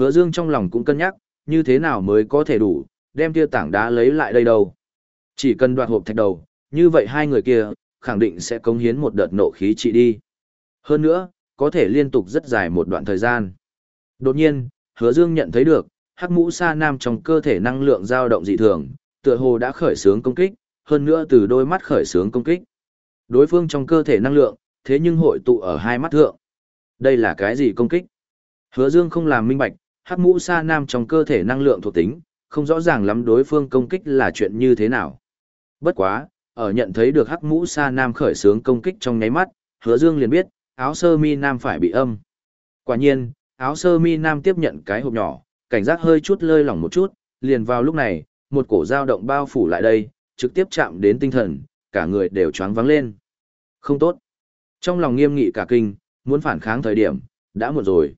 Hứa Dương trong lòng cũng cân nhắc, như thế nào mới có thể đủ, đem kia tảng đá lấy lại đây đâu. Chỉ cần đoạt hộp thạch đầu, như vậy hai người kia, khẳng định sẽ cống hiến một đợt nộ khí trị đi. Hơn nữa, có thể liên tục rất dài một đoạn thời gian. Đột nhiên, hứa dương nhận thấy được, hắc mũ sa nam trong cơ thể năng lượng dao động dị thường, tựa hồ đã khởi xướng công kích, hơn nữa từ đôi mắt khởi xướng công kích. Đối phương trong cơ thể năng lượng, thế nhưng hội tụ ở hai mắt thượng. Đây là cái gì công kích? Hứa dương không làm minh bạch, hắc mũ sa nam trong cơ thể năng lượng thuộc tính, không rõ ràng lắm đối phương công kích là chuyện như thế nào. Bất quá, ở nhận thấy được hắc mũ sa nam khởi sướng công kích trong nháy mắt, hứa dương liền biết, áo sơ mi nam phải bị âm. Quả nhiên, áo sơ mi nam tiếp nhận cái hộp nhỏ, cảnh giác hơi chút lơi lỏng một chút, liền vào lúc này, một cổ dao động bao phủ lại đây, trực tiếp chạm đến tinh thần, cả người đều choáng vắng lên. Không tốt. Trong lòng nghiêm nghị cả kinh, muốn phản kháng thời điểm, đã muộn rồi.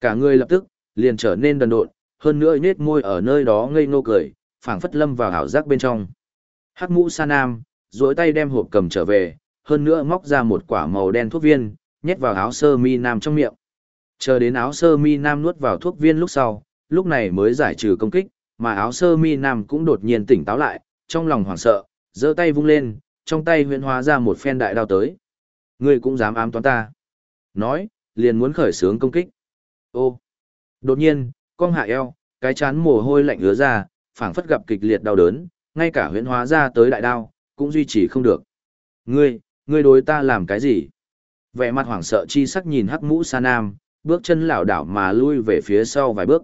Cả người lập tức, liền trở nên đần độn, hơn nữa nhếch môi ở nơi đó ngây ngô cười, phảng phất lâm vào ảo giác bên trong. Hắc mũ sa nam, duỗi tay đem hộp cầm trở về, hơn nữa móc ra một quả màu đen thuốc viên, nhét vào áo sơ mi nam trong miệng. Chờ đến áo sơ mi nam nuốt vào thuốc viên lúc sau, lúc này mới giải trừ công kích, mà áo sơ mi nam cũng đột nhiên tỉnh táo lại, trong lòng hoảng sợ, giơ tay vung lên, trong tay huyễn hóa ra một phen đại đao tới. Ngươi cũng dám ám toán ta. Nói, liền muốn khởi sướng công kích. Ô. Đột nhiên, cong hạ eo, cái chán mồ hôi lạnh ứa ra, phảng phất gặp kịch liệt đau đớn, ngay cả huyễn hóa ra tới đại đao, cũng duy trì không được. Ngươi, ngươi đối ta làm cái gì? Vẻ mặt hoảng sợ chi sắc nhìn hắc mũ sa nam, bước chân lảo đảo mà lui về phía sau vài bước.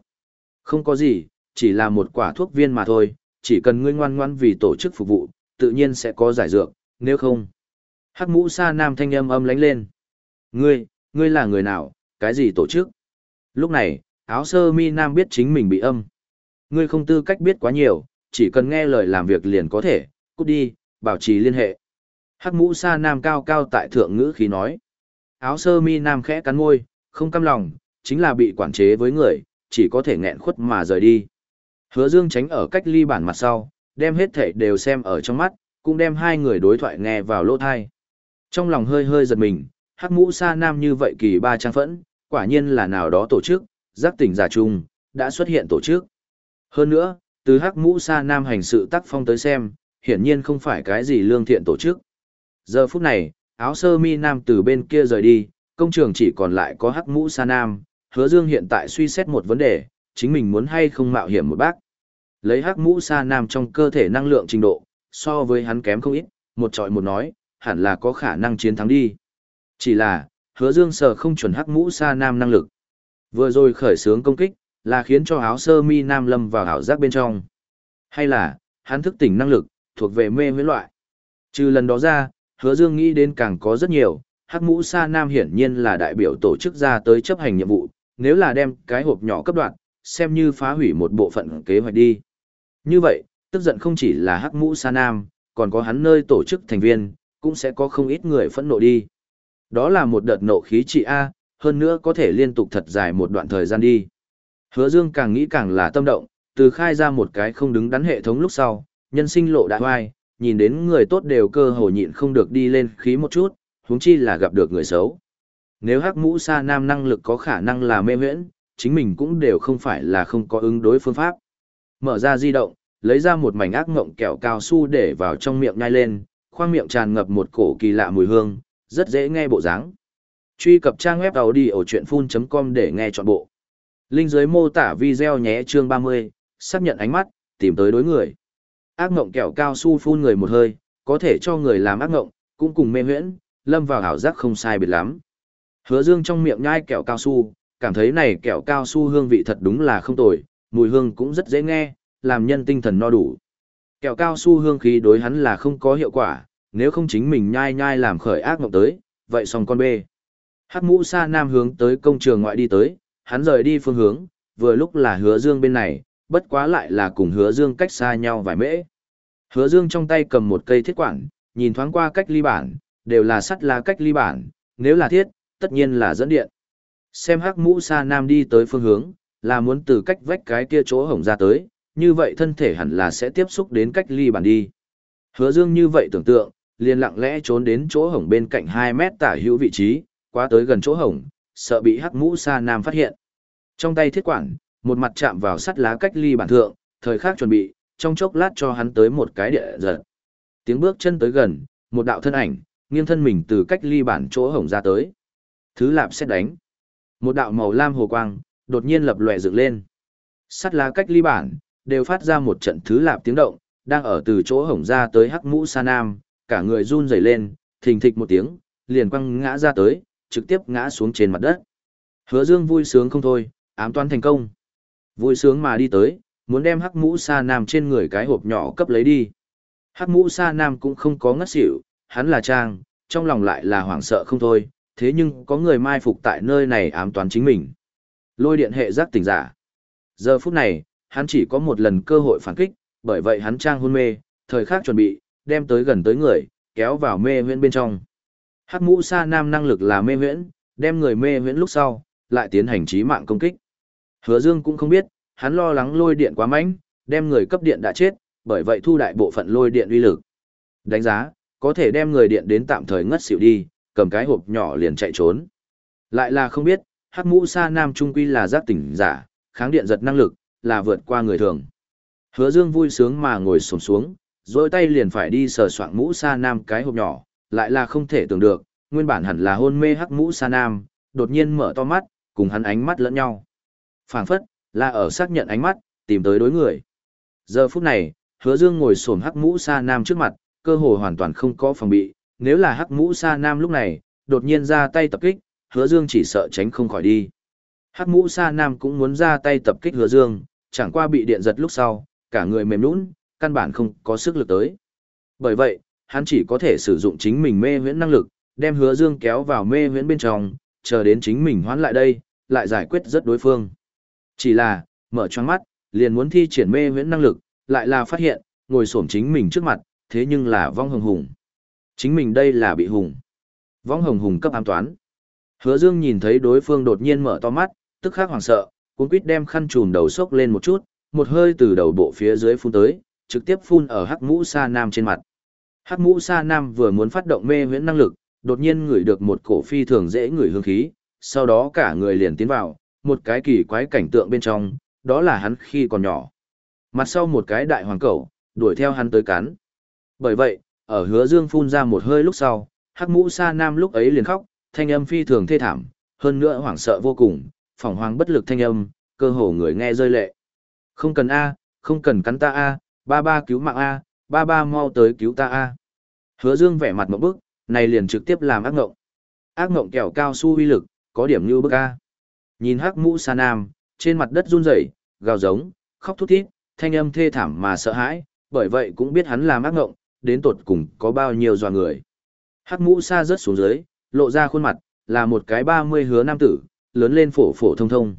Không có gì, chỉ là một quả thuốc viên mà thôi, chỉ cần ngươi ngoan ngoan vì tổ chức phục vụ, tự nhiên sẽ có giải dược, nếu không. Hắc mũ sa nam thanh âm âm lánh lên. Ngươi, ngươi là người nào, cái gì tổ chức? Lúc này, áo sơ mi nam biết chính mình bị âm. Ngươi không tư cách biết quá nhiều, chỉ cần nghe lời làm việc liền có thể, cút đi, bảo trì liên hệ. Hắc mũ sa nam cao cao tại thượng ngữ khí nói. Áo sơ mi nam khẽ cắn môi, không căm lòng, chính là bị quản chế với người, chỉ có thể nghẹn khuất mà rời đi. Hứa dương tránh ở cách ly bản mặt sau, đem hết thể đều xem ở trong mắt, cũng đem hai người đối thoại nghe vào lỗ thai. Trong lòng hơi hơi giật mình, hắc mũ sa nam như vậy kỳ ba trang phẫn, quả nhiên là nào đó tổ chức, giác tỉnh giả trung đã xuất hiện tổ chức. Hơn nữa, từ hắc mũ sa nam hành sự tác phong tới xem, hiển nhiên không phải cái gì lương thiện tổ chức. Giờ phút này, áo sơ mi nam từ bên kia rời đi, công trường chỉ còn lại có hắc mũ sa nam, hứa dương hiện tại suy xét một vấn đề, chính mình muốn hay không mạo hiểm một bác. Lấy hắc mũ sa nam trong cơ thể năng lượng trình độ, so với hắn kém không ít, một trọi một nói, hẳn là có khả năng chiến thắng đi. Chỉ là, hứa dương sờ không chuẩn hắc mũ sa nam năng lực. Vừa rồi khởi sướng công kích, là khiến cho áo sơ mi nam lâm vào ảo giác bên trong. Hay là, hắn thức tỉnh năng lực, thuộc về mê huyễn loại. Trừ lần đó ra, hứa dương nghĩ đến càng có rất nhiều, hắc mũ sa nam hiển nhiên là đại biểu tổ chức ra tới chấp hành nhiệm vụ, nếu là đem cái hộp nhỏ cấp đoạn, xem như phá hủy một bộ phận kế hoạch đi. Như vậy, tức giận không chỉ là hắc mũ sa nam, còn có hắn nơi tổ chức thành viên, cũng sẽ có không ít người phẫn nộ đi. Đó là một đợt nộ khí trị A, hơn nữa có thể liên tục thật dài một đoạn thời gian đi. Hứa Dương càng nghĩ càng là tâm động, từ khai ra một cái không đứng đắn hệ thống lúc sau, nhân sinh lộ đại hoai, nhìn đến người tốt đều cơ hồ nhịn không được đi lên khí một chút, huống chi là gặp được người xấu. Nếu hắc mũ sa nam năng lực có khả năng là mê huyễn, chính mình cũng đều không phải là không có ứng đối phương pháp. Mở ra di động, lấy ra một mảnh ác ngộng kẹo cao su để vào trong miệng nhai lên, khoang miệng tràn ngập một cổ kỳ lạ mùi hương, rất dễ nghe bộ dáng. Truy cập trang web đầu đi ở chuyện full.com để nghe trọn bộ. Linh dưới mô tả video nhé chương 30, xác nhận ánh mắt, tìm tới đối người. Ác ngộng kẹo cao su phun người một hơi, có thể cho người làm ác ngộng, cũng cùng mê huyễn, lâm vào ảo giác không sai biệt lắm. Hứa Dương trong miệng nhai kẹo cao su, cảm thấy này kẹo cao su hương vị thật đúng là không tồi, mùi hương cũng rất dễ nghe, làm nhân tinh thần no đủ. Kẹo cao su hương khí đối hắn là không có hiệu quả, nếu không chính mình nhai nhai làm khởi ác ngộng tới, vậy xong con bê. Hắc mũ sa nam hướng tới công trường ngoại đi tới, hắn rời đi phương hướng, vừa lúc là hứa dương bên này, bất quá lại là cùng hứa dương cách xa nhau vài mễ. Hứa dương trong tay cầm một cây thiết quản, nhìn thoáng qua cách ly bản, đều là sắt lá cách ly bản, nếu là thiết, tất nhiên là dẫn điện. Xem hắc mũ sa nam đi tới phương hướng, là muốn từ cách vách cái kia chỗ hổng ra tới, như vậy thân thể hẳn là sẽ tiếp xúc đến cách ly bản đi. Hứa dương như vậy tưởng tượng, liền lặng lẽ trốn đến chỗ hổng bên cạnh 2 mét tả hữu vị trí, quá tới gần chỗ hổng, sợ bị hắc mũ sa nam phát hiện. Trong tay thiết quản, Một mặt chạm vào sắt lá cách ly bản thượng, thời khắc chuẩn bị, trong chốc lát cho hắn tới một cái địa giật. Tiếng bước chân tới gần, một đạo thân ảnh, nghiêng thân mình từ cách ly bản chỗ hổng ra tới. Thứ lạp xét đánh. Một đạo màu lam hồ quang, đột nhiên lập lòe dựng lên. Sắt lá cách ly bản, đều phát ra một trận thứ lạp tiếng động, đang ở từ chỗ hổng ra tới hắc mũ sa nam, cả người run rẩy lên, thình thịch một tiếng, liền quăng ngã ra tới, trực tiếp ngã xuống trên mặt đất. Hứa Dương vui sướng không thôi, ám toán thành công. Vui sướng mà đi tới, muốn đem hắc mũ sa nam trên người cái hộp nhỏ cấp lấy đi. Hắc mũ sa nam cũng không có ngất xỉu, hắn là trang, trong lòng lại là hoảng sợ không thôi, thế nhưng có người mai phục tại nơi này ám toán chính mình. Lôi điện hệ giác tỉnh giả. Giờ phút này, hắn chỉ có một lần cơ hội phản kích, bởi vậy hắn trang hôn mê, thời khắc chuẩn bị, đem tới gần tới người, kéo vào mê huyễn bên trong. Hắc mũ sa nam năng lực là mê huyễn, đem người mê huyễn lúc sau, lại tiến hành trí mạng công kích. Hứa Dương cũng không biết, hắn lo lắng lôi điện quá mạnh, đem người cấp điện đã chết, bởi vậy thu đại bộ phận lôi điện uy lực. Đánh giá, có thể đem người điện đến tạm thời ngất xỉu đi, cầm cái hộp nhỏ liền chạy trốn. Lại là không biết, Hắc Mũ Sa Nam trung quy là giác tỉnh giả, kháng điện giật năng lực, là vượt qua người thường. Hứa Dương vui sướng mà ngồi xổm xuống, rồi tay liền phải đi sờ soạng Mũ Sa Nam cái hộp nhỏ, lại là không thể tưởng được, nguyên bản hẳn là hôn mê Hắc Mũ Sa Nam, đột nhiên mở to mắt, cùng hắn ánh mắt lẫn nhau. Phảng phất, là ở xác nhận ánh mắt, tìm tới đối người. Giờ phút này, Hứa Dương ngồi sổm Hắc Mũ Sa Nam trước mặt, cơ hồ hoàn toàn không có phòng bị, nếu là Hắc Mũ Sa Nam lúc này, đột nhiên ra tay tập kích, Hứa Dương chỉ sợ tránh không khỏi đi. Hắc Mũ Sa Nam cũng muốn ra tay tập kích Hứa Dương, chẳng qua bị điện giật lúc sau, cả người mềm nũng, căn bản không có sức lực tới. Bởi vậy, hắn chỉ có thể sử dụng chính mình mê huyễn năng lực, đem Hứa Dương kéo vào mê huyễn bên trong, chờ đến chính mình hoán lại đây, lại giải quyết rất đối phương. Chỉ là, mở choáng mắt, liền muốn thi triển mê huyễn năng lực, lại là phát hiện, ngồi xổm chính mình trước mặt, thế nhưng là vong hồng hùng. Chính mình đây là bị hùng. Vong hồng hùng cấp ám toán. Hứa Dương nhìn thấy đối phương đột nhiên mở to mắt, tức khắc hoảng sợ, cuống quýt đem khăn trùm đầu sốc lên một chút, một hơi từ đầu bộ phía dưới phun tới, trực tiếp phun ở hắc mũ sa nam trên mặt. Hắc mũ sa nam vừa muốn phát động mê huyễn năng lực, đột nhiên ngửi được một cổ phi thường dễ ngửi hương khí, sau đó cả người liền tiến vào, một cái kỳ quái cảnh tượng bên trong, đó là hắn khi còn nhỏ. Mặt sau một cái đại hoàng cẩu, đuổi theo hắn tới cắn. Bởi vậy, ở hứa dương phun ra một hơi lúc sau, hắc mũ sa nam lúc ấy liền khóc, thanh âm phi thường thê thảm, hơn nữa hoảng sợ vô cùng, phỏng hoàng bất lực thanh âm, cơ hồ người nghe rơi lệ. Không cần A, không cần cắn ta A, ba ba cứu mạng A, ba ba mau tới cứu ta A. Hứa dương vẻ mặt một bức, này liền trực tiếp làm ác ngộng. Ác ngộng kẹo cao su uy lực, có điểm như bức A. Nhìn hắc mũ sa nam, trên mặt đất run rẩy, gào giống, khóc thút thít, thanh âm thê thảm mà sợ hãi, bởi vậy cũng biết hắn làm ác ngộng, đến tột cùng có bao nhiêu dọa người. Hắc mũ sa rớt xuống dưới, lộ ra khuôn mặt, là một cái ba mươi hứa nam tử, lớn lên phổ phổ thông thông.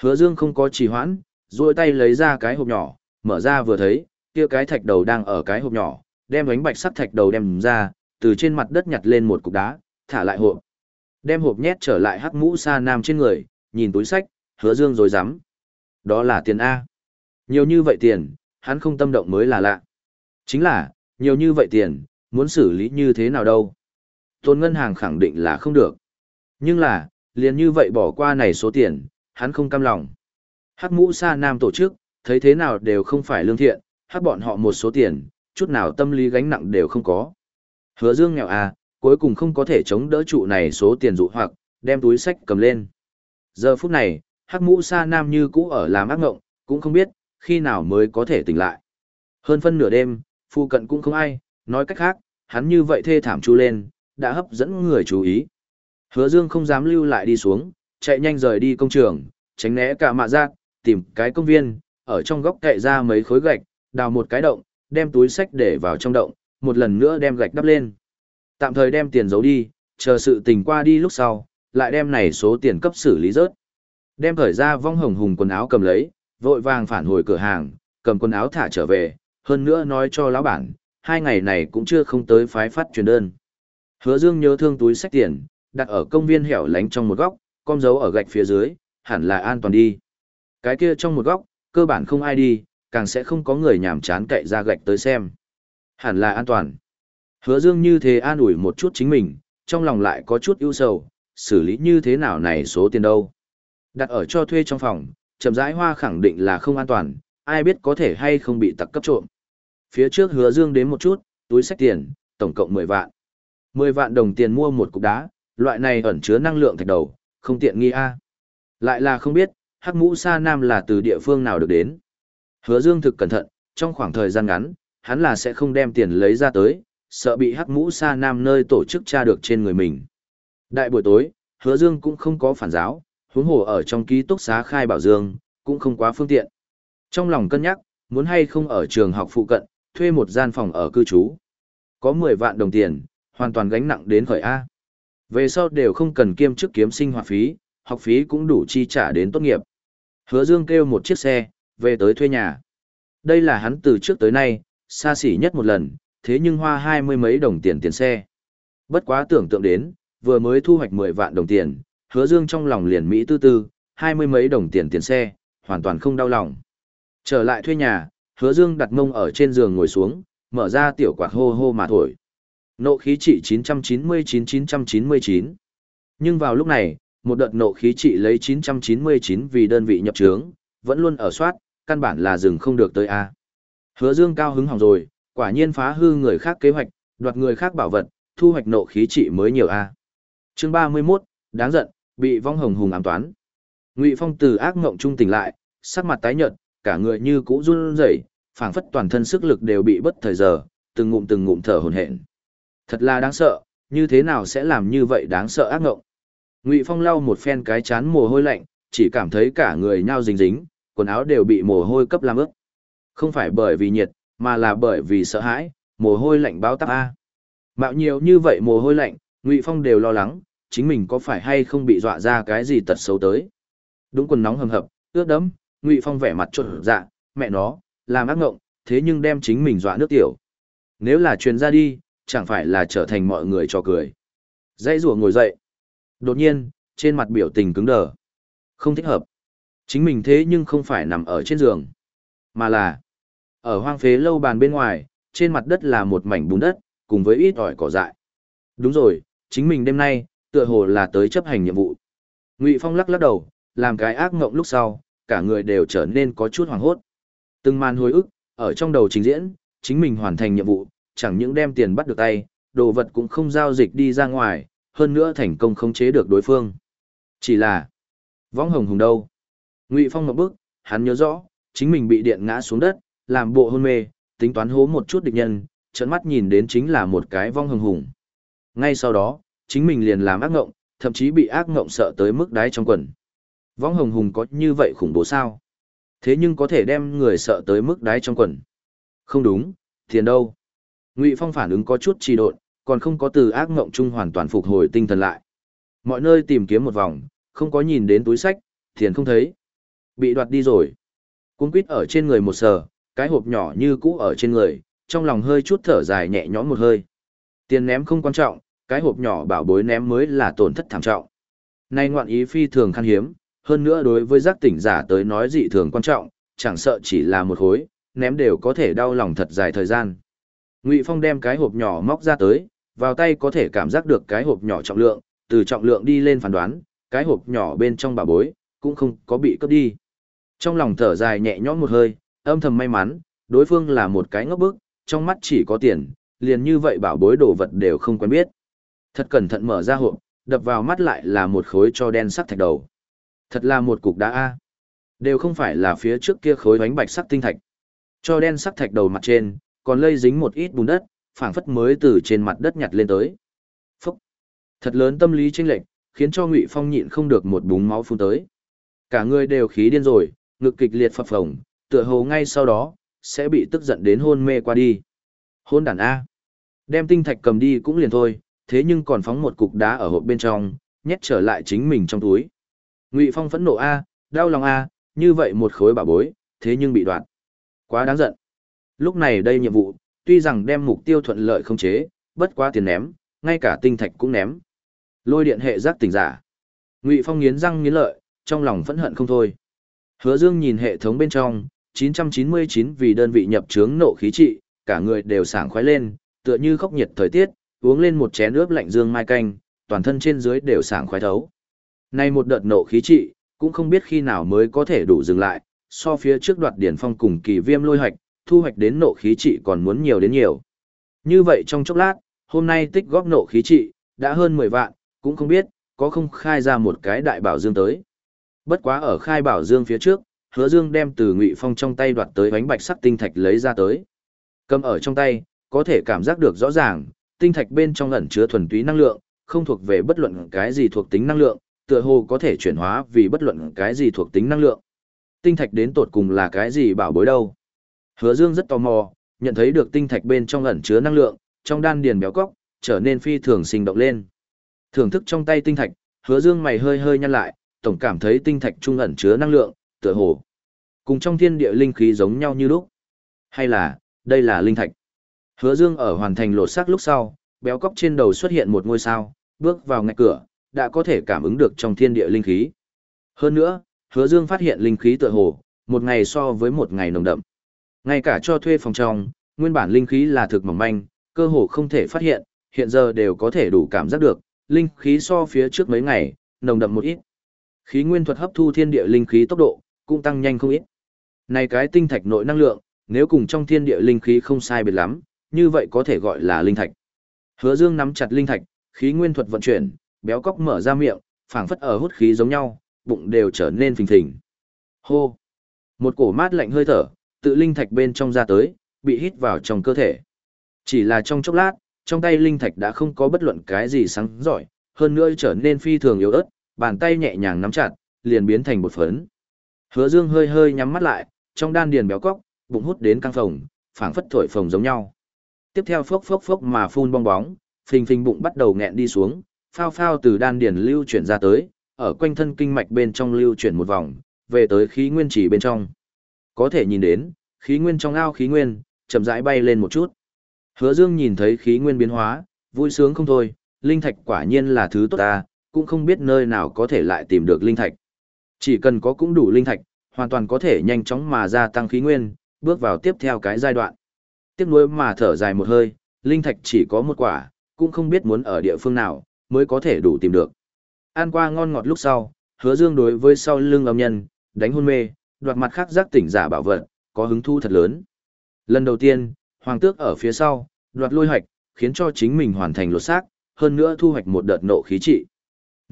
Hứa dương không có trì hoãn, duỗi tay lấy ra cái hộp nhỏ, mở ra vừa thấy, kia cái thạch đầu đang ở cái hộp nhỏ, đem bánh bạch sắt thạch đầu đem ra, từ trên mặt đất nhặt lên một cục đá, thả lại hộp. Đem hộp nhét trở lại hắc mũ sa nam trên người, nhìn túi sách, hứa dương rồi dám. Đó là tiền A. Nhiều như vậy tiền, hắn không tâm động mới là lạ. Chính là, nhiều như vậy tiền, muốn xử lý như thế nào đâu. Tôn ngân hàng khẳng định là không được. Nhưng là, liền như vậy bỏ qua này số tiền, hắn không cam lòng. Hắc mũ sa nam tổ chức, thấy thế nào đều không phải lương thiện, hát bọn họ một số tiền, chút nào tâm lý gánh nặng đều không có. Hứa dương nghèo à, cuối cùng không có thể chống đỡ trụ này số tiền dụ hoặc, đem túi sách cầm lên. Giờ phút này, hắc mũ sa nam như cũ ở làm ác ngộng, cũng không biết, khi nào mới có thể tỉnh lại. Hơn phân nửa đêm, phu cận cũng không ai, nói cách khác, hắn như vậy thê thảm chu lên, đã hấp dẫn người chú ý. Hứa Dương không dám lưu lại đi xuống, chạy nhanh rời đi công trường, tránh né cả mạ giác, tìm cái công viên, ở trong góc cậy ra mấy khối gạch, đào một cái động, đem túi sách để vào trong động, một lần nữa đem gạch đắp lên. Tạm thời đem tiền giấu đi, chờ sự tình qua đi lúc sau, lại đem này số tiền cấp xử lý rớt. Đem thời ra vong hồng hùng quần áo cầm lấy, vội vàng phản hồi cửa hàng, cầm quần áo thả trở về, hơn nữa nói cho lão bản, hai ngày này cũng chưa không tới phái phát truyền đơn. Hứa Dương nhớ thương túi sách tiền, đặt ở công viên hẻo lánh trong một góc, con dấu ở gạch phía dưới, hẳn là an toàn đi. Cái kia trong một góc, cơ bản không ai đi, càng sẽ không có người nhảm chán cậy ra gạch tới xem. Hẳn là an toàn. Hứa Dương như thế an ủi một chút chính mình, trong lòng lại có chút ưu sầu, xử lý như thế nào này số tiền đâu. Đặt ở cho thuê trong phòng, Chậm rãi hoa khẳng định là không an toàn, ai biết có thể hay không bị tặc cấp trộm. Phía trước hứa dương đến một chút, túi sách tiền, tổng cộng 10 vạn. 10 vạn đồng tiền mua một cục đá, loại này ẩn chứa năng lượng thạch đầu, không tiện nghi a. Lại là không biết, hắc mũ sa nam là từ địa phương nào được đến. Hứa dương thực cẩn thận, trong khoảng thời gian ngắn, hắn là sẽ không đem tiền lấy ra tới, sợ bị hắc mũ sa nam nơi tổ chức tra được trên người mình. Đại buổi tối, hứa dương cũng không có phản giáo, huống hồ ở trong ký túc xá khai bảo dương, cũng không quá phương tiện. Trong lòng cân nhắc, muốn hay không ở trường học phụ cận, thuê một gian phòng ở cư trú. Có 10 vạn đồng tiền, hoàn toàn gánh nặng đến khởi A. Về sau đều không cần kiêm chức kiếm sinh hoạt phí, học phí cũng đủ chi trả đến tốt nghiệp. Hứa Dương kêu một chiếc xe, về tới thuê nhà. Đây là hắn từ trước tới nay, xa xỉ nhất một lần, thế nhưng hoa hai mươi mấy đồng tiền tiền xe. Bất quá tưởng tượng đến, vừa mới thu hoạch 10 vạn đồng tiền, hứa dương trong lòng liền Mỹ tư tư, hai mươi mấy đồng tiền tiền xe, hoàn toàn không đau lòng. Trở lại thuê nhà, hứa dương đặt mông ở trên giường ngồi xuống, mở ra tiểu quạt hô hô mà thổi. Nộ khí trị 999-999. Nhưng vào lúc này, một đợt nộ khí trị lấy 999 vì đơn vị nhập trướng, vẫn luôn ở soát, căn bản là dừng không được tới A. Hứa dương cao hứng hỏng rồi, quả nhiên phá hư người khác kế hoạch, đoạt người khác bảo vật, thu hoạch nộ khí trị mới nhiều A. Chương 31, đáng giận, bị vong hồng hùng ám toán. Ngụy Phong từ ác ngộng trung tỉnh lại, sắc mặt tái nhợt, cả người như cũ run rẩy, phảng phất toàn thân sức lực đều bị bất thời giờ, từng ngụm từng ngụm thở hổn hển. Thật là đáng sợ, như thế nào sẽ làm như vậy đáng sợ ác ngộng. Ngụy Phong lau một phen cái chán mồ hôi lạnh, chỉ cảm thấy cả người nhao dính dính, quần áo đều bị mồ hôi cấp làm ướt. Không phải bởi vì nhiệt, mà là bởi vì sợ hãi, mồ hôi lạnh báo táp a. Mạo nhiều như vậy mồ hôi lạnh, Ngụy Phong đều lo lắng, chính mình có phải hay không bị dọa ra cái gì tật xấu tới. Đúng quần nóng hầm hập, ướt đẫm, Ngụy Phong vẻ mặt trộn dạ, mẹ nó, làm ác ngộng, thế nhưng đem chính mình dọa nước tiểu. Nếu là truyền ra đi, chẳng phải là trở thành mọi người cho cười. Dãy rùa ngồi dậy. Đột nhiên, trên mặt biểu tình cứng đờ. Không thích hợp. Chính mình thế nhưng không phải nằm ở trên giường, mà là ở hoang phế lâu bàn bên ngoài, trên mặt đất là một mảnh bùn đất, cùng với ít ỏi cỏ dại. Đúng rồi, chính mình đêm nay, tựa hồ là tới chấp hành nhiệm vụ. Ngụy Phong lắc lắc đầu, làm cái ác ngộng lúc sau, cả người đều trở nên có chút hoảng hốt. Từng màn hồi ức, ở trong đầu trình diễn, chính mình hoàn thành nhiệm vụ, chẳng những đem tiền bắt được tay, đồ vật cũng không giao dịch đi ra ngoài, hơn nữa thành công khống chế được đối phương. Chỉ là, võng hồng hùng đâu? Ngụy Phong một bước, hắn nhớ rõ, chính mình bị điện ngã xuống đất, làm bộ hôn mê, tính toán hố một chút địch nhân, trợn mắt nhìn đến chính là một cái vong hồng hùng. Ngay sau đó, chính mình liền làm ác ngộng, thậm chí bị ác ngộng sợ tới mức đáy trong quần. Vong hồng hùng có như vậy khủng bố sao? Thế nhưng có thể đem người sợ tới mức đáy trong quần. Không đúng, tiền đâu? Ngụy Phong phản ứng có chút trì độn, còn không có từ ác ngộng chung hoàn toàn phục hồi tinh thần lại. Mọi nơi tìm kiếm một vòng, không có nhìn đến túi sách, tiền không thấy. Bị đoạt đi rồi. Cuốn quýt ở trên người một sờ, cái hộp nhỏ như cũ ở trên người, trong lòng hơi chút thở dài nhẹ nhõm một hơi. Tiền ném không quan trọng, cái hộp nhỏ bảo bối ném mới là tổn thất thảm trọng. Nay ngoạn ý phi thường khan hiếm, hơn nữa đối với giác tỉnh giả tới nói dị thường quan trọng, chẳng sợ chỉ là một khối, ném đều có thể đau lòng thật dài thời gian. Ngụy Phong đem cái hộp nhỏ móc ra tới, vào tay có thể cảm giác được cái hộp nhỏ trọng lượng, từ trọng lượng đi lên phán đoán, cái hộp nhỏ bên trong bảo bối, cũng không có bị cướp đi. Trong lòng thở dài nhẹ nhõm một hơi, âm thầm may mắn, đối phương là một cái ngốc bức, trong mắt chỉ có tiền, liền như vậy bảo bối đồ vật đều không quen biết. Thật cẩn thận mở ra hộp, đập vào mắt lại là một khối cho đen sắc thạch đầu. Thật là một cục đá A. Đều không phải là phía trước kia khối bánh bạch sắc tinh thạch. Cho đen sắc thạch đầu mặt trên, còn lây dính một ít bùn đất, phảng phất mới từ trên mặt đất nhặt lên tới. Phúc! Thật lớn tâm lý chênh lệch, khiến cho Ngụy Phong nhịn không được một búng máu phun tới. Cả người đều khí điên rồi, ngực kịch liệt phập phồng, tựa hồ ngay sau đó, sẽ bị tức giận đến hôn mê qua đi. Hôn đàn A. Đem tinh thạch cầm đi cũng liền thôi, thế nhưng còn phóng một cục đá ở hộp bên trong, nhét trở lại chính mình trong túi. Ngụy Phong phẫn nộ A, đau lòng A, như vậy một khối bảo bối, thế nhưng bị đoạn. Quá đáng giận. Lúc này đây nhiệm vụ, tuy rằng đem mục tiêu thuận lợi không chế, bất quá tiền ném, ngay cả tinh thạch cũng ném. Lôi điện hệ giác tỉnh giả. Ngụy Phong nghiến răng nghiến lợi, trong lòng phẫn hận không thôi. Hứa Dương nhìn hệ thống bên trong, 999 vì đơn vị nhập trướng nộ khí trị, cả người đều sảng khoái lên, tựa như khốc nhiệt thời tiết, uống lên một chén nước lạnh dương mai canh, toàn thân trên dưới đều sảng khoái thấu. Nay một đợt nộ khí trị, cũng không biết khi nào mới có thể đủ dừng lại, so phía trước đoạt điển phong cùng kỳ viêm lôi hoạch, thu hoạch đến nộ khí trị còn muốn nhiều đến nhiều. Như vậy trong chốc lát, hôm nay tích góp nộ khí trị, đã hơn 10 vạn, cũng không biết, có không khai ra một cái đại bảo dương tới. Bất quá ở khai bảo dương phía trước, hứa dương đem từ ngụy phong trong tay đoạt tới bánh bạch sắc tinh thạch lấy ra tới. Cầm ở trong tay, có thể cảm giác được rõ ràng, tinh thạch bên trong ẩn chứa thuần túy năng lượng, không thuộc về bất luận cái gì thuộc tính năng lượng, tựa hồ có thể chuyển hóa vì bất luận cái gì thuộc tính năng lượng. Tinh thạch đến tột cùng là cái gì bảo bối đâu? Hứa Dương rất tò mò, nhận thấy được tinh thạch bên trong ẩn chứa năng lượng, trong đan điền béo cóc trở nên phi thường sinh động lên. Thưởng thức trong tay tinh thạch, Hứa Dương mày hơi hơi nhăn lại, tổng cảm thấy tinh thạch trung ẩn chứa năng lượng, tựa hồ cùng trong thiên địa linh khí giống nhau như lúc. Hay là, đây là linh thạch. Hứa Dương ở hoàn thành lột xác lúc sau, béo cóc trên đầu xuất hiện một ngôi sao, bước vào ngạch cửa, đã có thể cảm ứng được trong thiên địa linh khí. Hơn nữa, Hứa Dương phát hiện linh khí tựa hồ, một ngày so với một ngày nồng đậm. Ngay cả cho thuê phòng trong, nguyên bản linh khí là thực mỏng manh, cơ hồ không thể phát hiện, hiện giờ đều có thể đủ cảm giác được, linh khí so phía trước mấy ngày, nồng đậm một ít. Khí nguyên thuật hấp thu thiên địa linh khí tốc độ, cũng tăng nhanh không ít. Này cái tinh thạch nội năng lượng, nếu cùng trong thiên địa linh khí không sai biệt lắm, như vậy có thể gọi là linh thạch. Hứa Dương nắm chặt linh thạch, khí nguyên thuật vận chuyển, béo cóc mở ra miệng, phảng phất ở hút khí giống nhau, bụng đều trở nên phình phình. Hô! Một cổ mát lạnh hơi thở, tự linh thạch bên trong ra tới, bị hít vào trong cơ thể. Chỉ là trong chốc lát, trong tay linh thạch đã không có bất luận cái gì sáng giỏi, hơn nữa trở nên phi thường yếu ớt, bàn tay nhẹ nhàng nắm chặt, liền biến thành một phấn. Hứa Dương hơi hơi nhắm mắt lại, trong đan điền béo cóc, bụng hút đến căng phồng, phảng phất thổi phồng giống nhau. Tiếp theo phốc phốc phốc mà phun bong bóng, phình phình bụng bắt đầu nghẹn đi xuống, phao phao từ đan điền lưu chuyển ra tới, ở quanh thân kinh mạch bên trong lưu chuyển một vòng, về tới khí nguyên chỉ bên trong. Có thể nhìn đến, khí nguyên trong ao khí nguyên, chậm rãi bay lên một chút. Hứa Dương nhìn thấy khí nguyên biến hóa, vui sướng không thôi, linh thạch quả nhiên là thứ tốt ta, cũng không biết nơi nào có thể lại tìm được linh thạch. Chỉ cần có cũng đủ linh thạch, hoàn toàn có thể nhanh chóng mà gia tăng khí nguyên, bước vào tiếp theo cái giai đoạn. Tiếp nối mà thở dài một hơi, linh thạch chỉ có một quả, cũng không biết muốn ở địa phương nào, mới có thể đủ tìm được. Ăn qua ngon ngọt lúc sau, hứa dương đối với sau lưng âm nhân, đánh hôn mê, đoạt mặt khác giác tỉnh giả bảo vật, có hứng thu thật lớn. Lần đầu tiên, hoàng tước ở phía sau, đoạt lôi hoạch, khiến cho chính mình hoàn thành lột xác, hơn nữa thu hoạch một đợt nộ khí trị.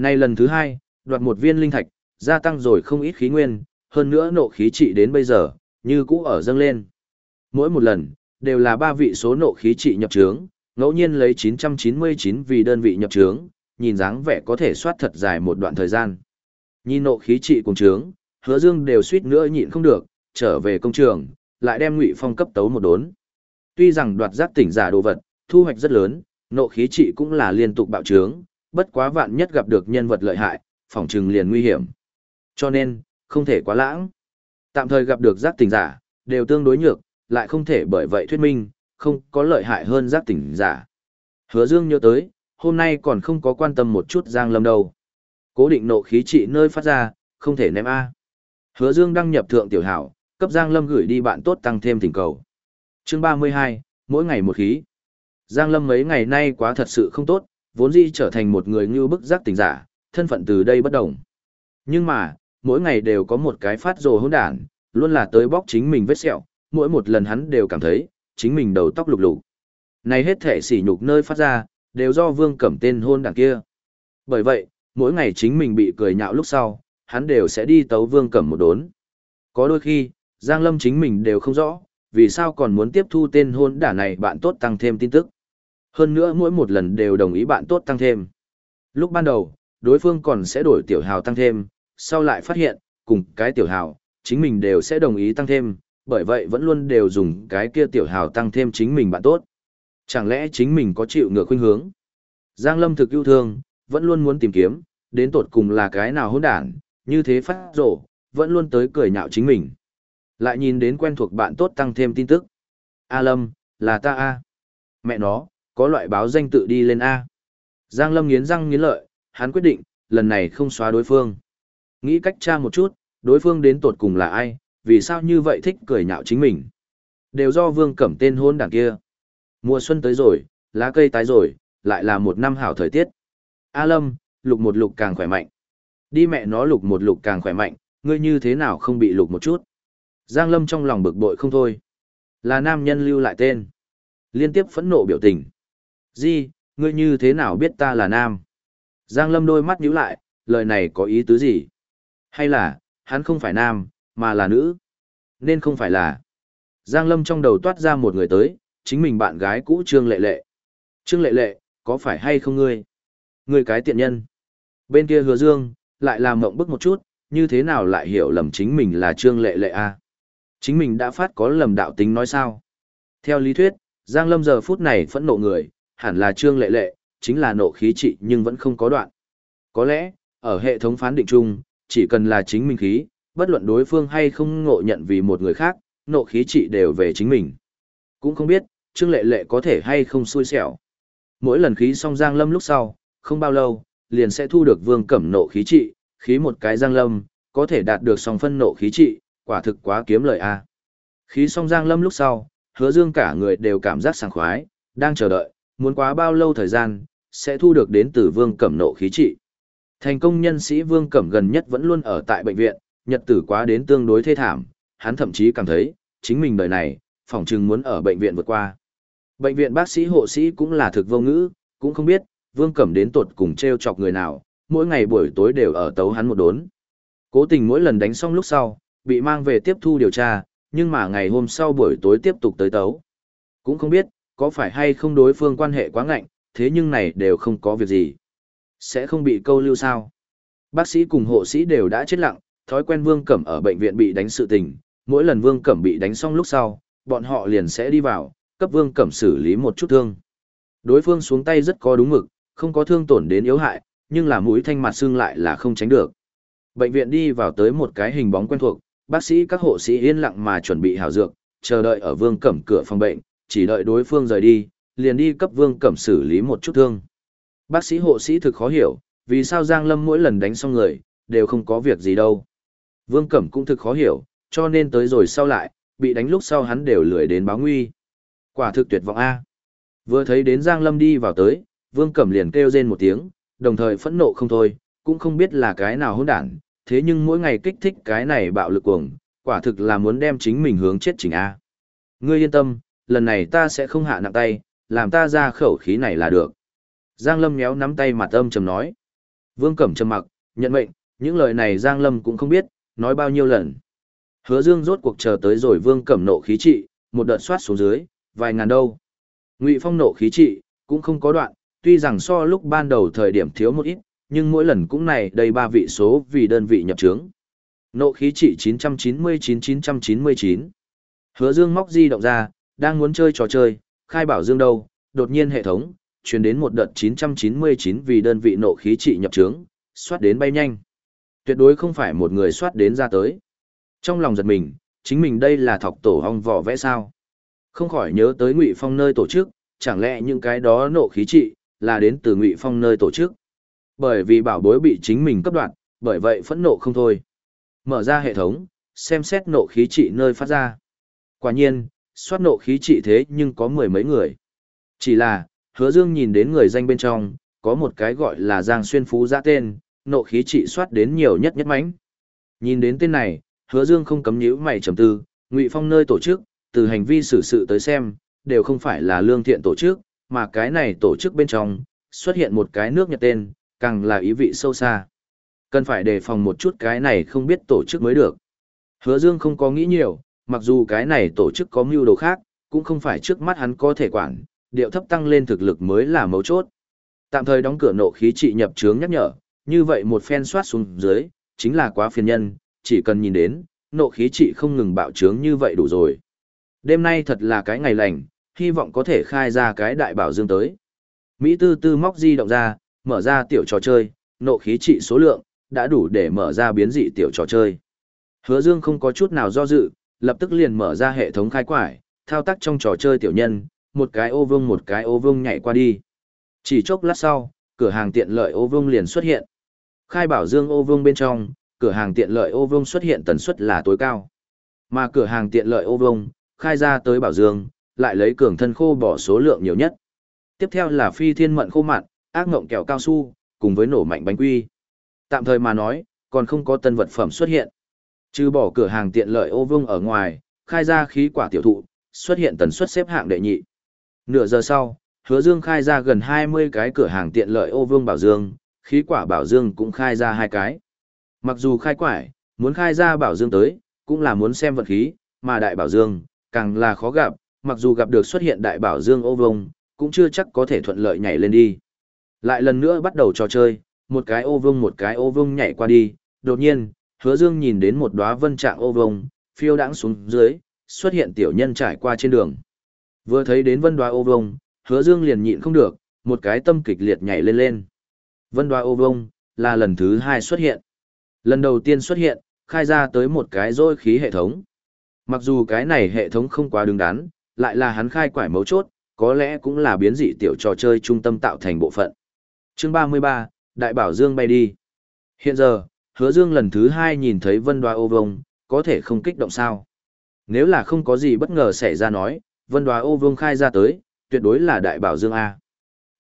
Nay lần thứ hai, đoạt một viên linh thạch, gia tăng rồi không ít khí nguyên, hơn nữa nộ khí trị đến bây giờ, như cũ ở dâng lên. Mỗi một lần, đều là ba vị số nộ khí trị nhập trướng, ngẫu nhiên lấy 999 vì đơn vị nhập trướng, nhìn dáng vẻ có thể soát thật dài một đoạn thời gian. Nhìn nộ khí trị cùng trướng, hứa dương đều suýt nữa nhịn không được, trở về công trường, lại đem ngụy phong cấp tấu một đốn. Tuy rằng đoạt giác tỉnh giả đồ vật, thu hoạch rất lớn, nộ khí trị cũng là liên tục bạo trướng, bất quá vạn nhất gặp được nhân vật lợi hại, phòng trừng liền nguy hiểm. Cho nên, không thể quá lãng. Tạm thời gặp được giác tỉnh giả, đều tương đối nhược, lại không thể bởi vậy thuyết minh, không có lợi hại hơn giác tỉnh giả. Hứa Dương nhớ tới, hôm nay còn không có quan tâm một chút Giang Lâm đâu. Cố định nộ khí trị nơi phát ra, không thể ném A. Hứa Dương đăng nhập thượng tiểu hảo, cấp Giang Lâm gửi đi bạn tốt tăng thêm thỉnh cầu. Chương 32, mỗi ngày một khí. Giang Lâm mấy ngày nay quá thật sự không tốt, vốn dĩ trở thành một người như bức giác tình giả, thân phận từ đây bất động. Nhưng mà, mỗi ngày đều có một cái phát rồ hỗn đản, luôn là tới bóc chính mình vết sẹo, mỗi một lần hắn đều cảm thấy, chính mình đầu tóc lục lục. Này hết thể sỉ nhục nơi phát ra, đều do vương cẩm tên hôn đảng kia. Bởi vậy, mỗi ngày chính mình bị cười nhạo lúc sau, hắn đều sẽ đi tấu vương cẩm một đốn. Có đôi khi, Giang Lâm chính mình đều không rõ, vì sao còn muốn tiếp thu tên hôn đả này bạn tốt tăng thêm tin tức. Hơn nữa mỗi một lần đều đồng ý bạn tốt tăng thêm. Lúc ban đầu, đối phương còn sẽ đổi tiểu hào tăng thêm, sau lại phát hiện, cùng cái tiểu hào, chính mình đều sẽ đồng ý tăng thêm, bởi vậy vẫn luôn đều dùng cái kia tiểu hào tăng thêm chính mình bạn tốt. Chẳng lẽ chính mình có chịu ngược khuynh hướng? Giang Lâm thực yêu thương, vẫn luôn muốn tìm kiếm, đến tột cùng là cái nào hỗn đản, như thế phát rổ, vẫn luôn tới cười nhạo chính mình. Lại nhìn đến quen thuộc bạn tốt tăng thêm tin tức. A Lâm, là ta A. Mẹ nó, có loại báo danh tự đi lên A. Giang Lâm nghiến răng nghiến lợi, hắn quyết định, lần này không xóa đối phương. Nghĩ cách tra một chút, đối phương đến tột cùng là ai, vì sao như vậy thích cười nhạo chính mình. Đều do vương cẩm tên hôn đảng kia. Mùa xuân tới rồi, lá cây tái rồi, lại là một năm hảo thời tiết. A Lâm, lục một lục càng khỏe mạnh. Đi mẹ nó lục một lục càng khỏe mạnh, ngươi như thế nào không bị lục một chút. Giang Lâm trong lòng bực bội không thôi. Là nam nhân lưu lại tên. Liên tiếp phẫn nộ biểu tình. Di, ngươi như thế nào biết ta là nam? Giang Lâm đôi mắt nhíu lại, lời này có ý tứ gì? Hay là, hắn không phải nam, mà là nữ? Nên không phải là. Giang Lâm trong đầu toát ra một người tới, chính mình bạn gái cũ Trương Lệ Lệ. Trương Lệ Lệ, có phải hay không ngươi? Ngươi cái tiện nhân. Bên kia hứa dương, lại làm mộng bức một chút, như thế nào lại hiểu lầm chính mình là Trương Lệ Lệ a? À? Chính mình đã phát có lầm đạo tính nói sao? Theo lý thuyết, Giang Lâm giờ phút này phẫn nộ người, hẳn là Trương Lệ Lệ, chính là nộ khí trị nhưng vẫn không có đoạn. Có lẽ, ở hệ thống phán định chung, chỉ cần là chính mình khí, bất luận đối phương hay không ngộ nhận vì một người khác, nộ khí trị đều về chính mình. Cũng không biết, Trương Lệ Lệ có thể hay không xui xẻo. Mỗi lần khí xong Giang Lâm lúc sau, không bao lâu, liền sẽ thu được vương cẩm nộ khí trị, khí một cái Giang Lâm, có thể đạt được song phân nộ khí trị, quả thực quá kiếm lợi a. Khí xong Giang Lâm lúc sau, hứa dương cả người đều cảm giác sảng khoái, đang chờ đợi, muốn quá bao lâu thời gian, sẽ thu được đến từ vương cẩm nộ khí trị. Thành công nhân sĩ vương cẩm gần nhất vẫn luôn ở tại bệnh viện, nhật tử quá đến tương đối thê thảm, hắn thậm chí cảm thấy, chính mình đời này, phỏng chừng muốn ở bệnh viện vượt qua. Bệnh viện bác sĩ hộ sĩ cũng là thực vô ngữ, cũng không biết, vương cẩm đến tột cùng treo chọc người nào, mỗi ngày buổi tối đều ở tấu hắn một đốn. Cố tình mỗi lần đánh xong lúc sau, bị mang về tiếp thu điều tra, nhưng mà ngày hôm sau buổi tối tiếp tục tới tấu. Cũng không biết, có phải hay không đối phương quan hệ quá ngạnh, thế nhưng này đều không có việc gì. Sẽ không bị câu lưu sao. Bác sĩ cùng hộ sĩ đều đã chết lặng, thói quen Vương Cẩm ở bệnh viện bị đánh sự tình, mỗi lần Vương Cẩm bị đánh xong lúc sau, bọn họ liền sẽ đi vào, cấp Vương Cẩm xử lý một chút thương. Đối phương xuống tay rất có đúng mực, không có thương tổn đến yếu hại, nhưng là mũi thanh mặt xương lại là không tránh được. Bệnh viện đi vào tới một cái hình bóng quen thuộc, bác sĩ các hộ sĩ yên lặng mà chuẩn bị hào dược, chờ đợi ở Vương Cẩm cửa phòng bệnh, chỉ đợi đối phương rời đi, liền đi cấp Vương Cẩm xử lý một chút thương. Bác sĩ hộ sĩ thực khó hiểu, vì sao Giang Lâm mỗi lần đánh xong người, đều không có việc gì đâu. Vương Cẩm cũng thực khó hiểu, cho nên tới rồi sau lại, bị đánh lúc sau hắn đều lười đến báo nguy. Quả thực tuyệt vọng A. Vừa thấy đến Giang Lâm đi vào tới, Vương Cẩm liền kêu rên một tiếng, đồng thời phẫn nộ không thôi, cũng không biết là cái nào hỗn đản, thế nhưng mỗi ngày kích thích cái này bạo lực cuồng, quả thực là muốn đem chính mình hướng chết chỉnh A. Ngươi yên tâm, lần này ta sẽ không hạ nặng tay, làm ta ra khẩu khí này là được. Giang Lâm nhéo nắm tay mặt âm trầm nói. Vương Cẩm trầm mặc, nhận mệnh, những lời này Giang Lâm cũng không biết, nói bao nhiêu lần. Hứa Dương rốt cuộc chờ tới rồi Vương Cẩm nộ khí trị, một đợt soát xuống dưới, vài ngàn đâu. Ngụy Phong nộ khí trị, cũng không có đoạn, tuy rằng so lúc ban đầu thời điểm thiếu một ít, nhưng mỗi lần cũng này đầy ba vị số vì đơn vị nhập trướng. Nộ khí trị 999-999. Hứa Dương móc di động ra, đang muốn chơi trò chơi, khai bảo Dương đâu, đột nhiên hệ thống, truyền đến một đợt 999 vì đơn vị nộ khí trị nhập trướng, soát đến bay nhanh. Tuyệt đối không phải một người soát đến ra tới. Trong lòng giật mình, chính mình đây là thọc tổ hong vỏ vẽ sao. Không khỏi nhớ tới Ngụy Phong nơi tổ chức, chẳng lẽ những cái đó nộ khí trị, là đến từ Ngụy Phong nơi tổ chức. Bởi vì bảo bối bị chính mình cấp đoạn, bởi vậy phẫn nộ không thôi. Mở ra hệ thống, xem xét nộ khí trị nơi phát ra. Quả nhiên, soát nộ khí trị thế nhưng có mười mấy người. Chỉ là, hứa dương nhìn đến người danh bên trong, có một cái gọi là Giang Xuyên Phú giã tên, nộ khí trị soát đến nhiều nhất nhất mánh. Nhìn đến tên này, hứa dương không cấm nhữ mày trầm tư, ngụy phong nơi tổ chức, từ hành vi xử sự tới xem, đều không phải là lương thiện tổ chức, mà cái này tổ chức bên trong, xuất hiện một cái nước nhật tên, càng là ý vị sâu xa. Cần phải đề phòng một chút cái này không biết tổ chức mới được. Hứa Dương không có nghĩ nhiều, mặc dù cái này tổ chức có mưu đồ khác, cũng không phải trước mắt hắn có thể quản, điệu thấp tăng lên thực lực mới là mấu chốt. Tạm thời đóng cửa nộ khí trị nhập trướng nhắc nhở, như vậy một phen soát xuống dưới, chính là quá phiền nhân, chỉ cần nhìn đến, nộ khí trị không ngừng bạo trướng như vậy đủ rồi. Đêm nay thật là cái ngày lành, hy vọng có thể khai ra cái đại bảo dương tới. Mỹ tư tư móc di động ra, mở ra tiểu trò chơi, nộ khí trị số lượng, đã đủ để mở ra biến dị tiểu trò chơi. Hứa dương không có chút nào do dự, lập tức liền mở ra hệ thống khai quải, thao tác trong trò chơi tiểu nhân, một cái ô vương một cái ô vương nhảy qua đi. Chỉ chốc lát sau, cửa hàng tiện lợi ô vương liền xuất hiện. Khai bảo dương ô vương bên trong, cửa hàng tiện lợi ô vương xuất hiện tần suất là tối cao. Mà cửa hàng tiện lợi ô vương, khai ra tới bảo dương, lại lấy cường thân khô bỏ số lượng nhiều nhất. Tiếp theo là phi thiên mận khô mặn, ác ngộng kẹo cao su, cùng với nổ mạnh bánh quy. Tạm thời mà nói, còn không có tân vật phẩm xuất hiện. Trừ bỏ cửa hàng tiện lợi ô vương ở ngoài, khai ra khí quả tiểu thụ, xuất hiện tần suất xếp hạng đệ nhị. Nửa giờ sau, hứa dương khai ra gần 20 cái cửa hàng tiện lợi ô vương bảo dương, khí quả bảo dương cũng khai ra hai cái. Mặc dù khai quải, muốn khai ra bảo dương tới, cũng là muốn xem vật khí, mà đại bảo dương, càng là khó gặp, mặc dù gặp được xuất hiện đại bảo dương ô Vương cũng chưa chắc có thể thuận lợi nhảy lên đi. Lại lần nữa bắt đầu trò chơi, một cái ô Vương một cái ô Vương nhảy qua đi, đột nhiên, hứa dương nhìn đến một đóa vân trạng ô vông, phiêu đãng xuống dưới, xuất hiện tiểu nhân trải qua trên đường. Vừa thấy đến vân đóa ô vông, hứa dương liền nhịn không được, một cái tâm kịch liệt nhảy lên lên. Vân đóa ô vông, là lần thứ hai xuất hiện. Lần đầu tiên xuất hiện, khai ra tới một cái dôi khí hệ thống. Mặc dù cái này hệ thống không quá đứng đắn, lại là hắn khai quải mấu chốt, có lẽ cũng là biến dị tiểu trò chơi trung tâm tạo thành bộ phận. Chương 33, Đại Bảo Dương bay đi. Hiện giờ, hứa Dương lần thứ hai nhìn thấy vân đoá ô vông, có thể không kích động sao. Nếu là không có gì bất ngờ xảy ra nói, vân đoá ô vương khai ra tới, tuyệt đối là Đại Bảo Dương A.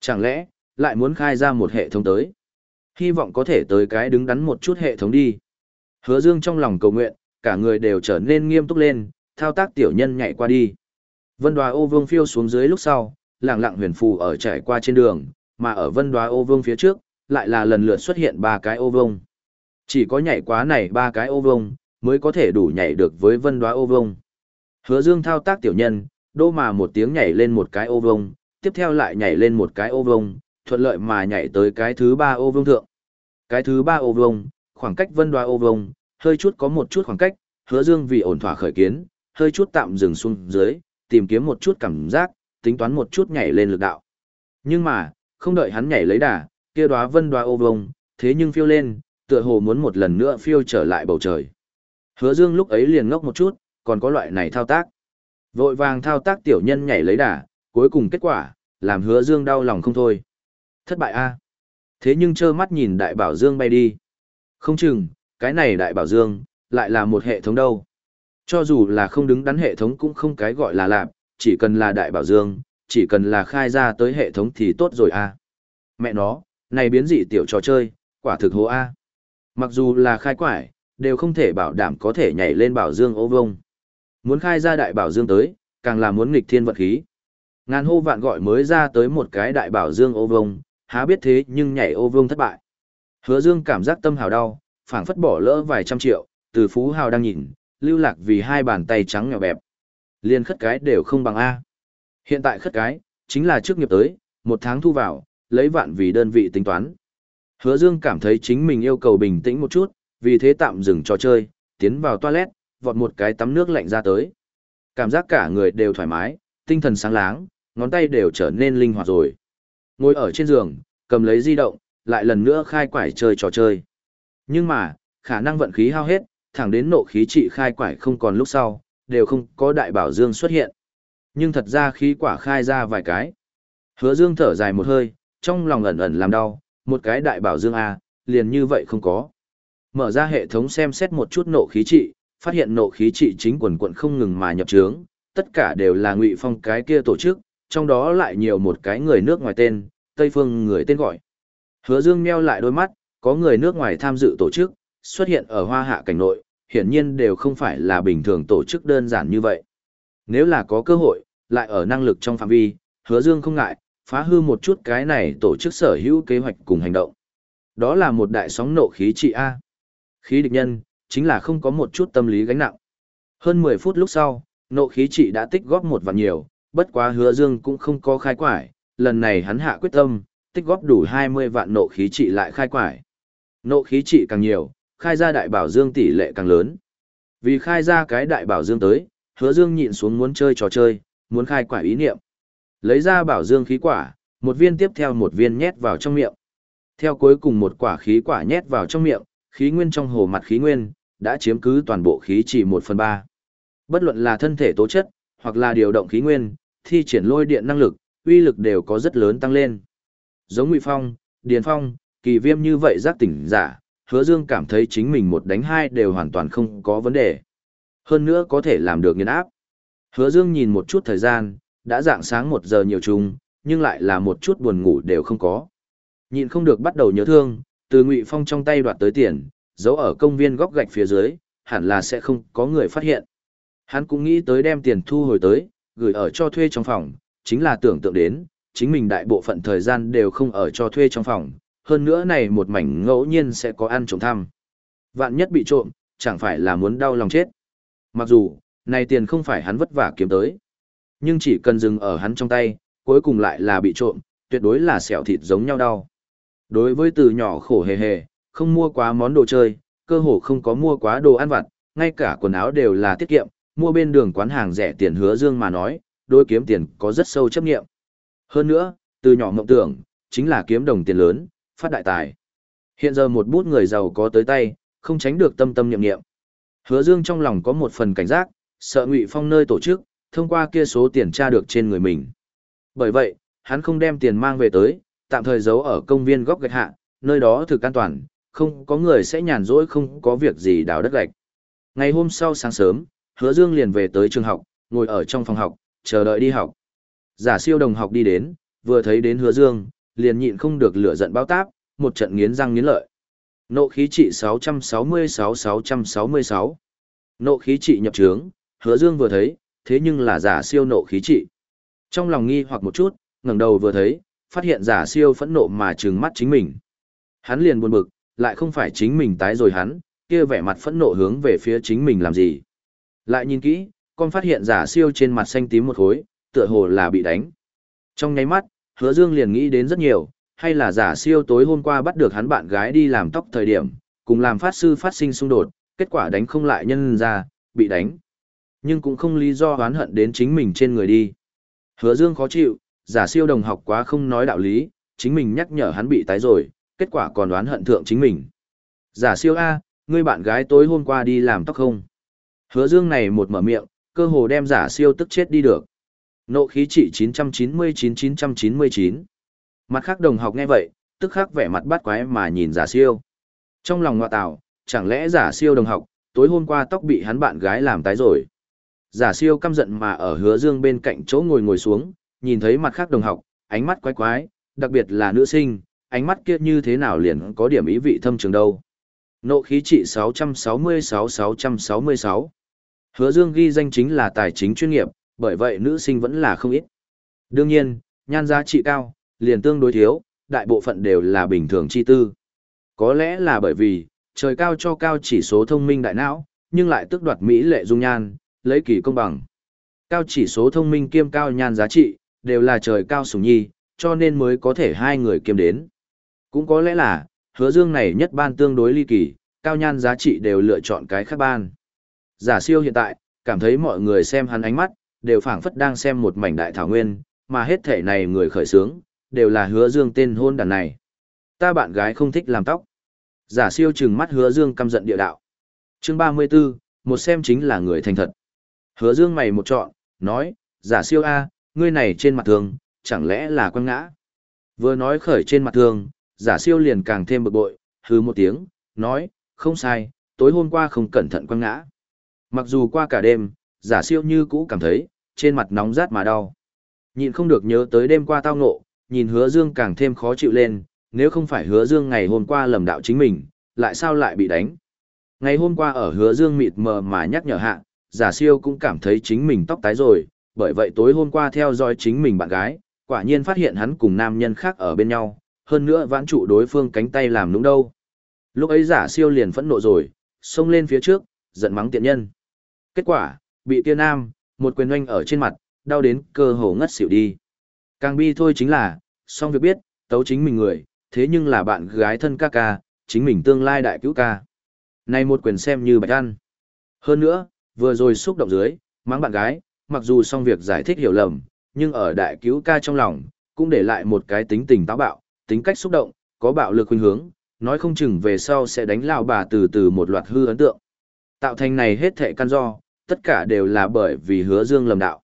Chẳng lẽ, lại muốn khai ra một hệ thống tới? Hy vọng có thể tới cái đứng đắn một chút hệ thống đi. Hứa Dương trong lòng cầu nguyện, cả người đều trở nên nghiêm túc lên, thao tác tiểu nhân nhảy qua đi. Vân Đoá Ô Vương phiêu xuống dưới lúc sau, lặng lặng huyền phù ở trải qua trên đường, mà ở Vân Đoá Ô Vương phía trước, lại là lần lượt xuất hiện ba cái ô vương. Chỉ có nhảy quá này ba cái ô vông, mới có thể đủ nhảy được với Vân Đoá Ô vông. Hứa Dương thao tác tiểu nhân, đô mà một tiếng nhảy lên một cái ô vông, tiếp theo lại nhảy lên một cái ô vông, thuận lợi mà nhảy tới cái thứ ba ô vông thượng. Cái thứ ba ô vông, khoảng cách Vân Đoá Ô vông, hơi chút có một chút khoảng cách, hứa dương vì ổn thỏa khởi kiến, hơi chút tạm dừng xuống dưới, tìm kiếm một chút cảm giác, tính toán một chút nhảy lên lực đạo. Nhưng mà, không đợi hắn nhảy lấy đà, kia đóa vân đóa ô vông, thế nhưng phiêu lên, tựa hồ muốn một lần nữa phiêu trở lại bầu trời. Hứa dương lúc ấy liền ngốc một chút, còn có loại này thao tác. Vội vàng thao tác tiểu nhân nhảy lấy đà, cuối cùng kết quả, làm hứa dương đau lòng không thôi. Thất bại a Thế nhưng trơ mắt nhìn đại bảo dương bay đi. Không chừng, cái này đại bảo dương, lại là một hệ thống đâu. Cho dù là không đứng đắn hệ thống cũng không cái gọi là lạp, chỉ cần là đại bảo dương, chỉ cần là khai ra tới hệ thống thì tốt rồi a. Mẹ nó, này biến dị tiểu trò chơi, quả thực hố a. Mặc dù là khai quải, đều không thể bảo đảm có thể nhảy lên bảo dương ô vông. Muốn khai ra đại bảo dương tới, càng là muốn nghịch thiên vật khí. Ngàn hô vạn gọi mới ra tới một cái đại bảo dương ô vông, há biết thế nhưng nhảy ô vông thất bại. Hứa Dương cảm giác tâm hào đau, phảng phất bỏ lỡ vài trăm triệu, từ phú hào đang nhìn, lưu lạc vì hai bàn tay trắng nhỏ bẹp. Liên khất cái đều không bằng A. Hiện tại khất cái, chính là trước nghiệp tới, một tháng thu vào, lấy vạn vì đơn vị tính toán. Hứa Dương cảm thấy chính mình yêu cầu bình tĩnh một chút, vì thế tạm dừng trò chơi, tiến vào toilet, vọt một cái tắm nước lạnh ra tới. Cảm giác cả người đều thoải mái, tinh thần sáng láng, ngón tay đều trở nên linh hoạt rồi. Ngồi ở trên giường, cầm lấy di động, lại lần nữa khai quải chơi trò chơi. Nhưng mà, khả năng vận khí hao hết, thẳng đến nộ khí trị khai quải không còn lúc sau, đều không có đại bảo dương xuất hiện. Nhưng thật ra khí quả khai ra vài cái. Hứa dương thở dài một hơi, trong lòng ẩn ẩn làm đau, một cái đại bảo dương A, liền như vậy không có. Mở ra hệ thống xem xét một chút nộ khí trị, phát hiện nộ khí trị chính quần quận không ngừng mà nhập trướng, tất cả đều là ngụy phong cái kia tổ chức, trong đó lại nhiều một cái người nước ngoài tên, Tây Phương người tên gọi. Hứa Dương meo lại đôi mắt, có người nước ngoài tham dự tổ chức, xuất hiện ở hoa hạ cảnh nội, hiển nhiên đều không phải là bình thường tổ chức đơn giản như vậy. Nếu là có cơ hội, lại ở năng lực trong phạm vi, hứa dương không ngại, phá hư một chút cái này tổ chức sở hữu kế hoạch cùng hành động. Đó là một đại sóng nộ khí trị A. Khí địch nhân, chính là không có một chút tâm lý gánh nặng. Hơn 10 phút lúc sau, nộ khí trị đã tích góp một vạn nhiều, bất quá hứa dương cũng không có khai quải, lần này hắn hạ quyết tâm, tích góp đủ 20 vạn nộ khí trị lại khai quải. Nộ khí trị càng nhiều, khai ra đại bảo dương tỷ lệ càng lớn. Vì khai ra cái đại bảo dương tới, hứa dương nhịn xuống muốn chơi trò chơi, muốn khai quải ý niệm. Lấy ra bảo dương khí quả, một viên tiếp theo một viên nhét vào trong miệng. Theo cuối cùng một quả khí quả nhét vào trong miệng, khí nguyên trong hồ mặt khí nguyên, đã chiếm cứ toàn bộ khí chỉ 1 phần 3. Bất luận là thân thể tố chất, hoặc là điều động khí nguyên, thi triển lôi điện năng lực, uy lực đều có rất lớn tăng lên. Giống Ngụy Phong, Điền Phong, Kỳ Viêm như vậy giác tỉnh giả, Hứa Dương cảm thấy chính mình một đánh hai đều hoàn toàn không có vấn đề. Hơn nữa có thể làm được nghiền áp. Hứa Dương nhìn một chút thời gian, đã dạng sáng một giờ nhiều chung, nhưng lại là một chút buồn ngủ đều không có. Nhìn không được bắt đầu nhớ thương, từ Ngụy Phong trong tay đoạt tới tiền, giấu ở công viên góc gạch phía dưới, hẳn là sẽ không có người phát hiện. Hắn cũng nghĩ tới đem tiền thu hồi tới, gửi ở cho thuê trong phòng, chính là tưởng tượng đến, chính mình đại bộ phận thời gian đều không ở cho thuê trong phòng, hơn nữa này một mảnh ngẫu nhiên sẽ có ăn trộm thăm. Vạn nhất bị trộm, chẳng phải là muốn đau lòng chết. Mặc dù, này tiền không phải hắn vất vả kiếm tới, nhưng chỉ cần dừng ở hắn trong tay, cuối cùng lại là bị trộm, tuyệt đối là xẻo thịt giống nhau đau. Đối với từ nhỏ khổ hề hề, không mua quá món đồ chơi, cơ hồ không có mua quá đồ ăn vặt, ngay cả quần áo đều là tiết kiệm, mua bên đường quán hàng rẻ tiền hứa dương mà nói, đôi kiếm tiền có rất sâu chấp nghiệm. Hơn nữa, từ nhỏ mộng tưởng, chính là kiếm đồng tiền lớn, phát đại tài. Hiện giờ một bút người giàu có tới tay, không tránh được tâm tâm niệm niệm. Hứa Dương trong lòng có một phần cảnh giác, sợ Ngụy Phong nơi tổ chức, thông qua kia số tiền tra được trên người mình. Bởi vậy, hắn không đem tiền mang về tới, tạm thời giấu ở công viên góc gạch hạ, nơi đó thực an toàn, không có người sẽ nhàn rỗi không có việc gì đào đất gạch. Ngày hôm sau sáng sớm, Hứa Dương liền về tới trường học, ngồi ở trong phòng học, chờ đợi đi học. Giả siêu đồng học đi đến, vừa thấy đến Hứa Dương, liền nhịn không được lửa giận bao táp, một trận nghiến răng nghiến lợi. Nộ khí trị 666-666. Nộ khí trị nhập trướng, Hứa Dương vừa thấy, thế nhưng là giả siêu nộ khí trị. Trong lòng nghi hoặc một chút, ngẩng đầu vừa thấy, phát hiện giả siêu phẫn nộ mà trừng mắt chính mình. Hắn liền buồn bực, lại không phải chính mình tái rồi hắn, kia vẻ mặt phẫn nộ hướng về phía chính mình làm gì. Lại nhìn kỹ, con phát hiện giả siêu trên mặt xanh tím một khối, tựa hồ là bị đánh. Trong nháy mắt, hứa dương liền nghĩ đến rất nhiều, hay là giả siêu tối hôm qua bắt được hắn bạn gái đi làm tóc thời điểm, cùng làm phát sư phát sinh xung đột, kết quả đánh không lại nhân ra, bị đánh. Nhưng cũng không lý do oán hận đến chính mình trên người đi. Hứa dương khó chịu, giả siêu đồng học quá không nói đạo lý, chính mình nhắc nhở hắn bị tái rồi, kết quả còn đoán hận thượng chính mình. Giả siêu A, ngươi bạn gái tối hôm qua đi làm tóc không? Hứa dương này một mở miệng, cơ hồ đem giả siêu tức chết đi được. Nộ khí trị 999-999. Mặt khác đồng học nghe vậy, tức khắc vẻ mặt bắt quái mà nhìn giả siêu. Trong lòng ngọa tạo, chẳng lẽ giả siêu đồng học, tối hôm qua tóc bị hắn bạn gái làm tái rồi. Giả siêu căm giận mà ở hứa dương bên cạnh chỗ ngồi ngồi xuống, nhìn thấy mặt khác đồng học, ánh mắt quái quái, đặc biệt là nữ sinh, ánh mắt kia như thế nào liền có điểm ý vị thâm trường đâu. Nộ khí trị 666-666. Hứa Dương ghi danh chính là tài chính chuyên nghiệp, bởi vậy nữ sinh vẫn là không ít. Đương nhiên, nhan giá trị cao, liền tương đối thiếu, đại bộ phận đều là bình thường chi tư. Có lẽ là bởi vì, trời cao cho cao chỉ số thông minh đại não, nhưng lại tước đoạt mỹ lệ dung nhan, lấy kỳ công bằng. Cao chỉ số thông minh kiêm cao nhan giá trị, đều là trời cao sủng nhi, cho nên mới có thể hai người kiêm đến. Cũng có lẽ là, hứa dương này nhất ban tương đối ly kỳ, cao nhan giá trị đều lựa chọn cái khác ban. Giả siêu hiện tại, cảm thấy mọi người xem hắn ánh mắt, đều phảng phất đang xem một mảnh đại thảo nguyên, mà hết thể này người khởi sướng, đều là hứa dương tên hôn đàn này. Ta bạn gái không thích làm tóc. Giả siêu trừng mắt hứa dương căm giận địa đạo. Chương 34, một xem chính là người thành thật. Hứa dương mày một chọn, nói, giả siêu A, ngươi này trên mặt thường, chẳng lẽ là quăng ngã. Vừa nói khởi trên mặt thường, giả siêu liền càng thêm bực bội, hứ một tiếng, nói, không sai, tối hôm qua không cẩn thận quăng ngã. Mặc dù qua cả đêm, giả siêu như cũ cảm thấy, trên mặt nóng rát mà đau. Nhìn không được nhớ tới đêm qua tao ngộ, nhìn hứa dương càng thêm khó chịu lên, nếu không phải hứa dương ngày hôm qua lầm đạo chính mình, lại sao lại bị đánh. Ngày hôm qua ở hứa dương mịt mờ mà nhắc nhở hạ, giả siêu cũng cảm thấy chính mình tóc tái rồi, bởi vậy tối hôm qua theo dõi chính mình bạn gái, quả nhiên phát hiện hắn cùng nam nhân khác ở bên nhau, hơn nữa vãn trụ đối phương cánh tay làm nũng đâu. Lúc ấy giả siêu liền phẫn nộ rồi, xông lên phía trước, giận mắng tiện nhân. Kết quả, bị tiên nam, một quyền oanh ở trên mặt, đau đến cơ hồ ngất xỉu đi. Càng bi thôi chính là, xong việc biết, tấu chính mình người, thế nhưng là bạn gái thân ca ca, chính mình tương lai đại cứu ca. Này một quyền xem như bạch ăn. Hơn nữa, vừa rồi xúc động dưới, mắng bạn gái, mặc dù xong việc giải thích hiểu lầm, nhưng ở đại cứu ca trong lòng, cũng để lại một cái tính tình táo bạo, tính cách xúc động, có bạo lực khuynh hướng, nói không chừng về sau sẽ đánh lao bà từ từ một loạt hư ấn tượng. Tạo thành này hết thệ căn do, tất cả đều là bởi vì hứa dương lầm đạo.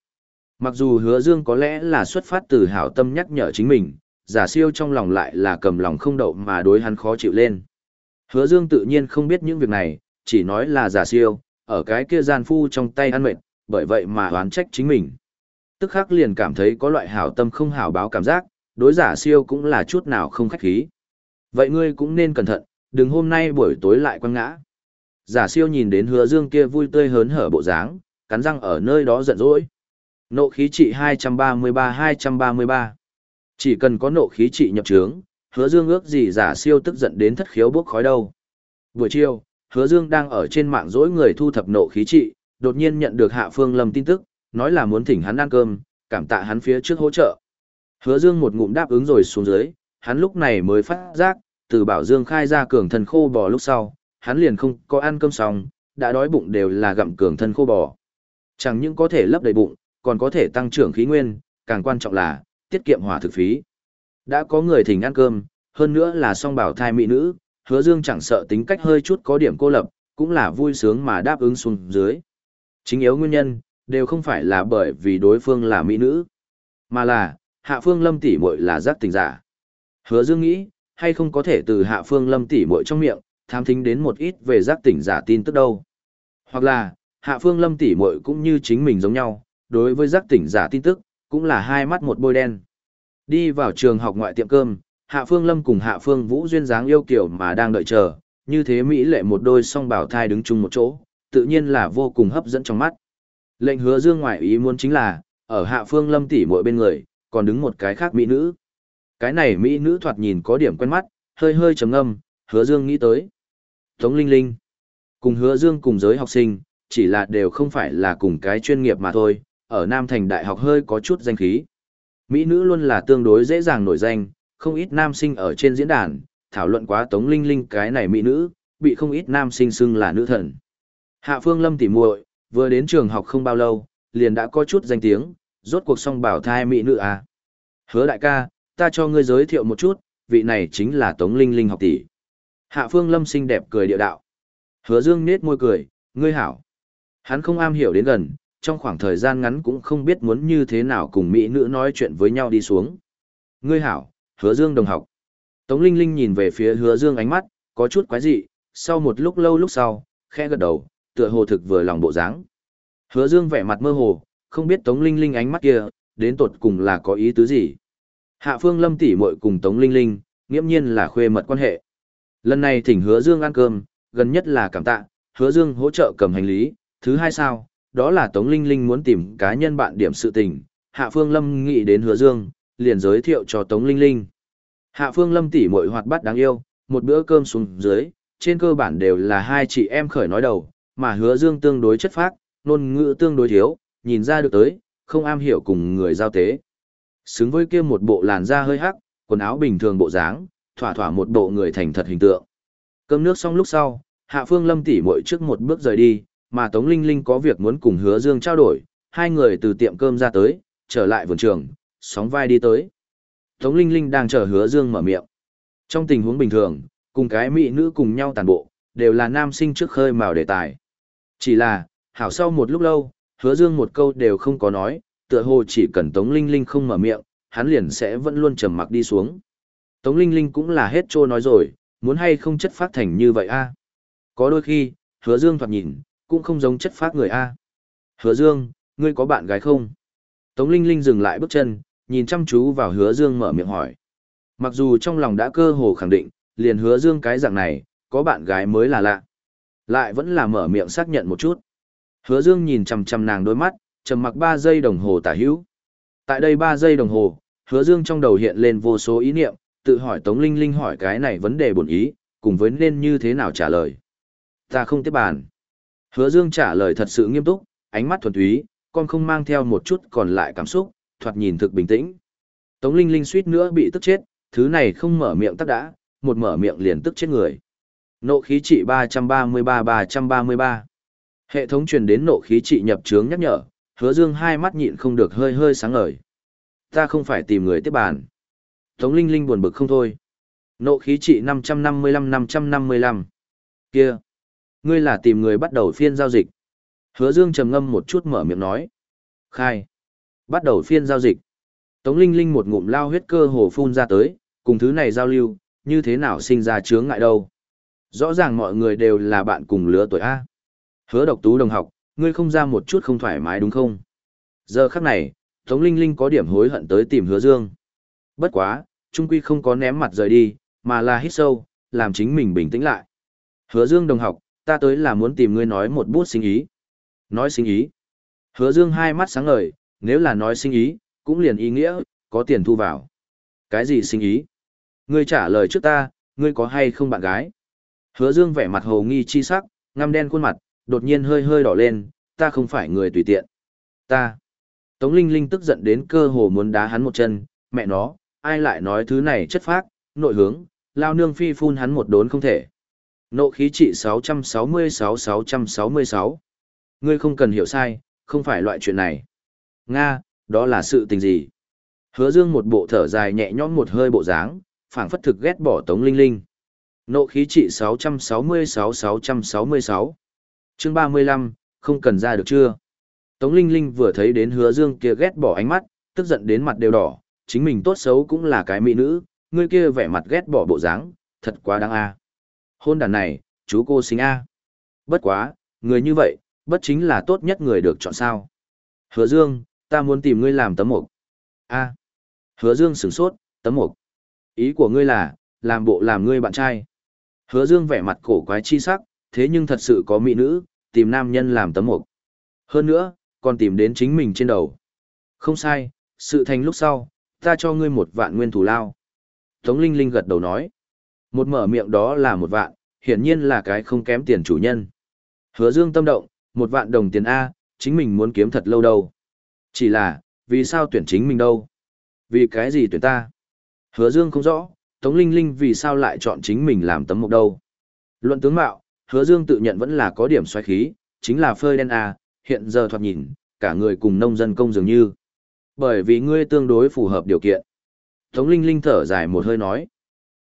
Mặc dù hứa dương có lẽ là xuất phát từ hảo tâm nhắc nhở chính mình, giả siêu trong lòng lại là cầm lòng không đậu mà đối hắn khó chịu lên. Hứa dương tự nhiên không biết những việc này, chỉ nói là giả siêu, ở cái kia gian phu trong tay ăn mệt, bởi vậy mà oán trách chính mình. Tức khắc liền cảm thấy có loại hảo tâm không hảo báo cảm giác, đối giả siêu cũng là chút nào không khách khí. Vậy ngươi cũng nên cẩn thận, đừng hôm nay buổi tối lại quăng ngã. Giả siêu nhìn đến hứa dương kia vui tươi hớn hở bộ dáng, cắn răng ở nơi đó giận dỗi. Nộ khí trị 233-233. Chỉ cần có nộ khí trị nhập trướng, hứa dương ước gì giả siêu tức giận đến thất khiếu bốc khói đâu. Buổi chiều, hứa dương đang ở trên mạng dỗi người thu thập nộ khí trị, đột nhiên nhận được hạ phương lâm tin tức, nói là muốn thỉnh hắn ăn cơm, cảm tạ hắn phía trước hỗ trợ. Hứa dương một ngụm đáp ứng rồi xuống dưới, hắn lúc này mới phát giác, từ bảo dương khai ra cường thần khô bò lúc sau, hắn liền không có ăn cơm xong, đã đói bụng đều là gặm cường thân khô bò. Chẳng những có thể lấp đầy bụng, còn có thể tăng trưởng khí nguyên, càng quan trọng là, tiết kiệm hỏa thực phí. Đã có người thỉnh ăn cơm, hơn nữa là song bảo thai mỹ nữ, hứa dương chẳng sợ tính cách hơi chút có điểm cô lập, cũng là vui sướng mà đáp ứng xuống dưới. Chính yếu nguyên nhân, đều không phải là bởi vì đối phương là mỹ nữ, mà là, hạ phương lâm tỷ muội là giác tình giả. Hứa dương nghĩ, hay không có thể từ hạ phương lâm tỷ muội trong miệng, tham thính đến một ít về giác tỉnh giả tin tức đâu. Hoặc là, hạ phương lâm tỷ muội cũng như chính mình giống nhau, đối với giác tỉnh giả tin tức, cũng là hai mắt một bôi đen. Đi vào trường học ngoại tiệm cơm, hạ phương lâm cùng hạ phương vũ duyên dáng yêu kiểu mà đang đợi chờ, như thế Mỹ lệ một đôi song bảo thai đứng chung một chỗ, tự nhiên là vô cùng hấp dẫn trong mắt. Lệnh hứa dương ngoại ý muốn chính là, ở hạ phương lâm tỷ muội bên người, còn đứng một cái khác Mỹ nữ. Cái này Mỹ nữ thoạt nhìn có điểm quen mắt, hơi hơi trầm ngâm, hứa dương nghĩ tới. Tống Linh Linh. Cùng hứa dương cùng giới học sinh, chỉ là đều không phải là cùng cái chuyên nghiệp mà thôi, ở Nam Thành Đại học hơi có chút danh khí. Mỹ nữ luôn là tương đối dễ dàng nổi danh, không ít nam sinh ở trên diễn đàn, thảo luận quá Tống Linh Linh cái này Mỹ nữ, bị không ít nam sinh xưng là nữ thần. Hạ Phương Lâm tỉ muội vừa đến trường học không bao lâu, liền đã có chút danh tiếng, rốt cuộc song bảo thai Mỹ nữ à. Hứa đại ca, ta cho ngươi giới thiệu một chút, vị này chính là Tống Linh Linh học tỷ. Hạ Phương Lâm xinh đẹp cười địa đạo. Hứa Dương nết môi cười, ngươi hảo. Hắn không am hiểu đến gần, trong khoảng thời gian ngắn cũng không biết muốn như thế nào cùng mỹ nữ nói chuyện với nhau đi xuống. Ngươi hảo, Hứa Dương đồng học. Tống Linh Linh nhìn về phía Hứa Dương ánh mắt, có chút quái dị, sau một lúc lâu lúc sau, khẽ gật đầu, tựa hồ thực vừa lòng bộ dáng. Hứa Dương vẻ mặt mơ hồ, không biết Tống Linh Linh ánh mắt kia, đến tột cùng là có ý tứ gì. Hạ Phương Lâm tỷ muội cùng Tống Linh Linh, nghiễm nhiên là khuê mật quan hệ. Lần này thỉnh Hứa Dương ăn cơm, gần nhất là cảm tạ, Hứa Dương hỗ trợ cầm hành lý, thứ hai sao, đó là Tống Linh Linh muốn tìm cá nhân bạn điểm sự tình, Hạ Phương Lâm nghĩ đến Hứa Dương, liền giới thiệu cho Tống Linh Linh. Hạ Phương Lâm tỷ muội hoạt bát đáng yêu, một bữa cơm xuống dưới, trên cơ bản đều là hai chị em khởi nói đầu, mà Hứa Dương tương đối chất phác, ngôn ngữ tương đối thiếu, nhìn ra được tới, không am hiểu cùng người giao tế. Xứng với kia một bộ làn da hơi hắc, quần áo bình thường bộ dáng, thỏa thỏa một bộ người thành thật hình tượng. Cơm nước xong lúc sau, Hạ Phương Lâm Tỷ muội trước một bước rời đi, mà Tống Linh Linh có việc muốn cùng Hứa Dương trao đổi, hai người từ tiệm cơm ra tới, trở lại vườn trường, sóng vai đi tới. Tống Linh Linh đang chờ Hứa Dương mở miệng. Trong tình huống bình thường, cùng cái mỹ nữ cùng nhau tàn bộ, đều là nam sinh trước khơi mào đề tài. Chỉ là, hảo sau một lúc lâu, Hứa Dương một câu đều không có nói, tựa hồ chỉ cần Tống Linh Linh không mở miệng, hắn liền sẽ vẫn luôn trầm mặc đi xuống. Tống Linh Linh cũng là hết trô nói rồi, muốn hay không chất phát thành như vậy a Có đôi khi, hứa dương thoạt nhìn, cũng không giống chất phát người a Hứa dương, ngươi có bạn gái không? Tống Linh Linh dừng lại bước chân, nhìn chăm chú vào hứa dương mở miệng hỏi. Mặc dù trong lòng đã cơ hồ khẳng định, liền hứa dương cái dạng này, có bạn gái mới là lạ. Lại vẫn là mở miệng xác nhận một chút. Hứa dương nhìn chằm chằm nàng đôi mắt, trầm mặc 3 giây đồng hồ tả hữu. Tại đây 3 giây đồng hồ, hứa dương trong đầu hiện lên vô số ý niệm, tự hỏi Tống Linh Linh hỏi cái này vấn đề bổn ý, cùng với nên như thế nào trả lời. Ta không tiếp bàn. Hứa Dương trả lời thật sự nghiêm túc, ánh mắt thuần túy, con không mang theo một chút còn lại cảm xúc, thoạt nhìn thực bình tĩnh. Tống Linh Linh suýt nữa bị tức chết, thứ này không mở miệng tắc đã, một mở miệng liền tức chết người. Nộ khí trị 333-333. Hệ thống truyền đến nộ khí trị nhập trướng nhắc nhở, hứa dương hai mắt nhịn không được hơi hơi sáng ngời. Ta không phải tìm người tiếp bàn. Tống Linh Linh buồn bực không thôi. Nộ khí trị 555-555. Kia! Ngươi là tìm người bắt đầu phiên giao dịch. Hứa Dương trầm ngâm một chút mở miệng nói. Khai! Bắt đầu phiên giao dịch. Tống Linh Linh một ngụm lao huyết cơ hồ phun ra tới, cùng thứ này giao lưu, như thế nào sinh ra chướng ngại đâu. Rõ ràng mọi người đều là bạn cùng lứa tuổi A. Hứa độc tú đồng học, ngươi không ra một chút không thoải mái đúng không? Giờ khắc này, Tống Linh Linh có điểm hối hận tới tìm hứa dương. Bất quá, Trung Quy không có ném mặt rời đi, mà là hít sâu, làm chính mình bình tĩnh lại. Hứa Dương đồng học, ta tới là muốn tìm ngươi nói một bút sinh ý. Nói sinh ý. Hứa Dương hai mắt sáng ngời, nếu là nói sinh ý, cũng liền ý nghĩa, có tiền thu vào. Cái gì sinh ý? Ngươi trả lời trước ta, ngươi có hay không bạn gái? Hứa Dương vẻ mặt hồ nghi chi sắc, ngăm đen khuôn mặt, đột nhiên hơi hơi đỏ lên, ta không phải người tùy tiện. Ta. Tống Linh Linh tức giận đến cơ hồ muốn đá hắn một chân, mẹ nó, ai lại nói thứ này chất phác, nội hướng, lao nương phi phun hắn một đốn không thể. Nộ khí trị 666-666. Ngươi không cần hiểu sai, không phải loại chuyện này. Nga, đó là sự tình gì? Hứa Dương một bộ thở dài nhẹ nhõm một hơi bộ dáng, phảng phất thực ghét bỏ Tống Linh Linh. Nộ khí trị 666-666. Chương 35, không cần ra được chưa? Tống Linh Linh vừa thấy đến Hứa Dương kia ghét bỏ ánh mắt, tức giận đến mặt đều đỏ, chính mình tốt xấu cũng là cái mỹ nữ, người kia vẻ mặt ghét bỏ bộ dáng, thật quá đáng a. Hôn đàn này, chú cô xinh a. Bất quá, người như vậy, bất chính là tốt nhất người được chọn sao. Hứa Dương, ta muốn tìm ngươi làm tấm mục. A. Hứa Dương sửng sốt, tấm mục. Ý của ngươi là, làm bộ làm ngươi bạn trai. Hứa Dương vẻ mặt cổ quái chi sắc, thế nhưng thật sự có mỹ nữ, tìm nam nhân làm tấm mục. Hơn nữa, còn tìm đến chính mình trên đầu. Không sai, sự thành lúc sau, ta cho ngươi một vạn nguyên thủ lao. Tống Linh Linh gật đầu nói. Một mở miệng đó là một vạn, hiển nhiên là cái không kém tiền chủ nhân. Hứa Dương tâm động, một vạn đồng tiền A, chính mình muốn kiếm thật lâu đâu. Chỉ là, vì sao tuyển chính mình đâu? Vì cái gì tuyển ta? Hứa Dương không rõ, Tống Linh Linh vì sao lại chọn chính mình làm tấm mộc đâu? Luận tướng mạo, Hứa Dương tự nhận vẫn là có điểm xoáy khí, chính là phơi đen A, hiện giờ thoạt nhìn, cả người cùng nông dân công dường như. Bởi vì ngươi tương đối phù hợp điều kiện. Tống Linh Linh thở dài một hơi nói.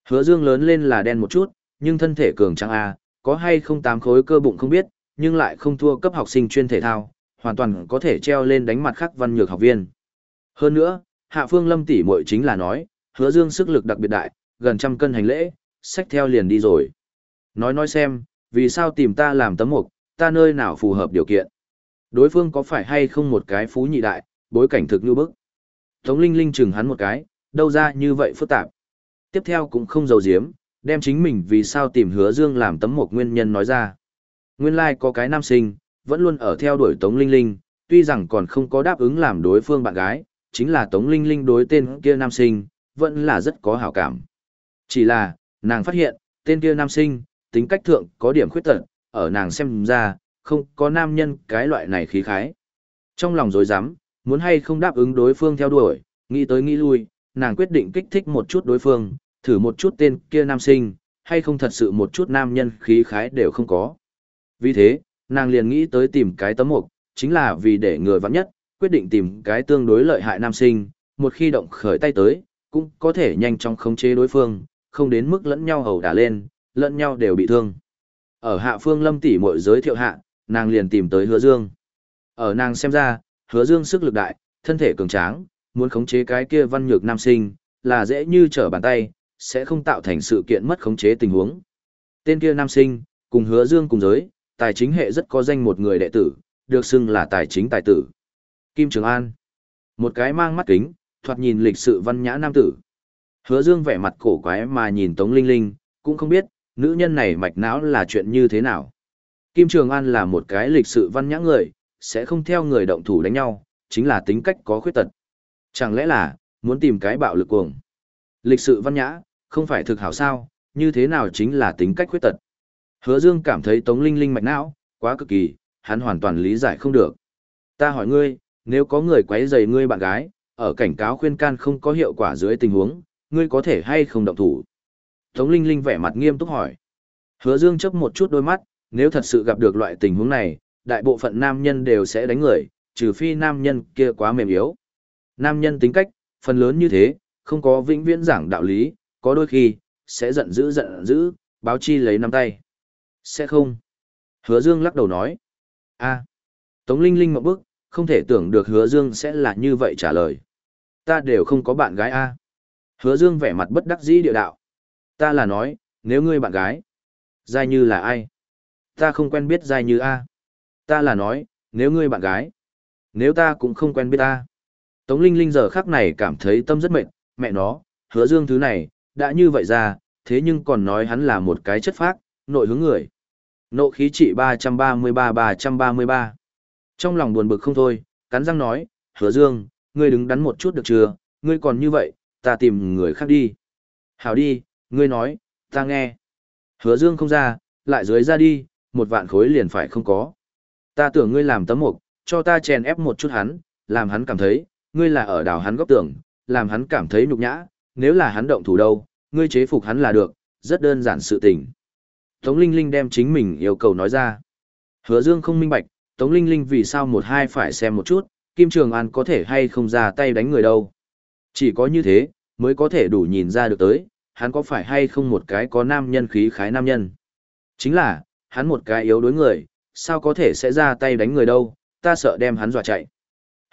Hứa Dương lớn lên là đen một chút, nhưng thân thể cường tráng A, có hay không tám khối cơ bụng không biết, nhưng lại không thua cấp học sinh chuyên thể thao, hoàn toàn có thể treo lên đánh mặt khắc văn nhược học viên. Hơn nữa, Hạ Phương Lâm tỷ muội chính là nói, Hứa Dương sức lực đặc biệt đại, gần trăm cân hành lễ, xách theo liền đi rồi. Nói nói xem, vì sao tìm ta làm tấm mục, ta nơi nào phù hợp điều kiện. Đối phương có phải hay không một cái phú nhị đại, bối cảnh thực như bức. Tống Linh Linh chừng hắn một cái, đâu ra như vậy phức tạp. Tiếp theo cũng không giấu giếm, đem chính mình vì sao tìm hứa dương làm tấm một nguyên nhân nói ra. Nguyên lai like có cái nam sinh, vẫn luôn ở theo đuổi Tống Linh Linh, tuy rằng còn không có đáp ứng làm đối phương bạn gái, chính là Tống Linh Linh đối tên kia nam sinh, vẫn là rất có hảo cảm. Chỉ là, nàng phát hiện, tên kia nam sinh, tính cách thượng có điểm khuyết tật, ở nàng xem ra, không có nam nhân cái loại này khí khái. Trong lòng dối rắm muốn hay không đáp ứng đối phương theo đuổi, nghĩ tới nghĩ lui, nàng quyết định kích thích một chút đối phương, thử một chút tên kia nam sinh, hay không thật sự một chút nam nhân khí khái đều không có. Vì thế, nàng liền nghĩ tới tìm cái tấm mục, chính là vì để người vắng nhất, quyết định tìm cái tương đối lợi hại nam sinh, một khi động khởi tay tới, cũng có thể nhanh chóng khống chế đối phương, không đến mức lẫn nhau hầu đả lên, lẫn nhau đều bị thương. Ở hạ phương lâm tỷ mội giới thiệu hạ, nàng liền tìm tới hứa dương. Ở nàng xem ra, hứa dương sức lực đại, thân thể cường tráng, muốn khống chế cái kia văn nhược nam sinh, là dễ như trở bàn tay, sẽ không tạo thành sự kiện mất khống chế tình huống. Tên kia nam sinh, cùng hứa dương cùng giới, tài chính hệ rất có danh một người đệ tử, được xưng là tài chính tài tử. Kim Trường An. Một cái mang mắt kính, thoạt nhìn lịch sự văn nhã nam tử. Hứa dương vẻ mặt cổ quái mà nhìn Tống Linh Linh, cũng không biết, nữ nhân này mạch não là chuyện như thế nào. Kim Trường An là một cái lịch sự văn nhã người, sẽ không theo người động thủ đánh nhau, chính là tính cách có khuyết tật. Chẳng lẽ là, muốn tìm cái bạo lực cuồng. Lịch sự văn nhã, không phải thực hảo sao, như thế nào chính là tính cách khuyết tật. Hứa Dương cảm thấy Tống Linh Linh mạch não, quá cực kỳ, hắn hoàn toàn lý giải không được. Ta hỏi ngươi, nếu có người quấy rầy ngươi bạn gái, ở cảnh cáo khuyên can không có hiệu quả dưới tình huống, ngươi có thể hay không động thủ? Tống Linh Linh vẻ mặt nghiêm túc hỏi. Hứa Dương chớp một chút đôi mắt, nếu thật sự gặp được loại tình huống này, đại bộ phận nam nhân đều sẽ đánh người, trừ phi nam nhân kia quá mềm yếu. Nam nhân tính cách, phần lớn như thế, không có vĩnh viễn giảng đạo lý, có đôi khi, sẽ giận dữ giận dữ, báo chi lấy nắm tay. Sẽ không. Hứa Dương lắc đầu nói. a Tống Linh Linh một bức, không thể tưởng được Hứa Dương sẽ là như vậy trả lời. Ta đều không có bạn gái a Hứa Dương vẻ mặt bất đắc dĩ địa đạo. Ta là nói, nếu ngươi bạn gái, Giai Như là ai? Ta không quen biết Giai Như a Ta là nói, nếu ngươi bạn gái, nếu ta cũng không quen biết ta. Tống Linh Linh giờ khắc này cảm thấy tâm rất mệt, mẹ nó, hứa dương thứ này, đã như vậy ra, thế nhưng còn nói hắn là một cái chất phác, nội hướng người. Nộ khí trị 333-333. Trong lòng buồn bực không thôi, cắn răng nói, hứa dương, ngươi đứng đắn một chút được chưa, ngươi còn như vậy, ta tìm người khác đi. Hảo đi, ngươi nói, ta nghe. Hứa dương không ra, lại dưới ra đi, một vạn khối liền phải không có. Ta tưởng ngươi làm tấm mục, cho ta chèn ép một chút hắn, làm hắn cảm thấy, ngươi là ở đảo hắn góc tưởng, làm hắn cảm thấy nhục nhã, nếu là hắn động thủ đâu, ngươi chế phục hắn là được, rất đơn giản sự tình. Tống Linh Linh đem chính mình yêu cầu nói ra. Hứa Dương không minh bạch, Tống Linh Linh vì sao một hai phải xem một chút, Kim Trường An có thể hay không ra tay đánh người đâu. Chỉ có như thế, mới có thể đủ nhìn ra được tới, hắn có phải hay không một cái có nam nhân khí khái nam nhân. Chính là, hắn một cái yếu đối người, sao có thể sẽ ra tay đánh người đâu, ta sợ đem hắn dọa chạy.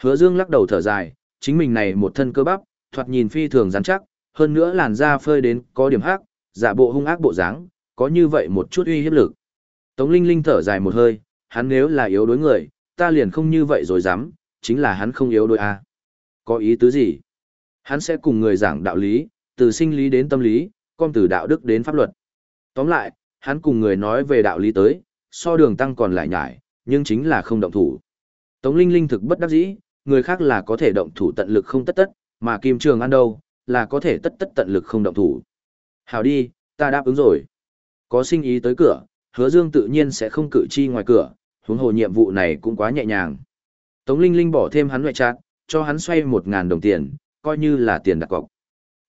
Hứa Dương lắc đầu thở dài, chính mình này một thân cơ bắp, thoạt nhìn phi thường rắn chắc, hơn nữa làn da phơi đến có điểm hắc, giả bộ hung ác bộ dáng, có như vậy một chút uy hiếp lực. Tống Linh Linh thở dài một hơi, hắn nếu là yếu đối người, ta liền không như vậy rồi dám, chính là hắn không yếu đối a. À. Có ý tứ gì? Hắn sẽ cùng người giảng đạo lý, từ sinh lý đến tâm lý, con từ đạo đức đến pháp luật. Tóm lại, hắn cùng người nói về đạo lý tới, so đường tăng còn lại nhải, nhưng chính là không động thủ. Tống Linh Linh thực bất đắc dĩ, người khác là có thể động thủ tận lực không tất tất, mà Kim Trường An đâu, là có thể tất tất tận lực không động thủ. Hảo đi, ta đáp ứng rồi. Có sinh ý tới cửa, hứa dương tự nhiên sẽ không cử chi ngoài cửa, huống hồ nhiệm vụ này cũng quá nhẹ nhàng. Tống Linh Linh bỏ thêm hắn ngoại trạng, cho hắn xoay một ngàn đồng tiền, coi như là tiền đặt cọc.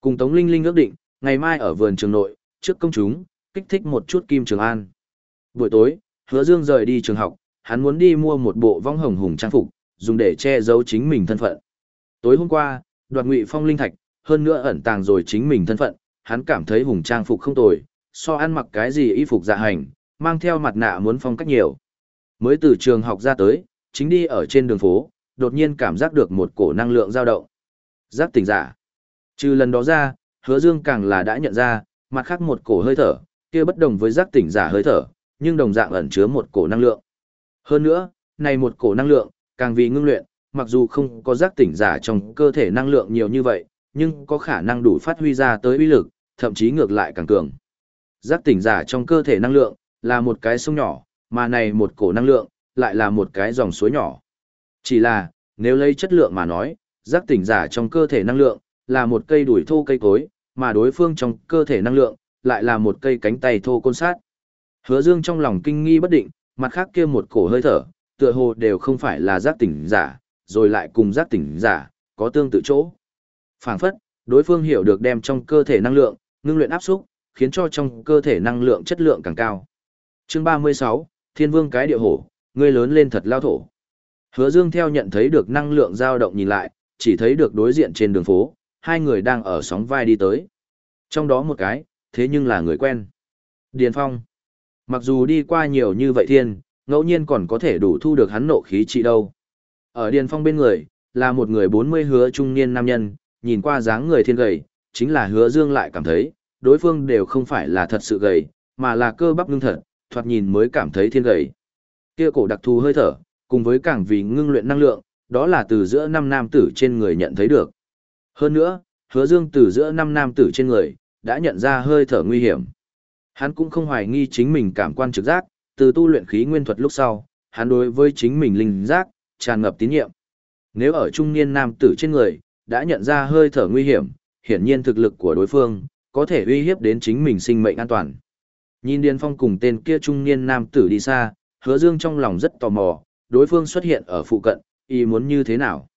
Cùng Tống Linh Linh ước định, ngày mai ở vườn trường nội, trước công chúng, kích thích một chút Kim Trường An. Buổi tối, hứa dương rời đi trường học, hắn muốn đi mua một bộ vong hồng hùng trang phục, dùng để che giấu chính mình thân phận. Tối hôm qua, đoạt ngụy phong linh thạch, hơn nữa ẩn tàng rồi chính mình thân phận, hắn cảm thấy hùng trang phục không tồi, so ăn mặc cái gì y phục dạ hành, mang theo mặt nạ muốn phong cách nhiều. Mới từ trường học ra tới, chính đi ở trên đường phố, đột nhiên cảm giác được một cổ năng lượng dao động. Giác tỉnh giả. Trừ lần đó ra, hứa dương càng là đã nhận ra, mặt khác một cổ hơi thở, kia bất đồng với giác tỉnh giả hơi thở, nhưng đồng dạng ẩn chứa một cổ năng lượng. Hơn nữa, này một cổ năng lượng, càng vì ngưng luyện, mặc dù không có giác tỉnh giả trong cơ thể năng lượng nhiều như vậy, nhưng có khả năng đủ phát huy ra tới uy lực, thậm chí ngược lại càng cường. Giác tỉnh giả trong cơ thể năng lượng, là một cái sông nhỏ, mà này một cổ năng lượng, lại là một cái dòng suối nhỏ. Chỉ là, nếu lấy chất lượng mà nói, giác tỉnh giả trong cơ thể năng lượng, là một cây đuổi thô cây cối, mà đối phương trong cơ thể năng lượng, lại là một cây cánh tay thô côn sát. Hứa Dương trong lòng kinh nghi bất định, mặt khác kia một cổ hơi thở, tựa hồ đều không phải là giác tỉnh giả, rồi lại cùng giác tỉnh giả, có tương tự chỗ. Phảng phất, đối phương hiểu được đem trong cơ thể năng lượng, ngưng luyện áp xúc, khiến cho trong cơ thể năng lượng chất lượng càng cao. Chương 36, Thiên Vương cái địa hổ, ngươi lớn lên thật lao thổ. Hứa Dương theo nhận thấy được năng lượng dao động nhìn lại, chỉ thấy được đối diện trên đường phố, hai người đang ở sóng vai đi tới. Trong đó một cái, thế nhưng là người quen. Điền Phong. Mặc dù đi qua nhiều như vậy thiên, ngẫu nhiên còn có thể đủ thu được hắn nộ khí trị đâu. Ở Điền Phong bên người, là một người 40 hứa trung niên nam nhân, nhìn qua dáng người thiên gầy, chính là hứa dương lại cảm thấy, đối phương đều không phải là thật sự gầy, mà là cơ bắp ngưng thật, thoạt nhìn mới cảm thấy thiên gầy. Kia cổ đặc thù hơi thở, cùng với càng vì ngưng luyện năng lượng, đó là từ giữa năm nam tử trên người nhận thấy được. Hơn nữa, hứa dương từ giữa năm nam tử trên người, đã nhận ra hơi thở nguy hiểm. Hắn cũng không hoài nghi chính mình cảm quan trực giác, từ tu luyện khí nguyên thuật lúc sau, hắn đối với chính mình linh giác, tràn ngập tín nhiệm. Nếu ở trung niên nam tử trên người, đã nhận ra hơi thở nguy hiểm, hiển nhiên thực lực của đối phương, có thể uy hiếp đến chính mình sinh mệnh an toàn. Nhìn Điền Phong cùng tên kia trung niên nam tử đi xa, hứa dương trong lòng rất tò mò, đối phương xuất hiện ở phụ cận, ý muốn như thế nào.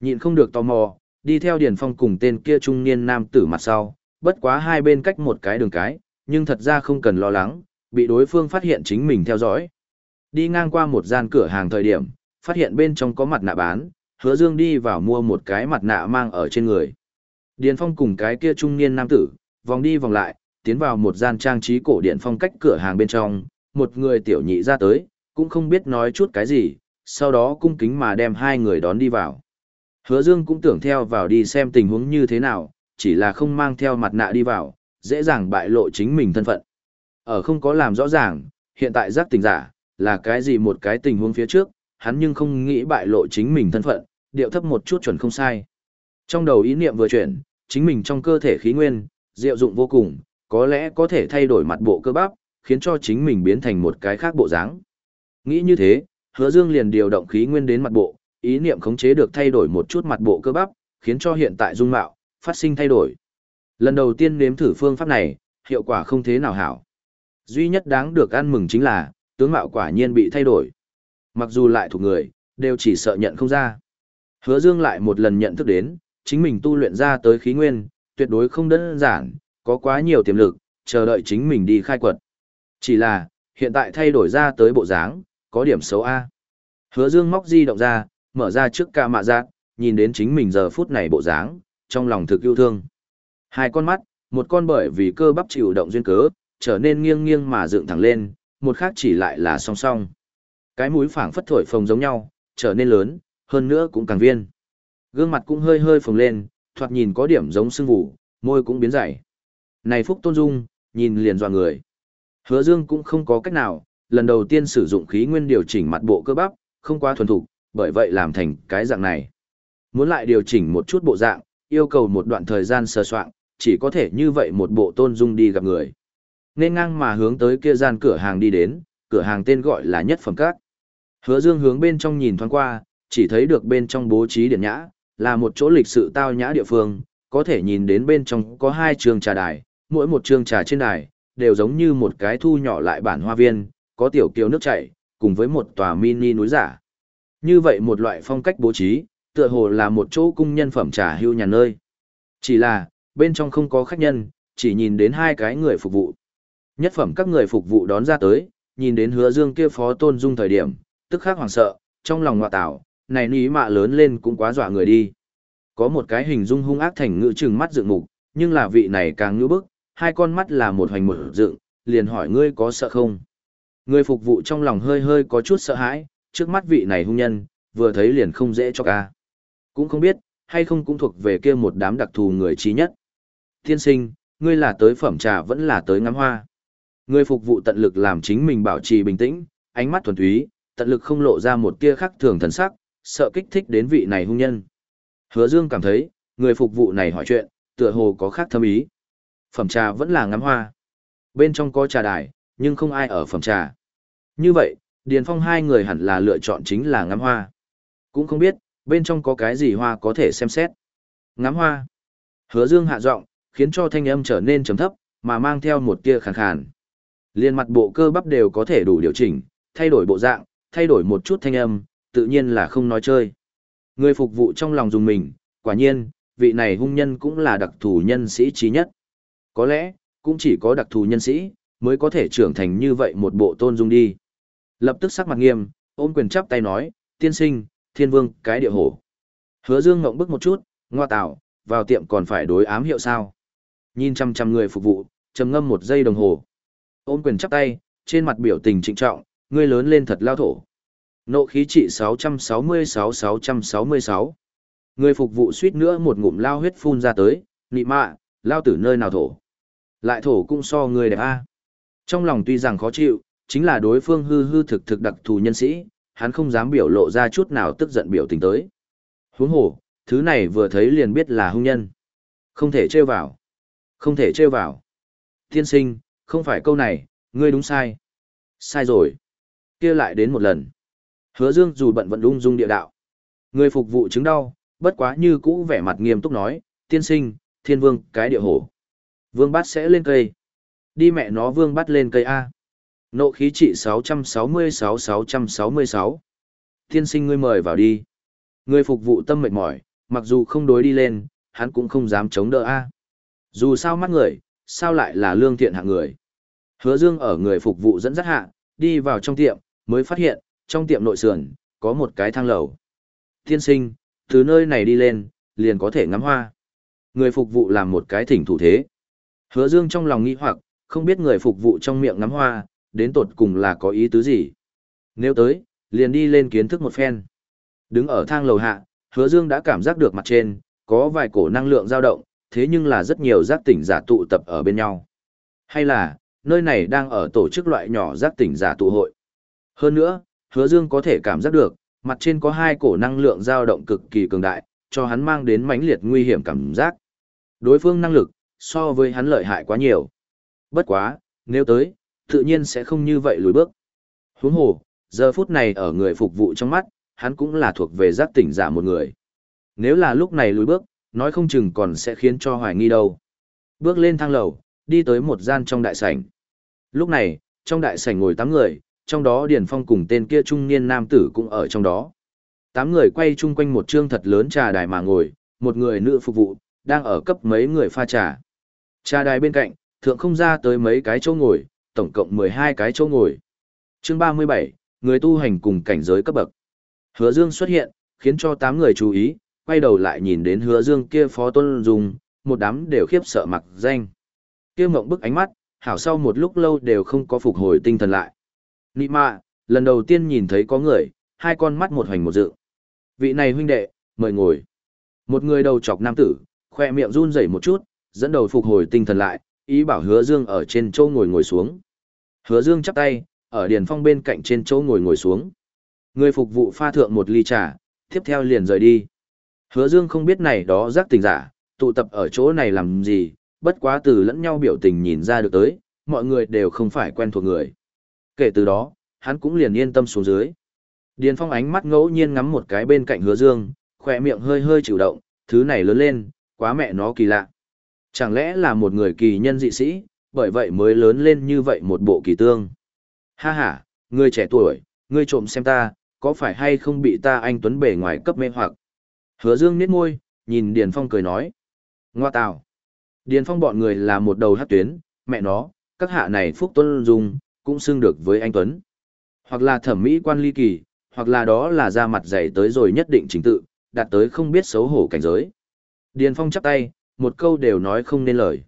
Nhìn không được tò mò, đi theo Điền Phong cùng tên kia trung niên nam tử mặt sau, bất quá hai bên cách một cái đường cái, nhưng thật ra không cần lo lắng, bị đối phương phát hiện chính mình theo dõi. Đi ngang qua một gian cửa hàng thời điểm, phát hiện bên trong có mặt nạ bán, hứa dương đi vào mua một cái mặt nạ mang ở trên người. Điền Phong cùng cái kia trung niên nam tử, vòng đi vòng lại, tiến vào một gian trang trí cổ điện phong cách cửa hàng bên trong, một người tiểu nhị ra tới, cũng không biết nói chút cái gì, sau đó cung kính mà đem hai người đón đi vào. Hứa Dương cũng tưởng theo vào đi xem tình huống như thế nào, chỉ là không mang theo mặt nạ đi vào, dễ dàng bại lộ chính mình thân phận. Ở không có làm rõ ràng, hiện tại giác tình giả, là cái gì một cái tình huống phía trước, hắn nhưng không nghĩ bại lộ chính mình thân phận, điệu thấp một chút chuẩn không sai. Trong đầu ý niệm vừa chuyển, chính mình trong cơ thể khí nguyên, diệu dụng vô cùng, có lẽ có thể thay đổi mặt bộ cơ bắp, khiến cho chính mình biến thành một cái khác bộ dáng. Nghĩ như thế, hứa dương liền điều động khí nguyên đến mặt bộ, ý niệm khống chế được thay đổi một chút mặt bộ cơ bắp, khiến cho hiện tại dung mạo, phát sinh thay đổi. Lần đầu tiên nếm thử phương pháp này, hiệu quả không thế nào hảo. Duy nhất đáng được ăn mừng chính là, tướng mạo quả nhiên bị thay đổi. Mặc dù lại thuộc người, đều chỉ sợ nhận không ra. Hứa Dương lại một lần nhận thức đến, chính mình tu luyện ra tới khí nguyên, tuyệt đối không đơn giản, có quá nhiều tiềm lực, chờ đợi chính mình đi khai quật. Chỉ là, hiện tại thay đổi ra tới bộ dáng, có điểm xấu A. Hứa Dương móc di động ra, mở ra trước ca mạ giác, nhìn đến chính mình giờ phút này bộ dáng, trong lòng thực yêu thương. Hai con mắt, một con bởi vì cơ bắp chịu động duyên cớ, trở nên nghiêng nghiêng mà dựng thẳng lên, một khác chỉ lại là song song. Cái mũi phảng phất thổi phồng giống nhau, trở nên lớn, hơn nữa cũng càng viên. Gương mặt cũng hơi hơi phồng lên, thoạt nhìn có điểm giống sưng vụ, môi cũng biến dày. Này Phúc Tôn Dung, nhìn liền dò người. Hứa Dương cũng không có cách nào, lần đầu tiên sử dụng khí nguyên điều chỉnh mặt bộ cơ bắp, không quá thuần thục, bởi vậy làm thành cái dạng này. Muốn lại điều chỉnh một chút bộ dạng, yêu cầu một đoạn thời gian sơ soạn, chỉ có thể như vậy một bộ tôn dung đi gặp người. Nên ngang mà hướng tới kia gian cửa hàng đi đến, cửa hàng tên gọi là nhất phẩm các. Hứa Dương hướng bên trong nhìn thoáng qua, chỉ thấy được bên trong bố trí điện nhã, là một chỗ lịch sự tao nhã địa phương, có thể nhìn đến bên trong có hai trường trà đài, mỗi một trường trà trên đài, đều giống như một cái thu nhỏ lại bản hoa viên, có tiểu kiều nước chảy, cùng với một tòa mini núi giả. Như vậy một loại phong cách bố trí, tựa hồ là một chỗ cung nhân phẩm trà hưu nhà nơi. Chỉ là, bên trong không có khách nhân, chỉ nhìn đến hai cái người phục vụ. Nhất phẩm các người phục vụ đón ra tới, nhìn đến hứa dương kia phó tôn dung thời điểm, tức khắc hoảng sợ, trong lòng ngọa tạo, này ní mạ lớn lên cũng quá dọa người đi. Có một cái hình dung hung ác thành ngữ trừng mắt dựng mục, nhưng là vị này càng ngữ bức, hai con mắt là một hoành mở dựng, liền hỏi ngươi có sợ không? Người phục vụ trong lòng hơi hơi có chút sợ hãi, trước mắt vị này hung nhân, vừa thấy liền không dễ cho ca. Cũng không biết, hay không cũng thuộc về kia một đám đặc thù người trí nhất. Thiên sinh, ngươi là tới phẩm trà vẫn là tới ngắm hoa. Người phục vụ tận lực làm chính mình bảo trì bình tĩnh, ánh mắt thuần túy, tận lực không lộ ra một tia khắc thường thần sắc, sợ kích thích đến vị này hung nhân. Hứa Dương cảm thấy, người phục vụ này hỏi chuyện, tựa hồ có khác thâm ý. Phẩm trà vẫn là ngắm hoa. Bên trong có trà đài, nhưng không ai ở phẩm trà. Như vậy, Điền Phong hai người hẳn là lựa chọn chính là ngắm hoa. Cũng không biết, bên trong có cái gì hoa có thể xem xét. Ngắm hoa. Hứa Dương hạ giọng, khiến cho thanh âm trở nên trầm thấp, mà mang theo một tia khàn khàn. Liên mặt bộ cơ bắp đều có thể đủ điều chỉnh, thay đổi bộ dạng, thay đổi một chút thanh âm, tự nhiên là không nói chơi. Người phục vụ trong lòng dùng mình, quả nhiên, vị này hung nhân cũng là đặc thù nhân sĩ trí nhất. Có lẽ, cũng chỉ có đặc thù nhân sĩ, mới có thể trưởng thành như vậy một bộ tôn dung đi. Lập tức sắc mặt nghiêm, ôm quyền chắp tay nói, tiên sinh, thiên vương, cái địa hổ. Hứa dương ngộng bức một chút, ngoa tạo, vào tiệm còn phải đối ám hiệu sao. Nhìn chăm chăm người phục vụ, trầm ngâm một giây đồng hồ. Ôm quyền chắp tay, trên mặt biểu tình trịnh trọng, ngươi lớn lên thật lao thổ. Nộ khí trị 666-666. Người phục vụ suýt nữa một ngụm lao huyết phun ra tới, nị mạ, lao tử nơi nào thổ. Lại thổ cũng so người đẹp a. Trong lòng tuy rằng khó chịu, chính là đối phương hư hư thực thực đặc thù nhân sĩ, hắn không dám biểu lộ ra chút nào tức giận biểu tình tới. Huống hồ, thứ này vừa thấy liền biết là hung nhân. Không thể trêu vào. Không thể trêu vào. Tiên sinh, không phải câu này, ngươi đúng sai. Sai rồi. kia lại đến một lần. Hứa Dương dù bận vận ung dung địa đạo. Người phục vụ chứng đau, bất quá như cũ vẻ mặt nghiêm túc nói, tiên sinh, thiên vương, cái địa hổ. Vương bát sẽ lên cây. Đi mẹ nó vương bắt lên cây A. Nộ khí trị 666-666. Tiên sinh ngươi mời vào đi. Người phục vụ tâm mệt mỏi, mặc dù không đối đi lên, hắn cũng không dám chống đỡ A. Dù sao mắt người, sao lại là lương thiện hạng người. Hứa Dương ở người phục vụ dẫn dắt hạ, đi vào trong tiệm, mới phát hiện, trong tiệm nội sườn, có một cái thang lầu. Tiên sinh, từ nơi này đi lên, liền có thể ngắm hoa. Người phục vụ làm một cái thỉnh thủ thế. Hứa Dương trong lòng nghi hoặc, không biết người phục vụ trong miệng ngắm hoa, đến tột cùng là có ý tứ gì. Nếu tới, liền đi lên kiến thức một phen. Đứng ở thang lầu hạ, Hứa Dương đã cảm giác được mặt trên, có vài cổ năng lượng dao động, thế nhưng là rất nhiều giác tỉnh giả tụ tập ở bên nhau. Hay là, nơi này đang ở tổ chức loại nhỏ giác tỉnh giả tụ hội. Hơn nữa, hứa dương có thể cảm giác được, mặt trên có hai cổ năng lượng dao động cực kỳ cường đại, cho hắn mang đến mãnh liệt nguy hiểm cảm giác. Đối phương năng lực, so với hắn lợi hại quá nhiều. Bất quá, nếu tới, tự nhiên sẽ không như vậy lùi bước. Huống hồ, giờ phút này ở người phục vụ trong mắt, hắn cũng là thuộc về giác tỉnh giả một người. Nếu là lúc này lùi bước, nói không chừng còn sẽ khiến cho hoài nghi đâu. Bước lên thang lầu, đi tới một gian trong đại sảnh. Lúc này, trong đại sảnh ngồi tám người, trong đó Điền Phong cùng tên kia trung niên nam tử cũng ở trong đó. Tám người quay chung quanh một trương thật lớn trà đài mà ngồi, một người nữ phục vụ, đang ở cấp mấy người pha trà. Trà đài bên cạnh, thượng không ra tới mấy cái chỗ ngồi, tổng cộng 12 cái chỗ ngồi. Chương 37, người tu hành cùng cảnh giới cấp bậc. Hứa Dương xuất hiện, khiến cho 8 người chú ý, quay đầu lại nhìn đến Hứa Dương kia phó tôn dùng, một đám đều khiếp sợ mặc danh. Kia mộng bức ánh mắt, hảo sau một lúc lâu đều không có phục hồi tinh thần lại. Nị mạ, lần đầu tiên nhìn thấy có người, hai con mắt một hoành một dự. Vị này huynh đệ, mời ngồi. Một người đầu chọc nam tử, khoe miệng run rẩy một chút, dẫn đầu phục hồi tinh thần lại, ý bảo hứa dương ở trên chỗ ngồi ngồi xuống. Hứa dương chắp tay, ở điền phong bên cạnh trên chỗ ngồi ngồi xuống. Người phục vụ pha thượng một ly trà, tiếp theo liền rời đi. Hứa dương không biết này đó giác tình giả, tụ tập ở chỗ này làm gì, bất quá từ lẫn nhau biểu tình nhìn ra được tới, mọi người đều không phải quen thuộc người. Kể từ đó, hắn cũng liền yên tâm xuống dưới. Điền Phong ánh mắt ngẫu nhiên ngắm một cái bên cạnh hứa dương, khỏe miệng hơi hơi chịu động, thứ này lớn lên, quá mẹ nó kỳ lạ. Chẳng lẽ là một người kỳ nhân dị sĩ, bởi vậy mới lớn lên như vậy một bộ kỳ tương. Ha ha, người trẻ tuổi, ngươi trộm xem ta, có phải hay không bị ta anh Tuấn bề ngoài cấp mê hoặc. Hứa dương nhếch môi, nhìn Điền Phong cười nói. Ngoa tào. Điền Phong bọn người là một đầu hát tuyến, mẹ nó, các hạ này phúc tuân dung, cũng xưng được với anh Tuấn. Hoặc là thẩm mỹ quan ly kỳ, hoặc là đó là ra mặt dày tới rồi nhất định chính tự, đạt tới không biết xấu hổ cảnh giới. Điền Phong chắp tay, một câu đều nói không nên lời.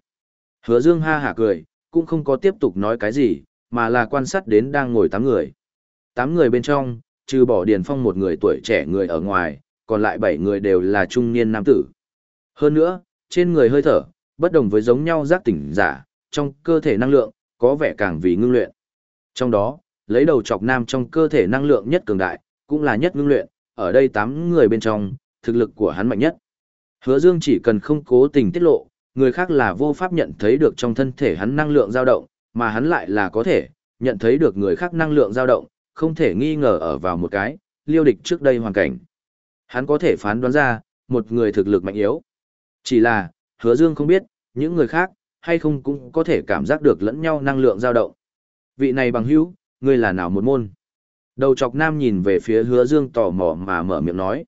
Hứa Dương ha hả cười, cũng không có tiếp tục nói cái gì, mà là quan sát đến đang ngồi tám người. Tám người bên trong, trừ bỏ Điền Phong một người tuổi trẻ người ở ngoài, còn lại bảy người đều là trung niên nam tử. Hơn nữa, trên người hơi thở, bất đồng với giống nhau giác tỉnh giả, trong cơ thể năng lượng, có vẻ càng vì ngưng luyện. Trong đó, lấy đầu chọc nam trong cơ thể năng lượng nhất cường đại, cũng là nhất ngưng luyện, ở đây 8 người bên trong, thực lực của hắn mạnh nhất. Hứa Dương chỉ cần không cố tình tiết lộ, người khác là vô pháp nhận thấy được trong thân thể hắn năng lượng dao động, mà hắn lại là có thể nhận thấy được người khác năng lượng dao động, không thể nghi ngờ ở vào một cái liêu địch trước đây hoàn cảnh. Hắn có thể phán đoán ra một người thực lực mạnh yếu. Chỉ là, Hứa Dương không biết, những người khác hay không cũng có thể cảm giác được lẫn nhau năng lượng dao động. Vị này bằng hữu, ngươi là nào một môn? Đầu chọc nam nhìn về phía hứa dương tò mò mà mở miệng nói.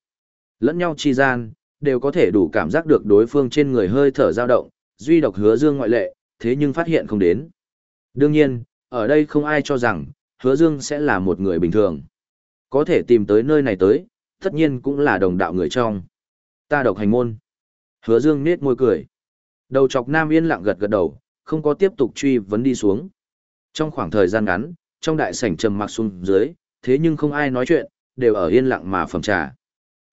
Lẫn nhau chi gian, đều có thể đủ cảm giác được đối phương trên người hơi thở dao động, duy độc hứa dương ngoại lệ, thế nhưng phát hiện không đến. Đương nhiên, ở đây không ai cho rằng, hứa dương sẽ là một người bình thường. Có thể tìm tới nơi này tới, tất nhiên cũng là đồng đạo người trong. Ta độc hành môn. Hứa dương nết môi cười. Đầu chọc nam yên lặng gật gật đầu, không có tiếp tục truy vấn đi xuống. Trong khoảng thời gian ngắn, trong đại sảnh trầm mặc xuống dưới, thế nhưng không ai nói chuyện, đều ở yên lặng mà phẩm trà.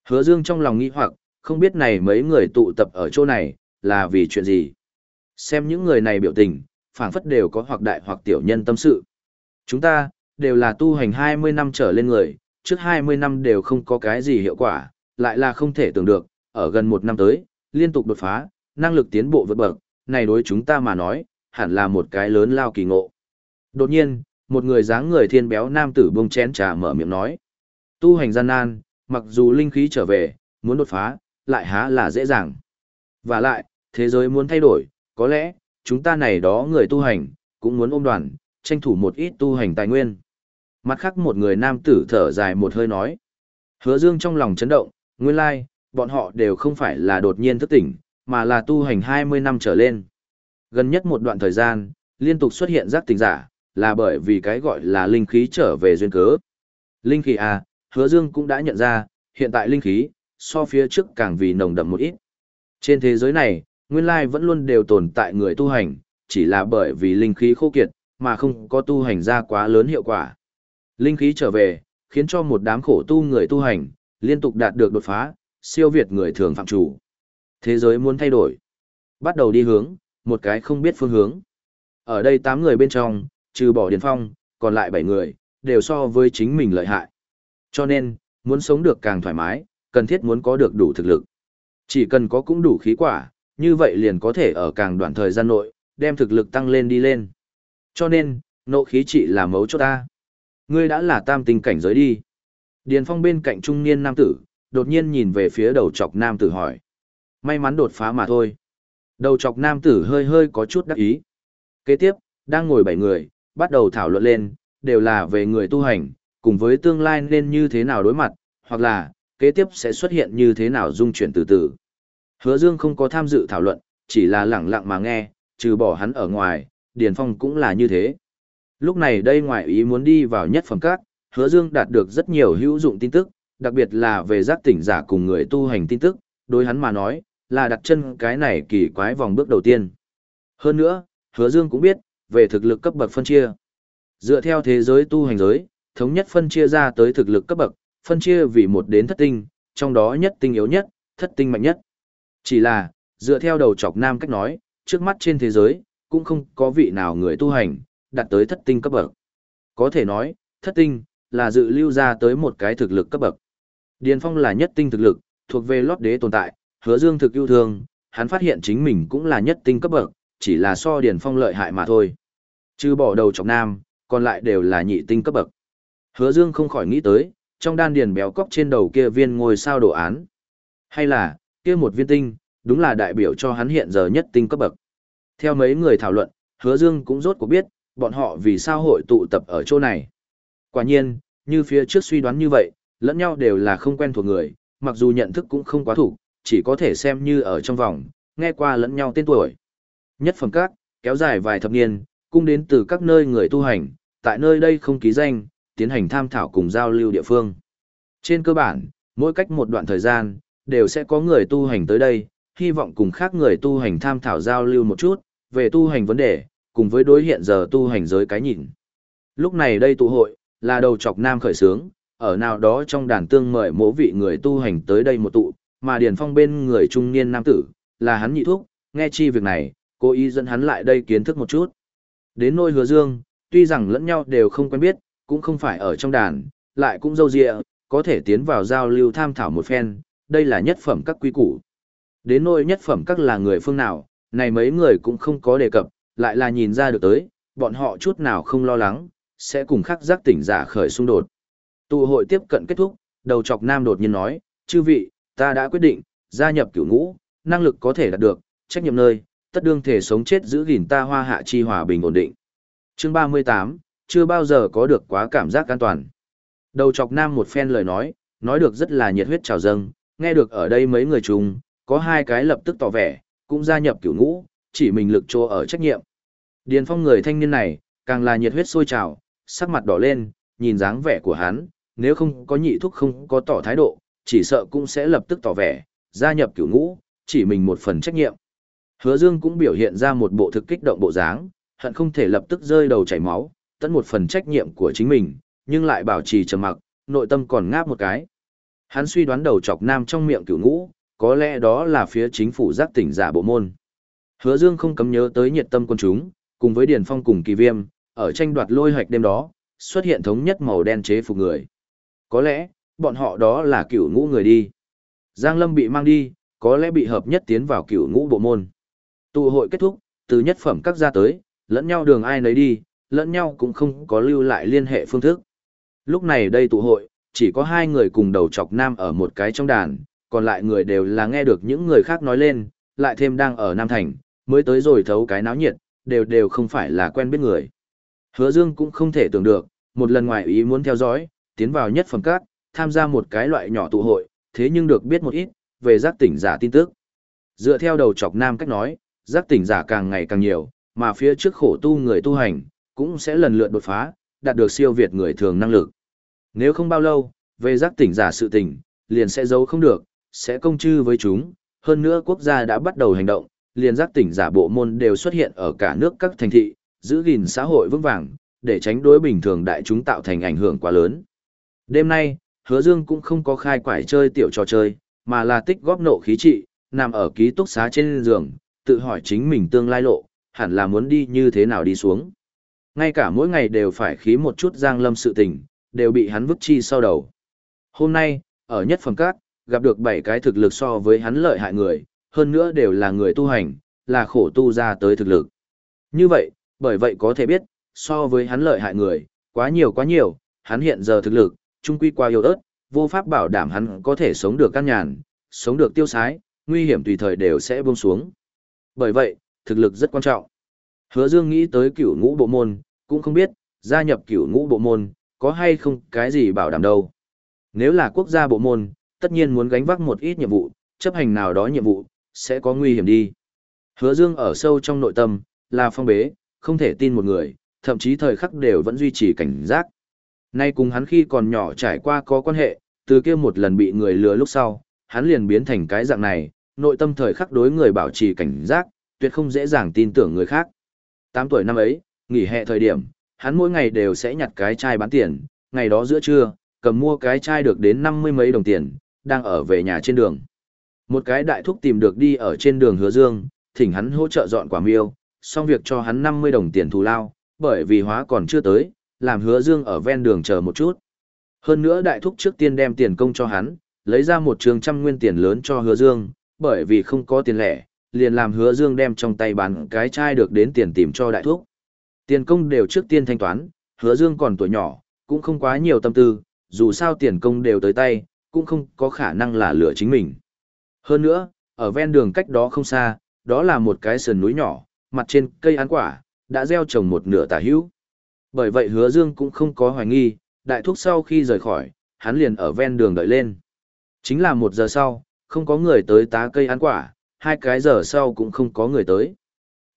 Hứa Dương trong lòng nghĩ hoặc, không biết này mấy người tụ tập ở chỗ này, là vì chuyện gì. Xem những người này biểu tình, phảng phất đều có hoặc đại hoặc tiểu nhân tâm sự. Chúng ta, đều là tu hành 20 năm trở lên người, trước 20 năm đều không có cái gì hiệu quả, lại là không thể tưởng được, ở gần một năm tới, liên tục đột phá, năng lực tiến bộ vượt bậc, này đối chúng ta mà nói, hẳn là một cái lớn lao kỳ ngộ. Đột nhiên, một người dáng người thiên béo nam tử bông chén trà mở miệng nói. Tu hành gian nan, mặc dù linh khí trở về, muốn đột phá, lại há là dễ dàng. Và lại, thế giới muốn thay đổi, có lẽ, chúng ta này đó người tu hành, cũng muốn ôm đoàn, tranh thủ một ít tu hành tài nguyên. Mặt khác một người nam tử thở dài một hơi nói. Hứa dương trong lòng chấn động, nguyên lai, bọn họ đều không phải là đột nhiên thức tỉnh, mà là tu hành 20 năm trở lên. Gần nhất một đoạn thời gian, liên tục xuất hiện giác tỉnh giả, là bởi vì cái gọi là linh khí trở về duyên cớ. Linh khí à, hứa dương cũng đã nhận ra, hiện tại linh khí, so phía trước càng vì nồng đậm một ít. Trên thế giới này, nguyên lai vẫn luôn đều tồn tại người tu hành, chỉ là bởi vì linh khí khô kiệt, mà không có tu hành ra quá lớn hiệu quả. Linh khí trở về, khiến cho một đám khổ tu người tu hành, liên tục đạt được đột phá, siêu việt người thường phạm chủ. Thế giới muốn thay đổi. Bắt đầu đi hướng, một cái không biết phương hướng. Ở đây 8 người bên trong, trừ bỏ Điền Phong, còn lại 7 người, đều so với chính mình lợi hại. Cho nên, muốn sống được càng thoải mái, cần thiết muốn có được đủ thực lực. Chỉ cần có cũng đủ khí quả, như vậy liền có thể ở càng đoạn thời gian nội, đem thực lực tăng lên đi lên. Cho nên, nộ khí trị là mấu chốt ta. Ngươi đã là tam tình cảnh giới đi. Điền Phong bên cạnh trung niên nam tử, đột nhiên nhìn về phía đầu chọc nam tử hỏi. May mắn đột phá mà thôi. Đầu chọc nam tử hơi hơi có chút đắc ý. Kế tiếp, đang ngồi bảy người, bắt đầu thảo luận lên, đều là về người tu hành, cùng với tương lai nên như thế nào đối mặt, hoặc là, kế tiếp sẽ xuất hiện như thế nào dung chuyển từ từ. Hứa Dương không có tham dự thảo luận, chỉ là lặng lặng mà nghe, trừ bỏ hắn ở ngoài, Điền Phong cũng là như thế. Lúc này đây ngoại ý muốn đi vào nhất phẩm các, Hứa Dương đạt được rất nhiều hữu dụng tin tức, đặc biệt là về giác tỉnh giả cùng người tu hành tin tức, đối hắn mà nói, là đặt chân cái này kỳ quái vòng bước đầu tiên. Hơn nữa, Hứa Dương cũng biết, về thực lực cấp bậc phân chia. Dựa theo thế giới tu hành giới, thống nhất phân chia ra tới thực lực cấp bậc, phân chia vì một đến thất tinh, trong đó nhất tinh yếu nhất, thất tinh mạnh nhất. Chỉ là, dựa theo đầu chọc nam cách nói, trước mắt trên thế giới, cũng không có vị nào người tu hành, đạt tới thất tinh cấp bậc. Có thể nói, thất tinh, là dự lưu ra tới một cái thực lực cấp bậc. Điền Phong là nhất tinh thực lực, thuộc về lót đế tồn tại, hứa dương thực yêu thương, hắn phát hiện chính mình cũng là nhất tinh cấp bậc, chỉ là so Điền Phong lợi hại mà thôi. Trừ bỏ đầu chọc nam, còn lại đều là nhị tinh cấp bậc. Hứa dương không khỏi nghĩ tới, trong đan điền béo cóc trên đầu kia viên ngôi sao đồ án. Hay là, kia một viên tinh, đúng là đại biểu cho hắn hiện giờ nhất tinh cấp bậc. Theo mấy người thảo luận, hứa dương cũng rốt cuộc biết, bọn họ vì sao hội tụ tập ở chỗ này. Quả nhiên, như phía trước suy đoán như vậy, lẫn nhau đều là không quen thuộc người, mặc dù nhận thức cũng không quá thủ, chỉ có thể xem như ở trong vòng, nghe qua lẫn nhau tên tuổi. Nhất phẩm các, kéo dài vài thập niên, cung đến từ các nơi người tu hành, tại nơi đây không ký danh, tiến hành tham thảo cùng giao lưu địa phương. Trên cơ bản, mỗi cách một đoạn thời gian, đều sẽ có người tu hành tới đây, hy vọng cùng khác người tu hành tham thảo giao lưu một chút, về tu hành vấn đề, cùng với đối hiện giờ tu hành giới cái nhìn. Lúc này đây tụ hội, là đầu chọc nam khởi sướng, ở nào đó trong đàn tương mời mỗi vị người tu hành tới đây một tụ, mà Điền Phong bên người trung niên nam tử, là hắn nhị thúc, nghe chi việc này, cố ý dẫn hắn lại đây kiến thức một chút. Đến nôi hứa dương, tuy rằng lẫn nhau đều không quen biết, cũng không phải ở trong đàn, lại cũng dâu dịa, có thể tiến vào giao lưu tham thảo một phen, đây là nhất phẩm các quy củ. Đến nôi nhất phẩm các là người phương nào, này mấy người cũng không có đề cập, lại là nhìn ra được tới, bọn họ chút nào không lo lắng, sẽ cùng khắc giác tỉnh giả khởi xung đột. Tụ hội tiếp cận kết thúc, đầu chọc nam đột nhiên nói, chư vị, ta đã quyết định, gia nhập cửu ngũ, năng lực có thể đạt được, trách nhiệm nơi, tất đương thể sống chết giữ gìn ta hoa hạ chi hòa bình ổn định. Chương 38, chưa bao giờ có được quá cảm giác an toàn. Đầu chọc nam một phen lời nói, nói được rất là nhiệt huyết trào dâng, nghe được ở đây mấy người chung, có hai cái lập tức tỏ vẻ, cũng gia nhập cửu ngũ, chỉ mình lực trô ở trách nhiệm. Điền phong người thanh niên này, càng là nhiệt huyết sôi trào, sắc mặt đỏ lên, nhìn dáng vẻ của hắn, nếu không có nhị thúc không có tỏ thái độ, chỉ sợ cũng sẽ lập tức tỏ vẻ, gia nhập cửu ngũ, chỉ mình một phần trách nhiệm. Hứa Dương cũng biểu hiện ra một bộ thực kích động bộ dáng, hận không thể lập tức rơi đầu chảy máu, tận một phần trách nhiệm của chính mình, nhưng lại bảo trì trầm mặc, nội tâm còn ngáp một cái. Hắn suy đoán đầu chọc nam trong miệng cửu ngũ, có lẽ đó là phía chính phủ giác tỉnh giả bộ môn. Hứa Dương không cấm nhớ tới nhiệt tâm quân chúng, cùng với Điền Phong cùng Kỳ Viêm, ở tranh đoạt lôi hạch đêm đó, xuất hiện thống nhất màu đen chế phục người. Có lẽ, bọn họ đó là cửu ngũ người đi. Giang Lâm bị mang đi, có lẽ bị hợp nhất tiến vào cửu ngũ bộ môn. Tụ hội kết thúc, từ nhất phẩm các gia tới, lẫn nhau đường ai nấy đi, lẫn nhau cũng không có lưu lại liên hệ phương thức. Lúc này đây tụ hội, chỉ có hai người cùng đầu chọc nam ở một cái trong đàn, còn lại người đều là nghe được những người khác nói lên, lại thêm đang ở Nam Thành, mới tới rồi thấu cái náo nhiệt, đều đều không phải là quen biết người. Hứa Dương cũng không thể tưởng được, một lần ngoài ý muốn theo dõi, tiến vào nhất phẩm các, tham gia một cái loại nhỏ tụ hội, thế nhưng được biết một ít, về giác tỉnh giả tin tức. Dựa theo đầu chọc nam cách nói, giác tỉnh giả càng ngày càng nhiều, mà phía trước khổ tu người tu hành, cũng sẽ lần lượt đột phá, đạt được siêu việt người thường năng lực. Nếu không bao lâu, về giác tỉnh giả sự tỉnh, liền sẽ giấu không được, sẽ công chư với chúng, hơn nữa quốc gia đã bắt đầu hành động, liền giác tỉnh giả bộ môn đều xuất hiện ở cả nước các thành thị, giữ gìn xã hội vững vàng, để tránh đối bình thường đại chúng tạo thành ảnh hưởng quá lớn. Đêm nay, Hứa Dương cũng không có khai quải chơi tiểu trò chơi, mà là tích góp nộ khí trị, nằm ở ký túc xá trên giường, tự hỏi chính mình tương lai lộ, hẳn là muốn đi như thế nào đi xuống. Ngay cả mỗi ngày đều phải khí một chút giang lâm sự tình, đều bị hắn vứt chi sau đầu. Hôm nay, ở nhất phẩm các, gặp được bảy cái thực lực so với hắn lợi hại người, hơn nữa đều là người tu hành, là khổ tu ra tới thực lực. Như vậy, bởi vậy có thể biết, so với hắn lợi hại người, quá nhiều quá nhiều, hắn hiện giờ thực lực, trung quy qua yếu ớt, vô pháp bảo đảm hắn có thể sống được căn nhàn, sống được tiêu sái, nguy hiểm tùy thời đều sẽ buông xuống. Bởi vậy, thực lực rất quan trọng. Hứa Dương nghĩ tới cửu ngũ bộ môn, cũng không biết, gia nhập cửu ngũ bộ môn, có hay không cái gì bảo đảm đâu. Nếu là quốc gia bộ môn, tất nhiên muốn gánh vác một ít nhiệm vụ, chấp hành nào đó nhiệm vụ, sẽ có nguy hiểm đi. Hứa Dương ở sâu trong nội tâm, là phong bế, không thể tin một người, thậm chí thời khắc đều vẫn duy trì cảnh giác. Nay cùng hắn khi còn nhỏ trải qua có quan hệ, từ kia một lần bị người lừa lúc sau, hắn liền biến thành cái dạng này, nội tâm thời khắc đối người bảo trì cảnh giác, tuyệt không dễ dàng tin tưởng người khác. 8 tuổi năm ấy, nghỉ hè thời điểm, hắn mỗi ngày đều sẽ nhặt cái chai bán tiền, ngày đó giữa trưa, cầm mua cái chai được đến năm mươi mấy đồng tiền, đang ở về nhà trên đường. Một cái đại thúc tìm được đi ở trên đường hứa dương, thỉnh hắn hỗ trợ dọn quả miêu, xong việc cho hắn 50 đồng tiền thù lao, bởi vì hóa còn chưa tới, làm hứa dương ở ven đường chờ một chút. Hơn nữa đại thúc trước tiên đem tiền công cho hắn, lấy ra một trường trăm nguyên tiền lớn cho hứa dương, bởi vì không có tiền lẻ, liền làm hứa dương đem trong tay bán cái chai được đến tiền tìm cho đại thúc. Tiền công đều trước tiên thanh toán, hứa dương còn tuổi nhỏ, cũng không quá nhiều tâm tư, dù sao tiền công đều tới tay, cũng không có khả năng là lửa chính mình. Hơn nữa, ở ven đường cách đó không xa, đó là một cái sườn núi nhỏ, mặt trên cây ăn quả, đã gieo trồng một nửa tả hữu. Bởi vậy hứa dương cũng không có hoài nghi, đại thúc sau khi rời khỏi, hắn liền ở ven đường đợi lên. Chính là một giờ sau, không có người tới tá cây ăn quả, hai cái giờ sau cũng không có người tới.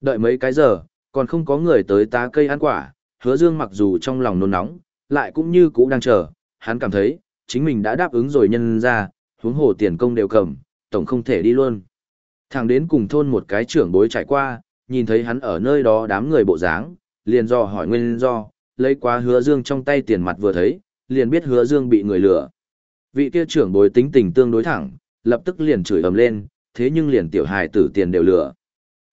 Đợi mấy cái giờ, còn không có người tới tá cây ăn quả, hứa dương mặc dù trong lòng nôn nóng, lại cũng như cũ đang chờ, hắn cảm thấy, chính mình đã đáp ứng rồi nhân ra, huống hồ tiền công đều cầm, tổng không thể đi luôn. Thằng đến cùng thôn một cái trưởng bối trải qua, nhìn thấy hắn ở nơi đó đám người bộ dáng, liền do hỏi nguyên do, lấy quá hứa dương trong tay tiền mặt vừa thấy, liền biết hứa dương bị người lừa. Vị kia trưởng bối tính tình tương đối thẳng, lập tức liền chửi ầm lên, thế nhưng liền tiểu hài tử tiền đều lừa.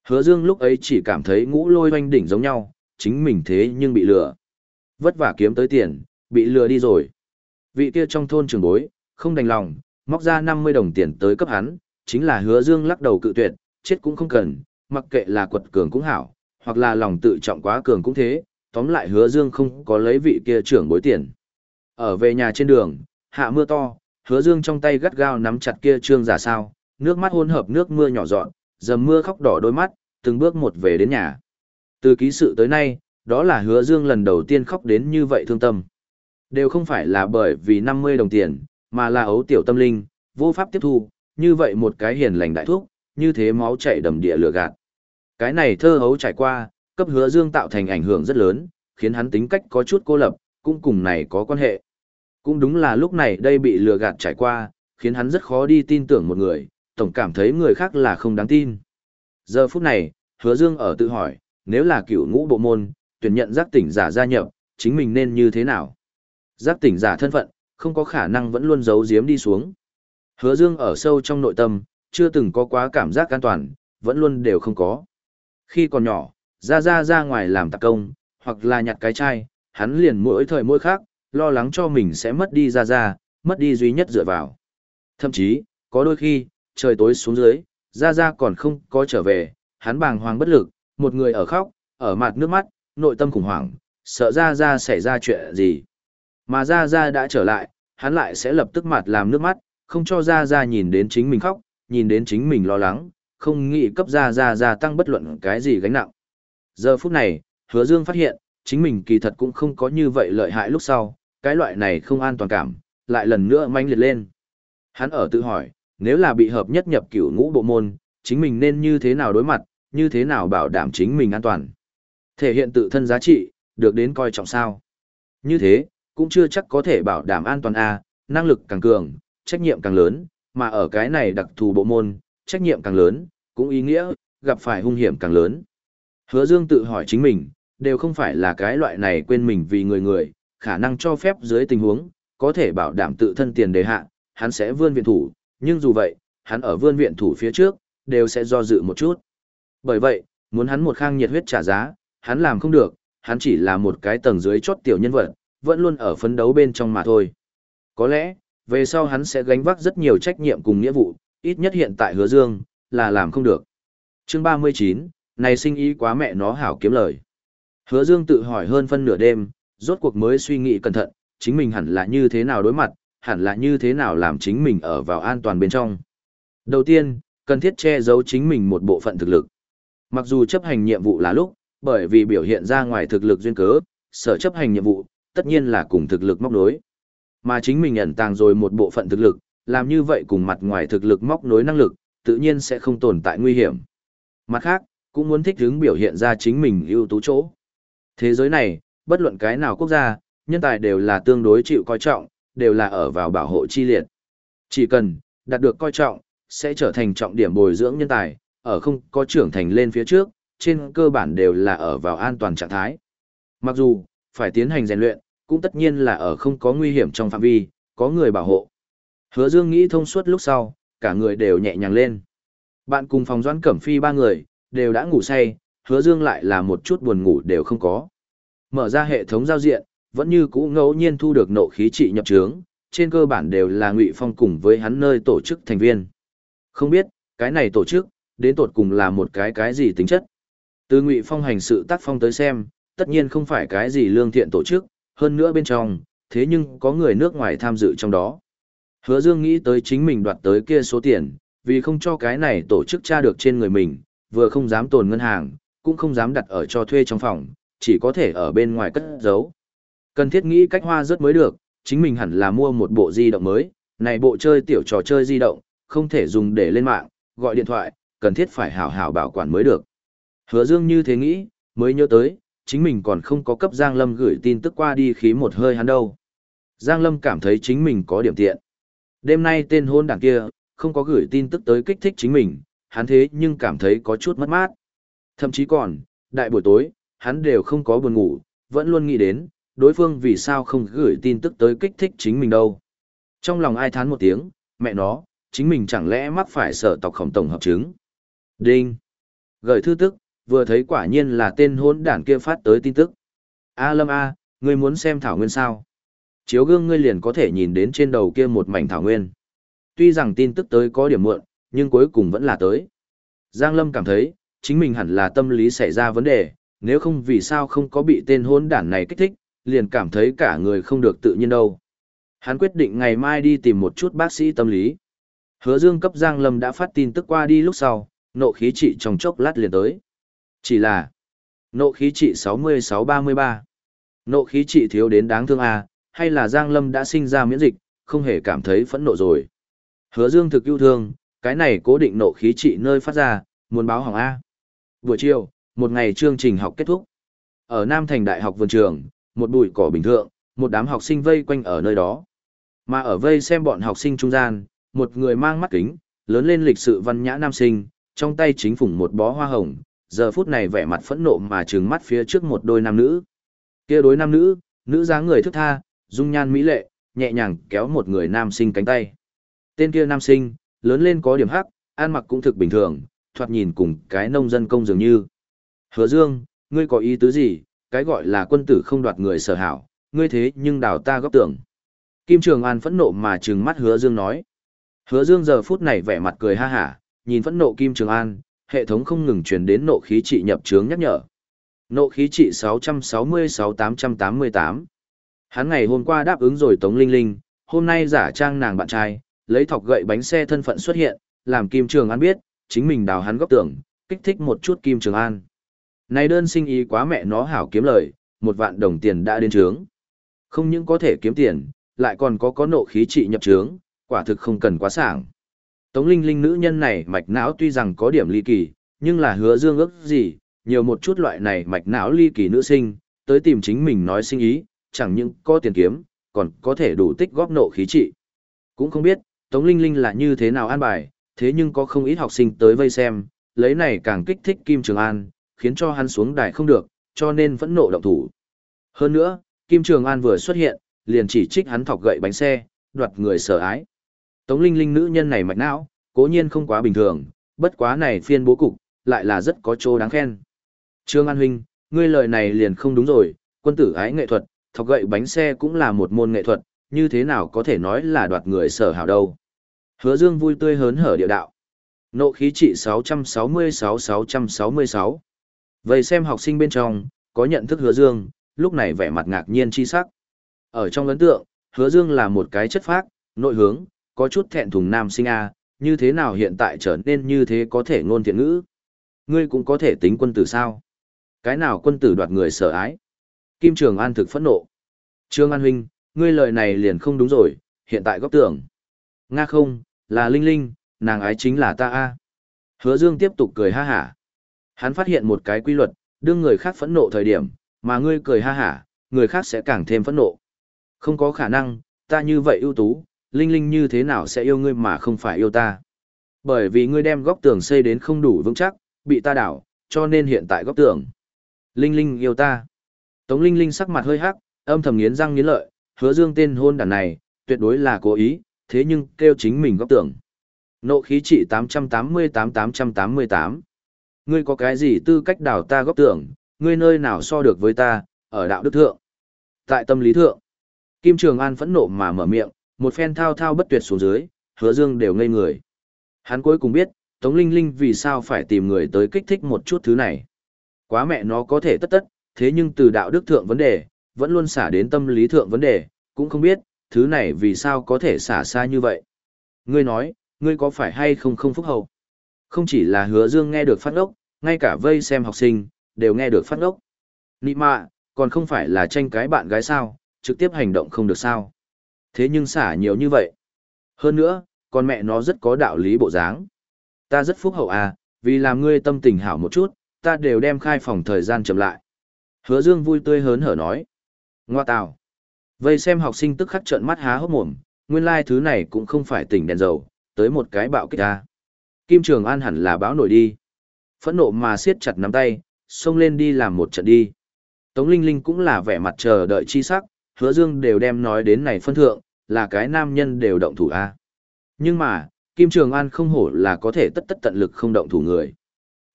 Hứa dương lúc ấy chỉ cảm thấy ngũ lôi oanh đỉnh giống nhau, chính mình thế nhưng bị lừa. Vất vả kiếm tới tiền, bị lừa đi rồi. Vị kia trong thôn trưởng bối, không đành lòng, móc ra 50 đồng tiền tới cấp hắn, chính là hứa dương lắc đầu cự tuyệt, chết cũng không cần, mặc kệ là quật cường cũng hảo, hoặc là lòng tự trọng quá cường cũng thế, tóm lại hứa dương không có lấy vị kia trưởng bối tiền. Ở về nhà trên đường, hạ mưa to, hứa dương trong tay gắt gao nắm chặt kia trương giả sao, nước mắt hôn hợp nước mưa nhỏ dọn, dầm mưa khóc đỏ đôi mắt, từng bước một về đến nhà. Từ ký sự tới nay, đó là hứa dương lần đầu tiên khóc đến như vậy thương tâm. Đều không phải là bởi vì 50 đồng tiền, mà là ấu tiểu tâm linh, vô pháp tiếp thu, như vậy một cái hiền lành đại thuốc, như thế máu chảy đầm địa lửa gạt. Cái này thơ hấu trải qua, cấp hứa dương tạo thành ảnh hưởng rất lớn, khiến hắn tính cách có chút cô lập, cũng cùng này có quan hệ. Cũng đúng là lúc này đây bị lừa gạt trải qua, khiến hắn rất khó đi tin tưởng một người, tổng cảm thấy người khác là không đáng tin. Giờ phút này, hứa dương ở tự hỏi, nếu là cựu ngũ bộ môn, tuyển nhận giác tỉnh giả gia nhập, chính mình nên như thế nào? Giác tỉnh giả thân phận, không có khả năng vẫn luôn giấu giếm đi xuống. Hứa dương ở sâu trong nội tâm, chưa từng có quá cảm giác an toàn, vẫn luôn đều không có. Khi còn nhỏ, ra ra ra ngoài làm tạc công, hoặc là nhặt cái chai, hắn liền mỗi thời mỗi khác, lo lắng cho mình sẽ mất đi ra ra, mất đi duy nhất dựa vào. Thậm chí, có đôi khi, trời tối xuống dưới, ra ra còn không có trở về, hắn bàng hoàng bất lực, một người ở khóc, ở mặt nước mắt, nội tâm khủng hoảng, sợ ra ra xảy ra chuyện gì. Mà ra ra đã trở lại, hắn lại sẽ lập tức mặt làm nước mắt, không cho ra ra nhìn đến chính mình khóc, nhìn đến chính mình lo lắng, không nghĩ cấp ra ra ra tăng bất luận cái gì gánh nặng. Giờ phút này, hứa dương phát hiện, chính mình kỳ thật cũng không có như vậy lợi hại lúc sau, cái loại này không an toàn cảm, lại lần nữa manh liệt lên. Hắn ở tự hỏi, nếu là bị hợp nhất nhập cửu ngũ bộ môn, chính mình nên như thế nào đối mặt, như thế nào bảo đảm chính mình an toàn. Thể hiện tự thân giá trị, được đến coi trọng sao. Như thế, cũng chưa chắc có thể bảo đảm an toàn A, năng lực càng cường, trách nhiệm càng lớn, mà ở cái này đặc thù bộ môn, trách nhiệm càng lớn, cũng ý nghĩa, gặp phải hung hiểm càng lớn. Hứa Dương tự hỏi chính mình, đều không phải là cái loại này quên mình vì người người, khả năng cho phép dưới tình huống, có thể bảo đảm tự thân tiền đề hạ, hắn sẽ vươn viện thủ, nhưng dù vậy, hắn ở vươn viện thủ phía trước, đều sẽ do dự một chút. Bởi vậy, muốn hắn một khang nhiệt huyết trả giá, hắn làm không được, hắn chỉ là một cái tầng dưới chốt tiểu nhân vật, vẫn luôn ở phấn đấu bên trong mà thôi. Có lẽ, về sau hắn sẽ gánh vác rất nhiều trách nhiệm cùng nghĩa vụ, ít nhất hiện tại hứa dương, là làm không được. Chương 39, này sinh ý quá mẹ nó hảo kiếm lời. Hứa Dương tự hỏi hơn phân nửa đêm, rốt cuộc mới suy nghĩ cẩn thận, chính mình hẳn là như thế nào đối mặt, hẳn là như thế nào làm chính mình ở vào an toàn bên trong. Đầu tiên, cần thiết che giấu chính mình một bộ phận thực lực. Mặc dù chấp hành nhiệm vụ là lúc, bởi vì biểu hiện ra ngoài thực lực duyên cớ, sở chấp hành nhiệm vụ, tất nhiên là cùng thực lực móc nối. Mà chính mình ẩn tàng rồi một bộ phận thực lực, làm như vậy cùng mặt ngoài thực lực móc nối năng lực, tự nhiên sẽ không tồn tại nguy hiểm. Mặt khác, cũng muốn thích hướng biểu hiện ra chính mình ưu tú chỗ. Thế giới này, bất luận cái nào quốc gia, nhân tài đều là tương đối chịu coi trọng, đều là ở vào bảo hộ chi liệt. Chỉ cần đạt được coi trọng, sẽ trở thành trọng điểm bồi dưỡng nhân tài, ở không có trưởng thành lên phía trước, trên cơ bản đều là ở vào an toàn trạng thái. Mặc dù, phải tiến hành rèn luyện, cũng tất nhiên là ở không có nguy hiểm trong phạm vi, có người bảo hộ. Hứa Dương nghĩ thông suốt lúc sau, cả người đều nhẹ nhàng lên. Bạn cùng phòng Doãn Cẩm Phi ba người, đều đã ngủ say, Hứa Dương lại là một chút buồn ngủ đều không có. Mở ra hệ thống giao diện, vẫn như cũ ngẫu nhiên thu được nộ khí trị nhập trướng, trên cơ bản đều là Ngụy Phong cùng với hắn nơi tổ chức thành viên. Không biết, cái này tổ chức, đến tột cùng là một cái cái gì tính chất. Từ Ngụy Phong hành sự tác phong tới xem, tất nhiên không phải cái gì lương thiện tổ chức, hơn nữa bên trong, thế nhưng có người nước ngoài tham dự trong đó. Hứa Dương nghĩ tới chính mình đoạt tới kia số tiền, vì không cho cái này tổ chức tra được trên người mình, vừa không dám tồn ngân hàng, cũng không dám đặt ở cho thuê trong phòng, chỉ có thể ở bên ngoài cất giấu. Cần thiết nghĩ cách hoa rất mới được, chính mình hẳn là mua một bộ di động mới, này bộ chơi tiểu trò chơi di động, không thể dùng để lên mạng, gọi điện thoại, cần thiết phải hảo hảo bảo quản mới được. Hứa Dương như thế nghĩ, mới nhớ tới, chính mình còn không có cấp Giang Lâm gửi tin tức qua đi khí một hơi hắn đâu. Giang Lâm cảm thấy chính mình có điểm tiện. Đêm nay tên hôn đảng kia, không có gửi tin tức tới kích thích chính mình, hắn thế nhưng cảm thấy có chút mất mát. Thậm chí còn, đại buổi tối, hắn đều không có buồn ngủ, vẫn luôn nghĩ đến, đối phương vì sao không gửi tin tức tới kích thích chính mình đâu. Trong lòng ai thán một tiếng, mẹ nó, chính mình chẳng lẽ mắc phải sở tộc khổng tổng hợp chứng. Đinh. Gửi thư tức, vừa thấy quả nhiên là tên hôn đản kia phát tới tin tức. A Lâm A, ngươi muốn xem Thảo Nguyên sao? Chiếu gương ngươi liền có thể nhìn đến trên đầu kia một mảnh Thảo Nguyên. Tuy rằng tin tức tới có điểm muộn, nhưng cuối cùng vẫn là tới. Giang Lâm cảm thấy, chính mình hẳn là tâm lý xảy ra vấn đề, nếu không vì sao không có bị tên hôn đản này kích thích, liền cảm thấy cả người không được tự nhiên đâu. Hắn quyết định ngày mai đi tìm một chút bác sĩ tâm lý. Hứa Dương cấp Giang Lâm đã phát tin tức qua đi lúc sau, nộ khí trị trong chốc lát liền tới. Chỉ là nộ khí trị 66-33. Nộ khí trị thiếu đến đáng thương à, hay là Giang Lâm đã sinh ra miễn dịch, không hề cảm thấy phẫn nộ rồi. Hứa Dương thực yêu thương, cái này cố định nộ khí trị nơi phát ra, muốn báo hỏng A. Buổi chiều, một ngày chương trình học kết thúc. Ở Nam Thành Đại học vườn trường, một bụi cỏ bình thường, một đám học sinh vây quanh ở nơi đó. Mà ở vây xem bọn học sinh trung gian, một người mang mắt kính, lớn lên lịch sự văn nhã nam sinh, trong tay chính phủng một bó hoa hồng, giờ phút này vẻ mặt phẫn nộ mà trừng mắt phía trước một đôi nam nữ. Kia đối nam nữ, nữ dáng người thức tha, dung nhan mỹ lệ, nhẹ nhàng kéo một người nam sinh cánh tay. Tên kia nam sinh, lớn lên có điểm hắc, ăn mặc cũng thực bình thường, thoạt nhìn cùng cái nông dân công dường như. Hứa Dương, ngươi có ý tứ gì, cái gọi là quân tử không đoạt người sở hảo, ngươi thế nhưng đào ta góp tưởng. Kim Trường An phẫn nộ mà trừng mắt Hứa Dương nói. Hứa Dương giờ phút này vẻ mặt cười ha hả, nhìn phẫn nộ Kim Trường An, hệ thống không ngừng truyền đến nộ khí trị nhập trướng nhắc nhở. Nộ khí trị 666-888. Hắn ngày hôm qua đáp ứng rồi Tống Linh Linh, hôm nay giả trang nàng bạn trai, lấy thọc gậy bánh xe thân phận xuất hiện, làm Kim Trường An biết, chính mình đào hắn góp tưởng, kích thích một chút Kim Trường An. Này đơn sinh ý quá mẹ nó hảo kiếm lời, một vạn đồng tiền đã đến trướng. Không những có thể kiếm tiền, lại còn có có nộ khí trị nhập trướng, quả thực không cần quá sảng. Tống Linh Linh nữ nhân này mạch não tuy rằng có điểm ly kỳ, nhưng là hứa dương ước gì, nhiều một chút loại này mạch não ly kỳ nữ sinh, tới tìm chính mình nói sinh ý, chẳng những có tiền kiếm, còn có thể đủ tích góp nộ khí trị. Cũng không biết, Tống Linh Linh là như thế nào an bài, thế nhưng có không ít học sinh tới vây xem, lấy này càng kích thích Kim Trường An, khiến cho hắn xuống đài không được, cho nên vẫn nộ động thủ. Hơn nữa, Kim Trường An vừa xuất hiện, liền chỉ trích hắn thọc gậy bánh xe, đoạt người sở ái. Tống Linh Linh nữ nhân này mạch não, cố nhiên không quá bình thường, bất quá này phiên bố cục, lại là rất có chỗ đáng khen. Trương An Huynh, ngươi lời này liền không đúng rồi, quân tử ái nghệ thuật, thọc gậy bánh xe cũng là một môn nghệ thuật, như thế nào có thể nói là đoạt người sở hảo đâu. Hứa Dương vui tươi hớn hở địa đạo. Nộ khí trị 666-666. Vậy xem học sinh bên trong, có nhận thức hứa dương, lúc này vẻ mặt ngạc nhiên chi sắc. Ở trong ấn tượng, hứa dương là một cái chất phác, nội hướng, có chút thẹn thùng nam sinh A, như thế nào hiện tại trở nên như thế có thể ngôn thiện ngữ. Ngươi cũng có thể tính quân tử sao? Cái nào quân tử đoạt người sợ ái? Kim Trường An thực phẫn nộ. Trương An huynh, ngươi lời này liền không đúng rồi, hiện tại góc tưởng. Nga không, là Linh Linh, nàng ái chính là ta a. Hứa Dương tiếp tục cười ha hả. Hắn phát hiện một cái quy luật, đương người khác phẫn nộ thời điểm, mà ngươi cười ha hả, người khác sẽ càng thêm phẫn nộ. Không có khả năng, ta như vậy ưu tú, Linh Linh như thế nào sẽ yêu ngươi mà không phải yêu ta. Bởi vì ngươi đem góc tường xây đến không đủ vững chắc, bị ta đảo, cho nên hiện tại góc tường. Linh Linh yêu ta. Tống Linh Linh sắc mặt hơi hắc, âm thầm nghiến răng nghiến lợi, hứa dương tên hôn đàn này, tuyệt đối là cố ý, thế nhưng kêu chính mình góc tường. Nộ khí trị 888-888. Ngươi có cái gì tư cách đảo ta góp tưởng? ngươi nơi nào so được với ta, ở đạo đức thượng. Tại tâm lý thượng, Kim Trường An phẫn nộ mà mở miệng, một phen thao thao bất tuyệt xuống dưới, hứa dương đều ngây người. Hắn cuối cùng biết, Tống Linh Linh vì sao phải tìm người tới kích thích một chút thứ này. Quá mẹ nó có thể tất tất, thế nhưng từ đạo đức thượng vấn đề, vẫn luôn xả đến tâm lý thượng vấn đề, cũng không biết, thứ này vì sao có thể xả xa như vậy. Ngươi nói, ngươi có phải hay không không phúc hậu? Không chỉ là hứa dương nghe được phát ngốc, ngay cả vây xem học sinh, đều nghe được phát ngốc. Nị mạ, còn không phải là tranh cái bạn gái sao, trực tiếp hành động không được sao. Thế nhưng xả nhiều như vậy. Hơn nữa, con mẹ nó rất có đạo lý bộ dáng. Ta rất phúc hậu à, vì làm ngươi tâm tình hảo một chút, ta đều đem khai phòng thời gian chậm lại. Hứa Dương vui tươi hớn hở nói. Ngoa tào. Vây xem học sinh tức khắc trợn mắt há hốc mồm, nguyên lai like thứ này cũng không phải tỉnh đèn dầu, tới một cái bạo kích ta. Kim Trường An hẳn là báo nổi đi. Phẫn nộ mà siết chặt nắm tay, xông lên đi làm một trận đi. Tống Linh Linh cũng là vẻ mặt chờ đợi chi sắc, hứa dương đều đem nói đến này phân thượng, là cái nam nhân đều động thủ a. Nhưng mà, Kim Trường An không hổ là có thể tất tất tận lực không động thủ người.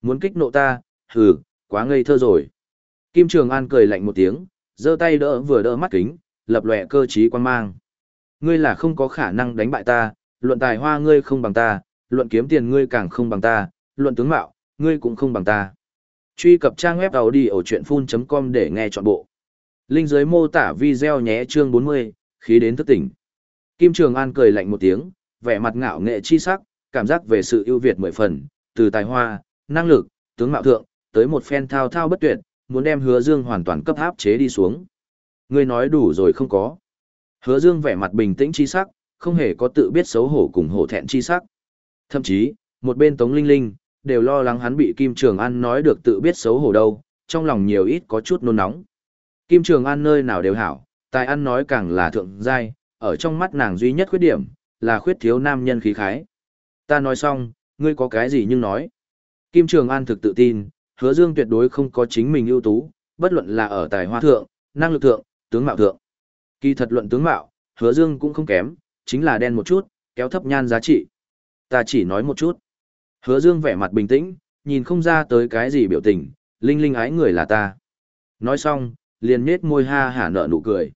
Muốn kích nộ ta, hừ, quá ngây thơ rồi. Kim Trường An cười lạnh một tiếng, giơ tay đỡ vừa đỡ mắt kính, lập lòe cơ trí quan mang. Ngươi là không có khả năng đánh bại ta, luận tài hoa ngươi không bằng ta, luận kiếm tiền ngươi càng không bằng ta, luận tướng mạo, ngươi cũng không bằng ta. Truy cập trang web đầu đi ở chuyện full.com để nghe trọn bộ. Linh dưới mô tả video nhé chương 40, khí đến thức tỉnh. Kim Trường An cười lạnh một tiếng, vẻ mặt ngạo nghệ chi sắc, cảm giác về sự ưu việt mười phần, từ tài hoa, năng lực, tướng mạo thượng, tới một phen thao thao bất tuyệt, muốn đem Hứa Dương hoàn toàn cấp áp chế đi xuống. Ngươi nói đủ rồi không có? Hứa Dương vẻ mặt bình tĩnh chi sắc, không hề có tự biết xấu hổ cùng hổ thẹn chi sắc. Thậm chí, một bên Tống Linh Linh đều lo lắng hắn bị Kim Trường An nói được tự biết xấu hổ đâu, trong lòng nhiều ít có chút nôn nóng. Kim Trường An nơi nào đều hảo, tài ăn nói càng là thượng giai, ở trong mắt nàng duy nhất khuyết điểm, là khuyết thiếu nam nhân khí khái. Ta nói xong, ngươi có cái gì nhưng nói. Kim Trường An thực tự tin, hứa dương tuyệt đối không có chính mình ưu tú, bất luận là ở tài hoa thượng, năng lực thượng, tướng mạo thượng. Kỳ thật luận tướng mạo, hứa dương cũng không kém, chính là đen một chút, kéo thấp nhan giá trị. Ta chỉ nói một chút. Hứa dương vẻ mặt bình tĩnh, nhìn không ra tới cái gì biểu tình, linh linh ái người là ta. Nói xong, liền nết môi ha hả nở nụ cười.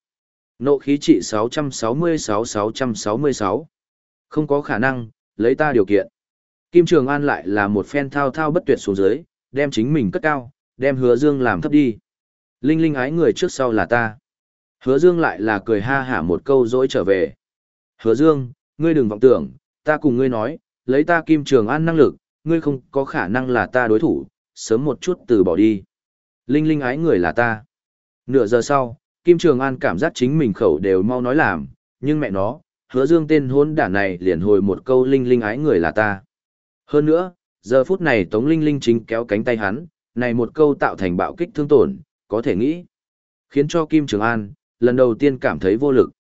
Nộ khí trị 666-666. Không có khả năng, lấy ta điều kiện. Kim Trường An lại là một phen thao thao bất tuyệt xuống dưới, đem chính mình cất cao, đem hứa dương làm thấp đi. Linh linh ái người trước sau là ta. Hứa dương lại là cười ha hả một câu dỗi trở về. Hứa dương, ngươi đừng vọng tưởng, ta cùng ngươi nói, lấy ta Kim Trường An năng lực, ngươi không có khả năng là ta đối thủ, sớm một chút từ bỏ đi. Linh linh ái người là ta. Nửa giờ sau, Kim Trường An cảm giác chính mình khẩu đều mau nói làm, nhưng mẹ nó, hứa dương tên hôn đản này liền hồi một câu linh linh ái người là ta. Hơn nữa, giờ phút này Tống Linh Linh chính kéo cánh tay hắn, này một câu tạo thành bạo kích thương tổn, có thể nghĩ. Khiến cho Kim Trường An, lần đầu tiên cảm thấy vô lực.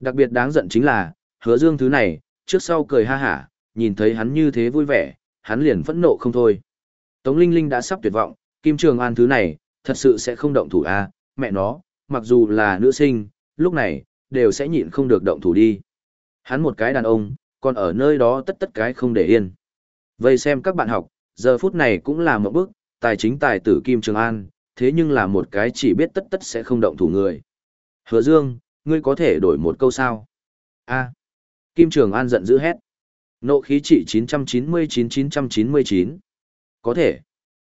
Đặc biệt đáng giận chính là, hứa dương thứ này, trước sau cười ha hả, nhìn thấy hắn như thế vui vẻ, hắn liền phẫn nộ không thôi. Tống Linh Linh đã sắp tuyệt vọng, Kim Trường An thứ này, thật sự sẽ không động thủ a à, mẹ nó, mặc dù là nữ sinh, lúc này, đều sẽ nhịn không được động thủ đi. Hắn một cái đàn ông, còn ở nơi đó tất tất cái không để yên. Vây xem các bạn học, giờ phút này cũng là một bước, tài chính tài tử Kim Trường An, thế nhưng là một cái chỉ biết tất tất sẽ không động thủ người. Hứa Dương, ngươi có thể đổi một câu sao? A. Kim Trường An giận dữ hét. Nộ khí trị 999-999. Có thể.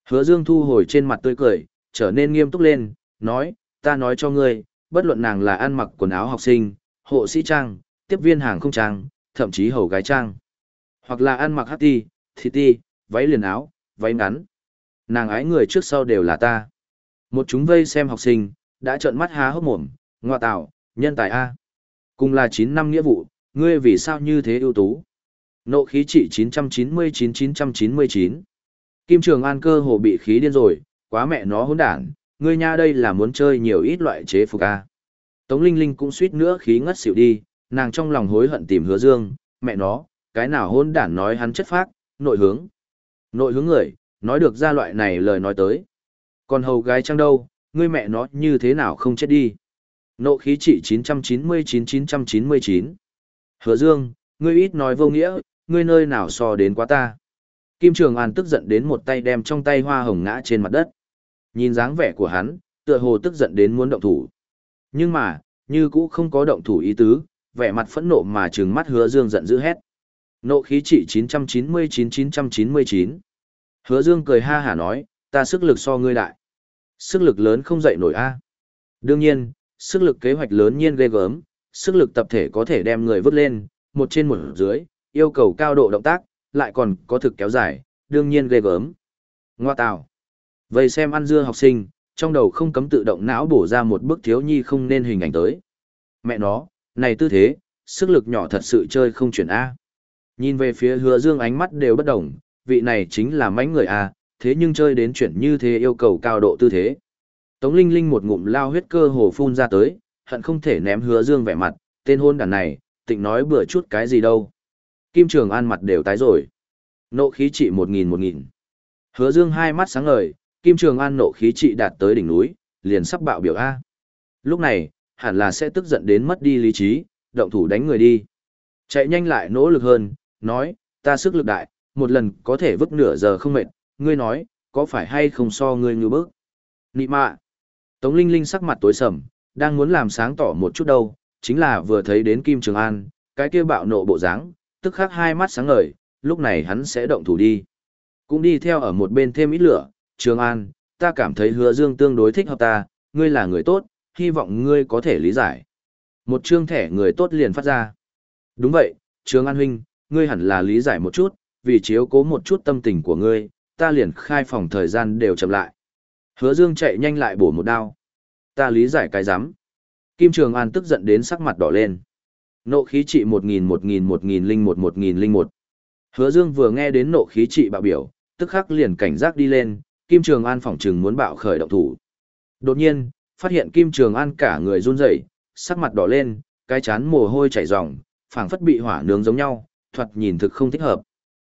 Hứa Dương thu hồi trên mặt tươi cười, trở nên nghiêm túc lên, nói, ta nói cho ngươi, bất luận nàng là ăn mặc quần áo học sinh, hộ sĩ trang, tiếp viên hàng không trang, thậm chí hầu gái trang. Hoặc là ăn mặc hát ti, thịt ti, váy liền áo, váy ngắn. Nàng ái người trước sau đều là ta. Một chúng vây xem học sinh, đã trợn mắt há hốc mồm, ngoa tạo, nhân tài A. Cùng là 9 năm nghĩa vụ, ngươi vì sao như thế ưu tú? Nộ khí trị 999-999. Kim Trường An cơ hồ bị khí điên rồi, quá mẹ nó hỗn đản, ngươi nha đây là muốn chơi nhiều ít loại chế phục A. Tống Linh Linh cũng suýt nữa khí ngất xỉu đi, nàng trong lòng hối hận tìm hứa dương, mẹ nó, cái nào hôn đản nói hắn chất phác, nội hướng. Nội hướng người, nói được ra loại này lời nói tới. Còn hầu gái trăng đâu, ngươi mẹ nó như thế nào không chết đi. Nộ khí trị 999-999. Hứa dương, ngươi ít nói vô nghĩa, ngươi nơi nào so đến quá ta. Kim Trường An tức giận đến một tay đem trong tay hoa hồng ngã trên mặt đất. Nhìn dáng vẻ của hắn, tựa hồ tức giận đến muốn động thủ. Nhưng mà, như cũ không có động thủ ý tứ, vẻ mặt phẫn nộ mà trừng mắt hứa dương giận dữ hét. Nộ khí trị 999-999. Hứa dương cười ha hả nói, ta sức lực so ngươi đại. Sức lực lớn không dậy nổi a. Đương nhiên, sức lực kế hoạch lớn nhiên ghê gớm, sức lực tập thể có thể đem người vứt lên, một trên một dưới, yêu cầu cao độ động tác, lại còn có thực kéo dài, đương nhiên ghê gớm. Ngoa tào. Vậy xem ăn dưa học sinh, trong đầu không cấm tự động não bổ ra một bức thiếu nhi không nên hình ảnh tới. Mẹ nó, này tư thế, sức lực nhỏ thật sự chơi không chuyển A. Nhìn về phía hứa dương ánh mắt đều bất đồng, vị này chính là mánh người A, thế nhưng chơi đến chuyển như thế yêu cầu cao độ tư thế. Tống Linh Linh một ngụm lao huyết cơ hồ phun ra tới, hận không thể ném hứa dương vẻ mặt, tên hôn đàn này, tịnh nói bừa chút cái gì đâu. Kim Trường An mặt đều tái rồi. Nộ khí trị một nghìn một nghìn. Hứa dương hai mắt sáng ngời, Kim Trường An nộ khí trị đạt tới đỉnh núi, liền sắp bạo biểu A. Lúc này, hẳn là sẽ tức giận đến mất đi lý trí, động thủ đánh người đi. Chạy nhanh lại nỗ lực hơn, nói, ta sức lực đại, một lần có thể vứt nửa giờ không mệt, ngươi nói, có phải hay không so ngươi như bước. Nị mạ. Tống Linh Linh sắc mặt tối sầm, đang muốn làm sáng tỏ một chút đâu, chính là vừa thấy đến Kim Trường An, cái kia bạo nộ bộ dáng, tức khắc hai mắt sáng ngời, lúc này hắn sẽ động thủ đi. Cũng đi theo ở một bên thêm ít lửa, Trường An, ta cảm thấy hứa dương tương đối thích hợp ta, ngươi là người tốt, hy vọng ngươi có thể lý giải. Một chương thẻ người tốt liền phát ra. Đúng vậy, Trường An huynh, ngươi hẳn là lý giải một chút, vì chiếu cố một chút tâm tình của ngươi, ta liền khai phòng thời gian đều chậm lại. Hứa Dương chạy nhanh lại bổ một đao. Ta lý giải cái dám. Kim Trường An tức giận đến sắc mặt đỏ lên. Nộ khí trị 1000 1000 1001 1001. Hứa Dương vừa nghe đến nộ khí trị bạo biểu, tức khắc liền cảnh giác đi lên, Kim Trường An phỏng trừng muốn bạo khởi động thủ. Đột nhiên, phát hiện Kim Trường An cả người run rẩy, sắc mặt đỏ lên, cái chán mồ hôi chảy ròng, phảng phất bị hỏa nướng giống nhau, thoạt nhìn thực không thích hợp.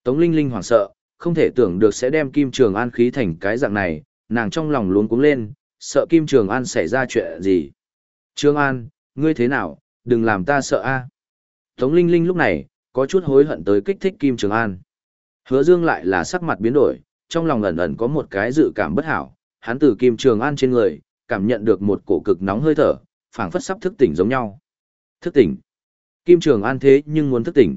Tống Linh Linh hoảng sợ, không thể tưởng được sẽ đem Kim Trường An khí thành cái dạng này, nàng trong lòng luống cuống lên, sợ Kim Trường An xảy ra chuyện gì. Trường An, ngươi thế nào, đừng làm ta sợ a. Tống Linh Linh lúc này, có chút hối hận tới kích thích Kim Trường An. Hứa Dương lại là sắc mặt biến đổi, trong lòng ẩn ẩn có một cái dự cảm bất hảo, hắn từ Kim Trường An trên người, cảm nhận được một cổ cực nóng hơi thở, phảng phất sắp thức tỉnh giống nhau. Thức tỉnh. Kim Trường An thế nhưng muốn thức tỉnh.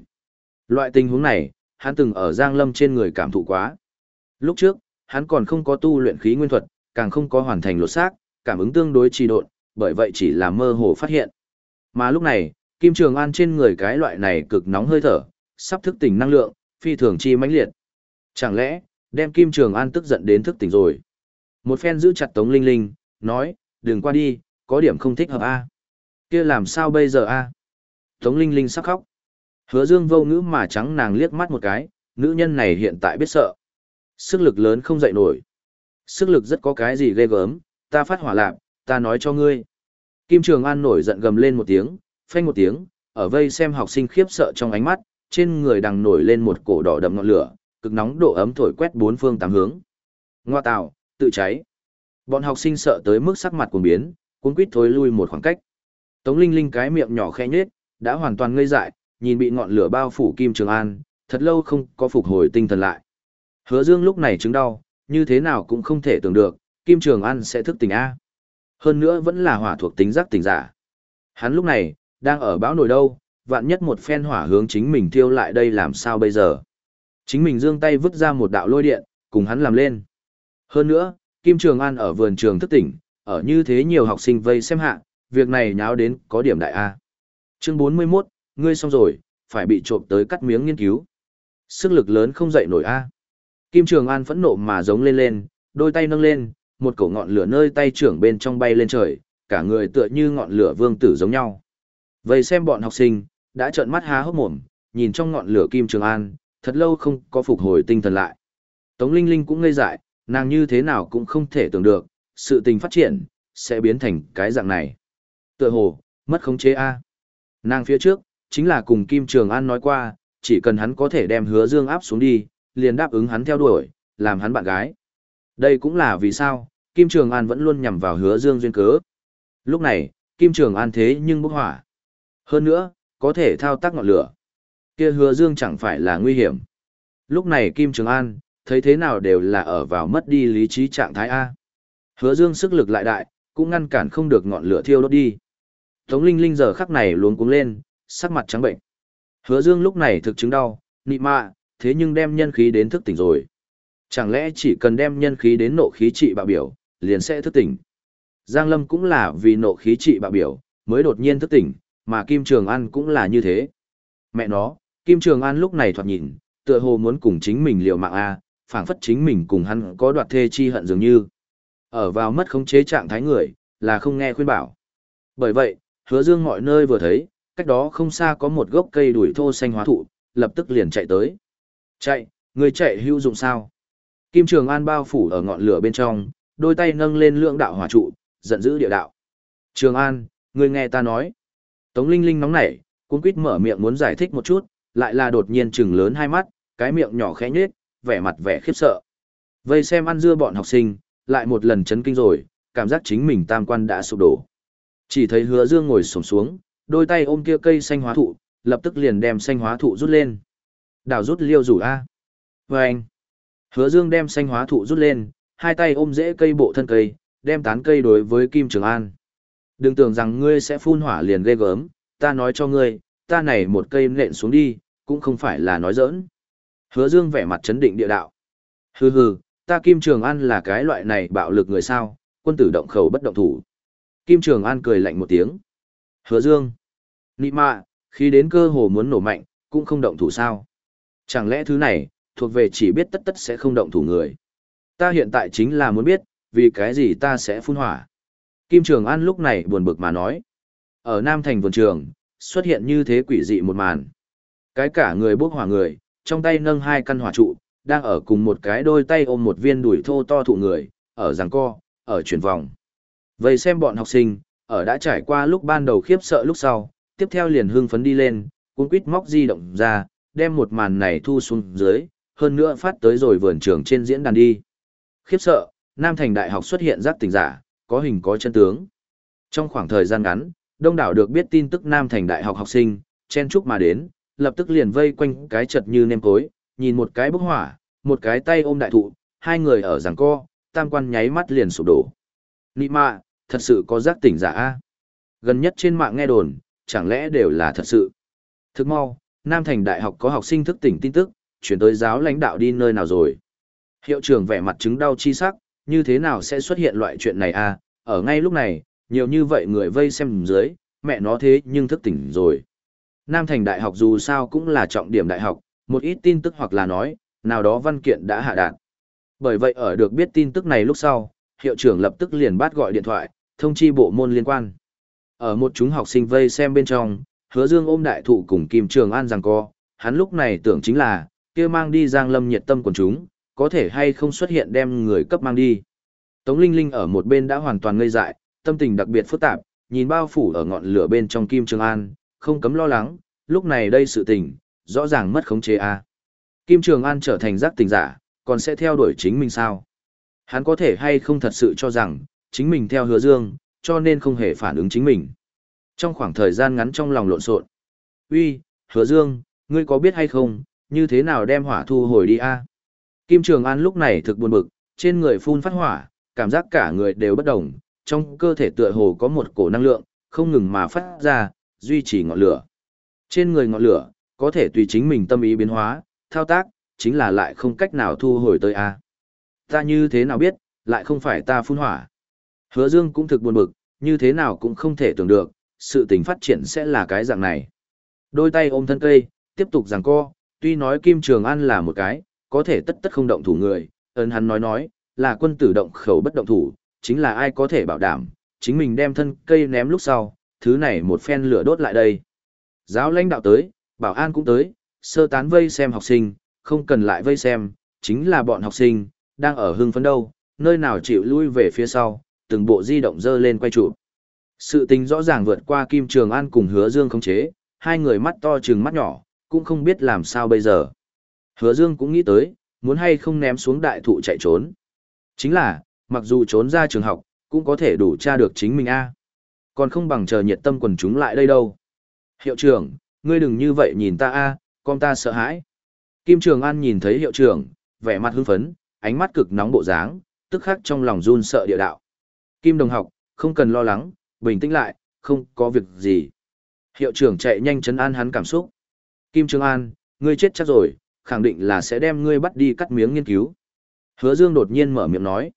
Loại tình huống này, hắn từng ở Giang Lâm trên người cảm thụ quá. Lúc trước, hắn còn không có tu luyện khí nguyên thuật, càng không có hoàn thành lột xác, cảm ứng tương đối trì độn, bởi vậy chỉ là mơ hồ phát hiện. Mà lúc này, Kim Trường An trên người cái loại này cực nóng hơi thở, sắp thức tỉnh năng lượng, phi thường chi mãnh liệt. Chẳng lẽ, đem Kim Trường An tức giận đến thức tỉnh rồi. Một phen giữ chặt Tống Linh Linh, nói, đừng qua đi, có điểm không thích hợp a kia làm sao bây giờ a Tống Linh Linh sắc khóc. Hứa Dương vô ngữ mà trắng nàng liếc mắt một cái, nữ nhân này hiện tại biết sợ. Sức lực lớn không dậy nổi. Sức lực rất có cái gì ghê gớm, ta phát hỏa lạc, ta nói cho ngươi. Kim Trường An nổi giận gầm lên một tiếng, phanh một tiếng, ở vây xem học sinh khiếp sợ trong ánh mắt, trên người đằng nổi lên một cổ đỏ đậm ngọn lửa, cực nóng độ ấm thổi quét bốn phương tám hướng. Ngoa tạo, tự cháy. Bọn học sinh sợ tới mức sắc mặt cuồng biến, cuống quýt thối lui một khoảng cách. Tống Linh Linh cái miệng nhỏ khẽ nhếch, đã hoàn toàn ngây dại, nhìn bị ngọn lửa bao phủ Kim Trường An, thật lâu không có phục hồi tinh thần lại. Hứa Dương lúc này chứng đau, như thế nào cũng không thể tưởng được, Kim Trường An sẽ thức tỉnh A. Hơn nữa vẫn là hỏa thuộc tính giác tỉnh giả. Hắn lúc này, đang ở bão nổi đâu, vạn nhất một phen hỏa hướng chính mình thiêu lại đây làm sao bây giờ. Chính mình dương tay vứt ra một đạo lôi điện, cùng hắn làm lên. Hơn nữa, Kim Trường An ở vườn trường thức tỉnh, ở như thế nhiều học sinh vây xem hạ, việc này nháo đến có điểm đại A. Chương 41, ngươi xong rồi, phải bị trộm tới cắt miếng nghiên cứu. Sức lực lớn không dậy nổi A. Kim Trường An phẫn nộ mà giống lên lên, đôi tay nâng lên, một cổ ngọn lửa nơi tay trưởng bên trong bay lên trời, cả người tựa như ngọn lửa vương tử giống nhau. Vậy xem bọn học sinh, đã trợn mắt há hốc mồm, nhìn trong ngọn lửa Kim Trường An, thật lâu không có phục hồi tinh thần lại. Tống Linh Linh cũng ngây dại, nàng như thế nào cũng không thể tưởng được, sự tình phát triển, sẽ biến thành cái dạng này. Tựa hồ, mất khống chế A. Nàng phía trước, chính là cùng Kim Trường An nói qua, chỉ cần hắn có thể đem hứa dương áp xuống đi, liền đáp ứng hắn theo đuổi, làm hắn bạn gái. Đây cũng là vì sao, Kim Trường An vẫn luôn nhằm vào hứa dương duyên cớ. Lúc này, Kim Trường An thế nhưng bốc hỏa. Hơn nữa, có thể thao tác ngọn lửa. Kia hứa dương chẳng phải là nguy hiểm. Lúc này Kim Trường An, thấy thế nào đều là ở vào mất đi lý trí trạng thái A. Hứa dương sức lực lại đại, cũng ngăn cản không được ngọn lửa thiêu đốt đi. Tống Linh Linh giờ khắc này luống cuống lên, sắc mặt trắng bệnh. Hứa Dương lúc này thực chứng đau, nị mạ, thế nhưng đem nhân khí đến thức tỉnh rồi. Chẳng lẽ chỉ cần đem nhân khí đến nộ khí trị bạo biểu, liền sẽ thức tỉnh. Giang Lâm cũng là vì nộ khí trị bạo biểu, mới đột nhiên thức tỉnh, mà Kim Trường An cũng là như thế. Mẹ nó, Kim Trường An lúc này thoạt nhìn, tựa hồ muốn cùng chính mình liều mạng A, phảng phất chính mình cùng hắn có đoạt thê chi hận dường như. Ở vào mất khống chế trạng thái người, là không nghe khuyên bảo. Bởi vậy, hứa dương mọi nơi vừa thấy, cách đó không xa có một gốc cây đuổi thô xanh hóa thụ, lập tức liền chạy tới. Chạy, người chạy hữu dụng sao? Kim Trường An bao phủ ở ngọn lửa bên trong, đôi tay nâng lên lượng đạo hỏa trụ, giận dữ địa đạo. Trường An, người nghe ta nói. Tống Linh Linh nóng nảy, cuốn quýt mở miệng muốn giải thích một chút, lại là đột nhiên chừng lớn hai mắt, cái miệng nhỏ khẽ nhếch, vẻ mặt vẻ khiếp sợ. Vây xem ăn dưa bọn học sinh, lại một lần chấn kinh rồi, cảm giác chính mình tam quan đã sụp đổ. Chỉ thấy hứa dương ngồi sổng xuống, đôi tay ôm kia cây xanh hóa thụ, lập tức liền đem xanh hóa thụ rút lên. Đào rút liêu rủ A. Và anh. Hứa dương đem xanh hóa thụ rút lên, hai tay ôm rễ cây bộ thân cây, đem tán cây đối với Kim Trường An. Đừng tưởng rằng ngươi sẽ phun hỏa liền ghê gớm, ta nói cho ngươi, ta này một cây nện xuống đi, cũng không phải là nói giỡn. Hứa dương vẻ mặt chấn định địa đạo. Hừ hừ, ta Kim Trường An là cái loại này bạo lực người sao, quân tử động khẩu bất động thủ. Kim Trường An cười lạnh một tiếng. Hứa Dương. Nị mạ, khi đến cơ hồ muốn nổ mạnh, cũng không động thủ sao. Chẳng lẽ thứ này, thuộc về chỉ biết tất tất sẽ không động thủ người. Ta hiện tại chính là muốn biết, vì cái gì ta sẽ phun hỏa. Kim Trường An lúc này buồn bực mà nói. Ở Nam Thành vườn trường, xuất hiện như thế quỷ dị một màn. Cái cả người bốc hỏa người, trong tay nâng hai căn hỏa trụ, đang ở cùng một cái đôi tay ôm một viên đùi thô to thụ người, ở giằng co, ở chuyển vòng. Vậy xem bọn học sinh, ở đã trải qua lúc ban đầu khiếp sợ lúc sau, tiếp theo liền hưng phấn đi lên, cuốn quýt móc di động ra, đem một màn này thu xuống dưới, hơn nữa phát tới rồi vườn trường trên diễn đàn đi. Khiếp sợ, Nam Thành Đại học xuất hiện giác tình giả, có hình có chân tướng. Trong khoảng thời gian ngắn, đông đảo được biết tin tức Nam Thành Đại học học sinh, chen chúc mà đến, lập tức liền vây quanh cái chật như nêm cối, nhìn một cái bốc hỏa, một cái tay ôm đại thụ, hai người ở giằng co, tam quan nháy mắt liền sụp đổ. Nị mạ, thật sự có giác tỉnh giả a Gần nhất trên mạng nghe đồn, chẳng lẽ đều là thật sự. Thức mau, Nam Thành Đại học có học sinh thức tỉnh tin tức, chuyển tới giáo lãnh đạo đi nơi nào rồi. Hiệu trưởng vẻ mặt chứng đau chi sắc, như thế nào sẽ xuất hiện loại chuyện này a ở ngay lúc này, nhiều như vậy người vây xem dưới, mẹ nó thế nhưng thức tỉnh rồi. Nam Thành Đại học dù sao cũng là trọng điểm đại học, một ít tin tức hoặc là nói, nào đó văn kiện đã hạ đạn. Bởi vậy ở được biết tin tức này lúc sau, hiệu trưởng lập tức liền bắt gọi điện thoại, thông chi bộ môn liên quan. Ở một chúng học sinh vây xem bên trong, hứa dương ôm đại thụ cùng Kim Trường An rằng co, hắn lúc này tưởng chính là, kia mang đi giang lâm nhiệt tâm của chúng, có thể hay không xuất hiện đem người cấp mang đi. Tống Linh Linh ở một bên đã hoàn toàn ngây dại, tâm tình đặc biệt phức tạp, nhìn bao phủ ở ngọn lửa bên trong Kim Trường An, không cấm lo lắng, lúc này đây sự tình, rõ ràng mất khống chế a. Kim Trường An trở thành giác tình giả, còn sẽ theo đuổi chính mình sao? Hắn có thể hay không thật sự cho rằng, chính mình theo hứa dương, cho nên không hề phản ứng chính mình. Trong khoảng thời gian ngắn trong lòng lộn xộn. Uy, hứa dương, ngươi có biết hay không, như thế nào đem hỏa thu hồi đi a? Kim Trường An lúc này thực buồn bực, trên người phun phát hỏa, cảm giác cả người đều bất động, trong cơ thể tựa hồ có một cổ năng lượng, không ngừng mà phát ra, duy trì ngọn lửa. Trên người ngọn lửa, có thể tùy chính mình tâm ý biến hóa, thao tác, chính là lại không cách nào thu hồi tới a. Ta như thế nào biết, lại không phải ta phun hỏa. Hứa Dương cũng thực buồn bực, như thế nào cũng không thể tưởng được, sự tình phát triển sẽ là cái dạng này. Đôi tay ôm thân cây, tiếp tục giằng co, tuy nói Kim Trường An là một cái, có thể tất tất không động thủ người, ơn hắn nói nói, là quân tử động khẩu bất động thủ, chính là ai có thể bảo đảm, chính mình đem thân cây ném lúc sau, thứ này một phen lửa đốt lại đây. Giáo lãnh đạo tới, bảo an cũng tới, sơ tán vây xem học sinh, không cần lại vây xem, chính là bọn học sinh, đang ở hưng phấn đâu, nơi nào chịu lui về phía sau, từng bộ di động dơ lên quay chụp. Sự tình rõ ràng vượt qua Kim Trường An cùng Hứa Dương khống chế, hai người mắt to trừng mắt nhỏ, cũng không biết làm sao bây giờ. Hứa Dương cũng nghĩ tới, muốn hay không ném xuống đại thụ chạy trốn. Chính là, mặc dù trốn ra trường học, cũng có thể đủ tra được chính mình a. Còn không bằng chờ nhiệt tâm quần chúng lại đây đâu. Hiệu trưởng, ngươi đừng như vậy nhìn ta a, con ta sợ hãi. Kim Trường An nhìn thấy hiệu trưởng, vẻ mặt hưng phấn, ánh mắt cực nóng bộ dáng, tức khắc trong lòng run sợ địa đạo. Kim đồng học, không cần lo lắng, bình tĩnh lại, không có việc gì. Hiệu trưởng chạy nhanh chấn an hắn cảm xúc. Kim Trường An, ngươi chết chắc rồi, khẳng định là sẽ đem ngươi bắt đi cắt miếng nghiên cứu. Hứa Dương đột nhiên mở miệng nói.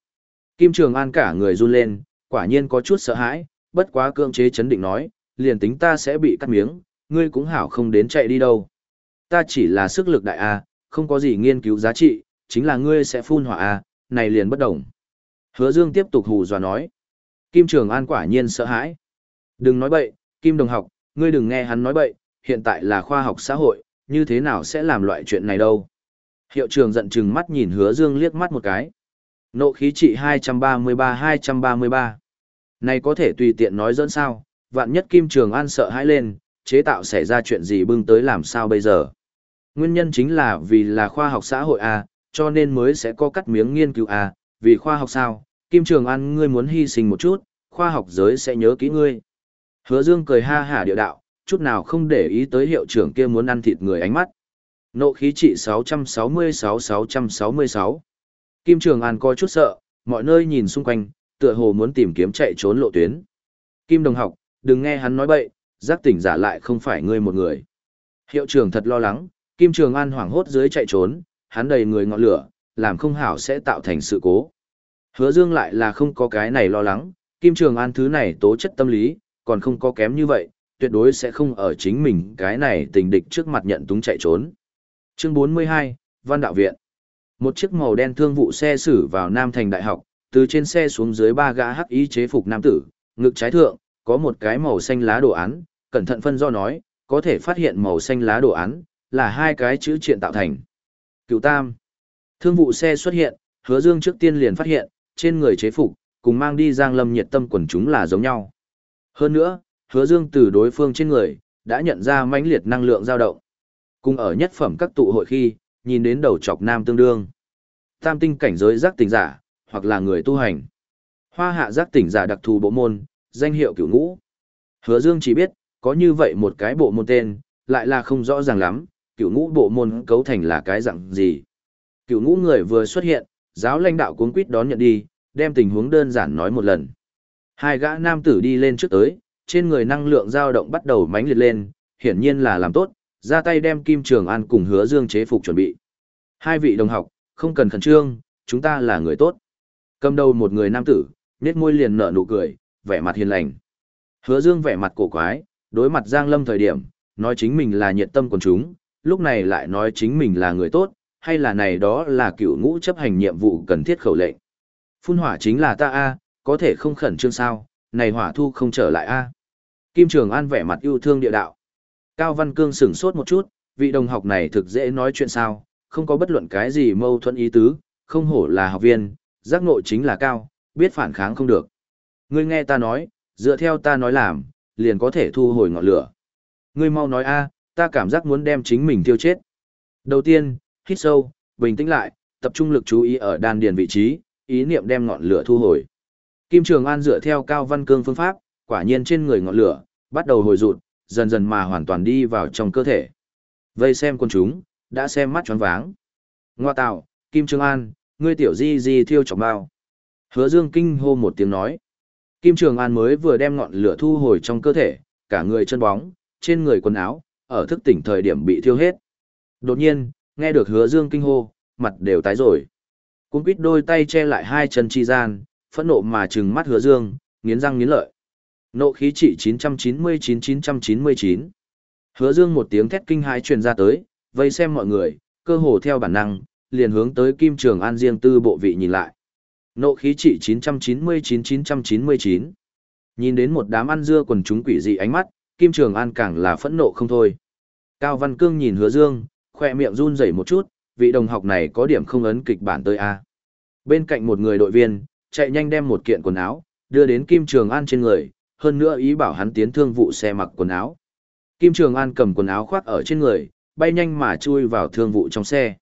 Kim Trường An cả người run lên, quả nhiên có chút sợ hãi, bất quá cưỡng chế chấn định nói, liền tính ta sẽ bị cắt miếng, ngươi cũng hảo không đến chạy đi đâu. Ta chỉ là sức lực đại A, không có gì nghiên cứu giá trị, chính là ngươi sẽ phun hỏa A, này liền bất động. Hứa Dương tiếp tục hù dọa nói. Kim Trường An quả nhiên sợ hãi. Đừng nói bậy, Kim Đồng học, ngươi đừng nghe hắn nói bậy, hiện tại là khoa học xã hội, như thế nào sẽ làm loại chuyện này đâu. Hiệu trường giận chừng mắt nhìn hứa dương liếc mắt một cái. Nộ khí trị 233-233. Này có thể tùy tiện nói dẫn sao, vạn nhất Kim Trường An sợ hãi lên, chế tạo xảy ra chuyện gì bưng tới làm sao bây giờ. Nguyên nhân chính là vì là khoa học xã hội A, cho nên mới sẽ có cắt miếng nghiên cứu A, vì khoa học sao, Kim Trường An ngươi muốn hy sinh một chút, khoa học giới sẽ nhớ kỹ ngươi. Hứa Dương cười ha hả địa đạo, chút nào không để ý tới hiệu trưởng kia muốn ăn thịt người ánh mắt. Nộ khí trị 666-666. Kim Trường An coi chút sợ, mọi nơi nhìn xung quanh, tựa hồ muốn tìm kiếm chạy trốn lộ tuyến. Kim Đồng học, đừng nghe hắn nói bậy, giác tỉnh giả lại không phải ngươi một người. Hiệu trưởng thật lo lắng, Kim Trường An hoảng hốt dưới chạy trốn, hắn đầy người ngọn lửa, làm không hảo sẽ tạo thành sự cố. Hứa Dương lại là không có cái này lo lắng, Kim Trường An thứ này tố chất tâm lý, còn không có kém như vậy, tuyệt đối sẽ không ở chính mình cái này tình địch trước mặt nhận túng chạy trốn. Chương 42, Văn Đạo Viện Một chiếc màu đen thương vụ xe xử vào Nam Thành Đại học, từ trên xe xuống dưới ba gã hắc y chế phục nam tử, ngực trái thượng, có một cái màu xanh lá đồ án, cẩn thận phân do nói, có thể phát hiện màu xanh lá đồ án, là hai cái chữ triện tạo thành. Cựu Tam Thương vụ xe xuất hiện, hứa dương trước tiên liền phát hiện, trên người chế phục, cùng mang đi giang lâm nhiệt tâm quần chúng là giống nhau. Hơn nữa, hứa dương từ đối phương trên người, đã nhận ra mãnh liệt năng lượng dao động. Cùng ở nhất phẩm các tụ hội khi, nhìn đến đầu chọc nam tương đương. Tam tinh cảnh giới giác tỉnh giả, hoặc là người tu hành. Hoa hạ giác tỉnh giả đặc thù bộ môn, danh hiệu cửu ngũ. Hứa Dương chỉ biết, có như vậy một cái bộ môn tên, lại là không rõ ràng lắm, cửu ngũ bộ môn cấu thành là cái dạng gì. Cửu ngũ người vừa xuất hiện, giáo lãnh đạo cuống quýt đón nhận đi, đem tình huống đơn giản nói một lần. Hai gã nam tử đi lên trước tới, trên người năng lượng dao động bắt đầu mãnh liệt lên, hiển nhiên là làm tốt, ra tay đem Kim Trường An cùng hứa dương chế phục chuẩn bị. Hai vị đồng học, không cần khẩn trương, chúng ta là người tốt. Cầm đầu một người nam tử, nét môi liền nở nụ cười, vẻ mặt hiền lành. Hứa dương vẻ mặt cổ quái, đối mặt Giang Lâm thời điểm, nói chính mình là nhiệt tâm quần chúng, lúc này lại nói chính mình là người tốt, hay là này đó là cựu ngũ chấp hành nhiệm vụ cần thiết khẩu lệnh. Phun hỏa chính là ta a, có thể không khẩn trương sao, này hỏa thu không trở lại a. Kim Trường An vẻ mặt yêu thương địa đạo. Cao Văn Cương sửng sốt một chút, vị đồng học này thực dễ nói chuyện sao, không có bất luận cái gì mâu thuẫn ý tứ, không hổ là học viên, giác ngộ chính là cao, biết phản kháng không được. Ngươi nghe ta nói, dựa theo ta nói làm, liền có thể thu hồi ngọn lửa. Ngươi mau nói a, ta cảm giác muốn đem chính mình tiêu chết. Đầu tiên, hít sâu, bình tĩnh lại, tập trung lực chú ý ở đan điền vị trí, ý niệm đem ngọn lửa thu hồi. Kim Trường An dựa theo Cao Văn Cương phương pháp, quả nhiên trên người ngọn lửa, bắt đầu hồi rụt, dần dần mà hoàn toàn đi vào trong cơ thể. Vây xem con chúng, đã xem mắt choáng váng. Ngoa tạo, Kim Trường An, ngươi tiểu di di thiêu chọc bao. Hứa Dương kinh hô một tiếng nói. Kim Trường An mới vừa đem ngọn lửa thu hồi trong cơ thể, cả người chân bóng, trên người quần áo, ở thức tỉnh thời điểm bị thiêu hết. Đột nhiên, nghe được Hứa Dương kinh hô, mặt đều tái rồi. Cung quýt đôi tay che lại hai chân chi gian, phẫn nộ mà trừng mắt hứa dương, nghiến răng nghiến lợi. Nộ khí trị 999-999. Hứa dương một tiếng thét kinh hãi truyền ra tới, vây xem mọi người, cơ hồ theo bản năng, liền hướng tới Kim Trường An riêng tư bộ vị nhìn lại. Nộ khí trị 999-999. Nhìn đến một đám ăn dưa quần chúng quỷ dị ánh mắt, Kim Trường An càng là phẫn nộ không thôi. Cao Văn Cương nhìn hứa dương, khoe miệng run rẩy một chút, vị đồng học này có điểm không ấn kịch bản tới A. Bên cạnh một người đội viên, chạy nhanh đem một kiện quần áo, đưa đến Kim Trường An trên người, hơn nữa ý bảo hắn tiến thương vụ xe mặc quần áo. Kim Trường An cầm quần áo khoác ở trên người, bay nhanh mà chui vào thương vụ trong xe.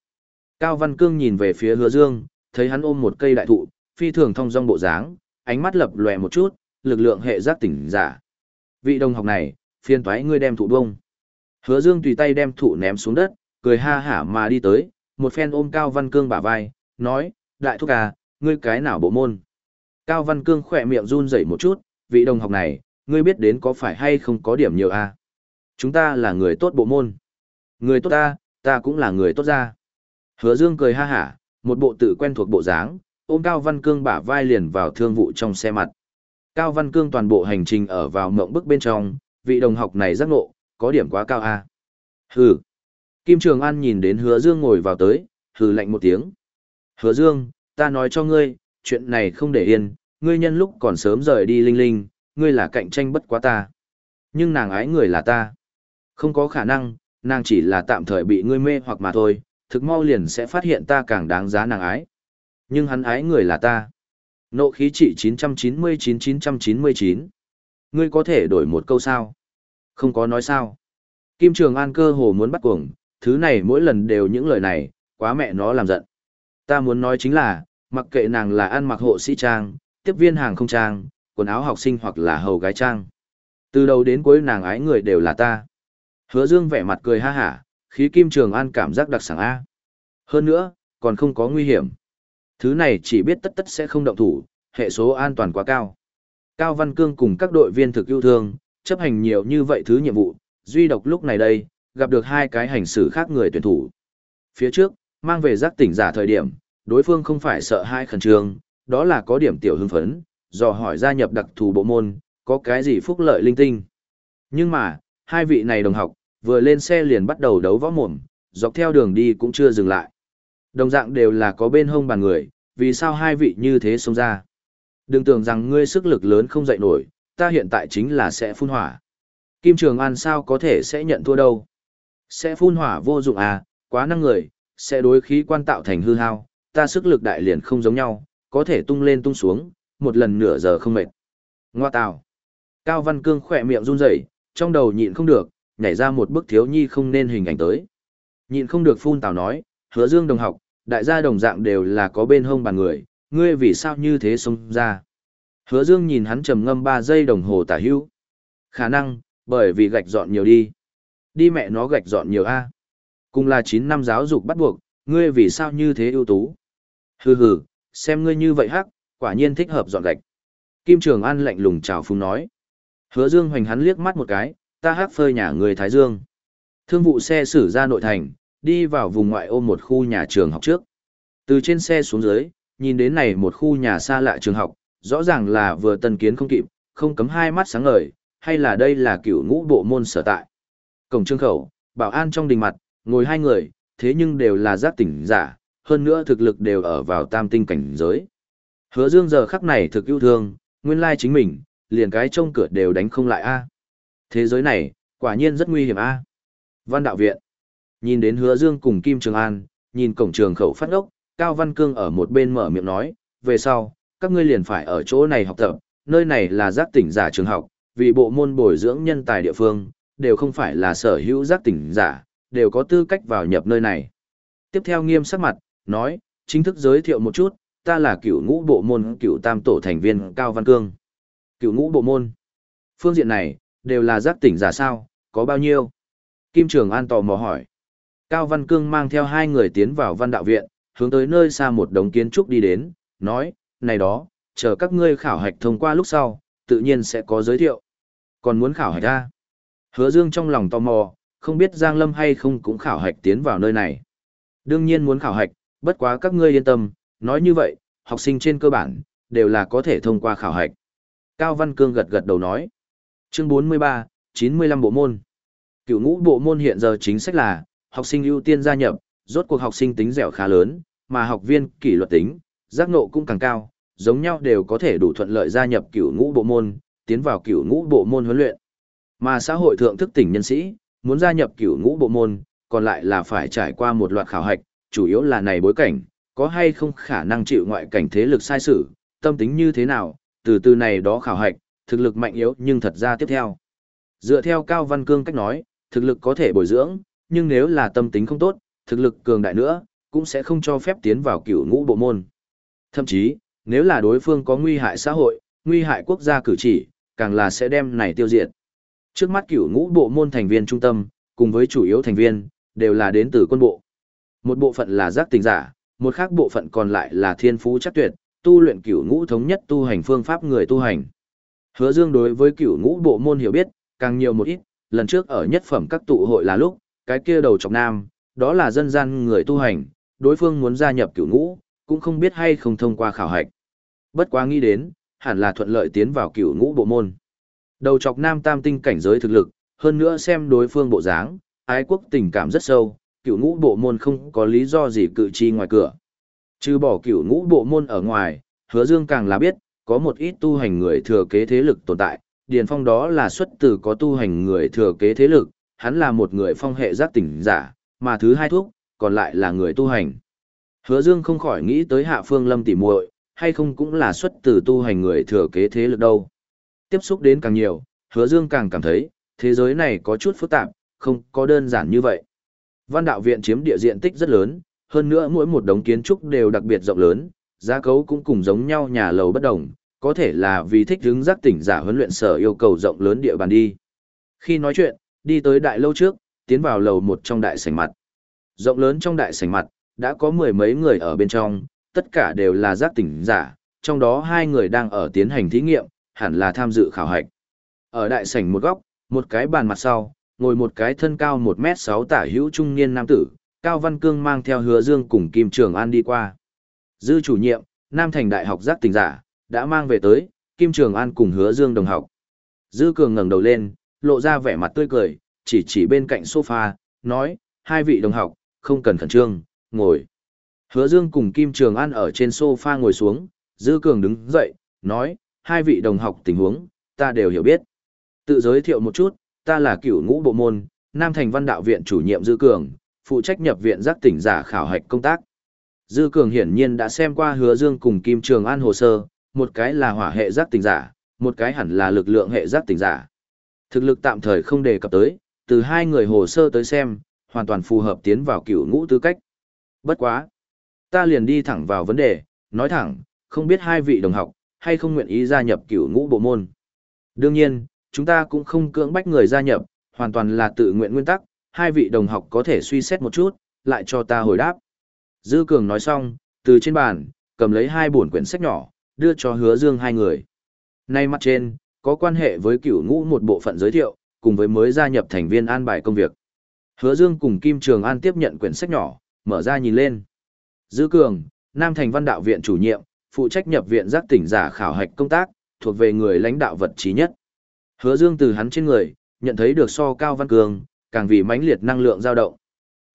Cao Văn Cương nhìn về phía hứa dương, thấy hắn ôm một cây đại thụ, phi thường thông dong bộ dáng, ánh mắt lập lòe một chút, lực lượng hệ giác tỉnh giả. Vị đồng học này, phiên toái ngươi đem thụ bông. Hứa Dương tùy tay đem thụ ném xuống đất, cười ha hả mà đi tới, một phen ôm Cao Văn Cương bả vai, nói, đại thúc à, ngươi cái nào bộ môn. Cao Văn Cương khỏe miệng run rẩy một chút, vị đồng học này, ngươi biết đến có phải hay không có điểm nhiều à? Chúng ta là người tốt bộ môn. Người tốt ta, ta cũng là người tốt ra. Hứa Dương cười ha hả, một bộ tự quen thuộc bộ dáng, ôm Cao Văn Cương bả vai liền vào thương vụ trong xe mặt. Cao Văn Cương toàn bộ hành trình ở vào mộng bức bên trong, vị đồng học này giác ngộ, có điểm quá cao. À? Hừ. Kim Trường An nhìn đến Hứa Dương ngồi vào tới, hừ lạnh một tiếng. Hứa Dương, ta nói cho ngươi, chuyện này không để yên, ngươi nhân lúc còn sớm rời đi linh linh, ngươi là cạnh tranh bất quá ta. Nhưng nàng ái người là ta. Không có khả năng, nàng chỉ là tạm thời bị ngươi mê hoặc mà thôi, thực mau liền sẽ phát hiện ta càng đáng giá nàng ái. Nhưng hắn ái người là ta. Nộ khí trị 999-999. Ngươi có thể đổi một câu sao? Không có nói sao. Kim Trường An cơ hồ muốn bắt cuồng, thứ này mỗi lần đều những lời này, quá mẹ nó làm giận. Ta muốn nói chính là, mặc kệ nàng là ăn mặc hộ sĩ trang, tiếp viên hàng không trang, quần áo học sinh hoặc là hầu gái trang. Từ đầu đến cuối nàng ái người đều là ta. Hứa Dương vẻ mặt cười ha hả, khí Kim Trường An cảm giác đặc sảng A. Hơn nữa, còn không có nguy hiểm. Thứ này chỉ biết tất tất sẽ không động thủ, hệ số an toàn quá cao. Cao Văn Cương cùng các đội viên thực yêu thương, chấp hành nhiều như vậy thứ nhiệm vụ, duy độc lúc này đây, gặp được hai cái hành xử khác người tuyển thủ. Phía trước, mang về giác tỉnh giả thời điểm, đối phương không phải sợ hai khẩn trương, đó là có điểm tiểu hưng phấn, dò hỏi gia nhập đặc thù bộ môn, có cái gì phúc lợi linh tinh. Nhưng mà, hai vị này đồng học, vừa lên xe liền bắt đầu đấu võ mồm, dọc theo đường đi cũng chưa dừng lại. Đồng dạng đều là có bên hông bàn người, vì sao hai vị như thế xông ra. Đừng tưởng rằng ngươi sức lực lớn không dậy nổi, ta hiện tại chính là sẽ phun hỏa. Kim Trường An sao có thể sẽ nhận thua đâu. Sẽ phun hỏa vô dụng à, quá năng người, sẽ đối khí quan tạo thành hư hao, ta sức lực đại liền không giống nhau, có thể tung lên tung xuống, một lần nửa giờ không mệt. Ngoa tào. Cao Văn Cương khỏe miệng run rẩy, trong đầu nhịn không được, nhảy ra một bức thiếu nhi không nên hình ảnh tới. Nhịn không được phun tào nói, hứa dương đồng học, đại gia đồng dạng đều là có bên hông bàn người, ngươi vì sao như thế xông ra. Hứa dương nhìn hắn trầm ngâm 3 giây đồng hồ tả hữu. Khả năng, bởi vì gạch dọn nhiều đi. Đi mẹ nó gạch dọn nhiều A. Cùng là 9 năm giáo dục bắt buộc, ngươi vì sao như thế ưu tú. Hừ hừ, xem ngươi như vậy hắc, quả nhiên thích hợp dọn gạch. Kim Trường An lạnh lùng chào phúng nói. Hứa Dương hoành hắn liếc mắt một cái, ta hắc phơi nhà người Thái Dương. Thương vụ xe xử ra nội thành, đi vào vùng ngoại ô một khu nhà trường học trước. Từ trên xe xuống dưới, nhìn đến này một khu nhà xa lạ trường học, rõ ràng là vừa tân kiến không kịp, không cấm hai mắt sáng ngời, hay là đây là cựu ngũ bộ môn sở tại. Cổng trương khẩu, bảo an trong đình mặt, ngồi hai người, thế nhưng đều là giác tỉnh giả, hơn nữa thực lực đều ở vào tam tinh cảnh giới. Hứa dương giờ khắc này thực yêu thương, nguyên lai chính mình, liền cái trông cửa đều đánh không lại a. Thế giới này, quả nhiên rất nguy hiểm a. Văn đạo viện. Nhìn đến hứa dương cùng Kim Trường An, nhìn cổng trường khẩu phát ốc, Cao Văn Cương ở một bên mở miệng nói, về sau, các ngươi liền phải ở chỗ này học tập, nơi này là giác tỉnh giả trường học, vì bộ môn bồi dưỡng nhân tài địa phương, đều không phải là sở hữu giác tỉnh giả, đều có tư cách vào nhập nơi này. Tiếp theo nghiêm sắc mặt, nói, chính thức giới thiệu một chút, ta là cựu ngũ bộ môn cựu tam tổ thành viên Cao Văn Cương. Cựu ngũ bộ môn. Phương diện này, đều là giác tỉnh giả sao, có bao nhiêu? Kim Trường An tò mò hỏi. Cao Văn Cương mang theo hai người tiến vào văn đạo viện, hướng tới nơi xa một đống kiến trúc đi đến, nói, này đó, chờ các ngươi khảo hạch thông qua lúc sau, tự nhiên sẽ có giới thiệu. Còn muốn khảo hạch ra? Hứa Dương trong lòng tò mò, không biết Giang Lâm hay không cũng khảo hạch tiến vào nơi này. Đương nhiên muốn khảo hạch, bất quá các ngươi yên tâm, nói như vậy, học sinh trên cơ bản, đều là có thể thông qua khảo hạch. Cao Văn Cương gật gật đầu nói. Chương 43, 95 bộ môn. Cựu ngũ bộ môn hiện giờ chính sách là, học sinh ưu tiên gia nhập, rốt cuộc học sinh tính dẻo khá lớn, mà học viên kỷ luật tính, giác ngộ cũng càng cao, giống nhau đều có thể đủ thuận lợi gia nhập cựu ngũ bộ môn, tiến vào cựu ngũ bộ môn huấn luyện. Mà xã hội thượng thức tỉnh nhân sĩ, muốn gia nhập cửu ngũ bộ môn, còn lại là phải trải qua một loạt khảo hạch, chủ yếu là này bối cảnh, có hay không khả năng chịu ngoại cảnh thế lực sai sử tâm tính như thế nào, từ từ này đó khảo hạch, thực lực mạnh yếu nhưng thật ra tiếp theo. Dựa theo Cao Văn Cương cách nói, thực lực có thể bồi dưỡng, nhưng nếu là tâm tính không tốt, thực lực cường đại nữa, cũng sẽ không cho phép tiến vào cửu ngũ bộ môn. Thậm chí, nếu là đối phương có nguy hại xã hội, nguy hại quốc gia cử chỉ, càng là sẽ đem này tiêu diệt. Trước mắt cửu ngũ bộ môn thành viên trung tâm, cùng với chủ yếu thành viên, đều là đến từ quân bộ. Một bộ phận là giác tình giả, một khác bộ phận còn lại là thiên phú chắc tuyệt, tu luyện cửu ngũ thống nhất tu hành phương pháp người tu hành. Hứa Dương đối với cửu ngũ bộ môn hiểu biết, càng nhiều một ít, lần trước ở nhất phẩm các tụ hội là lúc, cái kia đầu trọc nam, đó là dân gian người tu hành, đối phương muốn gia nhập cửu ngũ, cũng không biết hay không thông qua khảo hạch. Bất quá nghĩ đến, hẳn là thuận lợi tiến vào cửu ngũ bộ môn. Đầu chọc nam tam tinh cảnh giới thực lực, hơn nữa xem đối phương bộ dáng, ái quốc tình cảm rất sâu, cựu ngũ bộ môn không có lý do gì cự chi ngoài cửa. Trừ bỏ cựu ngũ bộ môn ở ngoài, hứa dương càng là biết, có một ít tu hành người thừa kế thế lực tồn tại, Điền Phong đó là xuất từ có tu hành người thừa kế thế lực, hắn là một người phong hệ giác tỉnh giả, mà thứ hai thuốc, còn lại là người tu hành. Hứa Dương không khỏi nghĩ tới Hạ Phương Lâm tỉ muội, hay không cũng là xuất từ tu hành người thừa kế thế lực đâu. Tiếp xúc đến càng nhiều, Hứa Dương càng cảm thấy, thế giới này có chút phức tạp, không có đơn giản như vậy. Văn đạo viện chiếm địa diện tích rất lớn, hơn nữa mỗi một đống kiến trúc đều đặc biệt rộng lớn, giá cấu cũng cùng giống nhau nhà lầu bất đồng, có thể là vì thích hứng giác tỉnh giả huấn luyện sở yêu cầu rộng lớn địa bàn đi. Khi nói chuyện, đi tới đại lâu trước, tiến vào lầu một trong đại sảnh mặt. Rộng lớn trong đại sảnh mặt, đã có mười mấy người ở bên trong, tất cả đều là giác tỉnh giả, trong đó hai người đang ở tiến hành thí nghiệm, hẳn là tham dự khảo hạch. Ở đại sảnh một góc, một cái bàn mặt sau, ngồi một cái thân cao 1m6 tả hữu trung niên nam tử, Cao Văn Cương mang theo hứa dương cùng Kim Trường An đi qua. Dư chủ nhiệm, Nam Thành Đại học giác tình giả, đã mang về tới, Kim Trường An cùng hứa dương đồng học. Dư Cường ngẩng đầu lên, lộ ra vẻ mặt tươi cười, chỉ chỉ bên cạnh sofa, nói, hai vị đồng học, không cần khẩn trương, ngồi. Hứa Dương cùng Kim Trường An ở trên sofa ngồi xuống, Dư Cường đứng dậy, nói, hai vị đồng học tình huống, ta đều hiểu biết. Tự giới thiệu một chút, ta là cửu ngũ bộ môn, Nam Thành Văn Đạo Viện chủ nhiệm Dư Cường, phụ trách nhập viện giác tỉnh giả khảo hạch công tác. Dư Cường hiển nhiên đã xem qua Hứa Dương cùng Kim Trường An hồ sơ, một cái là hỏa hệ giác tỉnh giả, một cái hẳn là lực lượng hệ giác tỉnh giả. Thực lực tạm thời không đề cập tới, từ hai người hồ sơ tới xem, hoàn toàn phù hợp tiến vào cửu ngũ tư cách. Bất quá. Ta liền đi thẳng vào vấn đề, nói thẳng, không biết hai vị đồng học, hay không nguyện ý gia nhập cửu ngũ bộ môn. Đương nhiên, chúng ta cũng không cưỡng bách người gia nhập, hoàn toàn là tự nguyện nguyên tắc, hai vị đồng học có thể suy xét một chút, lại cho ta hồi đáp. Dư Cường nói xong, từ trên bàn, cầm lấy hai bổn quyển sách nhỏ, đưa cho hứa dương hai người. Nay mặt trên, có quan hệ với cửu ngũ một bộ phận giới thiệu, cùng với mới gia nhập thành viên an bài công việc. Hứa Dương cùng Kim Trường An tiếp nhận quyển sách nhỏ, mở ra nhìn lên. Dư Cường, Nam Thành Văn Đạo Viện chủ nhiệm, phụ trách nhập viện giác tỉnh giả khảo hạch công tác, thuộc về người lãnh đạo vật trí nhất. Hứa Dương từ hắn trên người, nhận thấy được so cao văn cường, càng vì mãnh liệt năng lượng dao động.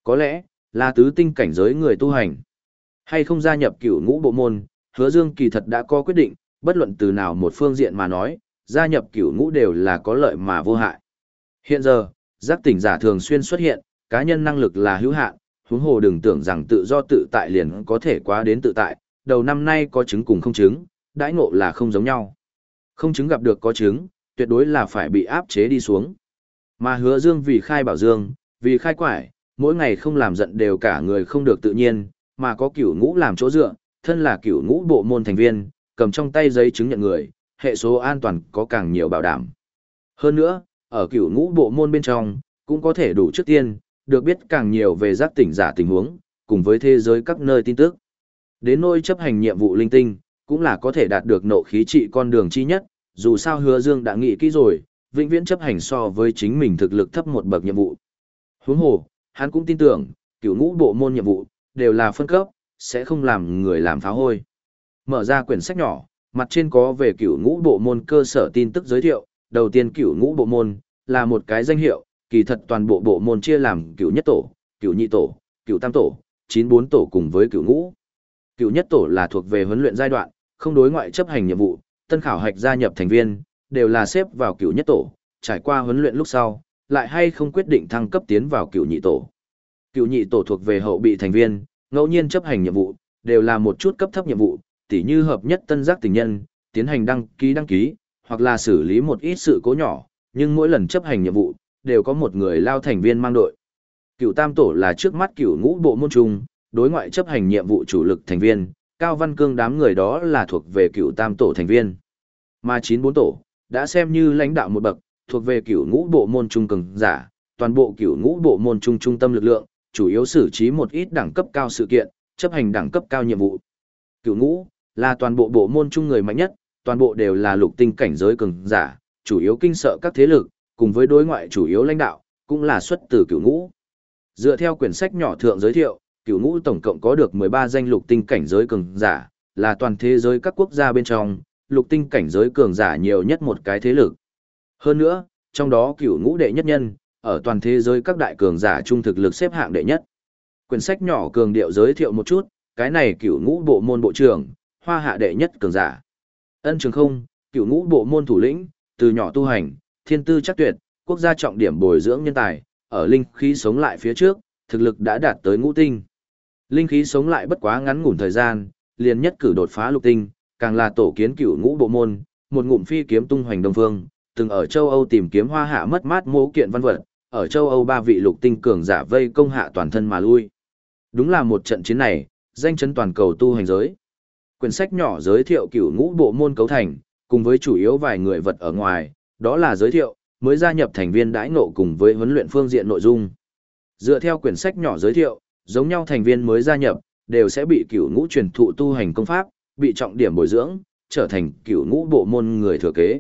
Có lẽ, là tứ tinh cảnh giới người tu hành. Hay không gia nhập cửu ngũ bộ môn, Hứa Dương kỳ thật đã có quyết định, bất luận từ nào một phương diện mà nói, gia nhập cửu ngũ đều là có lợi mà vô hại. Hiện giờ, giác tỉnh giả thường xuyên xuất hiện, cá nhân năng lực là hữu hạn, huống hồ đừng tưởng rằng tự do tự tại liền có thể quá đến tự tại, đầu năm nay có chứng cùng không chứng, đãi ngộ là không giống nhau. Không chứng gặp được có chứng, tuyệt đối là phải bị áp chế đi xuống. Mà hứa dương vì khai bảo dương, vì khai quải, mỗi ngày không làm giận đều cả người không được tự nhiên, mà có cửu ngũ làm chỗ dựa, thân là cửu ngũ bộ môn thành viên, cầm trong tay giấy chứng nhận người, hệ số an toàn có càng nhiều bảo đảm. Hơn nữa, ở cửu ngũ bộ môn bên trong, cũng có thể đủ trước tiên, được biết càng nhiều về giác tỉnh giả tình huống, cùng với thế giới các nơi tin tức. Đến nơi chấp hành nhiệm vụ linh tinh, cũng là có thể đạt được nộ khí trị con đường chi nhất, dù sao hứa dương đã nghĩ kỹ rồi, vĩnh viễn chấp hành so với chính mình thực lực thấp một bậc nhiệm vụ. Huống hồ, hắn cũng tin tưởng, cửu ngũ bộ môn nhiệm vụ, đều là phân cấp, sẽ không làm người làm phá hôi. Mở ra quyển sách nhỏ, mặt trên có về cửu ngũ bộ môn cơ sở tin tức giới thiệu, đầu tiên cửu ngũ bộ môn là một cái danh hiệu, kỳ thật toàn bộ bộ môn chia làm cửu nhất tổ, cửu nhị tổ, cửu tam tổ, chín bốn tổ cùng với cửu ngũ. Cựu nhất tổ là thuộc về huấn luyện giai đoạn, không đối ngoại chấp hành nhiệm vụ, tân khảo hạch gia nhập thành viên, đều là xếp vào cựu nhất tổ, trải qua huấn luyện lúc sau, lại hay không quyết định thăng cấp tiến vào cựu nhị tổ. Cựu nhị tổ thuộc về hậu bị thành viên, ngẫu nhiên chấp hành nhiệm vụ, đều là một chút cấp thấp nhiệm vụ, tỉ như hợp nhất tân giác tình nhân, tiến hành đăng ký đăng ký, hoặc là xử lý một ít sự cố nhỏ, nhưng mỗi lần chấp hành nhiệm vụ, đều có một người lao thành viên mang đội. Cựu tam tổ là trước mắt cựu ngũ bộ môn trung, đối ngoại chấp hành nhiệm vụ chủ lực thành viên, Cao Văn Cương đám người đó là thuộc về cựu tam tổ thành viên. Mà chín bốn tổ, đã xem như lãnh đạo một bậc, thuộc về cựu ngũ bộ môn trung cường giả, toàn bộ cựu ngũ bộ môn trung trung tâm lực lượng, chủ yếu xử trí một ít đẳng cấp cao sự kiện, chấp hành đẳng cấp cao nhiệm vụ. Cựu ngũ là toàn bộ bộ môn trung người mạnh nhất, toàn bộ đều là lục tinh cảnh giới cường giả, chủ yếu kinh sợ các thế lực, cùng với đối ngoại chủ yếu lãnh đạo, cũng là xuất từ cựu ngũ. Dựa theo quyển sách nhỏ thượng giới thiệu, cựu ngũ tổng cộng có được 13 danh lục tinh cảnh giới cường giả, là toàn thế giới các quốc gia bên trong, lục tinh cảnh giới cường giả nhiều nhất một cái thế lực. Hơn nữa, trong đó cựu ngũ đệ nhất nhân, ở toàn thế giới các đại cường giả trung thực lực xếp hạng đệ nhất. Quyển sách nhỏ cường điệu giới thiệu một chút, cái này cựu ngũ bộ môn bộ trưởng, hoa hạ đệ nhất cường giả. Ân Trường Không, cựu ngũ bộ môn thủ lĩnh, từ nhỏ tu hành, thiên tư chắc tuyệt, quốc gia trọng điểm bồi dưỡng nhân tài, ở linh khí sống lại phía trước, thực lực đã đạt tới ngũ tinh. Linh khí sống lại bất quá ngắn ngủn thời gian, liền nhất cử đột phá lục tinh, càng là tổ kiến cửu ngũ bộ môn, một ngụm phi kiếm tung hoành đông phương, từng ở châu Âu tìm kiếm hoa hạ mất mát mô kiện văn vật, ở châu Âu ba vị lục tinh cường giả vây công hạ toàn thân mà lui. Đúng là một trận chiến này, danh chấn toàn cầu tu hành giới. Quyển sách nhỏ giới thiệu cửu ngũ bộ môn cấu thành, cùng với chủ yếu vài người vật ở ngoài, đó là giới thiệu, mới gia nhập thành viên đãi ngộ cùng với huấn luyện phương diện nội dung. Dựa theo quyển sách nhỏ giới thiệu, giống nhau thành viên mới gia nhập, đều sẽ bị cửu ngũ truyền thụ tu hành công pháp, bị trọng điểm bồi dưỡng, trở thành cửu ngũ bộ môn người thừa kế.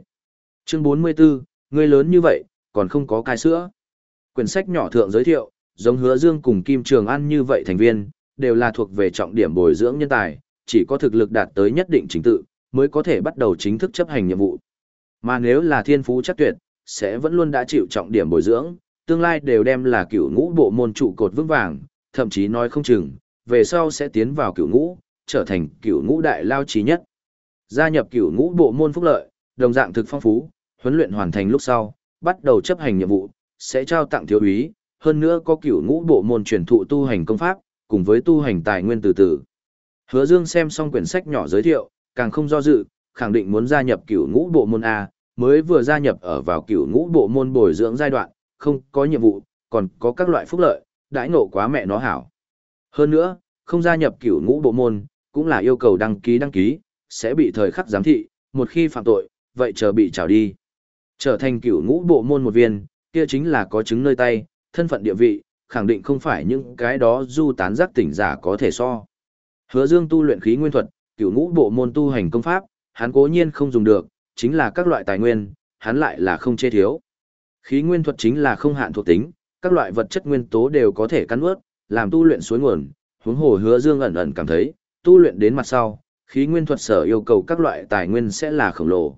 Chương 44, người lớn như vậy, còn không có cai sữa. Quyển sách nhỏ thượng giới thiệu, giống hứa dương cùng Kim Trường An như vậy thành viên, đều là thuộc về trọng điểm bồi dưỡng nhân tài, chỉ có thực lực đạt tới nhất định trình tự, mới có thể bắt đầu chính thức chấp hành nhiệm vụ. Mà nếu là thiên phú chắc tuyệt, sẽ vẫn luôn đã chịu trọng điểm bồi dưỡng, tương lai đều đem là cửu ngũ bộ môn trụ cột vững vàng, thậm chí nói không chừng, về sau sẽ tiến vào cửu ngũ, trở thành cửu ngũ đại lao trí nhất. Gia nhập cửu ngũ bộ môn phúc lợi, đồng dạng thực phong phú, huấn luyện hoàn thành lúc sau, bắt đầu chấp hành nhiệm vụ, sẽ trao tặng thiếu úy, hơn nữa có cửu ngũ bộ môn truyền thụ tu hành công pháp, cùng với tu hành tài nguyên từ từ. Hứa Dương xem xong quyển sách nhỏ giới thiệu, càng không do dự, khẳng định muốn gia nhập cửu ngũ bộ môn A, mới vừa gia nhập ở vào cửu ngũ bộ môn bồi dưỡng giai đoạn, không có nhiệm vụ, còn có các loại phúc lợi, đãi ngộ quá mẹ nó hảo. Hơn nữa, không gia nhập cửu ngũ bộ môn, cũng là yêu cầu đăng ký đăng ký, sẽ bị thời khắc giám thị, một khi phạm tội, vậy chờ bị trào đi. Trở thành cửu ngũ bộ môn một viên, kia chính là có chứng nơi tay, thân phận địa vị, khẳng định không phải những cái đó du tán giác tỉnh giả có thể so. Hứa Dương tu luyện khí nguyên thuật, cửu ngũ bộ môn tu hành công pháp, hắn cố nhiên không dùng được, chính là các loại tài nguyên, hắn lại là không chê thiếu. Khí nguyên thuật chính là không hạn thuộc tính, các loại vật chất nguyên tố đều có thể cắn ướt, làm tu luyện suối nguồn, huống hồ hứa dương ẩn ẩn cảm thấy, tu luyện đến mặt sau, khí nguyên thuật sở yêu cầu các loại tài nguyên sẽ là khổng lồ.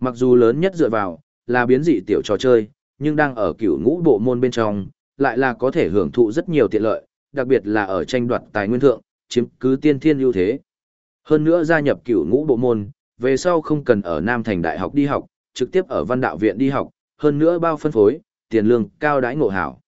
Mặc dù lớn nhất dựa vào, là biến dị tiểu trò chơi, nhưng đang ở cửu ngũ bộ môn bên trong, lại là có thể hưởng thụ rất nhiều tiện lợi, đặc biệt là ở tranh đoạt tài nguyên thượng, chiếm cứ tiên thiên ưu thế. Hơn nữa gia nhập cửu ngũ bộ môn, về sau không cần ở Nam Thành Đại học đi học, trực tiếp ở văn đạo viện đi học, hơn nữa bao phân phối, tiền lương cao đãi ngộ hảo.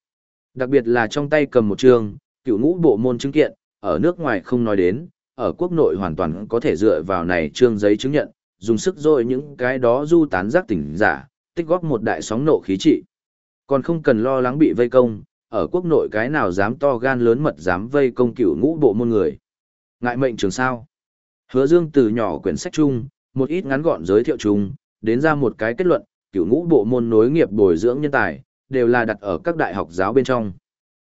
Đặc biệt là trong tay cầm một trường, cựu ngũ bộ môn chứng kiện, ở nước ngoài không nói đến, ở quốc nội hoàn toàn có thể dựa vào này trương giấy chứng nhận, dùng sức rồi những cái đó du tán giác tỉnh giả, tích góp một đại sóng nộ khí trị. Còn không cần lo lắng bị vây công, ở quốc nội cái nào dám to gan lớn mật dám vây công cựu ngũ bộ môn người. Ngại mệnh trường sao. Hứa Dương từ nhỏ quyển sách chung, một ít ngắn gọn giới thiệu chung, đến ra một cái kết luận, cựu ngũ bộ môn nối nghiệp bồi dưỡng nhân tài, đều là đặt ở các đại học giáo bên trong.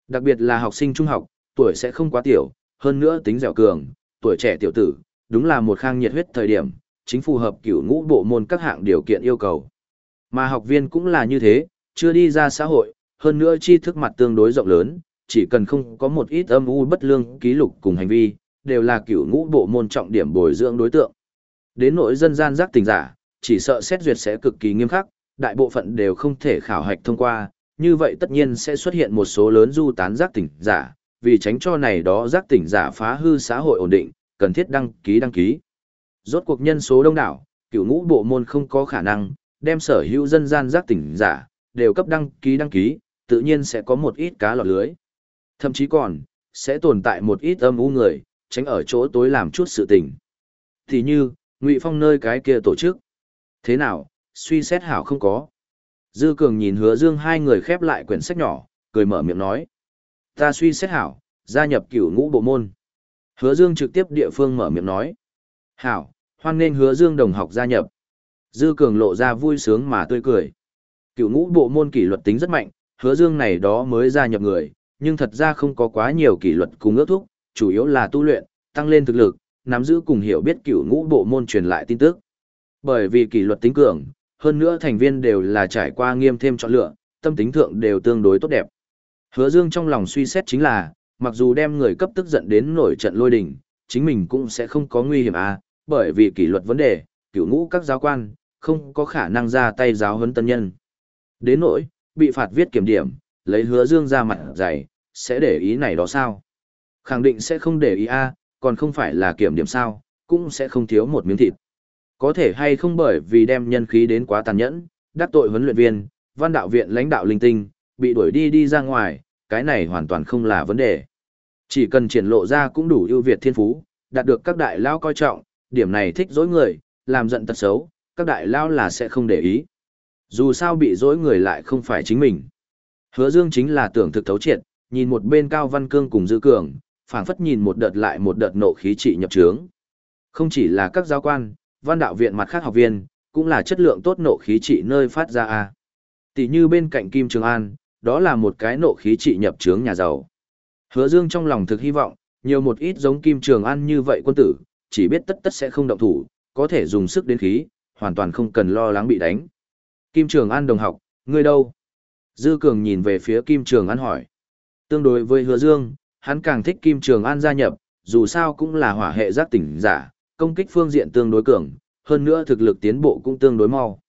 Đặc biệt là học sinh trung học, tuổi sẽ không quá tiểu, hơn nữa tính dẻo cường, tuổi trẻ tiểu tử, đúng là một khang nhiệt huyết thời điểm, chính phù hợp cửu ngũ bộ môn các hạng điều kiện yêu cầu. Mà học viên cũng là như thế, chưa đi ra xã hội, hơn nữa tri thức mặt tương đối rộng lớn, chỉ cần không có một ít âm u bất lương ký lục cùng hành vi, đều là cửu ngũ bộ môn trọng điểm bồi dưỡng đối tượng. Đến nội dân gian giác tình giả, chỉ sợ xét duyệt sẽ cực kỳ nghiêm khắc, đại bộ phận đều không thể khảo hạch thông qua, như vậy tất nhiên sẽ xuất hiện một số lớn du tán giác tỉnh giả, vì tránh cho này đó giác tỉnh giả phá hư xã hội ổn định, cần thiết đăng ký đăng ký. Rốt cuộc nhân số đông đảo, cửu ngũ bộ môn không có khả năng đem sở hữu dân gian giác tỉnh giả đều cấp đăng ký đăng ký, tự nhiên sẽ có một ít cá lọt lưới. Thậm chí còn sẽ tồn tại một ít âm u người, tránh ở chỗ tối làm chút sự tình. Thì như, Ngụy Phong nơi cái kia tổ chức. Thế nào, suy xét hảo không có. Dư Cường nhìn hứa dương hai người khép lại quyển sách nhỏ, cười mở miệng nói. Ta suy xét hảo, gia nhập cửu ngũ bộ môn. Hứa dương trực tiếp địa phương mở miệng nói. Hảo, hoan nên hứa dương đồng học gia nhập. Dư Cường lộ ra vui sướng mà tươi cười. Cửu ngũ bộ môn kỷ luật tính rất mạnh, hứa dương này đó mới gia nhập người, nhưng thật ra không có quá nhiều kỷ luật cùng ước thúc, chủ yếu là tu luyện, tăng lên thực lực, nắm giữ cùng hiểu biết cửu ngũ bộ môn truyền lại tin tức. Bởi vì kỷ luật tính cường, hơn nữa thành viên đều là trải qua nghiêm thêm chọn lựa, tâm tính thượng đều tương đối tốt đẹp. Hứa Dương trong lòng suy xét chính là, mặc dù đem người cấp tức giận đến nổi trận lôi đình, chính mình cũng sẽ không có nguy hiểm à, bởi vì kỷ luật vấn đề, cửu ngũ các giáo quan, không có khả năng ra tay giáo huấn tân nhân. Đến nỗi, bị phạt viết kiểm điểm, lấy hứa Dương ra mặt dày, sẽ để ý này đó sao? Khẳng định sẽ không để ý a, còn không phải là kiểm điểm sao, cũng sẽ không thiếu một miếng thịt. Có thể hay không bởi vì đem nhân khí đến quá tàn nhẫn, đắc tội huấn luyện viên, văn đạo viện lãnh đạo linh tinh, bị đuổi đi đi ra ngoài, cái này hoàn toàn không là vấn đề. Chỉ cần triển lộ ra cũng đủ ưu việt thiên phú, đạt được các đại lao coi trọng, điểm này thích dối người, làm giận tật xấu, các đại lao là sẽ không để ý. Dù sao bị dối người lại không phải chính mình. Hứa Dương chính là tưởng thực thấu triệt, nhìn một bên Cao Văn Cương cùng Dư Cường, phảng phất nhìn một đợt lại một đợt nộ khí trị nhập trướng. Không chỉ là các giáo quan, văn đạo viện mặt khác học viên, cũng là chất lượng tốt nộ khí trị nơi phát ra a. Tỷ như bên cạnh Kim Trường An, đó là một cái nộ khí trị nhập trướng nhà giàu. Hứa Dương trong lòng thực hy vọng, nhiều một ít giống Kim Trường An như vậy quân tử, chỉ biết tất tất sẽ không động thủ, có thể dùng sức đến khí, hoàn toàn không cần lo lắng bị đánh. Kim Trường An đồng học, ngươi đâu? Dư Cường nhìn về phía Kim Trường An hỏi. Tương đối với Hứa Dương, hắn càng thích Kim Trường An gia nhập, dù sao cũng là hỏa hệ giác tỉnh giả, công kích phương diện tương đối cường, hơn nữa thực lực tiến bộ cũng tương đối mau.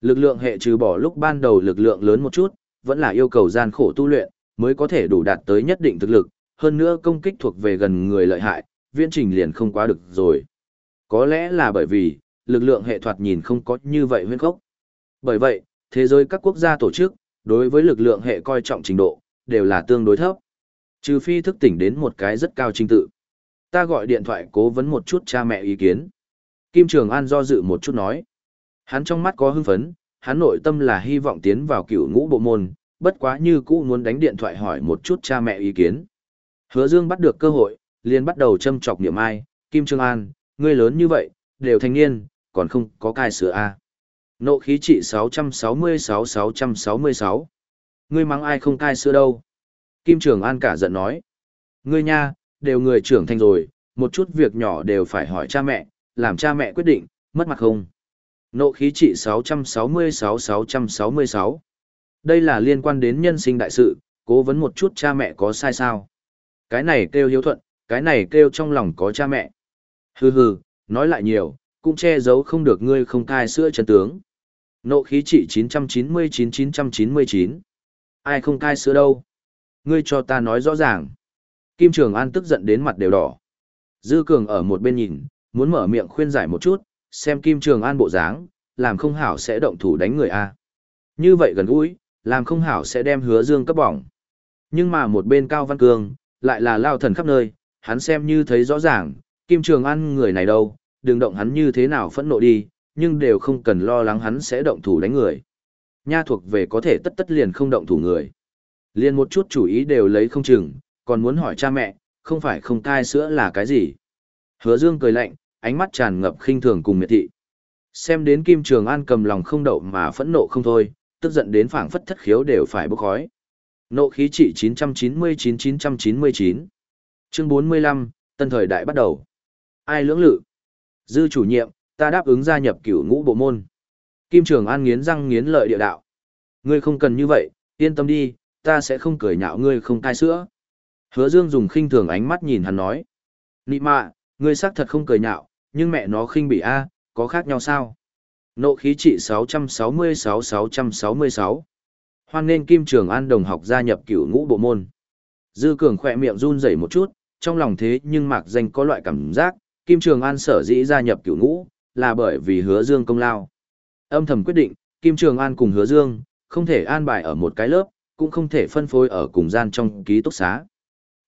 Lực lượng hệ trừ bỏ lúc ban đầu lực lượng lớn một chút, vẫn là yêu cầu gian khổ tu luyện, mới có thể đủ đạt tới nhất định thực lực, hơn nữa công kích thuộc về gần người lợi hại, viễn trình liền không quá được rồi. Có lẽ là bởi vì, lực lượng hệ thoạt nhìn không có như vậy huyên khốc. Bởi vậy, thế giới các quốc gia tổ chức, đối với lực lượng hệ coi trọng trình độ, đều là tương đối thấp. Trừ phi thức tỉnh đến một cái rất cao trình tự. Ta gọi điện thoại cố vấn một chút cha mẹ ý kiến. Kim Trường An do dự một chút nói. Hắn trong mắt có hưng phấn, hắn nội tâm là hy vọng tiến vào cựu ngũ bộ môn, bất quá như cũ muốn đánh điện thoại hỏi một chút cha mẹ ý kiến. Hứa Dương bắt được cơ hội, liền bắt đầu châm chọc niệm ai, Kim Trường An, ngươi lớn như vậy, đều thanh niên, còn không có cai sửa A. À? Nộ khí trị 666-666. Ngươi mắng ai không cai sữa đâu. Kim Trường An cả giận nói. Ngươi nha, đều người trưởng thành rồi, một chút việc nhỏ đều phải hỏi cha mẹ, làm cha mẹ quyết định, mất mặt không. Nộ khí trị 666-666. Đây là liên quan đến nhân sinh đại sự, cố vấn một chút cha mẹ có sai sao. Cái này kêu hiếu thuận, cái này kêu trong lòng có cha mẹ. Hừ hừ, nói lại nhiều, cũng che giấu không được ngươi không cai sữa chân tướng. Nộ khí trị 999-999. Ai không cai sữa đâu? Ngươi cho ta nói rõ ràng. Kim Trường An tức giận đến mặt đều đỏ. Dư Cường ở một bên nhìn, muốn mở miệng khuyên giải một chút, xem Kim Trường An bộ dáng, làm không hảo sẽ động thủ đánh người A. Như vậy gần gũi, làm không hảo sẽ đem hứa dương cấp bỏng. Nhưng mà một bên Cao Văn Cường, lại là lao thần khắp nơi, hắn xem như thấy rõ ràng, Kim Trường An người này đâu, đừng động hắn như thế nào phẫn nộ đi, nhưng đều không cần lo lắng hắn sẽ động thủ đánh người. Nha thuộc về có thể tất tất liền không động thủ người. Liền một chút chủ ý đều lấy không chừng, còn muốn hỏi cha mẹ, không phải không thai sữa là cái gì. Hứa Dương cười lạnh, ánh mắt tràn ngập khinh thường cùng miệt thị. Xem đến Kim Trường An cầm lòng không đậu mà phẫn nộ không thôi, tức giận đến phảng phất thất khiếu đều phải bốc khói. Nộ khí trị 999-999. Chương 45, tân thời đại bắt đầu. Ai lưỡng lự? Dư chủ nhiệm, ta đáp ứng gia nhập cửu ngũ bộ môn. Kim Trường An nghiến răng nghiến lợi địa đạo. Ngươi không cần như vậy, yên tâm đi, ta sẽ không cười nhạo ngươi không thai sữa. Hứa Dương dùng khinh thường ánh mắt nhìn hắn nói. Nị mạ, ngươi xác thật không cười nhạo, nhưng mẹ nó khinh bị A, có khác nhau sao? Nộ khí trị 666-666. Hoan nên Kim Trường An đồng học gia nhập cửu ngũ bộ môn. Dư Cường khỏe miệng run rẩy một chút, trong lòng thế nhưng mạc danh có loại cảm giác, Kim Trường An sở dĩ gia nhập cửu ngũ, là bởi vì hứa dương công lao. Âm thầm quyết định, Kim Trường An cùng hứa dương, không thể an bài ở một cái lớp, cũng không thể phân phối ở cùng gian trong ký túc xá.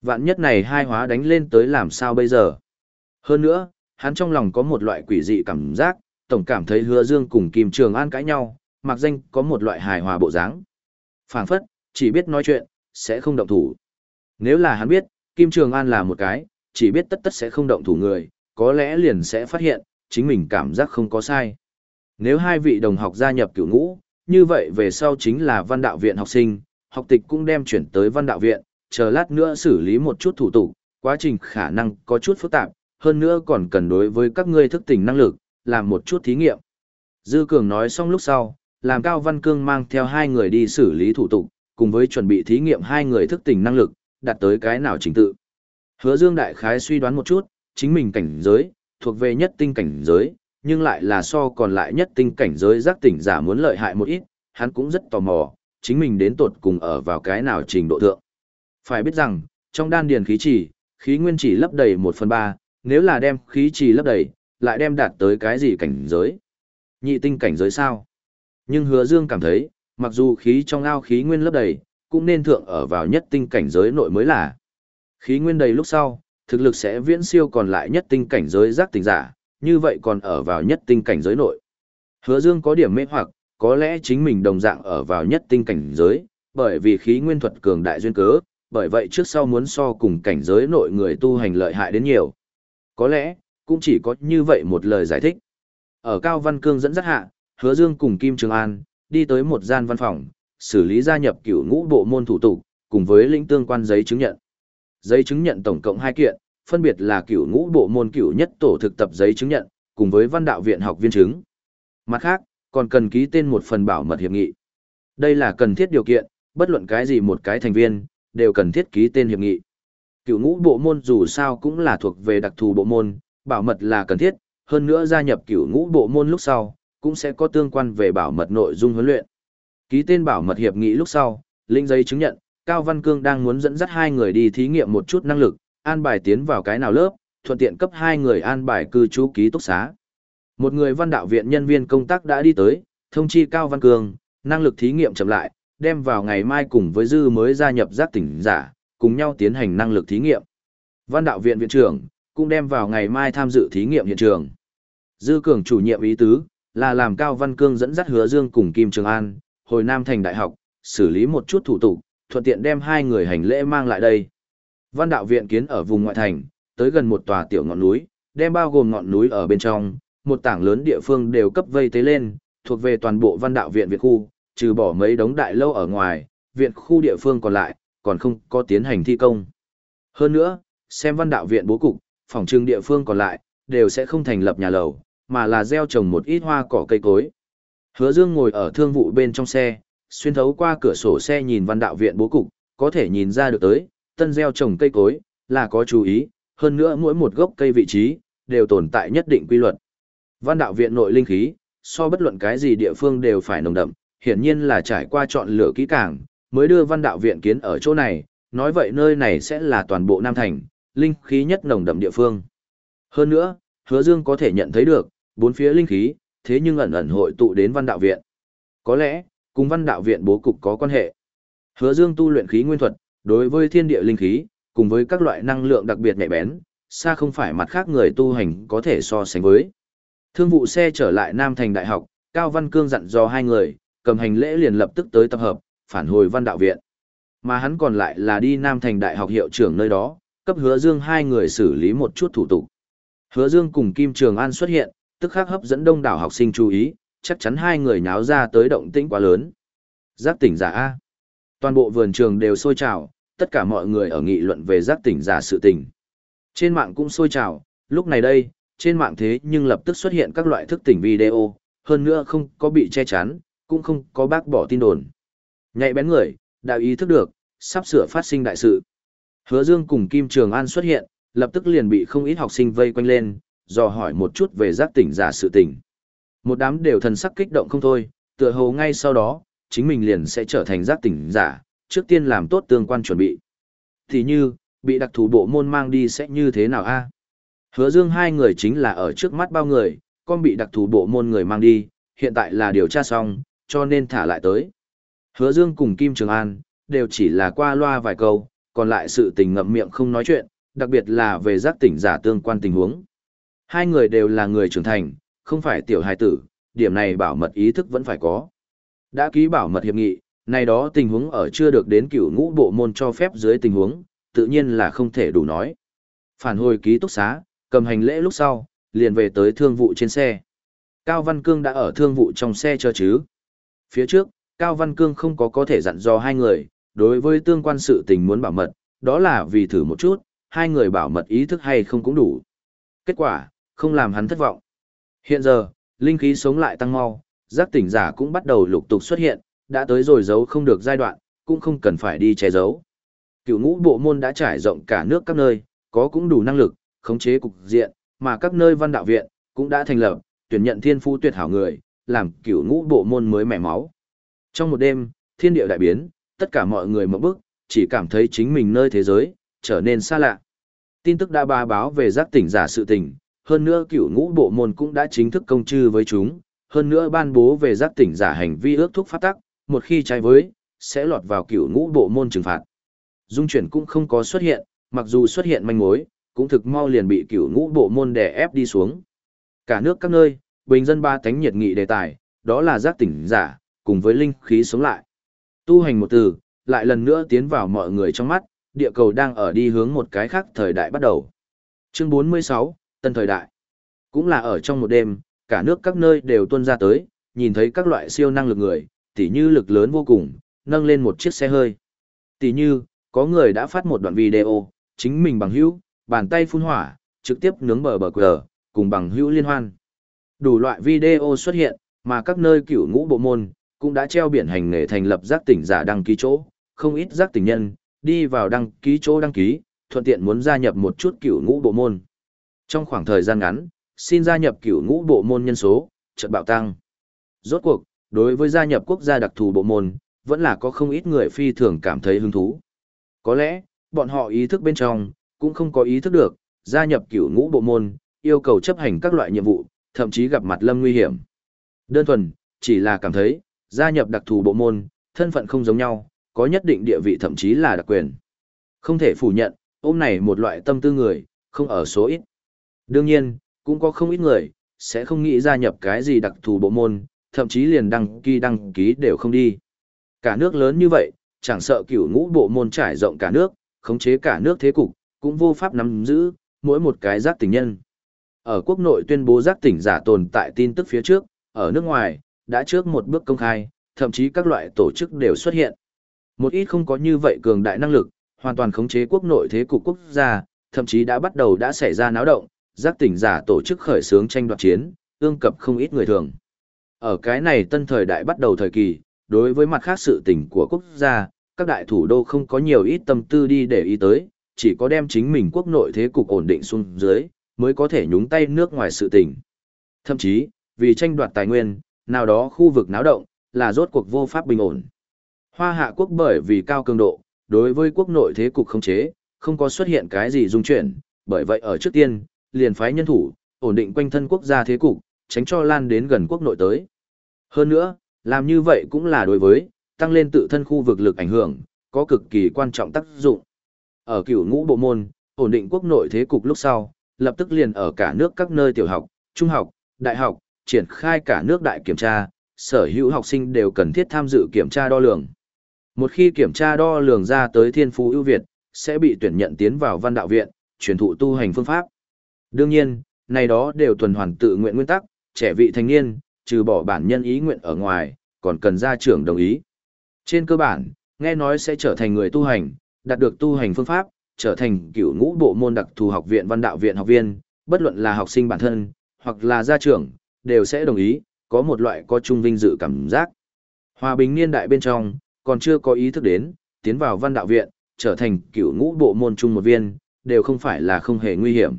Vạn nhất này hai hóa đánh lên tới làm sao bây giờ. Hơn nữa, hắn trong lòng có một loại quỷ dị cảm giác, tổng cảm thấy hứa dương cùng Kim Trường An cãi nhau, mặc danh có một loại hài hòa bộ dáng. phảng phất, chỉ biết nói chuyện, sẽ không động thủ. Nếu là hắn biết, Kim Trường An là một cái, chỉ biết tất tất sẽ không động thủ người, có lẽ liền sẽ phát hiện, chính mình cảm giác không có sai. Nếu hai vị đồng học gia nhập cửu ngũ, như vậy về sau chính là văn đạo viện học sinh, học tịch cũng đem chuyển tới văn đạo viện, chờ lát nữa xử lý một chút thủ tục, quá trình khả năng có chút phức tạp, hơn nữa còn cần đối với các ngươi thức tỉnh năng lực, làm một chút thí nghiệm. Dư Cường nói xong lúc sau, làm Cao Văn Cương mang theo hai người đi xử lý thủ tục, cùng với chuẩn bị thí nghiệm hai người thức tỉnh năng lực, đạt tới cái nào trình tự. Hứa Dương Đại Khái suy đoán một chút, chính mình cảnh giới, thuộc về nhất tinh cảnh giới, nhưng lại là so còn lại nhất tinh cảnh giới giác tỉnh giả muốn lợi hại một ít, hắn cũng rất tò mò, chính mình đến tột cùng ở vào cái nào trình độ thượng. Phải biết rằng, trong đan điền khí chỉ, khí nguyên chỉ lấp đầy 1 phần 3, nếu là đem khí chỉ lấp đầy, lại đem đạt tới cái gì cảnh giới? Nhị tinh cảnh giới sao? Nhưng hứa dương cảm thấy, mặc dù khí trong ao khí nguyên lấp đầy, cũng nên thượng ở vào nhất tinh cảnh giới nội mới là. Khí nguyên đầy lúc sau, thực lực sẽ viễn siêu còn lại nhất tinh cảnh giới giác tình giả, như vậy còn ở vào nhất tinh cảnh giới nội. Hứa Dương có điểm mê hoặc, có lẽ chính mình đồng dạng ở vào nhất tinh cảnh giới, bởi vì khí nguyên thuật cường đại duyên cớ, bởi vậy trước sau muốn so cùng cảnh giới nội người tu hành lợi hại đến nhiều. Có lẽ, cũng chỉ có như vậy một lời giải thích. Ở Cao Văn Cương dẫn dắt hạ, Hứa Dương cùng Kim Trường An, đi tới một gian văn phòng, xử lý gia nhập cửu ngũ bộ môn thủ tục, cùng với lĩnh tương quan giấy chứng nhận. Giấy chứng nhận tổng cộng hai kiện, phân biệt là cửu ngũ bộ môn cửu nhất tổ thực tập giấy chứng nhận, cùng với văn đạo viện học viên chứng. Mặt khác, còn cần ký tên một phần bảo mật hiệp nghị. Đây là cần thiết điều kiện, bất luận cái gì một cái thành viên, đều cần thiết ký tên hiệp nghị. Cựu ngũ bộ môn dù sao cũng là thuộc về đặc thù bộ môn, bảo mật là cần thiết, hơn nữa gia nhập cựu ngũ bộ môn lúc sau, cũng sẽ có tương quan về bảo mật nội dung huấn luyện. Ký tên bảo mật hiệp nghị lúc sau, linh giấy chứng nhận, Cao Văn Cương đang muốn dẫn dắt hai người đi thí nghiệm một chút năng lực, an bài tiến vào cái nào lớp, thuận tiện cấp hai người an bài cư trú ký túc xá. Một người văn đạo viện nhân viên công tác đã đi tới, thông chi Cao Văn Cương, năng lực thí nghiệm chậm lại, đem vào ngày mai cùng với dư mới gia nhập giác tỉnh giả, cùng nhau tiến hành năng lực thí nghiệm. Văn đạo viện viện trưởng cũng đem vào ngày mai tham dự thí nghiệm hiện trường. Dư Cường chủ nhiệm ý tứ là làm Cao Văn Cương dẫn dắt Hứa Dương cùng Kim Trường An, hồi Nam thành đại học, xử lý một chút thủ tục, thuận tiện đem hai người hành lễ mang lại đây. Văn đạo viện kiến ở vùng ngoại thành, tới gần một tòa tiểu ngọn núi, đem bao gồm ngọn núi ở bên trong, một tảng lớn địa phương đều cấp vây tế lên, thuộc về toàn bộ văn đạo viện viện khu, trừ bỏ mấy đống đại lâu ở ngoài, viện khu địa phương còn lại, còn không có tiến hành thi công. Hơn nữa, xem văn đạo viện bố cục, phòng trưng địa phương còn lại, đều sẽ không thành lập nhà lầu, mà là gieo trồng một ít hoa cỏ cây cối. Hứa Dương ngồi ở thương vụ bên trong xe, xuyên thấu qua cửa sổ xe nhìn văn đạo viện bố cục, có thể nhìn ra được tới, tân gieo trồng cây cối, là có chú ý, hơn nữa mỗi một gốc cây vị trí, đều tồn tại nhất định quy luật. Văn đạo viện nội linh khí, so bất luận cái gì địa phương đều phải nồng đậm, hiển nhiên là trải qua chọn lựa kỹ càng, mới đưa văn đạo viện kiến ở chỗ này, nói vậy nơi này sẽ là toàn bộ Nam Thành, linh khí nhất nồng đậm địa phương. Hơn nữa, hứa dương có thể nhận thấy được, bốn phía linh khí, thế nhưng ẩn ẩn hội tụ đến văn đạo viện. Có lẽ, cùng văn đạo viện bố cục có quan hệ. Hứa dương tu luyện khí nguyên thuật, đối với thiên địa linh khí, cùng với các loại năng lượng đặc biệt nhạy bén, xa không phải mặt khác người tu hành có thể so sánh với. Thương vụ xe trở lại Nam Thành Đại học, Cao Văn Cương dặn dò hai người, cầm hành lễ liền lập tức tới tập hợp, phản hồi văn đạo viện. Mà hắn còn lại là đi Nam Thành Đại học hiệu trưởng nơi đó, cấp hứa dương hai người xử lý một chút thủ tục. Hứa dương cùng Kim Trường An xuất hiện, tức khắc hấp dẫn đông đảo học sinh chú ý, chắc chắn hai người nháo ra tới động tĩnh quá lớn. Giác tỉnh giả A. Toàn bộ vườn trường đều sôi trào, tất cả mọi người ở nghị luận về giác tỉnh giả sự tình. Trên mạng cũng sôi trào, lúc này đây, trên mạng thế nhưng lập tức xuất hiện các loại thức tỉnh video, hơn nữa không có bị che chắn, cũng không có bác bỏ tin đồn. Nhạy bén người, đã ý thức được, sắp sửa phát sinh đại sự. Hứa Dương cùng Kim Trường An xuất hiện, lập tức liền bị không ít học sinh vây quanh lên, dò hỏi một chút về giác tỉnh giả sự tỉnh. Một đám đều thần sắc kích động không thôi, tựa hồ ngay sau đó, chính mình liền sẽ trở thành giác tỉnh giả, trước tiên làm tốt tương quan chuẩn bị. Thì như, bị đặc thù bộ môn mang đi sẽ như thế nào a? Hứa Dương hai người chính là ở trước mắt bao người, con bị đặc thù bộ môn người mang đi, hiện tại là điều tra xong, cho nên thả lại tới. Hứa Dương cùng Kim Trường An, đều chỉ là qua loa vài câu, còn lại sự tình ngậm miệng không nói chuyện, đặc biệt là về giác tỉnh giả tương quan tình huống. Hai người đều là người trưởng thành, không phải tiểu hài tử, điểm này bảo mật ý thức vẫn phải có. Đã ký bảo mật hiệp nghị, này đó tình huống ở chưa được đến cửu ngũ bộ môn cho phép dưới tình huống, tự nhiên là không thể đủ nói. Phản hồi ký túc xá, cầm hành lễ lúc sau, liền về tới thương vụ trên xe. Cao Văn Cương đã ở thương vụ trong xe chờ chứ. Phía trước, Cao Văn Cương không có có thể dặn dò hai người, đối với tương quan sự tình muốn bảo mật, đó là vì thử một chút, hai người bảo mật ý thức hay không cũng đủ. Kết quả, không làm hắn thất vọng. Hiện giờ, linh khí sống lại tăng mau, giác tỉnh giả cũng bắt đầu lục tục xuất hiện, đã tới rồi giấu không được giai đoạn, cũng không cần phải đi che giấu. Cựu ngũ bộ môn đã trải rộng cả nước các nơi, có cũng đủ năng lực, khống chế cục diện, mà các nơi văn đạo viện, cũng đã thành lập, tuyển nhận thiên phú tuyệt hảo người, làm cửu ngũ bộ môn mới mẻ máu. Trong một đêm, thiên địa đại biến, tất cả mọi người mở bức, chỉ cảm thấy chính mình nơi thế giới, trở nên xa lạ. Tin tức đã ba báo về giác tỉnh giả sự tình, hơn nữa cửu ngũ bộ môn cũng đã chính thức công chư với chúng, hơn nữa ban bố về giác tỉnh giả hành vi ước thúc pháp tắc, một khi trái với, sẽ lọt vào cửu ngũ bộ môn trừng phạt. Dung chuyển cũng không có xuất hiện, mặc dù xuất hiện manh mối, cũng thực mau liền bị cửu ngũ bộ môn đè ép đi xuống. Cả nước các nơi, bình dân ba tánh nhiệt nghị đề tài, đó là giác tỉnh giả, cùng với linh khí sống lại. Tu hành một từ, lại lần nữa tiến vào mọi người trong mắt, địa cầu đang ở đi hướng một cái khác thời đại bắt đầu. Chương 46, Tân Thời Đại. Cũng là ở trong một đêm, cả nước các nơi đều tuân ra tới, nhìn thấy các loại siêu năng lực người, tỉ như lực lớn vô cùng, nâng lên một chiếc xe hơi. Tỉ như, có người đã phát một đoạn video, chính mình bằng hữu, bàn tay phun hỏa, trực tiếp nướng bờ bờ quờ, cùng bằng hữu liên hoan. Đủ loại video xuất hiện, mà các nơi cửu ngũ bộ môn, cũng đã treo biển hành nghề thành lập giác tỉnh giả đăng ký chỗ, không ít giác tỉnh nhân, đi vào đăng ký chỗ đăng ký, thuận tiện muốn gia nhập một chút cửu ngũ bộ môn. Trong khoảng thời gian ngắn, xin gia nhập cửu ngũ bộ môn nhân số, chợt bạo tăng. Rốt cuộc, đối với gia nhập quốc gia đặc thù bộ môn, vẫn là có không ít người phi thường cảm thấy hứng thú. Có lẽ, bọn họ ý thức bên trong, cũng không có ý thức được, gia nhập cửu ngũ bộ môn, yêu cầu chấp hành các loại nhiệm vụ, thậm chí gặp mặt lâm nguy hiểm. Đơn thuần, chỉ là cảm thấy, gia nhập đặc thù bộ môn, thân phận không giống nhau, có nhất định địa vị thậm chí là đặc quyền. Không thể phủ nhận, ôm này một loại tâm tư người, không ở số ít. Đương nhiên, cũng có không ít người, sẽ không nghĩ gia nhập cái gì đặc thù bộ môn, thậm chí liền đăng ký đăng ký đều không đi. Cả nước lớn như vậy, chẳng sợ cửu ngũ bộ môn trải rộng cả nước, khống chế cả nước thế cục, cũng vô pháp nắm giữ, mỗi một cái giác tình nhân. Ở quốc nội tuyên bố giác tỉnh giả tồn tại tin tức phía trước, ở nước ngoài, đã trước một bước công khai, thậm chí các loại tổ chức đều xuất hiện. Một ít không có như vậy cường đại năng lực, hoàn toàn khống chế quốc nội thế cục quốc gia, thậm chí đã bắt đầu đã xảy ra náo động, giác tỉnh giả tổ chức khởi xướng tranh đoạt chiến, ương cập không ít người thường. Ở cái này tân thời đại bắt đầu thời kỳ, đối với mặt khác sự tỉnh của quốc gia, các đại thủ đô không có nhiều ít tâm tư đi để ý tới, chỉ có đem chính mình quốc nội thế cục ổn định xuống dưới, mới có thể nhúng tay nước ngoài sự tình. Thậm chí, vì tranh đoạt tài nguyên, nào đó khu vực náo động, là rốt cuộc vô pháp bình ổn. Hoa hạ quốc bởi vì cao cường độ, đối với quốc nội thế cục khống chế, không có xuất hiện cái gì dung chuyển, bởi vậy ở trước tiên, liền phái nhân thủ, ổn định quanh thân quốc gia thế cục, tránh cho lan đến gần quốc nội tới. Hơn nữa, làm như vậy cũng là đối với, tăng lên tự thân khu vực lực ảnh hưởng, có cực kỳ quan trọng tác dụng. Ở cửu ngũ bộ môn, ổn định quốc nội thế cục lúc sau, lập tức liền ở cả nước các nơi tiểu học, trung học, đại học, triển khai cả nước đại kiểm tra, sở hữu học sinh đều cần thiết tham dự kiểm tra đo lường. Một khi kiểm tra đo lường ra tới thiên phú ưu việt, sẽ bị tuyển nhận tiến vào văn đạo viện, truyền thụ tu hành phương pháp. Đương nhiên, này đó đều tuần hoàn tự nguyện nguyên tắc, trẻ vị thành niên, trừ bỏ bản nhân ý nguyện ở ngoài, còn cần gia trưởng đồng ý. Trên cơ bản, nghe nói sẽ trở thành người tu hành, đạt được tu hành phương pháp, trở thành cựu ngũ bộ môn đặc thù học viện văn đạo viện học viên, bất luận là học sinh bản thân, hoặc là gia trưởng, đều sẽ đồng ý, có một loại có chung vinh dự cảm giác. Hòa bình niên đại bên trong, còn chưa có ý thức đến, tiến vào văn đạo viện, trở thành cựu ngũ bộ môn chung một viên, đều không phải là không hề nguy hiểm.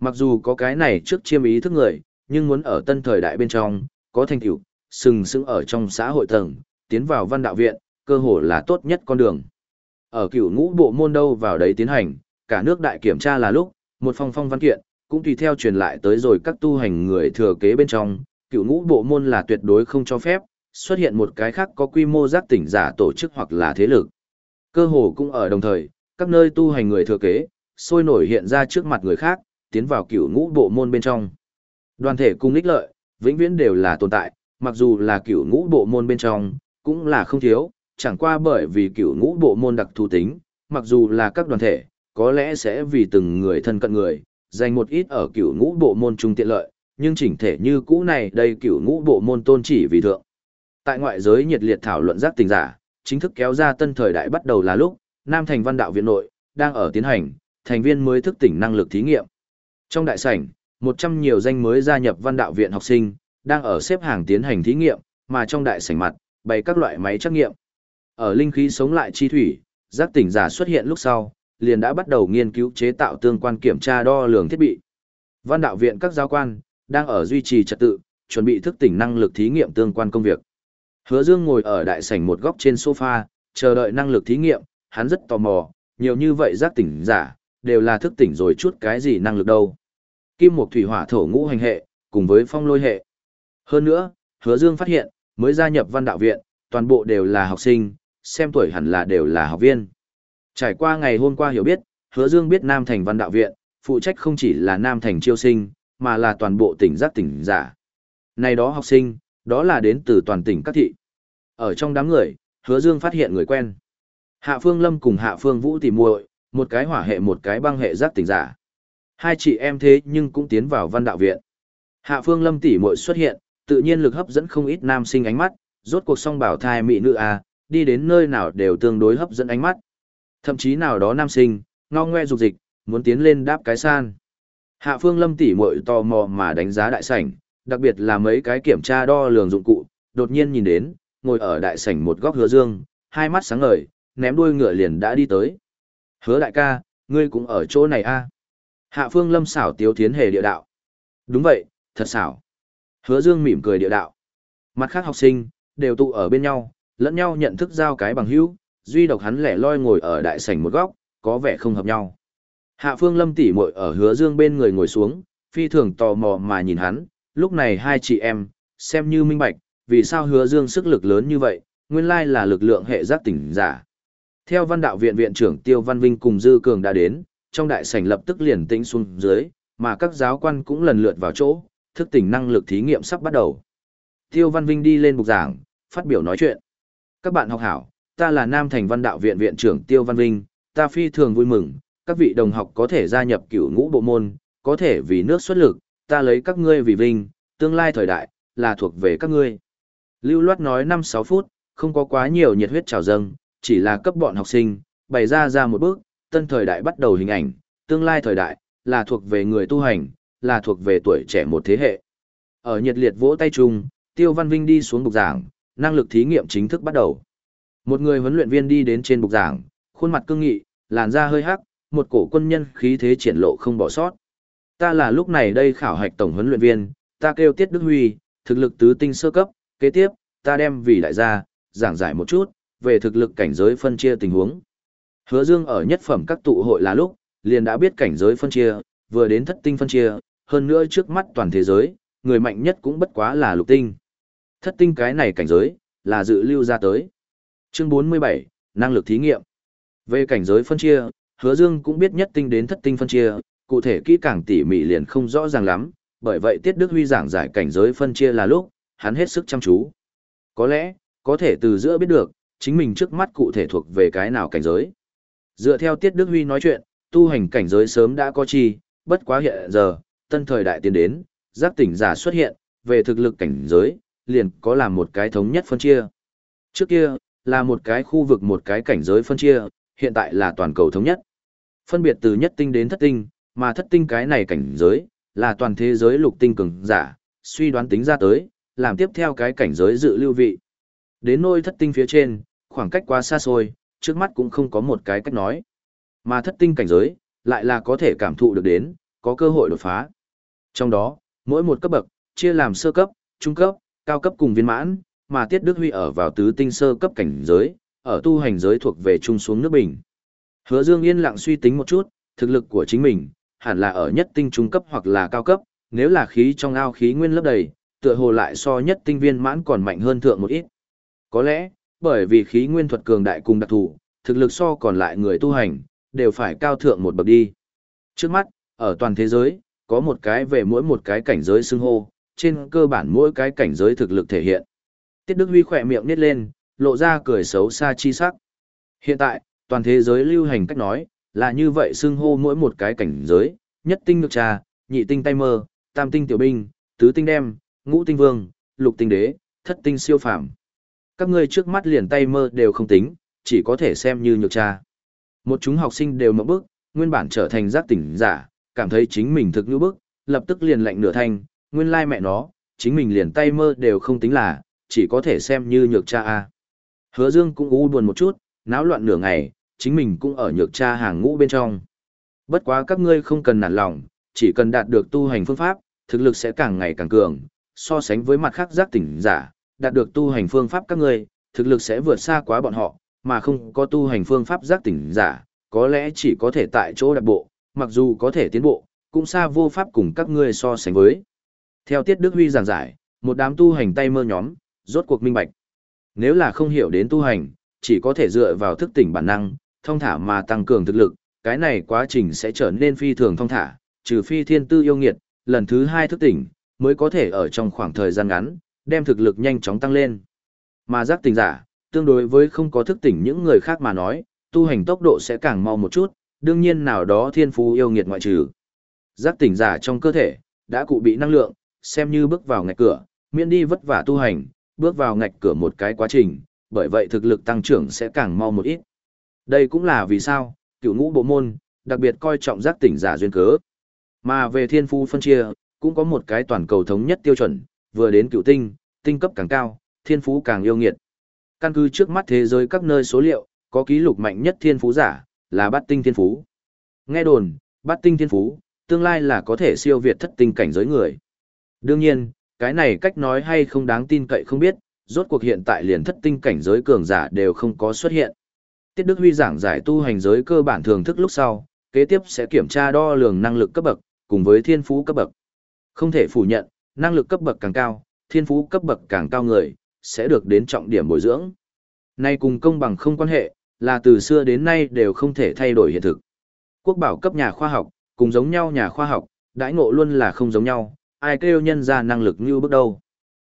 Mặc dù có cái này trước chiêm ý thức người, nhưng muốn ở tân thời đại bên trong, có thành tựu, sừng sững ở trong xã hội tầng, tiến vào văn đạo viện, cơ hội là tốt nhất con đường. Ở cựu ngũ bộ môn đâu vào đấy tiến hành, cả nước đại kiểm tra là lúc, một phong phong văn kiện, cũng tùy theo truyền lại tới rồi các tu hành người thừa kế bên trong, cựu ngũ bộ môn là tuyệt đối không cho phép, xuất hiện một cái khác có quy mô giác tỉnh giả tổ chức hoặc là thế lực. Cơ hồ cũng ở đồng thời, các nơi tu hành người thừa kế, sôi nổi hiện ra trước mặt người khác, tiến vào cựu ngũ bộ môn bên trong. Đoàn thể cùng ích lợi, vĩnh viễn đều là tồn tại, mặc dù là cựu ngũ bộ môn bên trong, cũng là không thiếu, chẳng qua bởi vì cựu ngũ bộ môn đặc thù tính, mặc dù là các đoàn thể, có lẽ sẽ vì từng người thân cận người, dành một ít ở cựu ngũ bộ môn trung tiện lợi, nhưng chỉnh thể như cũ này đây cựu ngũ bộ môn tôn chỉ vì thượng. Tại ngoại giới nhiệt liệt thảo luận giác tình giả, chính thức kéo ra tân thời đại bắt đầu là lúc, Nam Thành Văn Đạo Viện nội, đang ở tiến hành, thành viên mới thức tỉnh năng lực thí nghiệm. Trong đại sảnh, 100 nhiều danh mới gia nhập Văn Đạo Viện học sinh, đang ở xếp hàng tiến hành thí nghiệm, mà trong đại sảnh mặt, bày các loại máy trắc nghiệm. Ở linh khí sống lại chi thủy, giác tỉnh giả xuất hiện lúc sau, liền đã bắt đầu nghiên cứu chế tạo tương quan kiểm tra đo lường thiết bị. Văn đạo viện các giáo quan đang ở duy trì trật tự, chuẩn bị thức tỉnh năng lực thí nghiệm tương quan công việc. Hứa Dương ngồi ở đại sảnh một góc trên sofa, chờ đợi năng lực thí nghiệm, hắn rất tò mò, nhiều như vậy giác tỉnh giả, đều là thức tỉnh rồi chút cái gì năng lực đâu. Kim Mộc Thủy Hỏa Thổ ngũ hành hệ, cùng với phong lôi hệ. Hơn nữa, Hứa Dương phát hiện, mới gia nhập văn đạo viện, toàn bộ đều là học sinh, xem tuổi hẳn là đều là học viên. Trải qua ngày hôm qua hiểu biết, Hứa Dương biết Nam Thành Văn Đạo Viện, phụ trách không chỉ là Nam Thành chiêu sinh, mà là toàn bộ tỉnh giác tỉnh giả. Này đó học sinh, đó là đến từ toàn tỉnh các thị. Ở trong đám người, Hứa Dương phát hiện người quen. Hạ Phương Lâm cùng Hạ Phương Vũ tỉ muội, một cái hỏa hệ một cái băng hệ giác tỉnh giả. Hai chị em thế nhưng cũng tiến vào Văn Đạo Viện. Hạ Phương Lâm tỉ muội xuất hiện, tự nhiên lực hấp dẫn không ít nam sinh ánh mắt, rốt cuộc song bảo thai mỹ nữ a, đi đến nơi nào đều tương đối hấp dẫn ánh mắt. Thậm chí nào đó nam sinh, ngo ngoe dục dịch, muốn tiến lên đáp cái san. Hạ Phương Lâm tỉ muội tò mò mà đánh giá đại sảnh, đặc biệt là mấy cái kiểm tra đo lường dụng cụ, đột nhiên nhìn đến, ngồi ở đại sảnh một góc hứa dương, hai mắt sáng ngời, ném đuôi ngựa liền đã đi tới. Hứa đại ca, ngươi cũng ở chỗ này a à? Hạ Phương Lâm xảo tiếu thiến hề địa đạo. Đúng vậy, thật xảo. Hứa dương mỉm cười địa đạo. Mặt khác học sinh, đều tụ ở bên nhau, lẫn nhau nhận thức giao cái bằng hữu, duy độc hắn lẻ loi ngồi ở đại sảnh một góc, có vẻ không hợp nhau. Hạ Phương Lâm tỉ muội ở Hứa Dương bên người ngồi xuống, phi thường tò mò mà nhìn hắn, lúc này hai chị em, xem như minh bạch, vì sao Hứa Dương sức lực lớn như vậy, nguyên lai là lực lượng hệ giác tỉnh giả. Theo Văn Đạo Viện viện trưởng Tiêu Văn Vinh cùng Dư Cường đã đến, trong đại sảnh lập tức liền tĩnh xuống dưới, mà các giáo quan cũng lần lượt vào chỗ, thức tỉnh năng lực thí nghiệm sắp bắt đầu. Tiêu Văn Vinh đi lên bục giảng, phát biểu nói chuyện. Các bạn học hảo, ta là Nam Thành Văn Đạo Viện Viện trưởng Tiêu Văn Vinh, ta phi thường vui mừng, các vị đồng học có thể gia nhập cửu ngũ bộ môn, có thể vì nước xuất lực, ta lấy các ngươi vì vinh, tương lai thời đại, là thuộc về các ngươi. Lưu loát nói 5-6 phút, không có quá nhiều nhiệt huyết trào dâng, chỉ là cấp bọn học sinh, bày ra ra một bước, tân thời đại bắt đầu hình ảnh, tương lai thời đại, là thuộc về người tu hành, là thuộc về tuổi trẻ một thế hệ. Ở nhiệt liệt vỗ tay chung, Tiêu Văn Vinh đi xuống bục giảng, năng lực thí nghiệm chính thức bắt đầu. Một người huấn luyện viên đi đến trên bục giảng, khuôn mặt cương nghị, làn da hơi hắc, một cổ quân nhân khí thế triển lộ không bỏ sót. Ta là lúc này đây khảo hạch tổng huấn luyện viên, ta kêu Tiết Đức Huy, thực lực tứ tinh sơ cấp, kế tiếp, ta đem vì đại gia, giảng giải một chút, về thực lực cảnh giới phân chia tình huống. Hứa Dương ở nhất phẩm các tụ hội là lúc, liền đã biết cảnh giới phân chia, vừa đến thất tinh phân chia, hơn nữa trước mắt toàn thế giới, người mạnh nhất cũng bất quá là lục tinh. Thất tinh cái này cảnh giới, là dự lưu ra tới. Chương 47, năng lực thí nghiệm. Về cảnh giới phân chia, hứa dương cũng biết nhất tinh đến thất tinh phân chia, cụ thể kỹ càng tỉ mỉ liền không rõ ràng lắm, bởi vậy Tiết Đức Huy giảng giải cảnh giới phân chia là lúc, hắn hết sức chăm chú. Có lẽ, có thể từ giữa biết được, chính mình trước mắt cụ thể thuộc về cái nào cảnh giới. Dựa theo Tiết Đức Huy nói chuyện, tu hành cảnh giới sớm đã có chi, bất quá hiện giờ, tân thời đại tiến đến, giác tỉnh giả xuất hiện, về thực lực cảnh giới, liền có làm một cái thống nhất phân chia. Trước kia, là một cái khu vực một cái cảnh giới phân chia, hiện tại là toàn cầu thống nhất. Phân biệt từ nhất tinh đến thất tinh, mà thất tinh cái này cảnh giới, là toàn thế giới lục tinh cường giả, suy đoán tính ra tới, làm tiếp theo cái cảnh giới dự lưu vị. Đến nôi thất tinh phía trên, khoảng cách quá xa xôi, trước mắt cũng không có một cái cách nói. Mà thất tinh cảnh giới, lại là có thể cảm thụ được đến, có cơ hội đột phá. Trong đó, mỗi một cấp bậc, chia làm sơ cấp, trung cấp, cao cấp cùng viên mãn, mà Tiết Đức Huy ở vào tứ tinh sơ cấp cảnh giới, ở tu hành giới thuộc về trung xuống nước bình. Hứa Dương yên lặng suy tính một chút, thực lực của chính mình, hẳn là ở nhất tinh trung cấp hoặc là cao cấp, nếu là khí trong ao khí nguyên lớp đầy, tựa hồ lại so nhất tinh viên mãn còn mạnh hơn thượng một ít. Có lẽ, bởi vì khí nguyên thuật cường đại cùng đặc thù, thực lực so còn lại người tu hành, đều phải cao thượng một bậc đi. Trước mắt, ở toàn thế giới, có một cái về mỗi một cái cảnh giới xưng hô, trên cơ bản mỗi cái cảnh giới thực lực thể hiện. Tiết Đức Huy khỏe miệng nít lên, lộ ra cười xấu xa chi sắc. Hiện tại, toàn thế giới lưu hành cách nói, là như vậy xưng hô mỗi một cái cảnh giới, nhất tinh ngược trà, nhị tinh tay mơ, tam tinh tiểu binh, tứ tinh đem, ngũ tinh vương, lục tinh đế, thất tinh siêu phàm. Các ngươi trước mắt liền tay mơ đều không tính, chỉ có thể xem như nhược trà. Một chúng học sinh đều mộng bức, nguyên bản trở thành giác tỉnh giả, cảm thấy chính mình thực như bức, lập tức liền lạnh nửa thanh, nguyên lai mẹ nó, chính mình liền tay mơ đều không tính là, chỉ có thể xem như nhược cha a. Hứa Dương cũng u buồn một chút, náo loạn nửa ngày, chính mình cũng ở nhược cha hàng ngũ bên trong. Bất quá các ngươi không cần nản lòng, chỉ cần đạt được tu hành phương pháp, thực lực sẽ càng ngày càng cường, so sánh với mặt khác giác tỉnh giả, đạt được tu hành phương pháp các ngươi, thực lực sẽ vượt xa quá bọn họ, mà không có tu hành phương pháp giác tỉnh giả, có lẽ chỉ có thể tại chỗ đặc bộ, mặc dù có thể tiến bộ, cũng xa vô pháp cùng các ngươi so sánh với. Theo Tiết Đức Huy giảng giải, một đám tu hành tay mơ nhóm, rốt cuộc minh bạch. Nếu là không hiểu đến tu hành, chỉ có thể dựa vào thức tỉnh bản năng, thông thả mà tăng cường thực lực, cái này quá trình sẽ trở nên phi thường thông thả, trừ phi thiên tư yêu nghiệt, lần thứ hai thức tỉnh, mới có thể ở trong khoảng thời gian ngắn, đem thực lực nhanh chóng tăng lên. Mà giác tỉnh giả, tương đối với không có thức tỉnh những người khác mà nói, tu hành tốc độ sẽ càng mau một chút, đương nhiên nào đó thiên phú yêu nghiệt ngoại trừ. Giác tỉnh giả trong cơ thể, đã cụ bị năng lượng, xem như bước vào ngạch cửa, miễn đi vất vả tu hành, bước vào ngạch cửa một cái quá trình, bởi vậy thực lực tăng trưởng sẽ càng mau một ít. Đây cũng là vì sao, cựu ngũ bộ môn, đặc biệt coi trọng giác tỉnh giả duyên cớ. Mà về thiên phú phân chia, cũng có một cái toàn cầu thống nhất tiêu chuẩn, vừa đến cựu tinh, tinh cấp càng cao, thiên phú càng yêu nghiệt. Căn cứ trước mắt thế giới các nơi số liệu, có ký lục mạnh nhất thiên phú giả, là bát tinh thiên phú. Nghe đồn, bát tinh thiên phú, tương lai là có thể siêu việt thất tinh cảnh giới người. Đương nhiên, cái này cách nói hay không đáng tin cậy không biết, rốt cuộc hiện tại liền thất tinh cảnh giới cường giả đều không có xuất hiện. Tiết Đức Huy giảng giải tu hành giới cơ bản thường thức lúc sau, kế tiếp sẽ kiểm tra đo lường năng lực cấp bậc, cùng với thiên phú cấp bậc. Không thể phủ nhận, năng lực cấp bậc càng cao, thiên phú cấp bậc càng cao người, sẽ được đến trọng điểm bồi dưỡng. Nay cùng công bằng không quan hệ, là từ xưa đến nay đều không thể thay đổi hiện thực. Quốc bảo cấp nhà khoa học, cùng giống nhau nhà khoa học, đãi ngộ luôn là không giống nhau, ai kêu nhân ra năng lực như bước đâu.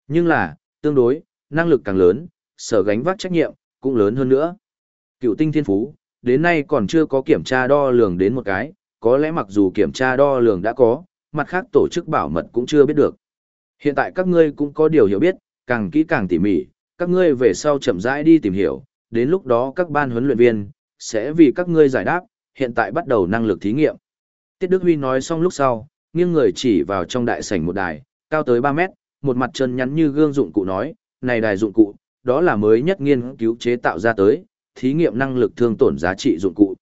Nhưng là, tương đối, năng lực càng lớn, sở gánh vác trách nhiệm, cũng lớn hơn nữa. Cựu tinh thiên phú, đến nay còn chưa có kiểm tra đo lường đến một cái, có lẽ mặc dù kiểm tra đo lường đã có, mặt khác tổ chức bảo mật cũng chưa biết được. Hiện tại các ngươi cũng có điều hiểu biết, càng kỹ càng tỉ mỉ, các ngươi về sau chậm rãi đi tìm hiểu, đến lúc đó các ban huấn luyện viên sẽ vì các ngươi giải đáp, hiện tại bắt đầu năng lực thí nghiệm. Tiết Đức Huy nói xong lúc sau, nghiêng người chỉ vào trong đại sảnh một đài, cao tới 3 mét, một mặt chân nhắn như gương dụng cụ nói, này đài dụng cụ, đó là mới nhất nghiên cứu chế tạo ra tới, thí nghiệm năng lực thương tổn giá trị dụng cụ.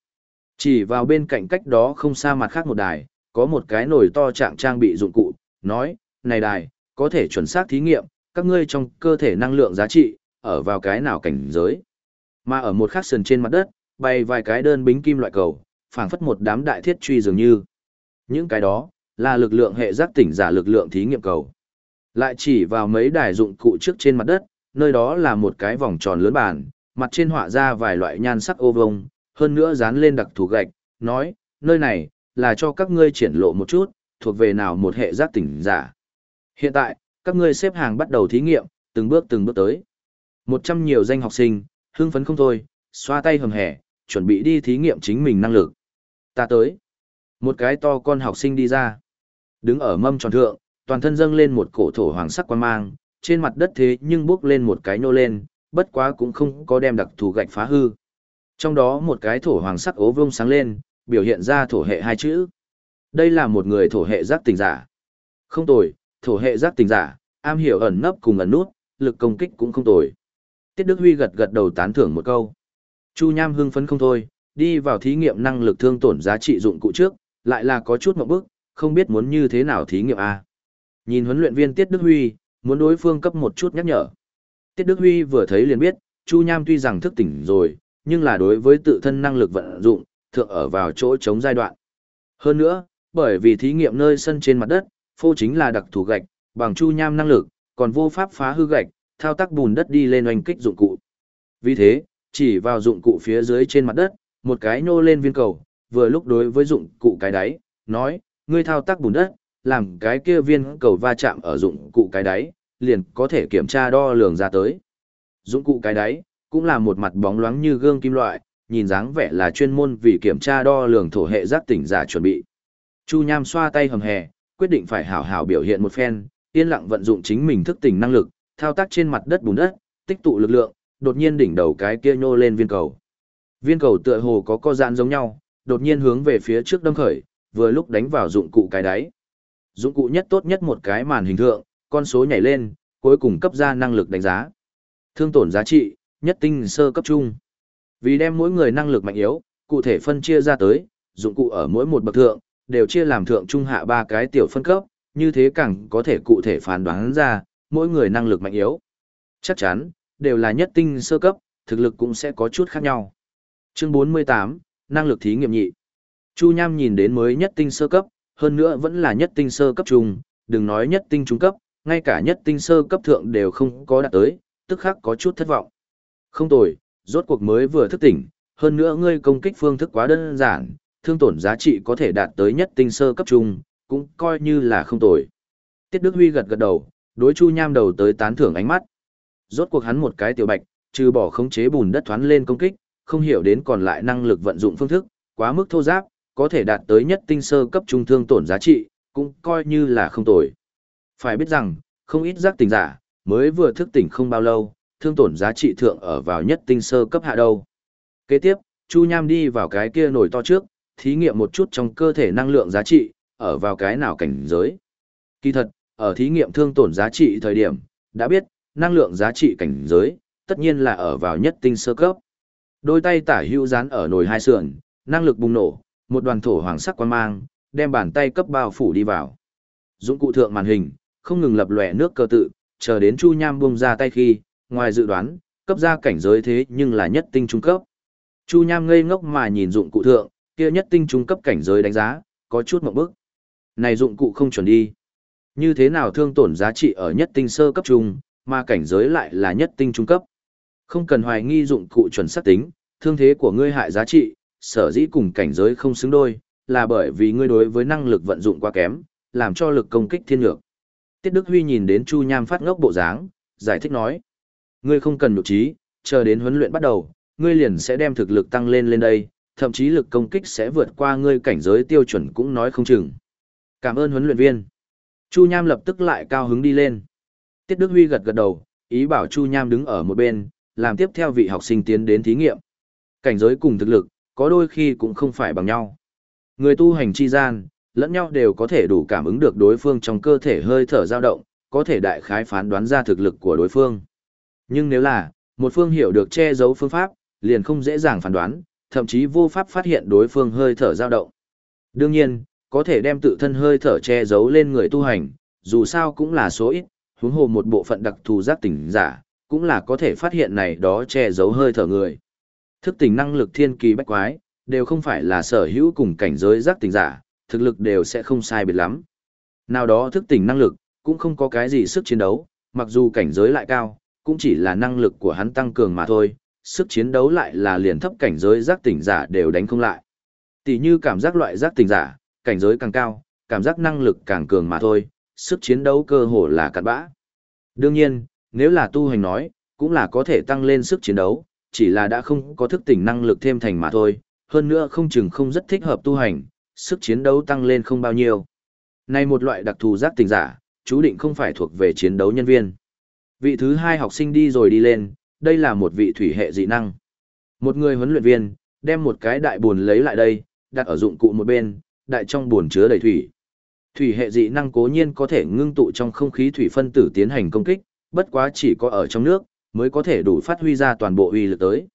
Chỉ vào bên cạnh cách đó không xa mặt khác một đài, có một cái nồi to trạng trang bị dụng cụ, nói, này đài, có thể chuẩn xác thí nghiệm, các ngươi trong cơ thể năng lượng giá trị, ở vào cái nào cảnh giới. Mà ở một khắc sườn trên mặt đất, bay vài cái đơn bính kim loại cầu, phảng phất một đám đại thiết truy dường như. Những cái đó, là lực lượng hệ giác tỉnh giả lực lượng thí nghiệm cầu. Lại chỉ vào mấy đài dụng cụ trước trên mặt đất, nơi đó là một cái vòng tròn lớn bàn, mặt trên họa ra vài loại nhan sắc ô vông, hơn nữa dán lên đặc thù gạch, nói, nơi này, là cho các ngươi triển lộ một chút, thuộc về nào một hệ giác tỉnh giả. Hiện tại, các ngươi xếp hàng bắt đầu thí nghiệm, từng bước từng bước tới. Một trăm nhiều danh học sinh, hưng phấn không thôi, xoa tay hầm hẻ, chuẩn bị đi thí nghiệm chính mình năng lực. Ta tới. Một cái to con học sinh đi ra. Đứng ở mâm tròn thượng, toàn thân dâng lên một cổ thổ hoàng sắc quan mang, trên mặt đất thế nhưng bước lên một cái nô lên, bất quá cũng không có đem đặc thù gạch phá hư. Trong đó một cái thổ hoàng sắc ố vông sáng lên, biểu hiện ra thổ hệ hai chữ. Đây là một người thổ hệ giác tình giả. Không tồi, thổ hệ giác tình giả, am hiểu ẩn nấp cùng ẩn nút, lực công kích cũng không tồi. Tiết Đức Huy gật gật đầu tán thưởng một câu. Chu Nham hưng phấn không thôi, đi vào thí nghiệm năng lực thương tổn giá trị dụng cụ trước, lại là có chút một bước, không biết muốn như thế nào thí nghiệm A. Nhìn huấn luyện viên Tiết Đức Huy, muốn đối phương cấp một chút nhắc nhở. Tiết Đức Huy vừa thấy liền biết, Chu Nham tuy rằng thức tỉnh rồi, nhưng là đối với tự thân năng lực vận dụng, thượng ở vào chỗ chống giai đoạn. Hơn nữa, bởi vì thí nghiệm nơi sân trên mặt đất, phô chính là đặc thù gạch, bằng Chu Nham năng lực, còn vô pháp phá hư gạch, thao tác bùn đất đi lên oanh kích dụng cụ. Vì thế, chỉ vào dụng cụ phía dưới trên mặt đất, một cái nô lên viên cầu, vừa lúc đối với dụng cụ cái đáy, nói, ngươi thao tác bùn đất, làm cái kia viên cầu va chạm ở dụng cụ cái đáy, liền có thể kiểm tra đo lường ra tới. Dụng cụ cái đáy, cũng là một mặt bóng loáng như gương kim loại, nhìn dáng vẻ là chuyên môn vì kiểm tra đo lường thổ hệ giác tỉnh giả chuẩn bị. Chu Nham xoa tay hầm hè, quyết định phải hảo hảo biểu hiện một phen, yên lặng vận dụng chính mình thức tỉnh năng lực, thao tác trên mặt đất bùn đất, tích tụ lực lượng, đột nhiên đỉnh đầu cái kia nhô lên viên cầu. Viên cầu tựa hồ có co giãn giống nhau, đột nhiên hướng về phía trước đâm khởi, vừa lúc đánh vào dụng cụ cái đáy. Dụng cụ nhất tốt nhất một cái màn hình thượng, con số nhảy lên, cuối cùng cấp ra năng lực đánh giá. Thương tổn giá trị, nhất tinh sơ cấp trung. Vì đem mỗi người năng lực mạnh yếu, cụ thể phân chia ra tới, dụng cụ ở mỗi một bậc thượng, đều chia làm thượng trung hạ ba cái tiểu phân cấp, như thế càng có thể cụ thể phán đoán ra, mỗi người năng lực mạnh yếu. Chắc chắn, đều là nhất tinh sơ cấp, thực lực cũng sẽ có chút khác nhau. Chương 48, năng lực thí nghiệm nhị. Chu Nham nhìn đến mới nhất tinh sơ cấp, hơn nữa vẫn là nhất tinh sơ cấp trung, đừng nói nhất tinh trung cấp, ngay cả nhất tinh sơ cấp thượng đều không có đạt tới, tức khắc có chút thất vọng. Không tồi, rốt cuộc mới vừa thức tỉnh, hơn nữa ngươi công kích phương thức quá đơn giản, thương tổn giá trị có thể đạt tới nhất tinh sơ cấp trung, cũng coi như là không tồi. Tiết Đức Huy gật gật đầu, đối Chu Nham đầu tới tán thưởng ánh mắt. Rốt cuộc hắn một cái tiểu bạch, trừ bỏ khống chế bùn đất thoán lên công kích, không hiểu đến còn lại năng lực vận dụng phương thức, quá mức thô giáp, có thể đạt tới nhất tinh sơ cấp trung thương tổn giá trị, cũng coi như là không tồi. Phải biết rằng, không ít giác tỉnh giả, mới vừa thức tỉnh không bao lâu, thương tổn giá trị thượng ở vào nhất tinh sơ cấp hạ đâu. Kế tiếp, Chu Nham đi vào cái kia nổi to trước, thí nghiệm một chút trong cơ thể năng lượng giá trị, ở vào cái nào cảnh giới. Kỳ thật, ở thí nghiệm thương tổn giá trị thời điểm, đã biết, năng lượng giá trị cảnh giới, tất nhiên là ở vào nhất tinh sơ cấp. Đôi tay tả hữu dán ở nồi hai sườn, năng lực bùng nổ, một đoàn thổ hoàng sắc quan mang, đem bàn tay cấp bao phủ đi vào. Dũng cụ thượng màn hình, không ngừng lập lòe nước cơ tự, chờ đến Chu Nham buông ra tay khi, ngoài dự đoán, cấp ra cảnh giới thế nhưng là nhất tinh trung cấp. Chu Nham ngây ngốc mà nhìn dụng cụ thượng, kia nhất tinh trung cấp cảnh giới đánh giá, có chút một bước. Này dụng cụ không chuẩn đi. Như thế nào thương tổn giá trị ở nhất tinh sơ cấp trung, mà cảnh giới lại là nhất tinh trung cấp. Không cần hoài nghi dụng cụ chuẩn xác tính, thương thế của ngươi hại giá trị, sở dĩ cùng cảnh giới không xứng đôi, là bởi vì ngươi đối với năng lực vận dụng quá kém, làm cho lực công kích thiên lược. Tiết Đức Huy nhìn đến Chu Nham phát ngốc bộ dáng, giải thích nói. Ngươi không cần nhục trí, chờ đến huấn luyện bắt đầu, ngươi liền sẽ đem thực lực tăng lên lên đây, thậm chí lực công kích sẽ vượt qua ngươi cảnh giới tiêu chuẩn cũng nói không chừng. Cảm ơn huấn luyện viên. Chu Nham lập tức lại cao hứng đi lên. Tiết Đức Huy gật gật đầu, ý bảo Chu Nham đứng ở một bên, làm tiếp theo vị học sinh tiến đến thí nghiệm. Cảnh giới cùng thực lực, có đôi khi cũng không phải bằng nhau. Người tu hành chi gian, lẫn nhau đều có thể đủ cảm ứng được đối phương trong cơ thể hơi thở dao động, có thể đại khái phán đoán ra thực lực của đối phương. Nhưng nếu là, một phương hiểu được che giấu phương pháp, liền không dễ dàng phán đoán, thậm chí vô pháp phát hiện đối phương hơi thở dao động. Đương nhiên, có thể đem tự thân hơi thở che giấu lên người tu hành, dù sao cũng là số ít, huống hồ một bộ phận đặc thù giác tỉnh giả, cũng là có thể phát hiện này đó che giấu hơi thở người. Thức tỉnh năng lực thiên kỳ bách quái, đều không phải là sở hữu cùng cảnh giới giác tỉnh giả, thực lực đều sẽ không sai biệt lắm. Nào đó thức tỉnh năng lực, cũng không có cái gì sức chiến đấu, mặc dù cảnh giới lại cao, cũng chỉ là năng lực của hắn tăng cường mà thôi, sức chiến đấu lại là liền thấp cảnh giới giác tỉnh giả đều đánh không lại. Tỷ như cảm giác loại giác tỉnh giả, cảnh giới càng cao, cảm giác năng lực càng cường mà thôi, sức chiến đấu cơ hồ là cặn bã. Đương nhiên, nếu là tu hành nói, cũng là có thể tăng lên sức chiến đấu, chỉ là đã không có thức tỉnh năng lực thêm thành mà thôi, hơn nữa không chừng không rất thích hợp tu hành, sức chiến đấu tăng lên không bao nhiêu. Này một loại đặc thù giác tỉnh giả, chú định không phải thuộc về chiến đấu nhân viên. Vị thứ hai học sinh đi rồi đi lên, đây là một vị thủy hệ dị năng. Một người huấn luyện viên, đem một cái đại buồn lấy lại đây, đặt ở dụng cụ một bên, đại trong buồn chứa đầy thủy. Thủy hệ dị năng cố nhiên có thể ngưng tụ trong không khí thủy phân tử tiến hành công kích, bất quá chỉ có ở trong nước, mới có thể đủ phát huy ra toàn bộ uy lực tới.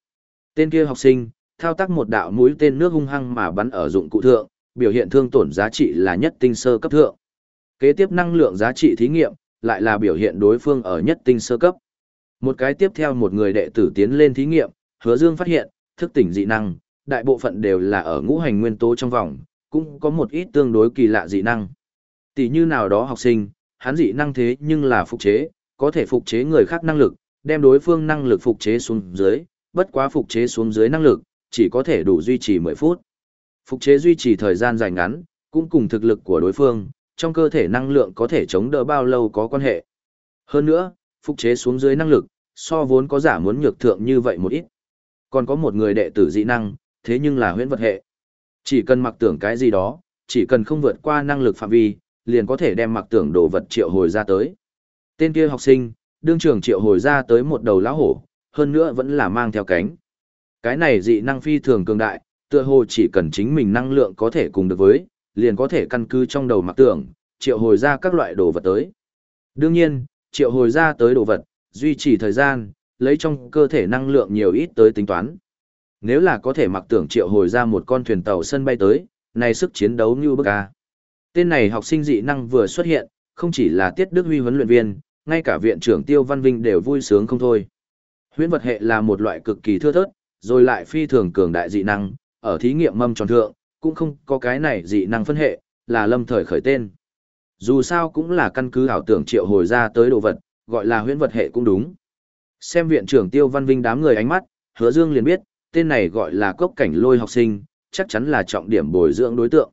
Tên kia học sinh, thao tác một đạo mũi tên nước hung hăng mà bắn ở dụng cụ thượng, biểu hiện thương tổn giá trị là nhất tinh sơ cấp thượng. Kế tiếp năng lượng giá trị thí nghiệm, lại là biểu hiện đối phương ở nhất tinh sơ cấp. Một cái tiếp theo một người đệ tử tiến lên thí nghiệm, hứa dương phát hiện, thức tỉnh dị năng, đại bộ phận đều là ở ngũ hành nguyên tố trong vòng, cũng có một ít tương đối kỳ lạ dị năng. Tỷ như nào đó học sinh, hắn dị năng thế nhưng là phục chế, có thể phục chế người khác năng lực, đem đối phương năng lực phục chế xuống dưới, bất quá phục chế xuống dưới năng lực, chỉ có thể đủ duy trì 10 phút. Phục chế duy trì thời gian dài ngắn, cũng cùng thực lực của đối phương, trong cơ thể năng lượng có thể chống đỡ bao lâu có quan hệ. Hơn nữa, phục chế xuống dưới năng lực, so vốn có giả muốn nhược thượng như vậy một ít. Còn có một người đệ tử dị năng, thế nhưng là huyễn vật hệ. Chỉ cần mặc tưởng cái gì đó, chỉ cần không vượt qua năng lực phạm vi, liền có thể đem mặc tưởng đồ vật triệu hồi ra tới. Tên kia học sinh, đương trường triệu hồi ra tới một đầu lão hổ, hơn nữa vẫn là mang theo cánh. Cái này dị năng phi thường cường đại, tựa hồ chỉ cần chính mình năng lượng có thể cùng được với, liền có thể căn cứ trong đầu mặc tưởng, triệu hồi ra các loại đồ vật tới. Đương nhiên, triệu hồi ra tới đồ vật, duy trì thời gian, lấy trong cơ thể năng lượng nhiều ít tới tính toán. Nếu là có thể mặc tưởng triệu hồi ra một con thuyền tàu sân bay tới, này sức chiến đấu như bức a. Tên này học sinh dị năng vừa xuất hiện, không chỉ là Tiết Đức Huy huấn luyện viên, ngay cả viện trưởng Tiêu Văn Vinh đều vui sướng không thôi. Huyễn vật hệ là một loại cực kỳ thưa thớt, rồi lại phi thường cường đại dị năng, ở thí nghiệm mâm tròn thượng, cũng không có cái này dị năng phân hệ, là lâm thời khởi tên. Dù sao cũng là căn cứ ảo tưởng triệu hồi ra tới đồ vật, gọi là huyễn vật hệ cũng đúng. Xem viện trưởng Tiêu Văn Vinh đám người ánh mắt, Hứa Dương liền biết, tên này gọi là cốc cảnh lôi học sinh, chắc chắn là trọng điểm bồi dưỡng đối tượng.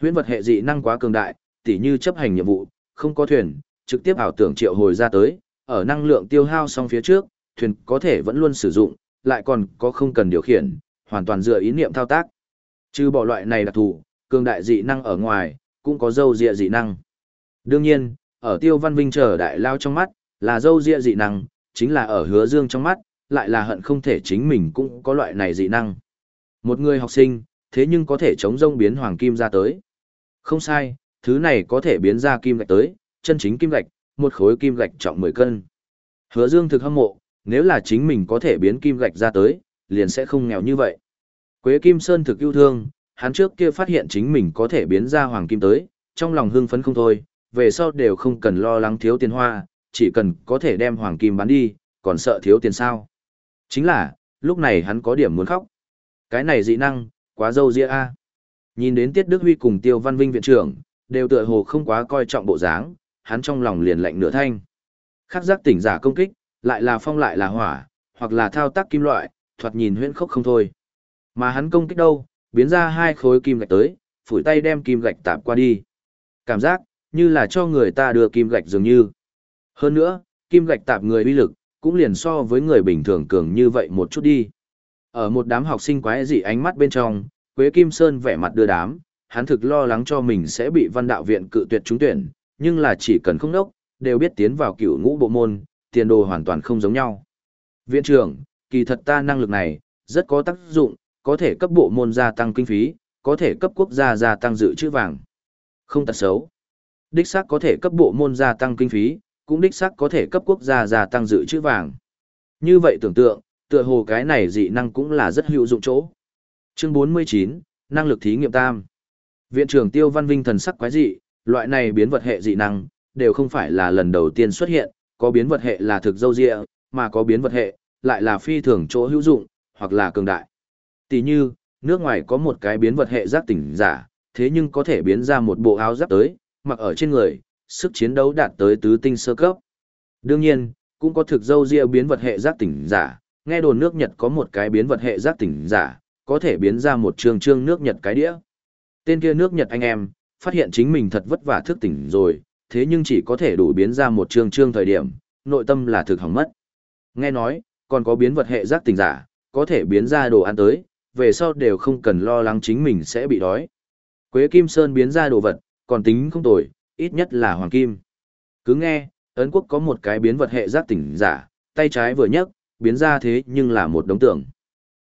Huyễn vật hệ dị năng quá cường đại, tỉ như chấp hành nhiệm vụ, không có thuyền, trực tiếp ảo tưởng triệu hồi ra tới, ở năng lượng tiêu hao xong phía trước, thuyền có thể vẫn luôn sử dụng, lại còn có không cần điều khiển, hoàn toàn dựa ý niệm thao tác. Trừ bỏ loại này đặc thù, cường đại dị năng ở ngoài, cũng có dâu dịa dị năng. Đương nhiên, ở Tiêu Văn Vinh chờ đại lao trong mắt, là dâu dịa dị năng, chính là ở hứa dương trong mắt, lại là hận không thể chính mình cũng có loại này dị năng. Một người học sinh, thế nhưng có thể chống rông biến hoàng kim ra tới. Không sai, thứ này có thể biến ra kim lại tới, chân chính kim gạch, một khối kim gạch trọng 10 cân. Hứa Dương thực hâm mộ, nếu là chính mình có thể biến kim gạch ra tới, liền sẽ không nghèo như vậy. Quế Kim Sơn thực yêu thương, hắn trước kia phát hiện chính mình có thể biến ra hoàng kim tới, trong lòng hưng phấn không thôi, về sau đều không cần lo lắng thiếu tiền hoa, chỉ cần có thể đem hoàng kim bán đi, còn sợ thiếu tiền sao. Chính là, lúc này hắn có điểm muốn khóc. Cái này dị năng, quá dâu dịa a. Nhìn đến Tiết Đức Huy cùng Tiêu Văn Vinh viện trưởng, đều tựa hồ không quá coi trọng bộ dáng, hắn trong lòng liền lạnh nửa thanh. Khắc giác tỉnh giả công kích, lại là phong lại là hỏa, hoặc là thao tác kim loại, thoạt nhìn huyễn khốc không thôi. Mà hắn công kích đâu, biến ra hai khối kim gạch tới, phủi tay đem kim gạch tạp qua đi. Cảm giác, như là cho người ta đưa kim gạch dường như. Hơn nữa, kim gạch tạp người uy lực, cũng liền so với người bình thường cường như vậy một chút đi. Ở một đám học sinh quái dị ánh mắt bên trong, Quế Kim Sơn vẻ mặt đưa đám, hắn thực lo lắng cho mình sẽ bị văn đạo viện cự tuyệt trúng tuyển, nhưng là chỉ cần không đốc, đều biết tiến vào cựu ngũ bộ môn, tiền đồ hoàn toàn không giống nhau. Viện trưởng, kỳ thật ta năng lực này, rất có tác dụng, có thể cấp bộ môn gia tăng kinh phí, có thể cấp quốc gia gia tăng dự trữ vàng. Không tật xấu. Đích xác có thể cấp bộ môn gia tăng kinh phí, cũng đích xác có thể cấp quốc gia gia tăng dự trữ vàng. Như vậy tưởng tượng, tựa hồ cái này dị năng cũng là rất hữu dụng chỗ. Chương 49, năng lực thí nghiệm tam. Viện trưởng Tiêu Văn Vinh thần sắc quái dị, loại này biến vật hệ dị năng, đều không phải là lần đầu tiên xuất hiện, có biến vật hệ là thực dâu dịa, mà có biến vật hệ, lại là phi thường chỗ hữu dụng, hoặc là cường đại. Tỷ như, nước ngoài có một cái biến vật hệ giác tỉnh giả, thế nhưng có thể biến ra một bộ áo giáp tới, mặc ở trên người, sức chiến đấu đạt tới tứ tinh sơ cấp. Đương nhiên, cũng có thực dâu ria biến vật hệ giác tỉnh giả, nghe đồn nước Nhật có một cái biến vật hệ giác tỉnh giả, có thể biến ra một trường trương nước Nhật cái đĩa. Tên kia nước Nhật anh em, phát hiện chính mình thật vất vả thức tỉnh rồi, thế nhưng chỉ có thể đủ biến ra một trương trương thời điểm, nội tâm là thực hỏng mất. Nghe nói, còn có biến vật hệ giác tỉnh giả, có thể biến ra đồ ăn tới, về sau đều không cần lo lắng chính mình sẽ bị đói. Quế Kim Sơn biến ra đồ vật, còn tính không tồi, ít nhất là hoàng kim. Cứ nghe, Ấn Quốc có một cái biến vật hệ giác tỉnh giả, tay trái vừa nhấc, biến ra thế nhưng là một đống tượng.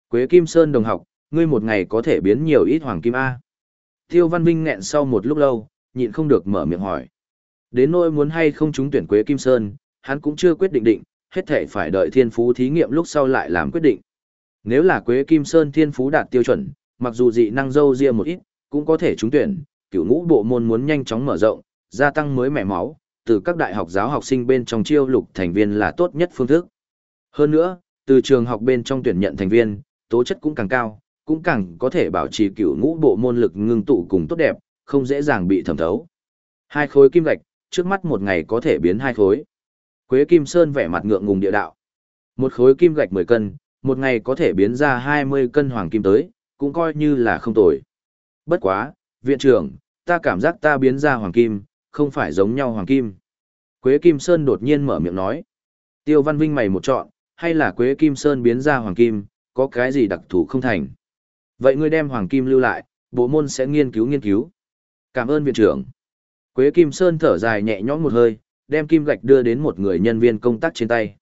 Quế Kim Sơn đồng học, ngươi một ngày có thể biến nhiều ít hoàng kim A. Tiêu Văn Vinh nghẹn sau một lúc lâu, nhịn không được mở miệng hỏi. Đến nỗi muốn hay không trúng tuyển Quế Kim Sơn, hắn cũng chưa quyết định định, hết thể phải đợi thiên phú thí nghiệm lúc sau lại làm quyết định. Nếu là Quế Kim Sơn thiên phú đạt tiêu chuẩn, mặc dù dị năng dâu ria một ít, cũng có thể trúng tuyển, cửu ngũ bộ môn muốn nhanh chóng mở rộng, gia tăng mới mẻ máu, từ các đại học giáo học sinh bên trong chiêu lục thành viên là tốt nhất phương thức. Hơn nữa, từ trường học bên trong tuyển nhận thành viên, tố chất cũng càng cao, cũng càng có thể bảo trì cửu ngũ bộ môn lực ngưng tụ cùng tốt đẹp, không dễ dàng bị thẩm thấu. Hai khối kim gạch, trước mắt một ngày có thể biến hai khối. Quế Kim Sơn vẻ mặt ngượng ngùng địa đạo. Một khối kim gạch 10 cân, một ngày có thể biến ra 20 cân hoàng kim tới, cũng coi như là không tồi. Bất quá, viện trưởng, ta cảm giác ta biến ra hoàng kim, không phải giống nhau hoàng kim. Quế Kim Sơn đột nhiên mở miệng nói. Tiêu Văn Vinh mày một chọn, hay là Quế Kim Sơn biến ra hoàng kim, có cái gì đặc thù không thành. Vậy ngươi đem hoàng kim lưu lại, bộ môn sẽ nghiên cứu nghiên cứu. Cảm ơn viện trưởng. Quế Kim Sơn thở dài nhẹ nhõm một hơi, đem kim gạch đưa đến một người nhân viên công tác trên tay.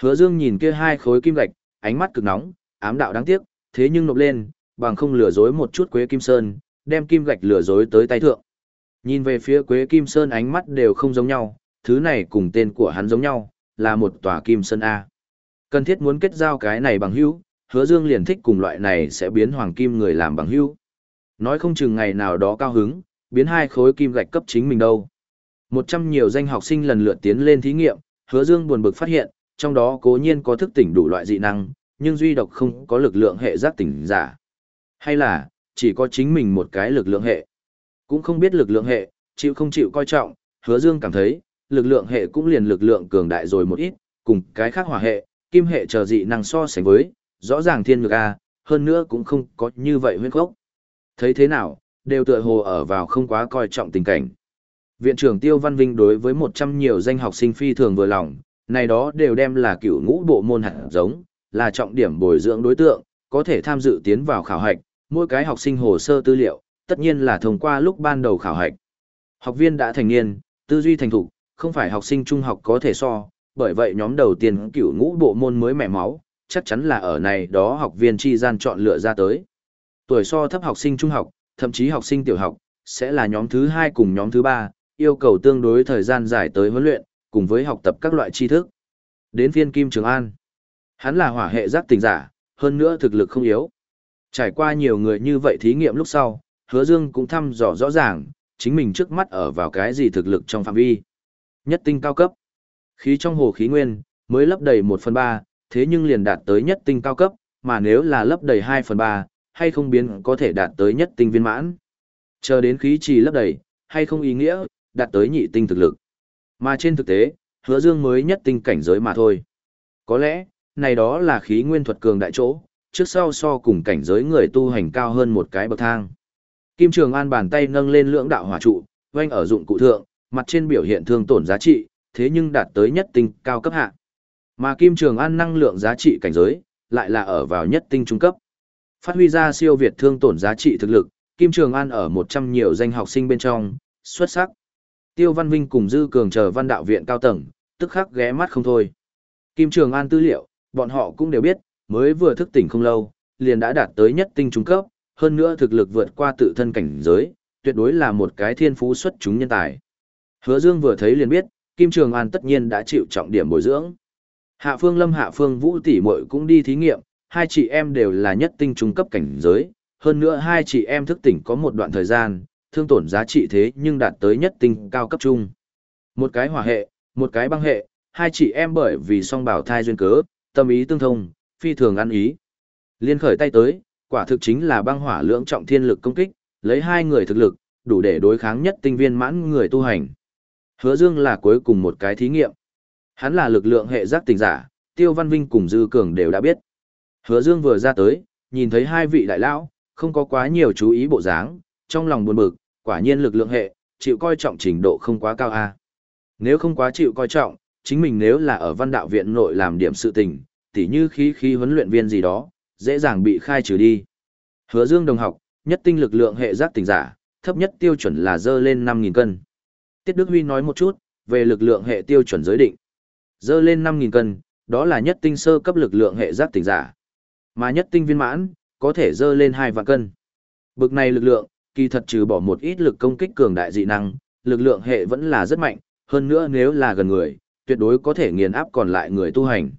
Hứa Dương nhìn kia hai khối kim gạch, ánh mắt cực nóng, ám đạo đáng tiếc, thế nhưng nộp lên, bằng không lừa dối một chút Quế Kim Sơn, đem kim gạch lừa dối tới tay thượng. Nhìn về phía Quế Kim Sơn ánh mắt đều không giống nhau, thứ này cùng tên của hắn giống nhau, là một tòa Kim Sơn A. Cần thiết muốn kết giao cái này bằng hữu, hứa dương liền thích cùng loại này sẽ biến hoàng kim người làm bằng hữu. Nói không chừng ngày nào đó cao hứng, biến hai khối kim gạch cấp chính mình đâu. Một trăm nhiều danh học sinh lần lượt tiến lên thí nghiệm, hứa dương buồn bực phát hiện, trong đó cố nhiên có thức tỉnh đủ loại dị năng, nhưng duy độc không có lực lượng hệ giác tỉnh giả. Hay là, chỉ có chính mình một cái lực lượng hệ. Cũng không biết lực lượng hệ, chịu không chịu coi trọng, hứa dương cảm thấy, lực lượng hệ cũng liền lực lượng cường đại rồi một ít, cùng cái khác hỏa hệ, kim hệ chờ dị năng so sánh với, rõ ràng thiên ngược A, hơn nữa cũng không có như vậy huyên khốc. Thấy thế nào, đều tựa hồ ở vào không quá coi trọng tình cảnh. Viện trưởng Tiêu Văn Vinh đối với 100 nhiều danh học sinh phi thường vừa lòng, này đó đều đem là cựu ngũ bộ môn hạt giống, là trọng điểm bồi dưỡng đối tượng, có thể tham dự tiến vào khảo hạch, mỗi cái học sinh hồ sơ tư liệu, tất nhiên là thông qua lúc ban đầu khảo hạch. Học viên đã thành niên, tư duy thành thục, không phải học sinh trung học có thể so, bởi vậy nhóm đầu tiên cửu ngũ bộ môn mới mẻ máu, chắc chắn là ở này đó học viên chi gian chọn lựa ra tới. Tuổi so thấp học sinh trung học, thậm chí học sinh tiểu học, sẽ là nhóm thứ hai cùng nhóm thứ ba, yêu cầu tương đối thời gian dài tới huấn luyện, cùng với học tập các loại tri thức. Đến phiên Kim Trường An, hắn là hỏa hệ giác tình giả, hơn nữa thực lực không yếu. Trải qua nhiều người như vậy thí nghiệm lúc sau, hứa dương cũng thăm dò rõ ràng, chính mình trước mắt ở vào cái gì thực lực trong phạm vi. Nhất tinh cao cấp. Khí trong hồ khí nguyên, mới lấp đầy 1 phần 3, thế nhưng liền đạt tới nhất tinh cao cấp, mà nếu là lấp đầy 2 phần 3, hay không biến có thể đạt tới nhất tinh viên mãn. Chờ đến khí trì lấp đầy, hay không ý nghĩa, đạt tới nhị tinh thực lực. Mà trên thực tế, hứa dương mới nhất tinh cảnh giới mà thôi. Có lẽ, này đó là khí nguyên thuật cường đại chỗ, trước sau so cùng cảnh giới người tu hành cao hơn một cái bậc thang. Kim Trường An bàn tay nâng lên lưỡng đạo hỏa trụ, quanh ở dụng cụ thượng, mặt trên biểu hiện thương tổn giá trị, thế nhưng đạt tới nhất tinh cao cấp hạ. Mà Kim Trường An năng lượng giá trị cảnh giới, lại là ở vào nhất tinh trung cấp. Phát huy ra siêu việt thương tổn giá trị thực lực, Kim Trường An ở 100 nhiều danh học sinh bên trong, xuất sắc. Tiêu Văn Vinh cùng Dư Cường chờ văn đạo viện cao tầng, tức khắc ghé mắt không thôi. Kim Trường An tư liệu, bọn họ cũng đều biết, mới vừa thức tỉnh không lâu, liền đã đạt tới nhất tinh trung cấp, hơn nữa thực lực vượt qua tự thân cảnh giới, tuyệt đối là một cái thiên phú xuất chúng nhân tài. Hứa Dương vừa thấy liền biết, Kim Trường An tất nhiên đã chịu trọng điểm bồi dưỡng. Hạ Phương Lâm Hạ Phương Vũ tỷ muội cũng đi thí nghiệm, hai chị em đều là nhất tinh trung cấp cảnh giới, hơn nữa hai chị em thức tỉnh có một đoạn thời gian, thương tổn giá trị thế nhưng đạt tới nhất tinh cao cấp trung. Một cái hỏa hệ, một cái băng hệ, hai chị em bởi vì song bảo thai duyên cớ, tâm ý tương thông, phi thường ăn ý. Liên khởi tay tới, quả thực chính là băng hỏa lưỡng trọng thiên lực công kích, lấy hai người thực lực, đủ để đối kháng nhất tinh viên mãn người tu hành. Hứa Dương là cuối cùng một cái thí nghiệm. Hắn là lực lượng hệ giác tình giả, Tiêu Văn Vinh cùng Dư Cường đều đã biết. Hứa Dương vừa ra tới, nhìn thấy hai vị đại lão, không có quá nhiều chú ý bộ dáng, trong lòng buồn bực, quả nhiên lực lượng hệ, chịu coi trọng trình độ không quá cao a. Nếu không quá chịu coi trọng, chính mình nếu là ở văn đạo viện nội làm điểm sự tình, tỉ như khí khí huấn luyện viên gì đó, dễ dàng bị khai trừ đi. Hứa Dương đồng học, nhất tinh lực lượng hệ giác tình giả, thấp nhất tiêu chuẩn là dơ lên 5.000 cân. Tiết Đức Huy nói một chút, về lực lượng hệ tiêu chuẩn giới định. Dơ lên 5.000 cân, đó là nhất tinh sơ cấp lực lượng hệ giác tỉnh giả. Mà nhất tinh viên mãn, có thể dơ lên 2 vạn cân. Bực này lực lượng, kỳ thật trừ bỏ một ít lực công kích cường đại dị năng, lực lượng hệ vẫn là rất mạnh, hơn nữa nếu là gần người, tuyệt đối có thể nghiền áp còn lại người tu hành.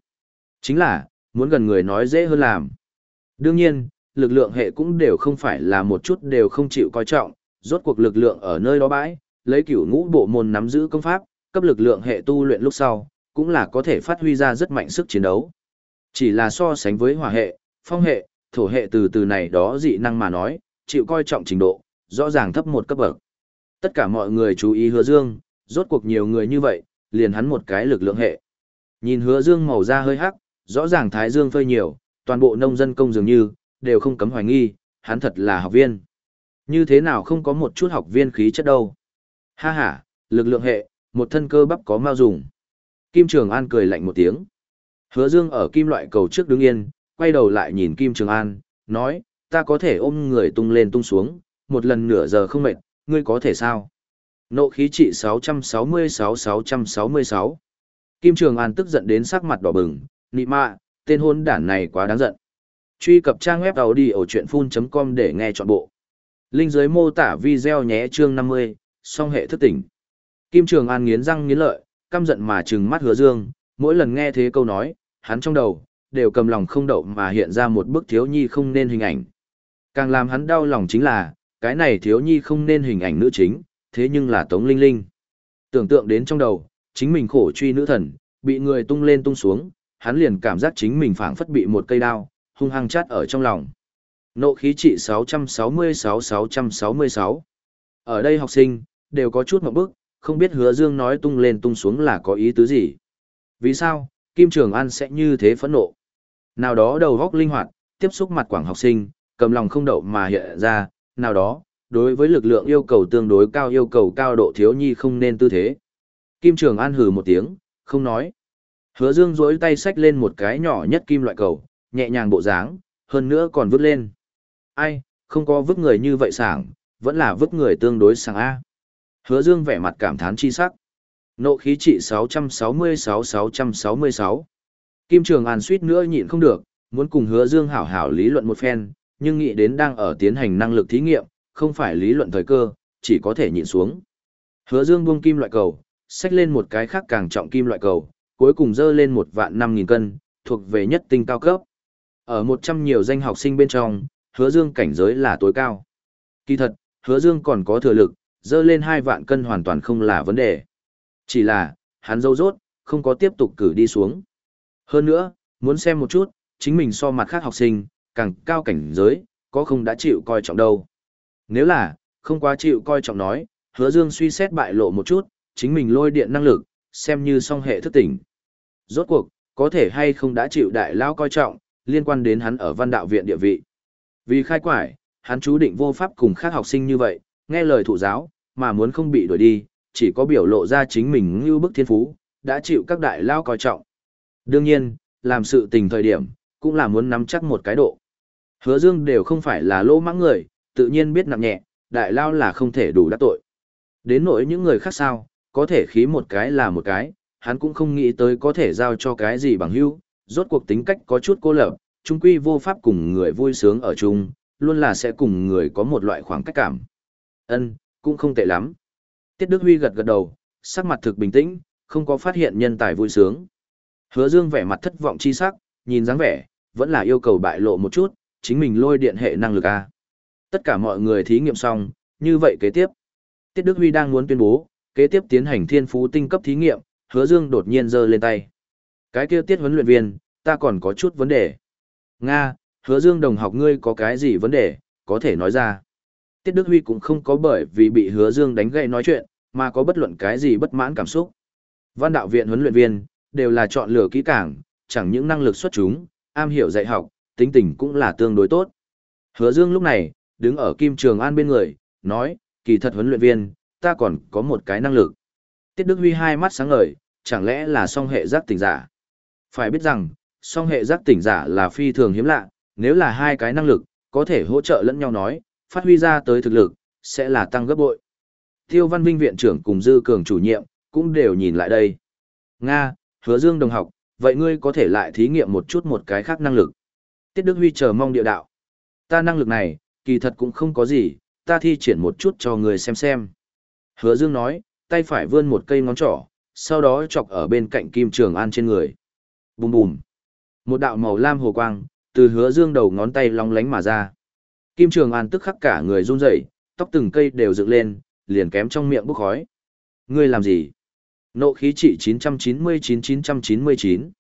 Chính là, muốn gần người nói dễ hơn làm. Đương nhiên, lực lượng hệ cũng đều không phải là một chút đều không chịu coi trọng, rốt cuộc lực lượng ở nơi đó bãi, lấy cửu ngũ bộ môn nắm giữ công pháp, cấp lực lượng hệ tu luyện lúc sau, cũng là có thể phát huy ra rất mạnh sức chiến đấu. Chỉ là so sánh với hỏa hệ, phong hệ, thổ hệ từ từ này đó dị năng mà nói, chịu coi trọng trình độ, rõ ràng thấp một cấp bậc. Tất cả mọi người chú ý hứa dương, rốt cuộc nhiều người như vậy, liền hắn một cái lực lượng hệ. Nhìn hứa dương màu da hơi hắc, rõ ràng thái dương phơi nhiều, toàn bộ nông dân công dường như, đều không cấm hoài nghi, hắn thật là học viên. Như thế nào không có một chút học viên khí chất đâu. Ha ha, lực lượng hệ, một thân cơ bắp có mau dùng. Kim Trường An cười lạnh một tiếng. Hứa Dương ở kim loại cầu trước đứng yên, quay đầu lại nhìn Kim Trường An, nói, ta có thể ôm người tung lên tung xuống, một lần nửa giờ không mệt, ngươi có thể sao? Nộ khí trị 666-666. Kim Trường An tức giận đến sắc mặt đỏ bừng, nị mạ, tên hôn đản này quá đáng giận. Truy cập trang web đầu đi ở chuyện full.com để nghe trọn bộ. Linh dưới mô tả video nhé chương 50, song hệ thức tỉnh. Kim Trường An nghiến răng nghiến lợi, căm giận mà trừng mắt hứa dương, mỗi lần nghe thế câu nói, hắn trong đầu, đều cầm lòng không đậu mà hiện ra một bức thiếu nhi không nên hình ảnh. Càng làm hắn đau lòng chính là, cái này thiếu nhi không nên hình ảnh nữ chính, thế nhưng là Tống Linh Linh. Tưởng tượng đến trong đầu, chính mình khổ truy nữ thần, bị người tung lên tung xuống, hắn liền cảm giác chính mình phảng phất bị một cây đao, hung hăng chát ở trong lòng. Nộ khí trị 666-666. Ở đây học sinh, đều có chút một bức, không biết hứa dương nói tung lên tung xuống là có ý tứ gì. Vì sao, Kim Trường An sẽ như thế phẫn nộ? Nào đó đầu góc linh hoạt, tiếp xúc mặt quảng học sinh, cầm lòng không đậu mà hiện ra, nào đó, đối với lực lượng yêu cầu tương đối cao yêu cầu cao độ thiếu nhi không nên tư thế. Kim Trường An hừ một tiếng, không nói. Hứa Dương duỗi tay xách lên một cái nhỏ nhất kim loại cầu, nhẹ nhàng bộ dáng, hơn nữa còn vứt lên. Ai, không có vứt người như vậy sảng, vẫn là vứt người tương đối sảng A. Hứa Dương vẻ mặt cảm thán chi sắc. Nộ khí trị 666-666. Kim Trường An suýt nữa nhịn không được, muốn cùng Hứa Dương hảo hảo lý luận một phen, nhưng nghĩ đến đang ở tiến hành năng lực thí nghiệm, không phải lý luận thời cơ, chỉ có thể nhịn xuống. Hứa Dương buông kim loại cầu, xách lên một cái khác càng trọng kim loại cầu, cuối cùng dơ lên một vạn năm nghìn cân, thuộc về nhất tinh cao cấp. Ở một trăm nhiều danh học sinh bên trong, Hứa Dương cảnh giới là tối cao. Kỳ thật, Hứa Dương còn có thừa lực, dơ lên hai vạn cân hoàn toàn không là vấn đề. Chỉ là, hắn dâu rốt, không có tiếp tục cử đi xuống. Hơn nữa, muốn xem một chút, chính mình so mặt khác học sinh, càng cao cảnh giới, có không đã chịu coi trọng đâu. Nếu là, không quá chịu coi trọng nói, hứa dương suy xét bại lộ một chút, chính mình lôi điện năng lực, xem như song hệ thức tỉnh. Rốt cuộc, có thể hay không đã chịu đại lao coi trọng, liên quan đến hắn ở văn đạo viện địa vị. Vì khai quải, hắn chú định vô pháp cùng khác học sinh như vậy, nghe lời thụ giáo, mà muốn không bị đuổi đi, chỉ có biểu lộ ra chính mình như bức thiên phú, đã chịu các đại lao coi trọng. Đương nhiên, làm sự tình thời điểm, cũng là muốn nắm chắc một cái độ. Hứa Dương đều không phải là lỗ mãng người, tự nhiên biết nặng nhẹ, đại lao là không thể đủ đắc tội. Đến nỗi những người khác sao, có thể khí một cái là một cái, hắn cũng không nghĩ tới có thể giao cho cái gì bằng hữu, rốt cuộc tính cách có chút cô lập, chung quy vô pháp cùng người vui sướng ở chung, luôn là sẽ cùng người có một loại khoảng cách cảm. Ân, cũng không tệ lắm. Tiết Đức Huy gật gật đầu, sắc mặt thực bình tĩnh, không có phát hiện nhân tài vui sướng. Hứa Dương vẻ mặt thất vọng chi sắc, nhìn dáng vẻ, vẫn là yêu cầu bại lộ một chút, chính mình lôi điện hệ năng lực a. Tất cả mọi người thí nghiệm xong, như vậy kế tiếp. Tiết Đức Huy đang muốn tuyên bố, kế tiếp tiến hành thiên phú tinh cấp thí nghiệm, Hứa Dương đột nhiên giơ lên tay. Cái kia tiết huấn luyện viên, ta còn có chút vấn đề. Nga, Hứa Dương đồng học ngươi có cái gì vấn đề, có thể nói ra. Tiết Đức Huy cũng không có bởi vì bị Hứa Dương đánh gậy nói chuyện, mà có bất luận cái gì bất mãn cảm xúc. Văn đạo viện huấn luyện viên, đều là chọn lựa kỹ càng, chẳng những năng lực xuất chúng, am hiểu dạy học, tính tình cũng là tương đối tốt. Hứa Dương lúc này, đứng ở Kim Trường An bên người, nói, kỳ thật huấn luyện viên, ta còn có một cái năng lực. Tiết Đức Huy hai mắt sáng ngời, chẳng lẽ là song hệ giác tỉnh giả? Phải biết rằng, song hệ giác tỉnh giả là phi thường hiếm lạ, nếu là hai cái năng lực, có thể hỗ trợ lẫn nhau nói, phát huy ra tới thực lực, sẽ là tăng gấp bội. Tiêu Văn Vinh viện trưởng cùng Dư Cường chủ nhiệm, cũng đều nhìn lại đây. Nga, hứa dương đồng học, vậy ngươi có thể lại thí nghiệm một chút một cái khác năng lực. Tiết Đức Huy chờ mong địa đạo. Ta năng lực này, kỳ thật cũng không có gì, ta thi triển một chút cho người xem xem. Hứa Dương nói, tay phải vươn một cây ngón trỏ, sau đó chọc ở bên cạnh Kim Trường An trên người. Bùm bùm. Một đạo màu lam hồ quang, từ hứa dương đầu ngón tay long lánh mà ra. Kim Trường An tức khắc cả người run rẩy, tóc từng cây đều dựng lên, liền kém trong miệng bốc khói. Ngươi làm gì? Nộ khí trị 999-999.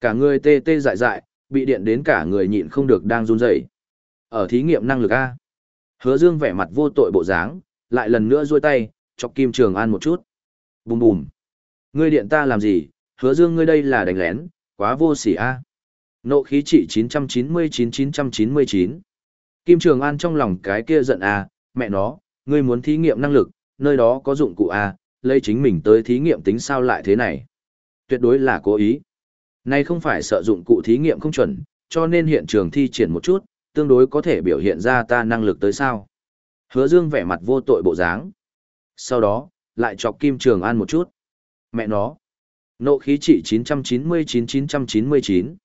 Cả người tê tê dại dại, bị điện đến cả người nhịn không được đang run rẩy. Ở thí nghiệm năng lực A. Hứa Dương vẻ mặt vô tội bộ dáng, lại lần nữa duỗi tay, chọc Kim Trường An một chút. Bùm bùm. Ngươi điện ta làm gì? Hứa Dương ngươi đây là đánh lén, quá vô sỉ A. Nộ khí trị 999-999. Kim Trường An trong lòng cái kia giận à, mẹ nó, ngươi muốn thí nghiệm năng lực, nơi đó có dụng cụ à, lấy chính mình tới thí nghiệm tính sao lại thế này. Tuyệt đối là cố ý. Nay không phải sợ dụng cụ thí nghiệm không chuẩn, cho nên hiện trường thi triển một chút, tương đối có thể biểu hiện ra ta năng lực tới sao. Hứa Dương vẻ mặt vô tội bộ dáng. Sau đó, lại chọc Kim Trường An một chút. Mẹ nó. Nộ khí trị 999-999.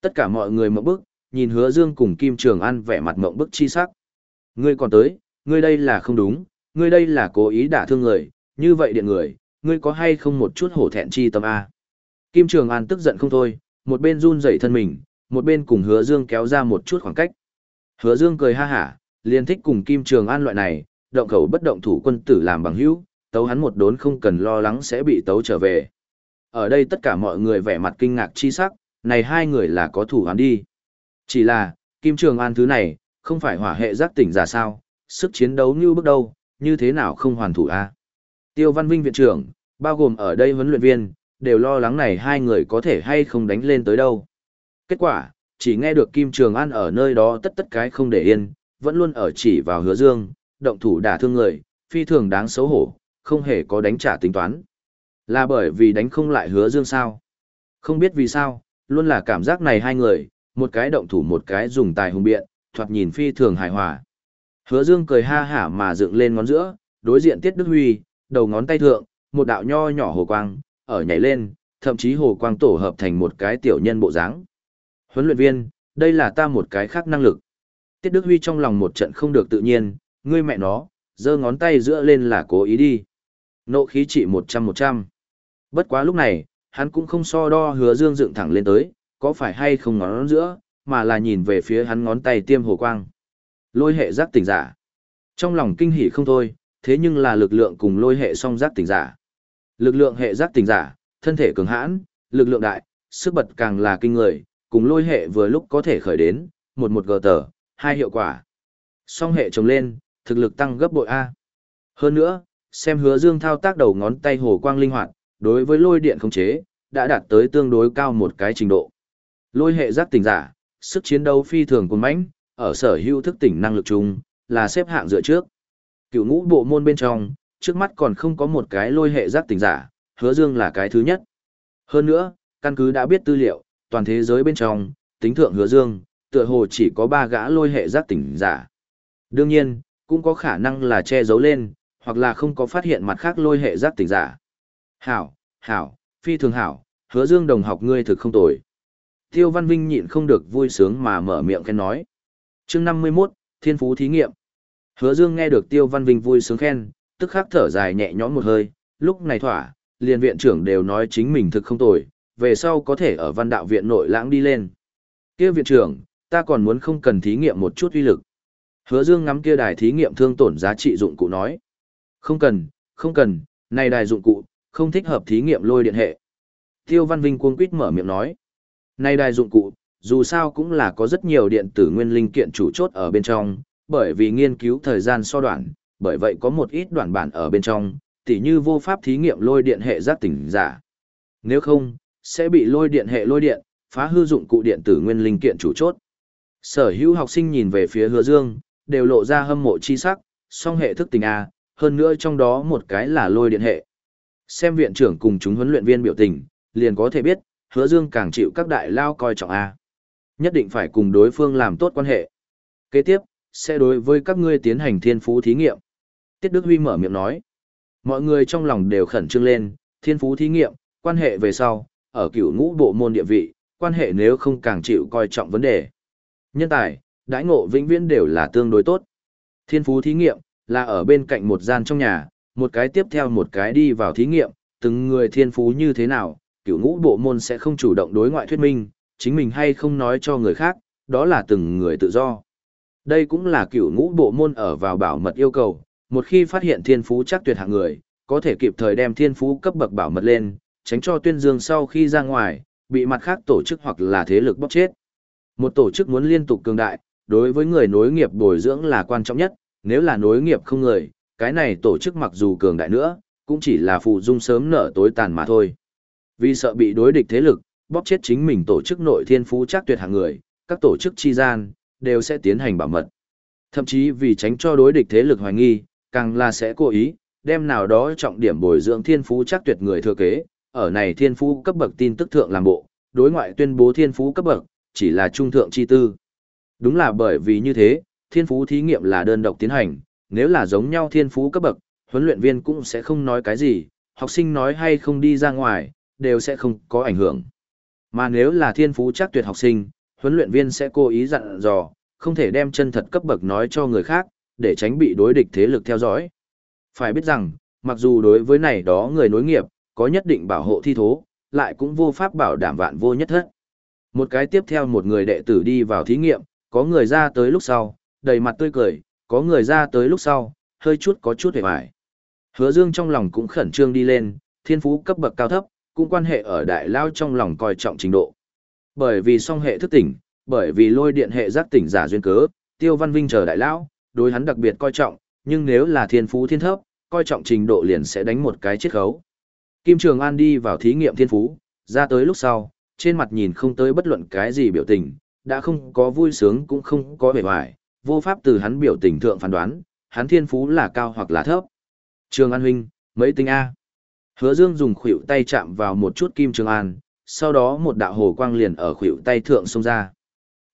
Tất cả mọi người mở bức, nhìn hứa Dương cùng Kim Trường An vẻ mặt mộng bức chi sắc. Ngươi còn tới, ngươi đây là không đúng, ngươi đây là cố ý đả thương người, như vậy điện người, ngươi có hay không một chút hổ thẹn chi tâm A. Kim Trường An tức giận không thôi, một bên run rẩy thân mình, một bên cùng hứa Dương kéo ra một chút khoảng cách. Hứa Dương cười ha hả, liền thích cùng Kim Trường An loại này, động khẩu bất động thủ quân tử làm bằng hữu, tấu hắn một đốn không cần lo lắng sẽ bị tấu trở về. Ở đây tất cả mọi người vẻ mặt kinh ngạc chi sắc, này hai người là có thủ hắn đi. Chỉ là, Kim Trường An thứ này, không phải hỏa hệ giác tỉnh giả sao, sức chiến đấu như bước đâu, như thế nào không hoàn thủ a Tiêu Văn Vinh viện trưởng, bao gồm ở đây huấn luyện viên, đều lo lắng này hai người có thể hay không đánh lên tới đâu. Kết quả, chỉ nghe được Kim Trường An ở nơi đó tất tất cái không để yên, vẫn luôn ở chỉ vào hứa dương, động thủ đả thương người, phi thường đáng xấu hổ, không hề có đánh trả tính toán. Là bởi vì đánh không lại hứa dương sao? Không biết vì sao, luôn là cảm giác này hai người, một cái động thủ một cái dùng tài hùng biện, thoạt nhìn phi thường hài hòa. Hứa dương cười ha hả mà dựng lên ngón giữa, đối diện Tiết Đức Huy, đầu ngón tay thượng, một đạo nho nhỏ hồ quang, ở nhảy lên, thậm chí hồ quang tổ hợp thành một cái tiểu nhân bộ dáng. Huấn luyện viên, đây là ta một cái khác năng lực. Tiết Đức Huy trong lòng một trận không được tự nhiên, ngươi mẹ nó, giơ ngón tay giữa lên là cố ý đi. Nộ khí trị 100-100. Bất quá lúc này, hắn cũng không so đo hứa dương dựng thẳng lên tới, có phải hay không ngón giữa, mà là nhìn về phía hắn ngón tay tiêm hồ quang. Lôi hệ giác tỉnh giả. Trong lòng kinh hỉ không thôi, thế nhưng là lực lượng cùng lôi hệ song giác tỉnh giả. Lực lượng hệ giác tỉnh giả, thân thể cường hãn, lực lượng đại, sức bật càng là kinh người, cùng lôi hệ vừa lúc có thể khởi đến, một một gờ tờ, hai hiệu quả. Song hệ trồng lên, thực lực tăng gấp bội A. Hơn nữa, xem hứa dương thao tác đầu ngón tay hồ quang linh hoạt, đối với lôi điện khống chế, đã đạt tới tương đối cao một cái trình độ. Lôi hệ giác tỉnh giả, sức chiến đấu phi thường của mãnh, ở sở hữu thức tỉnh năng lực chung, là xếp hạng dựa trước. Cựu ngũ bộ môn bên trong, trước mắt còn không có một cái lôi hệ giác tỉnh giả, hứa dương là cái thứ nhất. Hơn nữa, căn cứ đã biết tư liệu, toàn thế giới bên trong, tính thượng hứa dương, tựa hồ chỉ có ba gã lôi hệ giác tỉnh giả. Đương nhiên, cũng có khả năng là che giấu lên, hoặc là không có phát hiện mặt khác lôi hệ giác tỉnh giả. Hảo, hảo, phi thường hảo, hứa dương đồng học ngươi thực không tồi. Tiêu Văn Vinh nhịn không được vui sướng mà mở miệng khen nói. chương 51, Thiên Phú Thí Nghiệm. Hứa Dương nghe được Tiêu Văn Vinh vui sướng khen, tức khắc thở dài nhẹ nhõm một hơi, lúc này thỏa, liền viện trưởng đều nói chính mình thực không tồi, về sau có thể ở văn đạo viện nội lãng đi lên. Kia viện trưởng, ta còn muốn không cần thí nghiệm một chút uy lực. Hứa Dương ngắm kia đài thí nghiệm thương tổn giá trị dụng cụ nói. Không cần, không cần, này đài dụng cụ, không thích hợp thí nghiệm lôi điện hệ. Tiêu Văn Vinh cuống quýt mở miệng nói nay đài dụng cụ, dù sao cũng là có rất nhiều điện tử nguyên linh kiện chủ chốt ở bên trong, bởi vì nghiên cứu thời gian so đoạn, bởi vậy có một ít đoạn bản ở bên trong, tỉ như vô pháp thí nghiệm lôi điện hệ giác tỉnh giả. Nếu không, sẽ bị lôi điện hệ lôi điện, phá hư dụng cụ điện tử nguyên linh kiện chủ chốt. Sở hữu học sinh nhìn về phía hứa dương, đều lộ ra hâm mộ chi sắc, song hệ thức tình A, hơn nữa trong đó một cái là lôi điện hệ. Xem viện trưởng cùng chúng huấn luyện viên biểu tình, liền có thể biết, hứa dương càng chịu các đại lao coi trọng A. Nhất định phải cùng đối phương làm tốt quan hệ. Kế tiếp, sẽ đối với các ngươi tiến hành thiên phú thí nghiệm. Tiết Đức Huy mở miệng nói. Mọi người trong lòng đều khẩn trương lên, thiên phú thí nghiệm, quan hệ về sau, ở cửu ngũ bộ môn địa vị, quan hệ nếu không càng chịu coi trọng vấn đề. Nhân tài, đãi ngộ vĩnh viễn đều là tương đối tốt. Thiên phú thí nghiệm, là ở bên cạnh một gian trong nhà, một cái tiếp theo một cái đi vào thí nghiệm, từng người thiên phú như thế nào, cựu ngũ bộ môn sẽ không chủ động đối ngoại thuyết minh, chính mình hay không nói cho người khác, đó là từng người tự do. Đây cũng là cựu ngũ bộ môn ở vào bảo mật yêu cầu, một khi phát hiện thiên phú chắc tuyệt hạng người, có thể kịp thời đem thiên phú cấp bậc bảo mật lên, tránh cho tuyên dương sau khi ra ngoài, bị mặt khác tổ chức hoặc là thế lực bóc chết. Một tổ chức muốn liên tục cường đại, đối với người nối nghiệp bồi dưỡng là quan trọng nhất, nếu là nối nghiệp không người, cái này tổ chức mặc dù cường đại nữa, cũng chỉ là phụ dung sớm nở tối tàn mà thôi. Vì sợ bị đối địch thế lực, bóp chết chính mình tổ chức nội thiên phú chắc tuyệt hạng người, các tổ chức chi gian, đều sẽ tiến hành bảo mật. Thậm chí vì tránh cho đối địch thế lực hoài nghi, càng là sẽ cố ý, đem nào đó trọng điểm bồi dưỡng thiên phú chắc tuyệt người thừa kế, ở này thiên phú cấp bậc tin tức thượng làm bộ, đối ngoại tuyên bố thiên phú cấp bậc, chỉ là trung thượng chi tư. Đúng là bởi vì như thế, thiên phú thí nghiệm là đơn độc tiến hành, nếu là giống nhau thiên phú cấp bậc, huấn luyện viên cũng sẽ không nói cái gì, học sinh nói hay không đi ra ngoài, đều sẽ không có ảnh hưởng. Mà nếu là thiên phú chắc tuyệt học sinh, huấn luyện viên sẽ cố ý dặn dò, không thể đem chân thật cấp bậc nói cho người khác, để tránh bị đối địch thế lực theo dõi. Phải biết rằng, mặc dù đối với này đó người nối nghiệp, có nhất định bảo hộ thi thố, lại cũng vô pháp bảo đảm vạn vô nhất thất. Một cái tiếp theo một người đệ tử đi vào thí nghiệm, có người ra tới lúc sau, đầy mặt tươi cười, có người ra tới lúc sau, hơi chút có chút hề hoài. Hứa Dương trong lòng cũng khẩn trương đi lên, thiên phú cấp bậc cao thấp, cũng quan hệ ở đại lao trong lòng coi trọng trình độ. Bởi vì song hệ thức tỉnh, bởi vì lôi điện hệ giác tỉnh giả duyên cớ, Tiêu Văn Vinh chờ đại lao, đối hắn đặc biệt coi trọng, nhưng nếu là thiên phú thiên thấp, coi trọng trình độ liền sẽ đánh một cái chết khấu. Kim Trường An đi vào thí nghiệm thiên phú, ra tới lúc sau, trên mặt nhìn không tới bất luận cái gì biểu tình, đã không có vui sướng cũng không có vẻ vải, vô pháp từ hắn biểu tình thượng phán đoán, hắn thiên phú là cao hoặc là thấp. Trường An huynh, mấy tinh A. Hứa Dương dùng khuỷu tay chạm vào một chút Kim Trường An, sau đó một đạo hồ quang liền ở khuỷu tay thượng xông ra.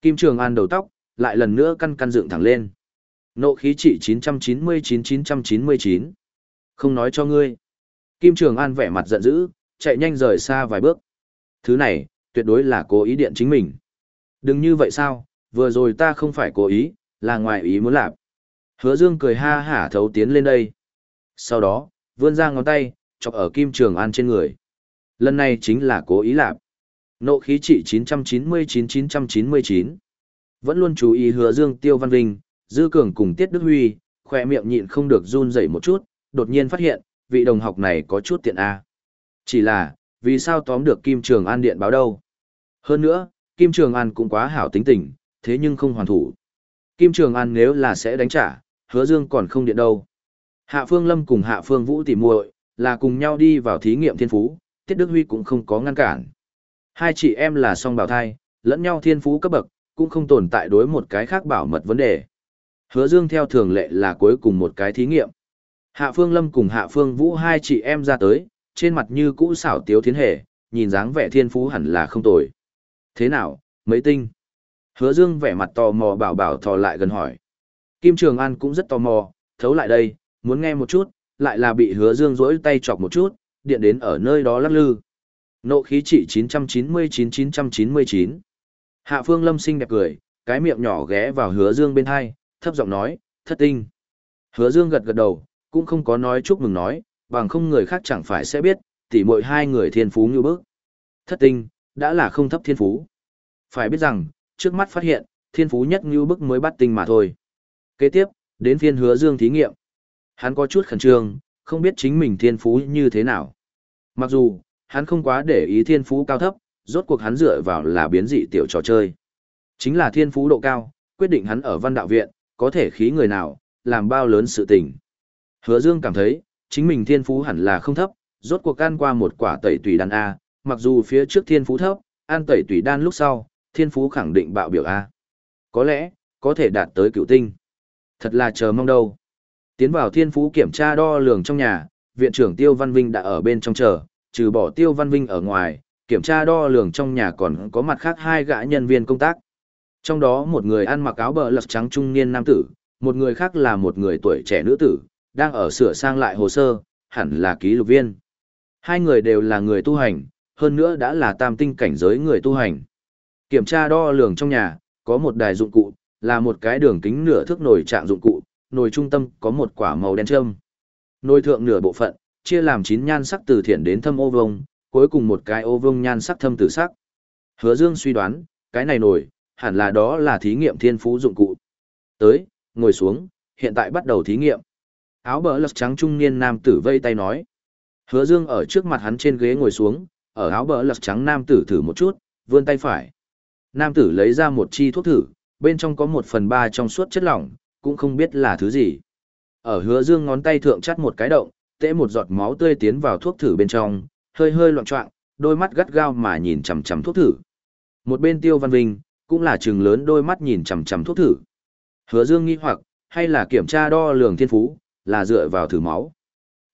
Kim Trường An đầu tóc, lại lần nữa căn căn dựng thẳng lên. Nộ khí trị 999-999. Không nói cho ngươi. Kim Trường An vẻ mặt giận dữ, chạy nhanh rời xa vài bước. Thứ này, tuyệt đối là cố ý điện chính mình. Đừng như vậy sao, vừa rồi ta không phải cố ý, là ngoài ý muốn làm. Hứa Dương cười ha hả thấu tiến lên đây. Sau đó, vươn ra ngón tay, chọc ở Kim Trường An trên người. Lần này chính là cố ý làm. Nộ khí trị 999-999. Vẫn luôn chú ý hứa Dương Tiêu Văn Vinh, Dư Cường cùng Tiết Đức Huy, khỏe miệng nhịn không được run rẩy một chút, đột nhiên phát hiện, vị đồng học này có chút tiện A. Chỉ là, vì sao tóm được Kim Trường An điện báo đâu? Hơn nữa, Kim Trường An cũng quá hảo tính tình, thế nhưng không hoàn thủ. Kim Trường An nếu là sẽ đánh trả, hứa dương còn không điện đâu. Hạ Phương Lâm cùng Hạ Phương Vũ tỉ muội là cùng nhau đi vào thí nghiệm thiên phú, Tiết Đức Huy cũng không có ngăn cản. Hai chị em là song bào thai, lẫn nhau thiên phú cấp bậc, cũng không tồn tại đối một cái khác bảo mật vấn đề. Hứa Dương theo thường lệ là cuối cùng một cái thí nghiệm. Hạ Phương Lâm cùng Hạ Phương Vũ hai chị em ra tới, trên mặt như cũ xảo tiếu thiến hề, nhìn dáng vẻ thiên phú hẳn là không tồi. Thế nào, mấy tinh? Hứa Dương vẻ mặt tò mò bảo bảo thò lại gần hỏi. Kim Trường An cũng rất tò mò, thấu lại đây, muốn nghe một chút, lại là bị Hứa Dương rỗi tay chọc một chút, điện đến ở nơi đó lắc lư. Nộ khí trị 999-999. Hạ Phương Lâm xinh đẹp cười, cái miệng nhỏ ghé vào Hứa Dương bên hai, thấp giọng nói, thất tinh. Hứa Dương gật gật đầu, cũng không có nói chúc mừng nói, bằng không người khác chẳng phải sẽ biết, tỉ mỗi hai người thiên phú như bước. Thất tinh, đã là không thấp thiên phú. Phải biết rằng, trước mắt phát hiện, thiên phú nhất như bức mới bắt tinh mà thôi. Kế tiếp, đến phiên hứa dương thí nghiệm. Hắn có chút khẩn trương, không biết chính mình thiên phú như thế nào. Mặc dù, hắn không quá để ý thiên phú cao thấp, rốt cuộc hắn dựa vào là biến dị tiểu trò chơi. Chính là thiên phú độ cao, quyết định hắn ở văn đạo viện, có thể khí người nào, làm bao lớn sự tình. Hứa Dương cảm thấy, chính mình thiên phú hẳn là không thấp, rốt cuộc can qua một quả tẩy tùy đan A, mặc dù phía trước thiên phú thấp, an tẩy tùy đan lúc sau, thiên phú khẳng định bạo biểu A. Có lẽ, có thể đạt tới cựu tinh. Thật là chờ mong đâu. Tiến vào thiên phú kiểm tra đo lường trong nhà, viện trưởng Tiêu Văn Vinh đã ở bên trong chờ, trừ bỏ Tiêu Văn Vinh ở ngoài, kiểm tra đo lường trong nhà còn có mặt khác hai gã nhân viên công tác. Trong đó một người ăn mặc áo bờ lật trắng trung niên nam tử, một người khác là một người tuổi trẻ nữ tử, đang ở sửa sang lại hồ sơ, hẳn là ký lục viên. Hai người đều là người tu hành, hơn nữa đã là tam tinh cảnh giới người tu hành. Kiểm tra đo lường trong nhà, có một đài dụng cụ, là một cái đường kính nửa thước nổi trạng dụng cụ, nồi trung tâm có một quả màu đen trơm. Nồi thượng nửa bộ phận, chia làm chín nhan sắc từ thiện đến thâm ô vông, cuối cùng một cái ô vông nhan sắc thâm tử sắc. Hứa Dương suy đoán, cái này nồi, hẳn là đó là thí nghiệm thiên phú dụng cụ. Tới, ngồi xuống, hiện tại bắt đầu thí nghiệm. Áo bờ lật trắng trung niên nam tử vây tay nói. Hứa Dương ở trước mặt hắn trên ghế ngồi xuống, ở áo bờ lật trắng nam tử thử một chút, vươn tay phải. Nam tử lấy ra một chi thuốc thử, bên trong có một phần ba trong suốt chất lỏng, cũng không biết là thứ gì. Ở hứa dương ngón tay thượng chắt một cái động, tễ một giọt máu tươi tiến vào thuốc thử bên trong, hơi hơi loạn trọng, đôi mắt gắt gao mà nhìn chằm chằm thuốc thử. Một bên Tiêu Văn Vinh, cũng là trừng lớn đôi mắt nhìn chằm chằm thuốc thử. Hứa Dương nghi hoặc, hay là kiểm tra đo lường thiên phú, là dựa vào thử máu.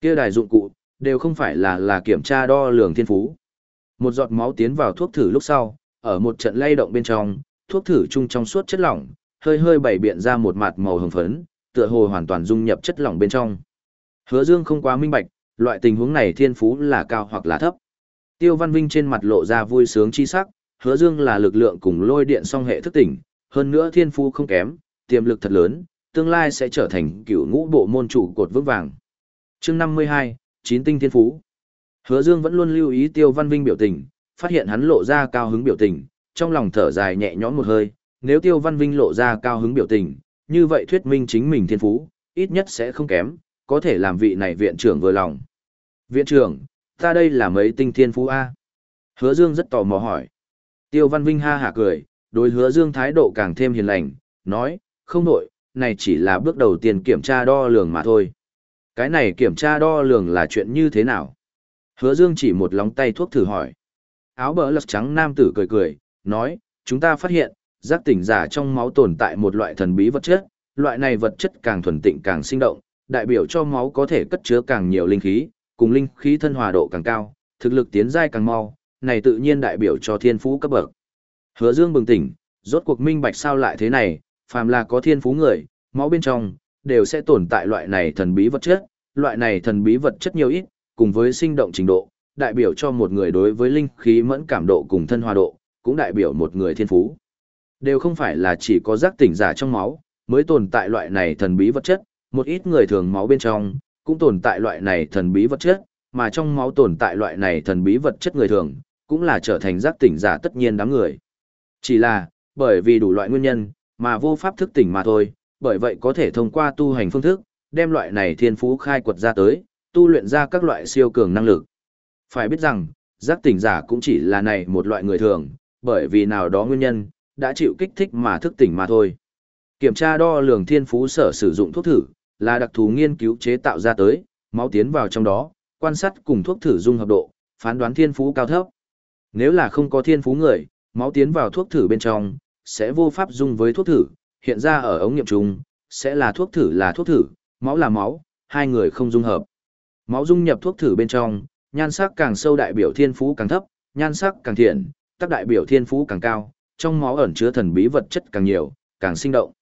Kia đài dụng cụ, đều không phải là là kiểm tra đo lường thiên phú. Một giọt máu tiến vào thuốc thử lúc sau, ở một trận lay động bên trong, thuốc thử chung trong suốt chất lỏng, hơi hơi bày biện ra một mặt màu hồng phấn, tựa hồ hoàn toàn dung nhập chất lỏng bên trong. Hứa Dương không quá minh bạch, loại tình huống này thiên phú là cao hoặc là thấp. Tiêu Văn Vinh trên mặt lộ ra vui sướng chi sắc, Hứa Dương là lực lượng cùng lôi điện song hệ thức tỉnh, hơn nữa thiên phú không kém, tiềm lực thật lớn, tương lai sẽ trở thành cựu ngũ bộ môn chủ cột vững vàng. Chương 52, chín tinh thiên phú. Hứa Dương vẫn luôn lưu ý Tiêu Văn Vinh biểu tình, phát hiện hắn lộ ra cao hứng biểu tình, trong lòng thở dài nhẹ nhõm một hơi, nếu Tiêu Văn Vinh lộ ra cao hứng biểu tình, như vậy thuyết minh chính mình thiên phú, ít nhất sẽ không kém, có thể làm vị này viện trưởng vừa lòng. Viện trưởng, ta đây là mấy tinh thiên phú A? Hứa Dương rất tò mò hỏi. Tiêu Văn Vinh ha hả cười, đối hứa Dương thái độ càng thêm hiền lành, nói, không nổi, này chỉ là bước đầu tiên kiểm tra đo lường mà thôi. Cái này kiểm tra đo lường là chuyện như thế nào? Hứa Dương chỉ một lóng tay thuốc thử hỏi. Áo bờ lật trắng nam tử cười cười, nói, chúng ta phát hiện, giác tỉnh giả trong máu tồn tại một loại thần bí vật chất, loại này vật chất càng thuần tịnh càng sinh động, đại biểu cho máu có thể cất chứa càng nhiều linh khí, cùng linh khí thân hòa độ càng cao, thực lực tiến giai càng mau, này tự nhiên đại biểu cho thiên phú cấp bậc. Hứa Dương bừng tỉnh, rốt cuộc minh bạch sao lại thế này, phàm là có thiên phú người, máu bên trong đều sẽ tồn tại loại này thần bí vật chất, loại này thần bí vật chất nhiều ít, cùng với sinh động trình độ, đại biểu cho một người đối với linh khí mẫn cảm độ cùng thân hòa độ, cũng đại biểu một người thiên phú. Đều không phải là chỉ có giác tỉnh giả trong máu, mới tồn tại loại này thần bí vật chất, một ít người thường máu bên trong, cũng tồn tại loại này thần bí vật chất, mà trong máu tồn tại loại này thần bí vật chất người thường, cũng là trở thành giác tỉnh giả tất nhiên đám người. Chỉ là, bởi vì đủ loại nguyên nhân, mà vô pháp thức tỉnh mà thôi, bởi vậy có thể thông qua tu hành phương thức, đem loại này thiên phú khai quật ra tới, tu luyện ra các loại siêu cường năng lực. Phải biết rằng, giác tỉnh giả cũng chỉ là này một loại người thường, bởi vì nào đó nguyên nhân, đã chịu kích thích mà thức tỉnh mà thôi. Kiểm tra đo lường thiên phú sở sử dụng thuốc thử, là đặc thù nghiên cứu chế tạo ra tới, máu tiến vào trong đó, quan sát cùng thuốc thử dung hợp độ, phán đoán thiên phú cao thấp. Nếu là không có thiên phú người, máu tiến vào thuốc thử bên trong, sẽ vô pháp dung với thuốc thử, hiện ra ở ống nghiệm trùng sẽ là thuốc thử là thuốc thử, máu là máu, hai người không dung hợp. Máu dung nhập thuốc thử bên trong, nhan sắc càng sâu đại biểu thiên phú càng thấp, nhan sắc càng thiện, tác đại biểu thiên phú càng cao, trong máu ẩn chứa thần bí vật chất càng nhiều, càng sinh động.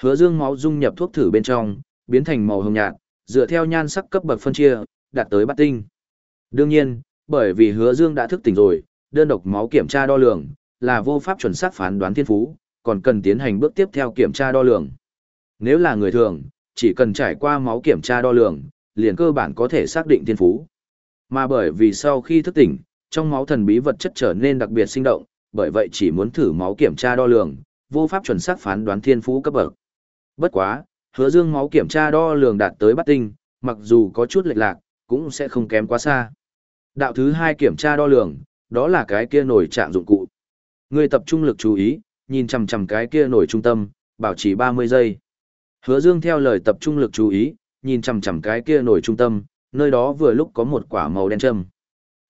Hứa Dương máu dung nhập thuốc thử bên trong, biến thành màu hồng nhạt, dựa theo nhan sắc cấp bậc phân chia, đạt tới bát tinh. Đương nhiên, bởi vì Hứa Dương đã thức tỉnh rồi, đơn độc máu kiểm tra đo lường là vô pháp chuẩn xác phán đoán thiên phú, còn cần tiến hành bước tiếp theo kiểm tra đo lường. Nếu là người thường, chỉ cần trải qua máu kiểm tra đo lường, liền cơ bản có thể xác định thiên phú. Mà bởi vì sau khi thức tỉnh, trong máu thần bí vật chất trở nên đặc biệt sinh động, bởi vậy chỉ muốn thử máu kiểm tra đo lường, vô pháp chuẩn xác phán đoán thiên phú cấp bậc. Bất quá, hứa dương máu kiểm tra đo lường đạt tới bát tinh, mặc dù có chút lệch lạc, cũng sẽ không kém quá xa. Đạo thứ hai kiểm tra đo lường, đó là cái kia nổi trạng dụng cụ. Người tập trung lực chú ý, nhìn chằm chằm cái kia nổi trung tâm, bảo trì 30 giây. Hứa Dương theo lời tập trung lực chú ý, nhìn chằm chằm cái kia nổi trung tâm, nơi đó vừa lúc có một quả màu đen châm.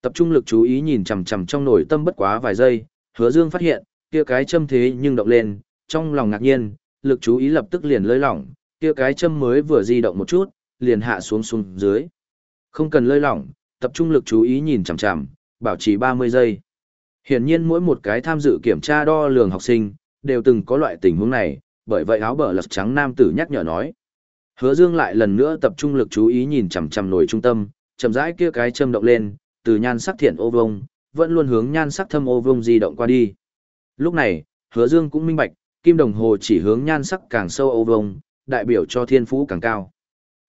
Tập trung lực chú ý nhìn chằm chằm trong nổi tâm bất quá vài giây, Hứa Dương phát hiện, kia cái châm thế nhưng động lên, trong lòng ngạc nhiên, lực chú ý lập tức liền lơi lỏng, kia cái châm mới vừa di động một chút, liền hạ xuống xuống dưới. Không cần lơi lỏng, tập trung lực chú ý nhìn chằm chằm, bảo trì 30 giây. Hiển nhiên mỗi một cái tham dự kiểm tra đo lường học sinh, đều từng có loại tình huống này, bởi vậy áo bờ lật trắng nam tử nhắc nhở nói. Hứa Dương lại lần nữa tập trung lực chú ý nhìn chằm chằm nổi trung tâm, chậm rãi kia cái châm động lên, từ nhan sắc thiện ô vông, vẫn luôn hướng nhan sắc thâm ô vông di động qua đi. Lúc này, Hứa Dương cũng minh bạch, kim đồng hồ chỉ hướng nhan sắc càng sâu ô vông, đại biểu cho thiên phú càng cao.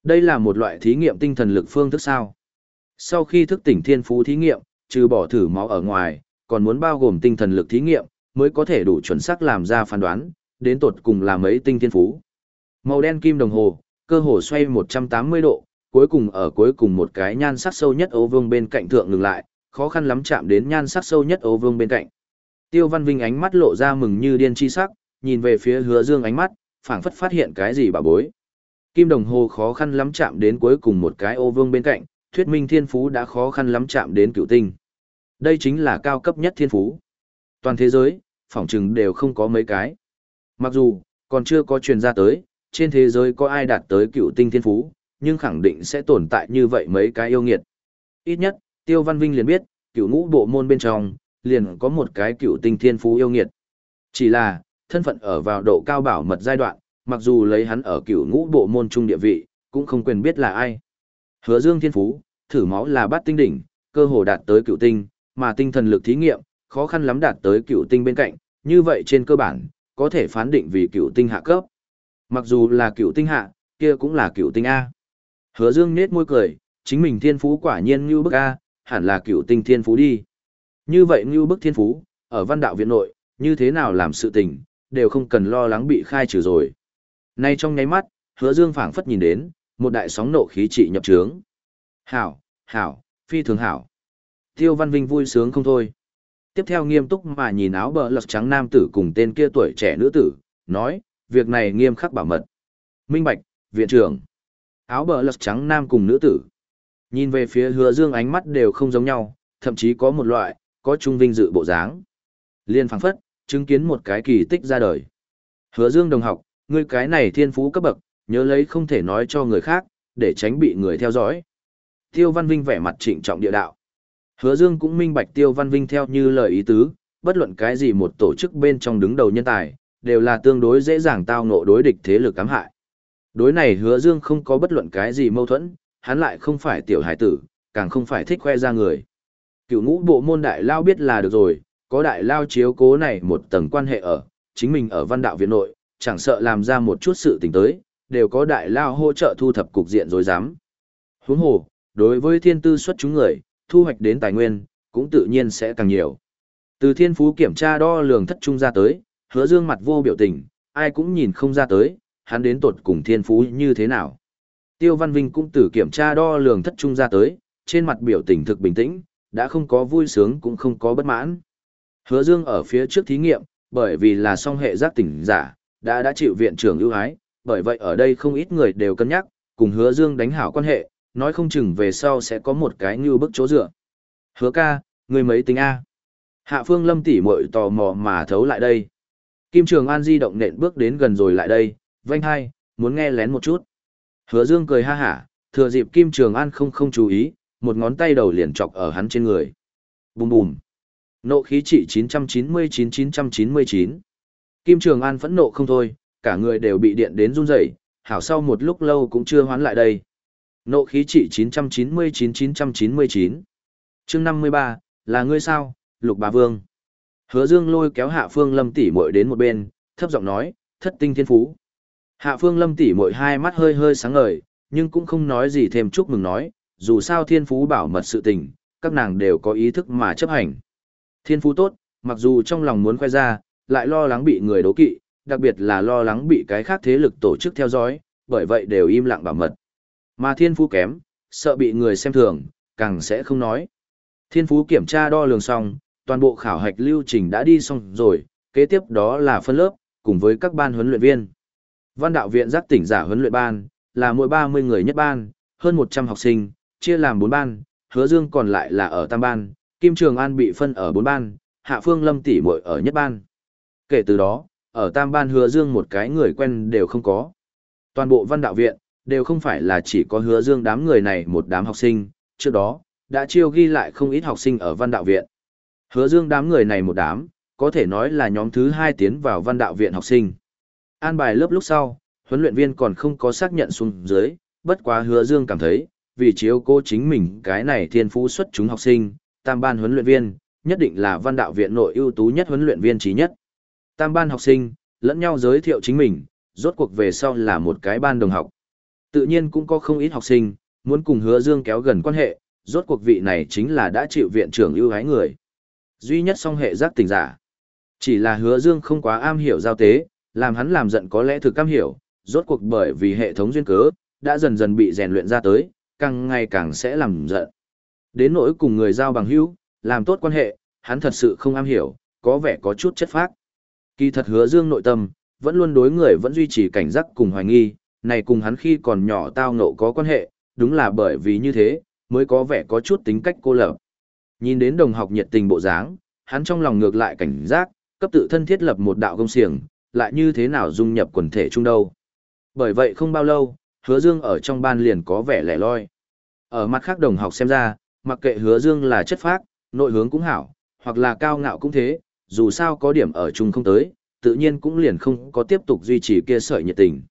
Đây là một loại thí nghiệm tinh thần lực phương thức sao? Sau khi thức tỉnh thiên phú thí nghiệm, trừ bỏ thử máu ở ngoài, còn muốn bao gồm tinh thần lực thí nghiệm, mới có thể đủ chuẩn xác làm ra phán đoán, đến tột cùng là mấy tinh thiên phú. Màu đen kim đồng hồ, cơ hồ xoay 180 độ, cuối cùng ở cuối cùng một cái nhan sắc sâu nhất ô vương bên cạnh thượng ngừng lại, khó khăn lắm chạm đến nhan sắc sâu nhất Âu vương bên cạnh. Tiêu Văn Vinh ánh mắt lộ ra mừng như điên chi sắc, nhìn về phía Hứa Dương ánh mắt, phảng phất phát hiện cái gì bà bối. Kim đồng hồ khó khăn lắm chạm đến cuối cùng một cái ô vương bên cạnh, thuyết minh thiên phú đã khó khăn lắm chạm đến cựu tinh. Đây chính là cao cấp nhất thiên phú. Toàn thế giới, phỏng chừng đều không có mấy cái. Mặc dù, còn chưa có truyền ra tới, trên thế giới có ai đạt tới cựu tinh thiên phú, nhưng khẳng định sẽ tồn tại như vậy mấy cái yêu nghiệt. Ít nhất, Tiêu Văn Vinh liền biết, cựu ngũ bộ môn bên trong, liền có một cái cựu tinh thiên phú yêu nghiệt. Chỉ là, thân phận ở vào độ cao bảo mật giai đoạn, mặc dù lấy hắn ở cựu ngũ bộ môn trung địa vị, cũng không quyền biết là ai. Hứa Dương thiên phú, thử máu là bát tinh đỉnh, cơ hồ đạt tới cựu tinh, mà tinh thần lực thí nghiệm, khó khăn lắm đạt tới cựu tinh bên cạnh, như vậy trên cơ bản, có thể phán định vì cựu tinh hạ cấp. Mặc dù là cựu tinh hạ, kia cũng là cựu tinh A. Hứa Dương nết môi cười, chính mình thiên phú quả nhiên như bức A, hẳn là cựu tinh thiên phú đi. Như vậy như bức thiên phú, ở văn đạo viện nội, như thế nào làm sự tình, đều không cần lo lắng bị khai trừ rồi. Nay trong nháy mắt, hứa dương phảng phất nhìn đến, một đại sóng nộ khí trị nhập trướng. Hảo, hảo, phi thường hảo. Tiêu Văn Vinh vui sướng không thôi. Tiếp theo nghiêm túc mà nhìn áo bờ lật trắng nam tử cùng tên kia tuổi trẻ nữ tử, nói, việc này nghiêm khắc bảo mật. Minh Bạch, viện trưởng. Áo bờ lật trắng nam cùng nữ tử. Nhìn về phía hứa dương ánh mắt đều không giống nhau, thậm chí có một loại, có trung vinh dự bộ dáng. Liên phảng phất, chứng kiến một cái kỳ tích ra đời. Hứa dương đồng học, ngươi cái này thiên phú cấp bậc, nhớ lấy không thể nói cho người khác, để tránh bị người theo dõi. Tiêu Văn Vinh vẻ mặt trịnh trọng địa đạo. Hứa Dương cũng minh bạch Tiêu Văn Vinh theo như lời ý tứ, bất luận cái gì một tổ chức bên trong đứng đầu nhân tài, đều là tương đối dễ dàng tao ngộ đối địch thế lực cám hại. Đối này Hứa Dương không có bất luận cái gì mâu thuẫn, hắn lại không phải tiểu hải tử, càng không phải thích khoe ra người. Cựu ngũ bộ môn đại lao biết là được rồi, có đại lao chiếu cố này một tầng quan hệ ở, chính mình ở văn đạo viện nội, chẳng sợ làm ra một chút sự tình tới, đều có đại lao hỗ trợ thu thập cục diện rối rắm. Huống hồ, đối với thiên tư xuất chúng người, thu hoạch đến tài nguyên, cũng tự nhiên sẽ càng nhiều. Từ thiên phú kiểm tra đo lường thất trung ra tới, hứa dương mặt vô biểu tình, ai cũng nhìn không ra tới, hắn đến tột cùng thiên phú như thế nào. Tiêu Văn Vinh cũng từ kiểm tra đo lường thất trung ra tới, trên mặt biểu tình thực bình tĩnh, đã không có vui sướng cũng không có bất mãn. Hứa Dương ở phía trước thí nghiệm, bởi vì là song hệ giác tỉnh giả, đã đã chịu viện trưởng ưu ái, bởi vậy ở đây không ít người đều cân nhắc, cùng hứa dương đánh hảo quan hệ, nói không chừng về sau sẽ có một cái như bức chỗ dựa. Hứa ca, người mấy tính A. Hạ phương lâm tỉ muội tò mò mà thấu lại đây. Kim Trường An di động nện bước đến gần rồi lại đây, vanh hai, muốn nghe lén một chút. Hứa dương cười ha hả, thừa dịp Kim Trường An không không chú ý, một ngón tay đầu liền chọc ở hắn trên người. Bùm bùm. Nộ khí trị 999-999. Kim Trường An phẫn nộ không thôi, cả người đều bị điện đến run rẩy, hảo sau một lúc lâu cũng chưa hoán lại đây. Nộ khí trị 999-999. chương 53, là ngươi sao, Lục Bá Vương. Hứa Dương lôi kéo Hạ Phương Lâm tỷ muội đến một bên, thấp giọng nói, thất tinh thiên phú. Hạ Phương Lâm tỷ mỗi hai mắt hơi hơi sáng ngời, nhưng cũng không nói gì thêm chúc mừng nói, dù sao thiên phú bảo mật sự tình, các nàng đều có ý thức mà chấp hành. Thiên phú tốt, mặc dù trong lòng muốn khoe ra, lại lo lắng bị người đố kỵ, đặc biệt là lo lắng bị cái khác thế lực tổ chức theo dõi, bởi vậy đều im lặng bảo mật. Mà thiên phú kém, sợ bị người xem thường, càng sẽ không nói. Thiên phú kiểm tra đo lường xong, toàn bộ khảo hạch lưu trình đã đi xong rồi, kế tiếp đó là phân lớp, cùng với các ban huấn luyện viên. Văn đạo viện giác tỉnh giả huấn luyện ban, là mỗi 30 người nhất ban, hơn 100 học sinh, chia làm 4 ban, hứa dương còn lại là ở tam ban, Kim Trường An bị phân ở 4 ban, Hạ Phương Lâm tỷ muội ở nhất ban. Kể từ đó, ở tam ban hứa dương một cái người quen đều không có. Toàn bộ văn đạo viện, đều không phải là chỉ có hứa dương đám người này một đám học sinh, trước đó, đã chiêu ghi lại không ít học sinh ở văn đạo viện. Hứa dương đám người này một đám, có thể nói là nhóm thứ hai tiến vào văn đạo viện học sinh. An bài lớp lúc sau, huấn luyện viên còn không có xác nhận xuống dưới, bất quá hứa dương cảm thấy, vì chiếu cô chính mình cái này thiên phú xuất chúng học sinh, tam ban huấn luyện viên, nhất định là văn đạo viện nội ưu tú nhất huấn luyện viên trí nhất. Tam ban học sinh, lẫn nhau giới thiệu chính mình, rốt cuộc về sau là một cái ban đồng học. Tự nhiên cũng có không ít học sinh, muốn cùng hứa dương kéo gần quan hệ, rốt cuộc vị này chính là đã chịu viện trưởng ưu ái người. Duy nhất song hệ giác tình giả. Chỉ là hứa dương không quá am hiểu giao tế, làm hắn làm giận có lẽ thực cam hiểu, rốt cuộc bởi vì hệ thống duyên cớ, đã dần dần bị rèn luyện ra tới, càng ngày càng sẽ làm giận. Đến nỗi cùng người giao bằng hữu, làm tốt quan hệ, hắn thật sự không am hiểu, có vẻ có chút chất phác. Kỳ thật hứa dương nội tâm, vẫn luôn đối người vẫn duy trì cảnh giác cùng hoài nghi, này cùng hắn khi còn nhỏ tao ngộ có quan hệ, đúng là bởi vì như thế, mới có vẻ có chút tính cách cô lập. Nhìn đến đồng học nhiệt tình bộ dáng, hắn trong lòng ngược lại cảnh giác, cấp tự thân thiết lập một đạo công xiềng, lại như thế nào dung nhập quần thể chung đâu. Bởi vậy không bao lâu, hứa dương ở trong ban liền có vẻ lẻ loi. Ở mặt khác đồng học xem ra, mặc kệ hứa dương là chất phác, nội hướng cũng hảo, hoặc là cao ngạo cũng thế, dù sao có điểm ở chung không tới, tự nhiên cũng liền không có tiếp tục duy trì kia sợi nhiệt tình.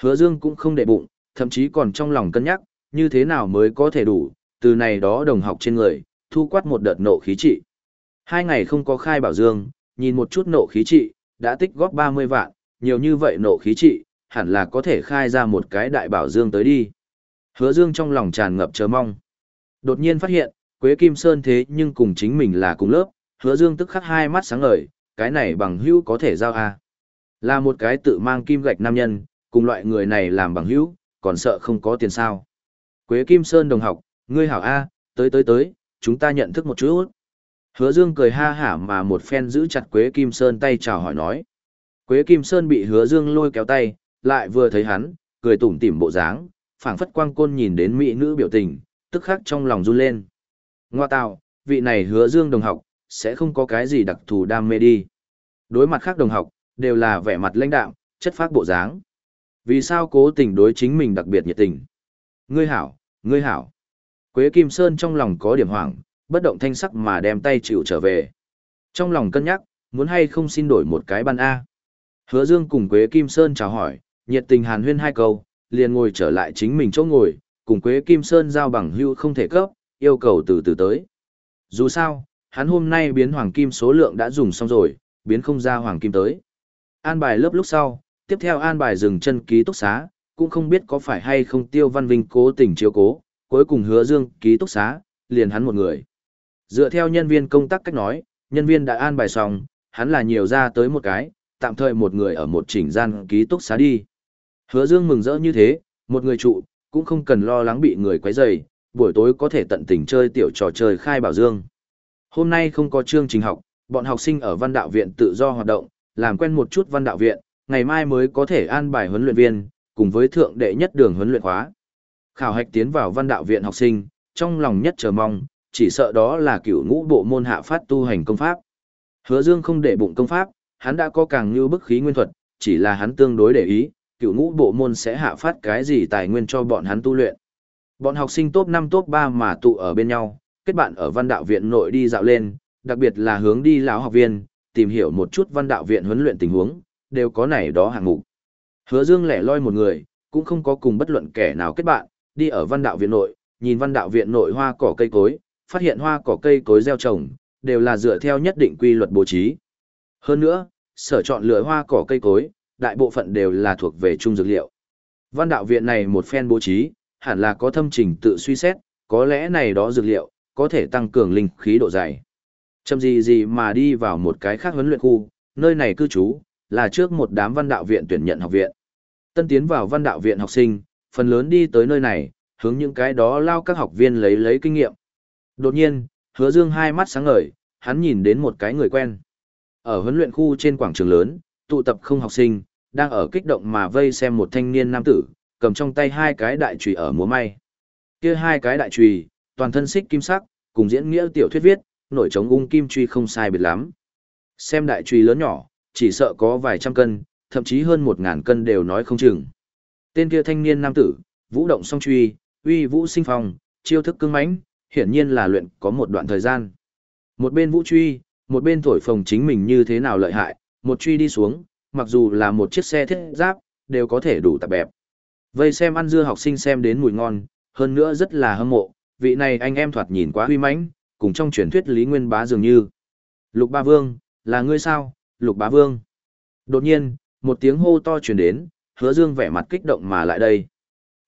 Hứa dương cũng không để bụng, thậm chí còn trong lòng cân nhắc, như thế nào mới có thể đủ, từ này đó đồng học trên người, thu quát một đợt nộ khí trị. Hai ngày không có khai bảo dương, nhìn một chút nộ khí trị, đã tích góp 30 vạn, nhiều như vậy nộ khí trị, hẳn là có thể khai ra một cái đại bảo dương tới đi. Hứa dương trong lòng tràn ngập chờ mong. Đột nhiên phát hiện, Quế Kim Sơn thế nhưng cùng chính mình là cùng lớp, hứa dương tức khắc hai mắt sáng ngời, cái này bằng hữu có thể giao à. Là một cái tự mang kim gạch nam nhân, cùng loại người này làm bằng hữu, còn sợ không có tiền sao. Quế Kim Sơn đồng học, ngươi hảo A, tới tới tới, chúng ta nhận thức một chút. Hứa Dương cười ha hả mà một phen giữ chặt Quế Kim Sơn tay chào hỏi nói. Quế Kim Sơn bị Hứa Dương lôi kéo tay, lại vừa thấy hắn, cười tủm tỉm bộ dáng, phảng phất quang côn nhìn đến mỹ nữ biểu tình, tức khắc trong lòng run lên. Ngoa tạo, vị này Hứa Dương đồng học, sẽ không có cái gì đặc thù đam mê đi. Đối mặt khác đồng học, đều là vẻ mặt lãnh đạm, chất phác bộ dáng. Vì sao cố tình đối chính mình đặc biệt nhiệt tình? Ngươi hảo, ngươi hảo. Quế Kim Sơn trong lòng có điểm hoảng, bất động thanh sắc mà đem tay chịu trở về. Trong lòng cân nhắc, muốn hay không xin đổi một cái ban A. Hứa Dương cùng Quế Kim Sơn chào hỏi, nhiệt tình hàn huyên hai câu, liền ngồi trở lại chính mình chỗ ngồi, cùng Quế Kim Sơn giao bằng hưu không thể cấp, yêu cầu từ từ tới. Dù sao, hắn hôm nay biến hoàng kim số lượng đã dùng xong rồi, biến không ra hoàng kim tới. An bài lớp lúc sau, tiếp theo an bài dừng chân ký túc xá, cũng không biết có phải hay không Tiêu Văn Vinh cố tình chiếu cố, cuối cùng hứa dương ký túc xá, liền hắn một người. Dựa theo nhân viên công tác cách nói, nhân viên đã an bài xong, hắn là nhiều ra tới một cái, tạm thời một người ở một chỉnh gian ký túc xá đi. Hứa dương mừng rỡ như thế, một người trụ, cũng không cần lo lắng bị người quấy rầy, buổi tối có thể tận tình chơi tiểu trò chơi khai bảo dương. Hôm nay không có chương trình học, bọn học sinh ở văn đạo viện tự do hoạt động, làm quen một chút văn đạo viện, ngày mai mới có thể an bài huấn luyện viên, cùng với thượng đệ nhất đường huấn luyện khóa. Khảo hạch tiến vào văn đạo viện học sinh, trong lòng nhất chờ mong, chỉ sợ đó là cựu ngũ bộ môn hạ phát tu hành công pháp. Hứa Dương không để bụng công pháp, hắn đã có càng như bức khí nguyên thuật, chỉ là hắn tương đối để ý, cựu ngũ bộ môn sẽ hạ phát cái gì tài nguyên cho bọn hắn tu luyện. Bọn học sinh top 5 top 3 mà tụ ở bên nhau, kết bạn ở văn đạo viện nội đi dạo lên, đặc biệt là hướng đi lão học viên, tìm hiểu một chút văn đạo viện huấn luyện tình huống, đều có này đó hạng mục. Hứa Dương lẻ loi một người, cũng không có cùng bất luận kẻ nào kết bạn, đi ở văn đạo viện nội, nhìn văn đạo viện nội hoa cỏ cây cối, phát hiện hoa cỏ cây cối gieo trồng, đều là dựa theo nhất định quy luật bố trí. Hơn nữa, sở chọn lựa hoa cỏ cây cối, đại bộ phận đều là thuộc về trung dược liệu. Văn đạo viện này một phen bố trí, hẳn là có thâm trình tự suy xét, có lẽ này đó dược liệu, có thể tăng cường linh khí độ dày. Chầm gì gì mà đi vào một cái khác huấn luyện khu, nơi này cư trú, là trước một đám văn đạo viện tuyển nhận học viện. Tân tiến vào văn đạo viện học sinh, phần lớn đi tới nơi này, hướng những cái đó lao các học viên lấy lấy kinh nghiệm. Đột nhiên, hứa dương hai mắt sáng ngời, hắn nhìn đến một cái người quen. Ở huấn luyện khu trên quảng trường lớn, tụ tập không học sinh, đang ở kích động mà vây xem một thanh niên nam tử, cầm trong tay hai cái đại chùy ở múa may. Kia hai cái đại chùy, toàn thân xích kim sắc, cùng diễn nghĩa tiểu thuyết viết, nổi trống ung kim truy không sai biệt lắm. Xem đại chùy lớn nhỏ, chỉ sợ có vài trăm cân, thậm chí hơn một ngàn cân đều nói không chừng. Tên kia thanh niên nam tử, vũ động song truy, uy vũ sinh phong, chiêu thức cứng mãnh, hiển nhiên là luyện có một đoạn thời gian. Một bên vũ truy, một bên thổi phồng chính mình như thế nào lợi hại, một truy đi xuống, mặc dù là một chiếc xe thiết giáp, đều có thể đủ tạp bẹp. Vây xem ăn dưa học sinh xem đến mùi ngon, hơn nữa rất là hâm mộ, vị này anh em thoạt nhìn quá huy mãnh, cùng trong truyền thuyết Lý Nguyên Bá dường như. Lục Ba Vương, là ngươi sao, Lục Bá Vương? Đột nhiên, một tiếng hô to truyền đến, hứa dương vẻ mặt kích động mà lại đây.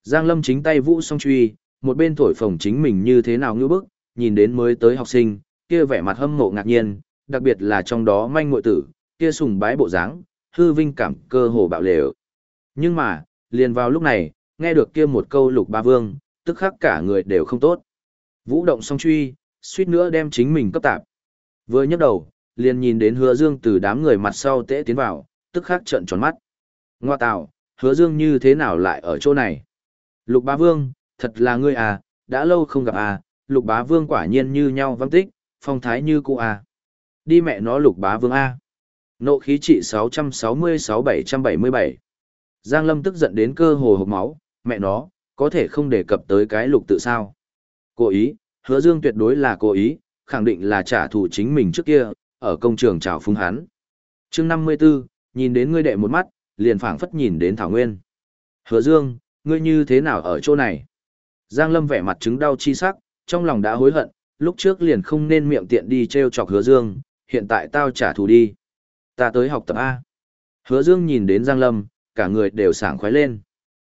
Giang Lâm chính tay vũ song truy, một bên thổi phồng chính mình như thế nào ngưỡng bức, nhìn đến mới tới học sinh, kia vẻ mặt hâm mộ ngạc nhiên, đặc biệt là trong đó manh muội tử, kia sùng bái bộ dáng, hư vinh cảm cơ hồ bạo lều. Nhưng mà, liền vào lúc này, nghe được kia một câu lục ba vương, tức khắc cả người đều không tốt. Vũ động song truy, suýt nữa đem chính mình cấp tạp. Vừa nhấc đầu, liền nhìn đến hứa dương từ đám người mặt sau tễ tiến vào, tức khắc trợn tròn mắt. Ngoa tạo, hứa dương như thế nào lại ở chỗ này? Lục ba vương, thật là ngươi à, đã lâu không gặp à, lục bá vương quả nhiên như nhau văng tích, phong thái như cũ à. Đi mẹ nó lục bá vương A. Nộ khí trị 666-777. Giang Lâm tức giận đến cơ hồ hộp máu, mẹ nó, có thể không đề cập tới cái lục tự sao. Cố ý, hứa dương tuyệt đối là cố ý, khẳng định là trả thù chính mình trước kia, ở công trường trào phúng hắn. chương 54, nhìn đến ngươi đệ một mắt, liền phảng phất nhìn đến Thảo Nguyên. Hứa Dương, ngươi như thế nào ở chỗ này? Giang Lâm vẻ mặt chứng đau chi sắc, trong lòng đã hối hận, lúc trước liền không nên miệng tiện đi treo chọc Hứa Dương, hiện tại tao trả thù đi. Ta tới học tập A. Hứa Dương nhìn đến Giang Lâm, cả người đều sảng khoái lên.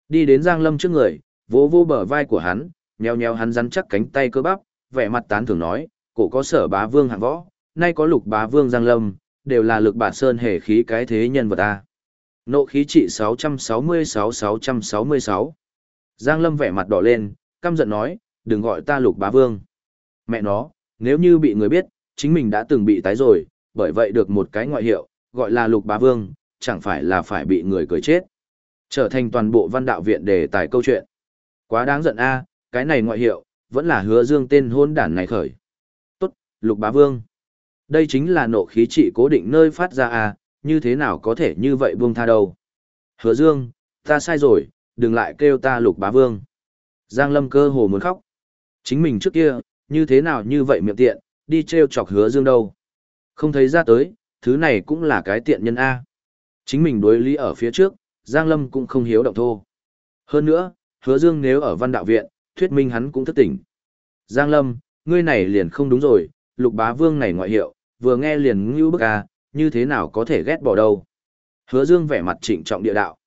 Đi đến Giang Lâm trước người, vỗ vỗ bờ vai của hắn, nheo nheo hắn rắn chắc cánh tay cơ bắp, vẻ mặt tán thưởng nói, cổ có sở bá vương hạng võ, nay có lục bá vương Giang Lâm, đều là lực bản sơn hề khí cái thế nhân vật ta. Nộ khí trị 666-666. Giang Lâm vẻ mặt đỏ lên, căm giận nói, đừng gọi ta lục bá vương. Mẹ nó, nếu như bị người biết, chính mình đã từng bị tái rồi, bởi vậy được một cái ngoại hiệu, gọi là lục bá vương, chẳng phải là phải bị người cười chết. Trở thành toàn bộ văn đạo viện đề tài câu chuyện. Quá đáng giận a, cái này ngoại hiệu, vẫn là hứa dương tên hôn đản này khởi. Tốt, lục bá vương. Đây chính là nộ khí trị cố định nơi phát ra a, như thế nào có thể như vậy buông tha đâu. Hứa dương, ta sai rồi, đừng lại kêu ta lục bá vương. Giang lâm cơ hồ muốn khóc. Chính mình trước kia, như thế nào như vậy miệng tiện, đi treo chọc hứa dương đâu. Không thấy ra tới, thứ này cũng là cái tiện nhân A. Chính mình đối lý ở phía trước, Giang Lâm cũng không hiếu động thô. Hơn nữa, hứa dương nếu ở văn đạo viện, thuyết minh hắn cũng thức tỉnh. Giang Lâm, ngươi này liền không đúng rồi, lục bá vương này ngoại hiệu, vừa nghe liền ngưu bức A, như thế nào có thể ghét bỏ đâu. Hứa dương vẻ mặt trịnh trọng địa đạo.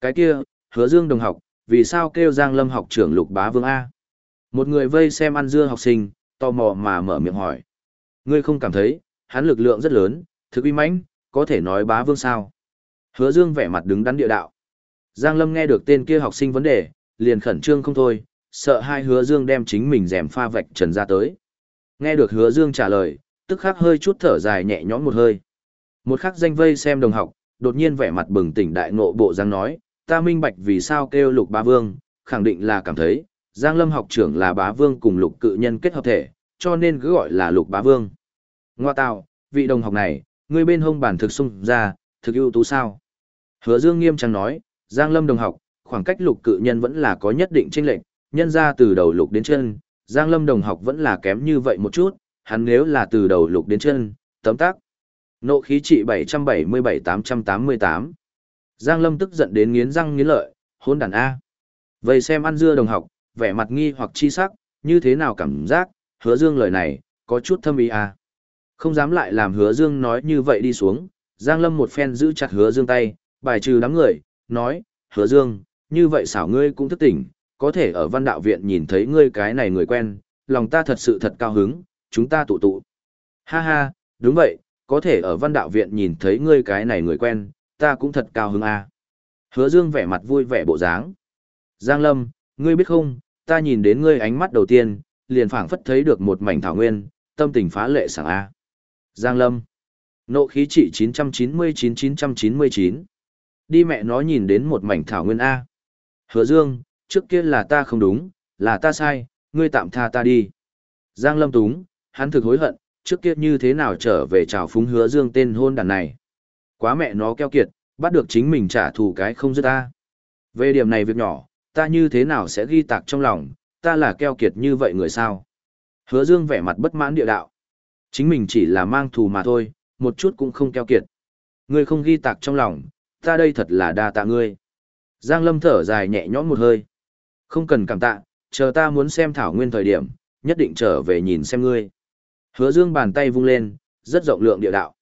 Cái kia, hứa dương đồng học, vì sao kêu Giang Lâm học trưởng lục bá vương A? Một người vây xem ăn dưa học sinh, tò mò mà mở miệng hỏi. Ngươi không cảm thấy, hắn lực lượng rất lớn, thực uy mãnh, có thể nói bá vương sao? Hứa Dương vẻ mặt đứng đắn địa đạo. Giang Lâm nghe được tên kia học sinh vấn đề, liền khẩn trương không thôi, sợ hai Hứa Dương đem chính mình rèm pha vạch trần ra tới. Nghe được Hứa Dương trả lời, tức khắc hơi chút thở dài nhẹ nhõm một hơi. Một khắc danh vây xem đồng học, đột nhiên vẻ mặt bừng tỉnh đại ngộ bộ Giang nói, ta minh bạch vì sao kêu lục bá vương, khẳng định là cảm thấy, Giang Lâm học trưởng là bá vương cùng lục cự nhân kết hợp thể, cho nên cứ gọi là lục bá vương. Ngoa tạo, vị đồng học này, ngươi bên hông bản thực sung ra, thực ưu tú sao? Hứa Dương nghiêm trang nói, Giang Lâm đồng học, khoảng cách lục cự nhân vẫn là có nhất định chênh lệch, nhân ra từ đầu lục đến chân, Giang Lâm đồng học vẫn là kém như vậy một chút, hắn nếu là từ đầu lục đến chân, tấm tác. Nộ khí trị 777-888. Giang Lâm tức giận đến nghiến răng nghiến lợi, hôn đàn A. Vậy xem ăn dưa đồng học, vẻ mặt nghi hoặc chi sắc, như thế nào cảm giác, hứa dương lời này, có chút thâm ý a. Không dám lại làm hứa dương nói như vậy đi xuống, Giang Lâm một phen giữ chặt hứa dương tay, bài trừ đám người, nói, hứa dương, như vậy xảo ngươi cũng thức tỉnh, có thể ở văn đạo viện nhìn thấy ngươi cái này người quen, lòng ta thật sự thật cao hứng, chúng ta tụ tụ. Ha ha, đúng vậy, có thể ở văn đạo viện nhìn thấy ngươi cái này người quen, ta cũng thật cao hứng à. Hứa dương vẻ mặt vui vẻ bộ dáng. Giang Lâm, ngươi biết không, ta nhìn đến ngươi ánh mắt đầu tiên, liền phảng phất thấy được một mảnh thảo nguyên, tâm tình phá lệ sảng A. Giang Lâm. Nộ khí trị 999-999. Đi mẹ nó nhìn đến một mảnh thảo nguyên A. Hứa Dương, trước kia là ta không đúng, là ta sai, ngươi tạm tha ta đi. Giang Lâm túng, hắn thực hối hận, trước kia như thế nào trở về chào phúng Hứa Dương tên hôn đàn này. Quá mẹ nó keo kiệt, bắt được chính mình trả thù cái không dứt ta. Về điểm này việc nhỏ, ta như thế nào sẽ ghi tạc trong lòng, ta là keo kiệt như vậy người sao? Hứa Dương vẻ mặt bất mãn địa đạo. Chính mình chỉ là mang thù mà thôi, một chút cũng không keo kiệt. Ngươi không ghi tạc trong lòng, ta đây thật là đa tạ ngươi. Giang Lâm thở dài nhẹ nhõm một hơi. Không cần cảm tạ, chờ ta muốn xem Thảo Nguyên thời điểm, nhất định trở về nhìn xem ngươi. Hứa Dương bàn tay vung lên, rất rộng lượng địa đạo.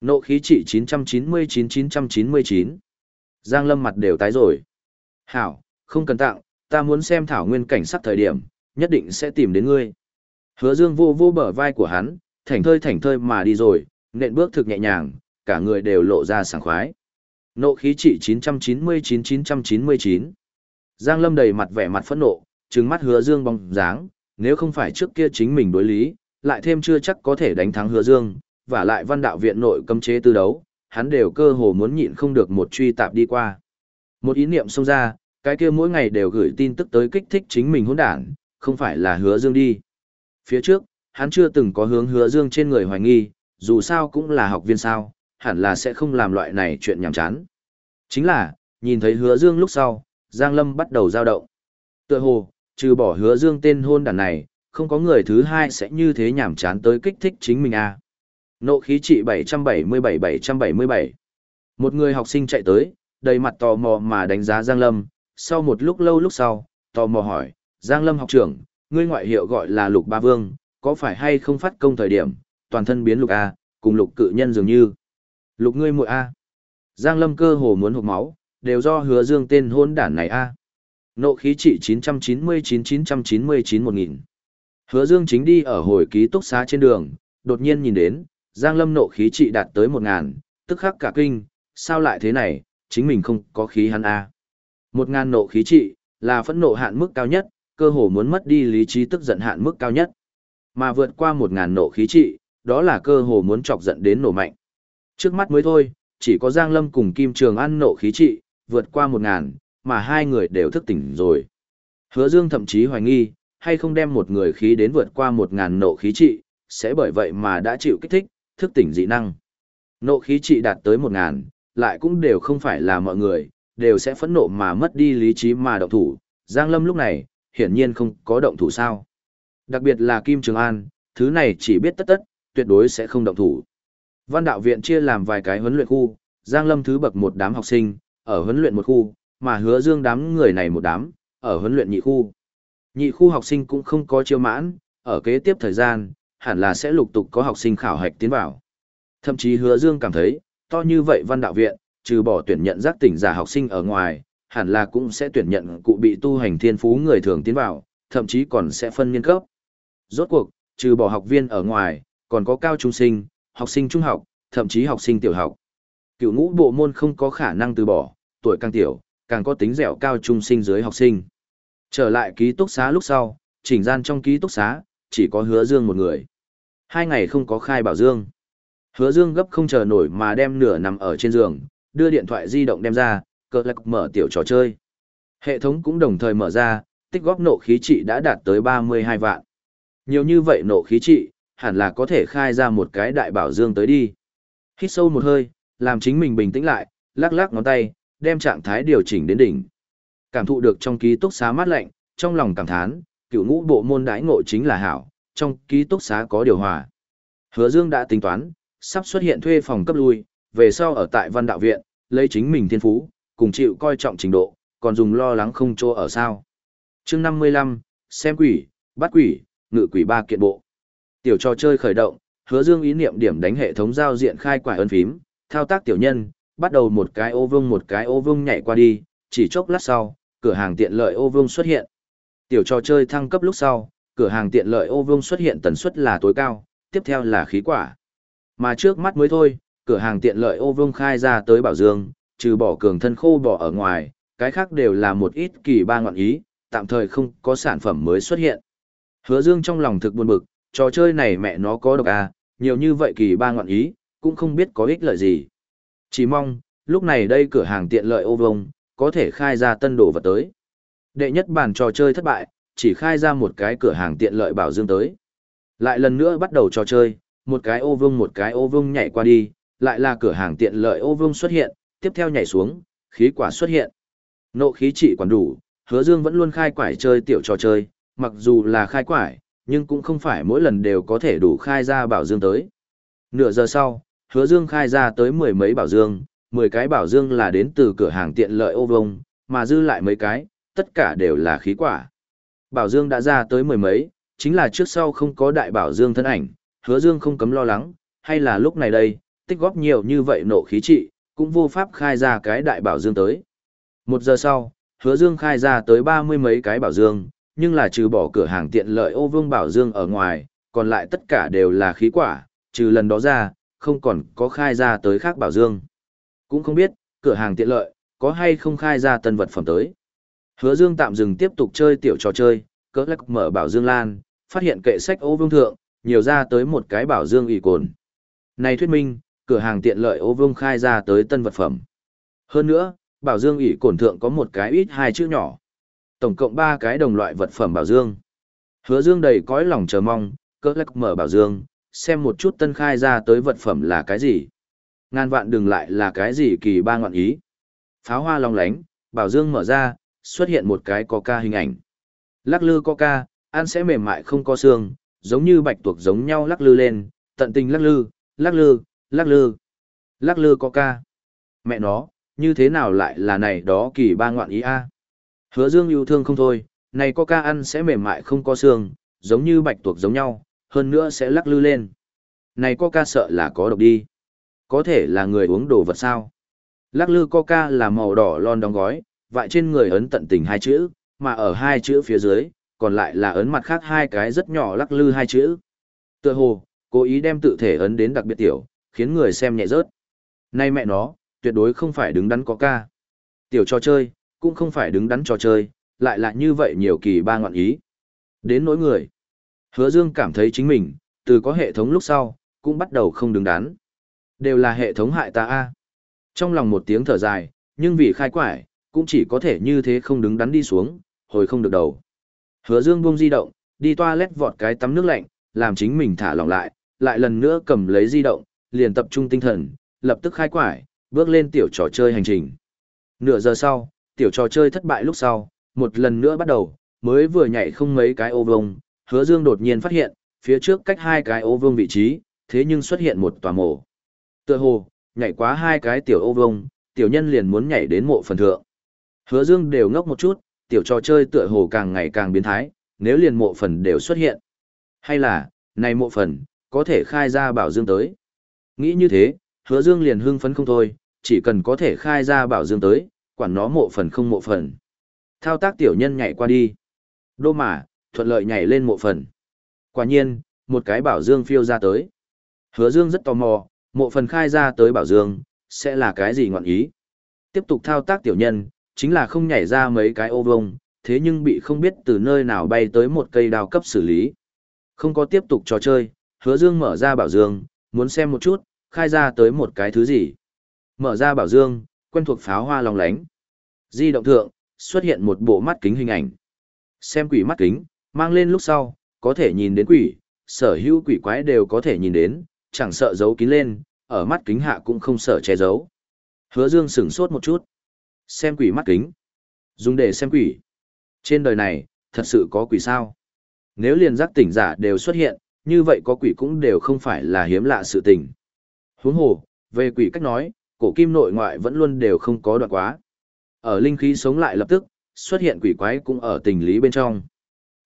Nộ khí trị 999-999. Giang Lâm mặt đều tái rồi. Hảo, không cần tặng, ta muốn xem thảo nguyên cảnh sắc thời điểm, nhất định sẽ tìm đến ngươi. Hứa Dương vô vô bờ vai của hắn, thảnh thơi thảnh thơi mà đi rồi, nện bước thực nhẹ nhàng, cả người đều lộ ra sảng khoái. Nộ khí trị 999-999. Giang Lâm đầy mặt vẻ mặt phẫn nộ, trừng mắt hứa dương bóng dáng, nếu không phải trước kia chính mình đối lý, lại thêm chưa chắc có thể đánh thắng hứa dương, và lại văn đạo viện nội cấm chế tư đấu, hắn đều cơ hồ muốn nhịn không được một truy tạp đi qua. Một ý niệm xông ra, cái kia mỗi ngày đều gửi tin tức tới kích thích chính mình hỗn đản, không phải là hứa dương đi. Phía trước, hắn chưa từng có hướng hứa dương trên người hoài nghi, dù sao cũng là học viên sao, hẳn là sẽ không làm loại này chuyện nhảm chán. Chính là, nhìn thấy hứa dương lúc sau, Giang Lâm bắt đầu dao động. Tựa hồ, trừ bỏ hứa dương tên hôn đàn này, không có người thứ hai sẽ như thế nhảm chán tới kích thích chính mình à. Nộ khí trị 777-777. Một người học sinh chạy tới, đầy mặt tò mò mà đánh giá Giang Lâm, sau một lúc lâu lúc sau, tò mò hỏi, Giang Lâm học trưởng, ngươi ngoại hiệu gọi là Lục Ba Vương, có phải hay không phát công thời điểm, toàn thân biến Lục A, cùng Lục cự nhân dường như. Lục ngươi muội A. Giang Lâm cơ hồ muốn hụt máu, đều do hứa dương tên hôn đản này A. Nộ khí trị 999-999-1000. Hứa dương chính đi ở hồi ký túc xá trên đường, đột nhiên nhìn đến, Giang Lâm nộ khí trị đạt tới 1000, tức khắc cả kinh, sao lại thế này, chính mình không có khí hắn A. Một ngàn nộ khí trị, là phẫn nộ hạn mức cao nhất, cơ hồ muốn mất đi lý trí tức giận hạn mức cao nhất. Mà vượt qua một ngàn nộ khí trị, đó là cơ hồ muốn chọc giận đến nổ mạnh. Trước mắt mới thôi, chỉ có Giang Lâm cùng Kim Trường An nộ khí trị, vượt qua một ngàn, mà hai người đều thức tỉnh rồi. Hứa Dương thậm chí hoài nghi, hay không đem một người khí đến vượt qua một ngàn nộ khí trị, sẽ bởi vậy mà đã chịu kích thích, thức tỉnh dị năng. Nộ khí trị đạt tới một ngàn, lại cũng đều không phải là mọi người, đều sẽ phẫn nộ mà mất đi lý trí mà động thủ. Giang Lâm lúc này, hiển nhiên không có động thủ sao. Đặc biệt là Kim Trường An, thứ này chỉ biết tất tất, tuyệt đối sẽ không động thủ. Văn đạo viện chia làm vài cái huấn luyện khu, Giang Lâm thứ bậc một đám học sinh, ở huấn luyện một khu, mà hứa dương đám người này một đám, ở huấn luyện nhị khu. Nhị khu học sinh cũng không có chiêu mãn, ở kế tiếp thời gian, hẳn là sẽ lục tục có học sinh khảo hạch tiến vào. Thậm chí hứa dương cảm thấy, to như vậy văn đạo viện, trừ bỏ tuyển nhận giác tỉnh giả học sinh ở ngoài, hẳn là cũng sẽ tuyển nhận cụ bị tu hành thiên phú người thường tiến vào, thậm chí còn sẽ phân niên cấp. Rốt cuộc, trừ bỏ học viên ở ngoài, còn có cao trung sinh, học sinh trung học, thậm chí học sinh tiểu học. Cựu ngũ bộ môn không có khả năng từ bỏ, tuổi càng tiểu, càng có tính dẻo cao trung sinh dưới học sinh. Trở lại ký túc xá lúc sau, chỉnh gian trong ký túc xá, chỉ có hứa dương một người. Hai ngày không có khai bảo dương. Hứa dương gấp không chờ nổi mà đem nửa nằm ở trên giường, đưa điện thoại di động đem ra, cờ lạc mở tiểu trò chơi. Hệ thống cũng đồng thời mở ra, tích góp nộ khí trị đã đạt tới 32 vạn. Nhiều như vậy nộ khí trị, hẳn là có thể khai ra một cái đại bảo dương tới đi. Hít sâu một hơi, làm chính mình bình tĩnh lại, lắc lắc ngón tay, đem trạng thái điều chỉnh đến đỉnh. Cảm thụ được trong ký túc xá mát lạnh, trong lòng cảm thán, cựu ngũ bộ môn đãi ngộ chính là hảo, trong ký túc xá có điều hòa. Hứa Dương đã tính toán, sắp xuất hiện thuê phòng cấp lui, về sau ở tại văn đạo viện, lấy chính mình thiên phú, cùng chịu coi trọng trình độ, còn dùng lo lắng không chỗ ở sao. chương 55, xem quỷ, bắt quỷ, ngự quỷ ba kiện bộ. Tiểu trò chơi khởi động, hứa dương ý niệm điểm đánh hệ thống giao diện khai quả ấn phím, thao tác tiểu nhân, bắt đầu một cái ô vương một cái ô vương nhảy qua đi, chỉ chốc lát sau, cửa hàng tiện lợi ô vương xuất hiện. Tiểu trò chơi thăng cấp lúc sau, cửa hàng tiện lợi ô vương xuất hiện tần suất là tối cao, tiếp theo là khí quả. Mà trước mắt mới thôi, cửa hàng tiện lợi ô vương khai ra tới bảo dương, trừ bỏ cường thân khô bỏ ở ngoài, cái khác đều là một ít kỳ ba ngọn ý, tạm thời không có sản phẩm mới xuất hiện. Hứa dương trong lòng thực buồn bực, trò chơi này mẹ nó có độc à, nhiều như vậy kỳ ba ngọn ý, cũng không biết có ích lợi gì. Chỉ mong, lúc này đây cửa hàng tiện lợi ô vông, có thể khai ra tân đồ vật tới. Đệ nhất bản trò chơi thất bại, chỉ khai ra một cái cửa hàng tiện lợi bảo dương tới. Lại lần nữa bắt đầu trò chơi, một cái ô vương một cái ô vương nhảy qua đi, lại là cửa hàng tiện lợi ô vương xuất hiện, tiếp theo nhảy xuống, khí quả xuất hiện. Nộ khí trị quản đủ, hứa dương vẫn luôn khai quải chơi tiểu trò chơi, mặc dù là khai quải, nhưng cũng không phải mỗi lần đều có thể đủ khai ra bảo dương tới. Nửa giờ sau, hứa dương khai ra tới mười mấy bảo dương, mười cái bảo dương là đến từ cửa hàng tiện lợi ô vông, mà dư lại mấy cái, tất cả đều là khí quả. Bảo dương đã ra tới mười mấy, chính là trước sau không có đại bảo dương thân ảnh, hứa dương không cấm lo lắng, hay là lúc này đây, tích góp nhiều như vậy nộ khí trị, cũng vô pháp khai ra cái đại bảo dương tới. Một giờ sau, hứa dương khai ra tới ba mươi mấy cái bảo dương, nhưng là trừ bỏ cửa hàng tiện lợi ô vương bảo dương ở ngoài, còn lại tất cả đều là khí quả, trừ lần đó ra, không còn có khai ra tới khác bảo dương. Cũng không biết, cửa hàng tiện lợi, có hay không khai ra tân vật phẩm tới. Hứa Dương tạm dừng tiếp tục chơi tiểu trò chơi, cỡ lắc mở bảo dương lan, phát hiện kệ sách ô vương thượng, nhiều ra tới một cái bảo dương ủy cồn. Này thuyết minh, cửa hàng tiện lợi ô vương khai ra tới tân vật phẩm. Hơn nữa, bảo dương ủy cồn thượng có một cái ít hai chữ nhỏ. Tổng cộng ba cái đồng loại vật phẩm bảo dương. Hứa Dương đầy cõi lòng chờ mong, cỡ lắc mở bảo dương, xem một chút tân khai ra tới vật phẩm là cái gì. Ngàn vạn đừng lại là cái gì kỳ ba ngọn ý. Pháo hoa long lánh, bảo dương mở ra, xuất hiện một cái coca hình ảnh. Lắc lư coca, ăn sẽ mềm mại không có xương, giống như bạch tuộc giống nhau lắc lư lên, tận tình lắc lư, lắc lư, lắc lư. Lắc lư coca. Mẹ nó, như thế nào lại là này đó kỳ ba ngoạn ý a? Hứa Dương yêu thương không thôi, này coca ăn sẽ mềm mại không có xương, giống như bạch tuộc giống nhau, hơn nữa sẽ lắc lư lên. Này coca sợ là có độc đi. Có thể là người uống đồ vật sao? Lắc lư coca là màu đỏ lon đóng gói, vại trên người ấn tận tình hai chữ, mà ở hai chữ phía dưới, còn lại là ấn mặt khác hai cái rất nhỏ lắc lư hai chữ. Tựa hồ, cố ý đem tự thể ấn đến đặc biệt tiểu, khiến người xem nhẹ rớt. Nay mẹ nó, tuyệt đối không phải đứng đắn có ca, Tiểu trò chơi, cũng không phải đứng đắn trò chơi, lại là như vậy nhiều kỳ ba ngọn ý. Đến nỗi người. Hứa Dương cảm thấy chính mình, từ có hệ thống lúc sau, cũng bắt đầu không đứng đắn. Đều là hệ thống hại ta a. Trong lòng một tiếng thở dài, nhưng vì khai quải, cũng chỉ có thể như thế không đứng đắn đi xuống, hồi không được đầu. Hứa Dương buông di động, đi toilet vọt cái tắm nước lạnh, làm chính mình thả lỏng lại, lại lần nữa cầm lấy di động, liền tập trung tinh thần, lập tức khai quải, bước lên tiểu trò chơi hành trình. Nửa giờ sau, tiểu trò chơi thất bại lúc sau, một lần nữa bắt đầu, mới vừa nhảy không mấy cái ô vuông, hứa dương đột nhiên phát hiện, phía trước cách hai cái ô vuông vị trí, thế nhưng xuất hiện một tòa mộ. Tựa hồ, nhảy quá hai cái tiểu ô vuông, tiểu nhân liền muốn nhảy đến mộ phần thượng. Hứa dương đều ngốc một chút, tiểu trò chơi tựa hồ càng ngày càng biến thái, nếu liền mộ phần đều xuất hiện. Hay là, này mộ phần, có thể khai ra bảo dương tới. Nghĩ như thế, hứa dương liền hưng phấn không thôi, chỉ cần có thể khai ra bảo dương tới, quản nó mộ phần không mộ phần. Thao tác tiểu nhân nhảy qua đi. Đô mà, thuận lợi nhảy lên mộ phần. Quả nhiên, một cái bảo dương phiêu ra tới. Hứa dương rất tò mò, mộ phần khai ra tới bảo dương, sẽ là cái gì ngọn ý. Tiếp tục thao tác tiểu nhân, chính là không nhảy ra mấy cái ô vông, thế nhưng bị không biết từ nơi nào bay tới một cây đào cấp xử lý. Không có tiếp tục trò chơi, hứa dương mở ra bảo dương, muốn xem một chút, khai ra tới một cái thứ gì. Mở ra bảo dương, quen thuộc pháo hoa lòng lánh. Di động thượng, xuất hiện một bộ mắt kính hình ảnh. Xem quỷ mắt kính, mang lên lúc sau, có thể nhìn đến quỷ, sở hữu quỷ quái đều có thể nhìn đến, chẳng sợ giấu kín lên, ở mắt kính hạ cũng không sợ che giấu. Hứa Dương sửng sốt một chút. Xem quỷ mắt kính. Dùng để xem quỷ. Trên đời này, thật sự có quỷ sao? Nếu liền giác tỉnh giả đều xuất hiện, như vậy có quỷ cũng đều không phải là hiếm lạ sự tình. Huống hồ, về quỷ cách nói, cổ kim nội ngoại vẫn luôn đều không có đoạn quá. Ở linh khí sống lại lập tức, xuất hiện quỷ quái cũng ở tình lý bên trong.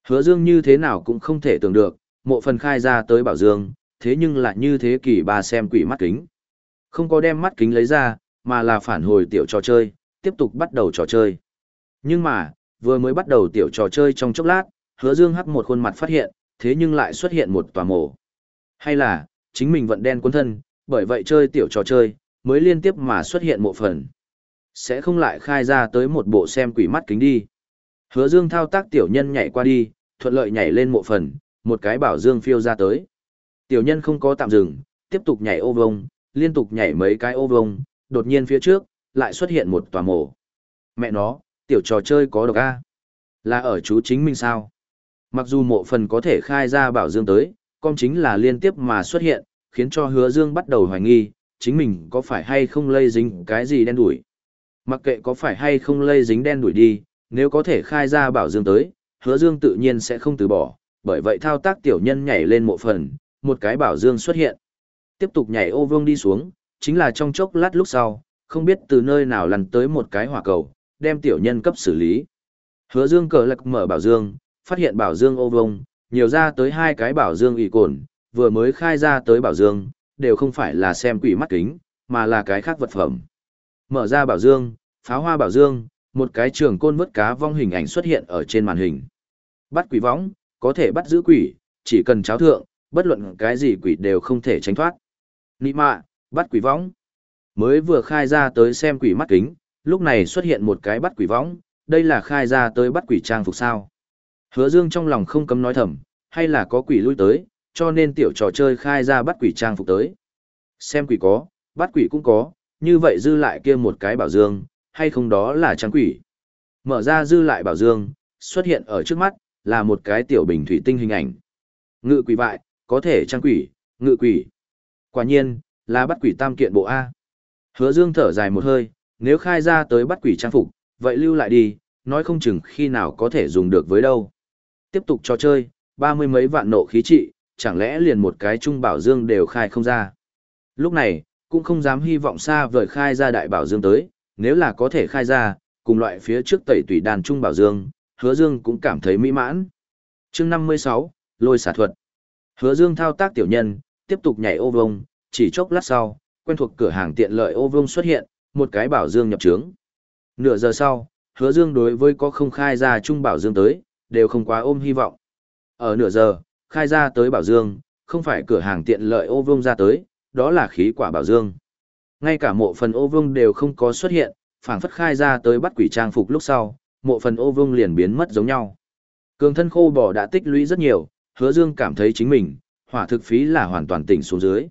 Hứa Dương như thế nào cũng không thể tưởng được, mộ phần khai ra tới bảo dương, thế nhưng lại như thế kỷ ba xem quỷ mắt kính. Không có đem mắt kính lấy ra, mà là phản hồi tiểu trò chơi, tiếp tục bắt đầu trò chơi. Nhưng mà, vừa mới bắt đầu tiểu trò chơi trong chốc lát, hứa dương hắc một khuôn mặt phát hiện, thế nhưng lại xuất hiện một tòa mộ. Hay là, chính mình vận đen cuốn thân, bởi vậy chơi tiểu trò chơi, mới liên tiếp mà xuất hiện mộ phần. Sẽ không lại khai ra tới một bộ xem quỷ mắt kính đi. Hứa dương thao tác tiểu nhân nhảy qua đi, thuận lợi nhảy lên mộ phần, một cái bảo dương phiêu ra tới. Tiểu nhân không có tạm dừng, tiếp tục nhảy ô vông, liên tục nhảy mấy cái ô vông, đột nhiên phía trước, lại xuất hiện một tòa mộ. Mẹ nó, tiểu trò chơi có độc A. Là ở chú chính mình sao? Mặc dù mộ phần có thể khai ra bảo dương tới, con chính là liên tiếp mà xuất hiện, khiến cho hứa dương bắt đầu hoài nghi, chính mình có phải hay không lây dính cái gì đen đuổi. Mặc kệ có phải hay không lây dính đen đuổi đi, nếu có thể khai ra bảo dương tới, hứa dương tự nhiên sẽ không từ bỏ, bởi vậy thao tác tiểu nhân nhảy lên mộ phần, một cái bảo dương xuất hiện. Tiếp tục nhảy ô vương đi xuống, chính là trong chốc lát lúc sau, không biết từ nơi nào lăn tới một cái hỏa cầu, đem tiểu nhân cấp xử lý. Hứa dương cờ lật mở bảo dương, phát hiện bảo dương ô vông, nhiều ra tới hai cái bảo dương ủy cồn, vừa mới khai ra tới bảo dương, đều không phải là xem quỷ mắt kính, mà là cái khác vật phẩm. Mở ra bảo dương, pháo hoa bảo dương, một cái trường côn vớt cá vong hình ảnh xuất hiện ở trên màn hình. Bắt quỷ võng, có thể bắt giữ quỷ, chỉ cần cháo thượng, Bất luận cái gì quỷ đều không thể tránh thoát. Nị mạ, bắt quỷ võng. Mới vừa khai ra tới xem quỷ mắt kính, lúc này xuất hiện một cái bắt quỷ võng, đây là khai ra tới bắt quỷ trang phục sao. Hứa Dương trong lòng không cấm nói thầm, hay là có quỷ lui tới, cho nên tiểu trò chơi khai ra bắt quỷ trang phục tới. Xem quỷ có, bắt quỷ cũng có, như vậy dư lại kia một cái bảo dương, hay không đó là trang quỷ. Mở ra dư lại bảo dương, xuất hiện ở trước mắt, là một cái tiểu bình thủy tinh hình ảnh. Ngự quỷ vại, có thể trang quỷ, ngự quỷ. Quả nhiên, là bắt quỷ tam kiện bộ A. Hứa Dương thở dài một hơi, nếu khai ra tới bắt quỷ trang phục, vậy lưu lại đi, nói không chừng khi nào có thể dùng được với đâu. Tiếp tục trò chơi, ba mươi mấy vạn nộ khí trị, chẳng lẽ liền một cái trung bảo dương đều khai không ra. Lúc này, cũng không dám hy vọng xa vời khai ra đại bảo dương tới, nếu là có thể khai ra, cùng loại phía trước tẩy tùy đàn trung bảo dương, hứa dương cũng cảm thấy mỹ mãn. chương 56, lôi xả thuật. Hứa dương thao tác tiểu nhân, tiếp tục nhảy ô vông, chỉ chốc lát sau, quen thuộc cửa hàng tiện lợi ô Vương xuất hiện, một cái bảo dương nhập trướng. Nửa giờ sau, hứa dương đối với có không khai ra trung bảo dương tới, đều không quá ôm hy vọng. Ở nửa giờ, khai ra tới bảo dương, không phải cửa hàng tiện lợi ô Vương ra tới, đó là khí quả bảo dương. Ngay cả mộ phần ô Vương đều không có xuất hiện, phảng phất khai ra tới bắt quỷ trang phục lúc sau, mộ phần ô Vương liền biến mất giống nhau. Cường thân khô bò đã tích lũy rất nhiều, hứa dương cảm thấy chính mình, hỏa thực phí là hoàn toàn tỉnh xuống dưới.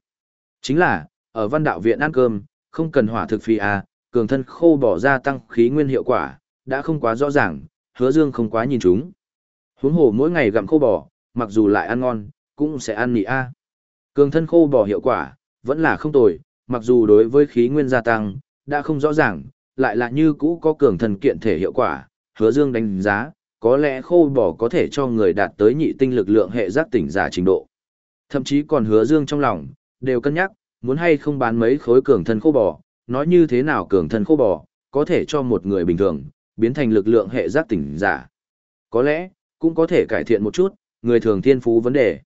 Chính là, ở văn đạo viện ăn cơm, không cần hỏa thực phi à, cường thân khô bỏ ra tăng khí nguyên hiệu quả, đã không quá rõ ràng, hứa dương không quá nhìn chúng. Huống hồ mỗi ngày gặm khô bò, mặc dù lại ăn ngon, cũng sẽ ăn nị a. Cường thân khô bò hiệu quả, vẫn là không tồi, mặc dù đối với khí nguyên gia tăng, đã không rõ ràng, lại là như cũ có cường thân kiện thể hiệu quả, hứa dương đánh giá, có lẽ khô bò có thể cho người đạt tới nhị tinh lực lượng hệ giác tỉnh giả trình độ. Thậm chí còn hứa dương trong lòng, đều cân nhắc, muốn hay không bán mấy khối cường thân khô bò, nói như thế nào cường thân khô bò, có thể cho một người bình thường, biến thành lực lượng hệ giác tỉnh giả. Có lẽ, cũng có thể cải thiện một chút, người thường thiên phú vấn đề.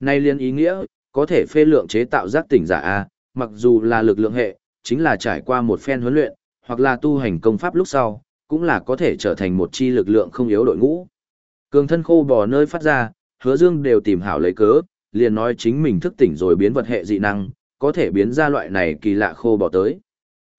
Nay liên ý nghĩa, có thể phê lượng chế tạo giác tỉnh giả A, mặc dù là lực lượng hệ, chính là trải qua một phen huấn luyện, hoặc là tu hành công pháp lúc sau, cũng là có thể trở thành một chi lực lượng không yếu đội ngũ. Cường thân khô bò nơi phát ra, hứa dương đều tìm hảo lấy cớ, liền nói chính mình thức tỉnh rồi biến vật hệ dị năng, có thể biến ra loại này kỳ lạ khô bỏ tới.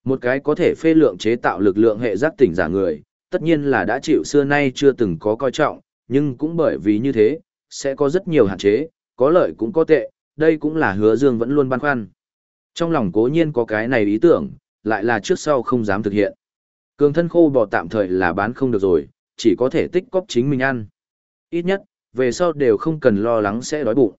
Một cái có thể phê lượng chế tạo lực lượng hệ giác tỉnh giả người, tất nhiên là đã chịu xưa nay chưa từng có coi trọng, nhưng cũng bởi vì như thế, sẽ có rất nhiều hạn chế, có lợi cũng có tệ, đây cũng là hứa dương vẫn luôn băn khoăn. Trong lòng cố nhiên có cái này ý tưởng, lại là trước sau không dám thực hiện. Cường thân khô bò tạm thời là bán không được rồi, chỉ có thể tích cóp chính mình ăn. Ít nhất, về sau đều không cần lo lắng sẽ đói bụng.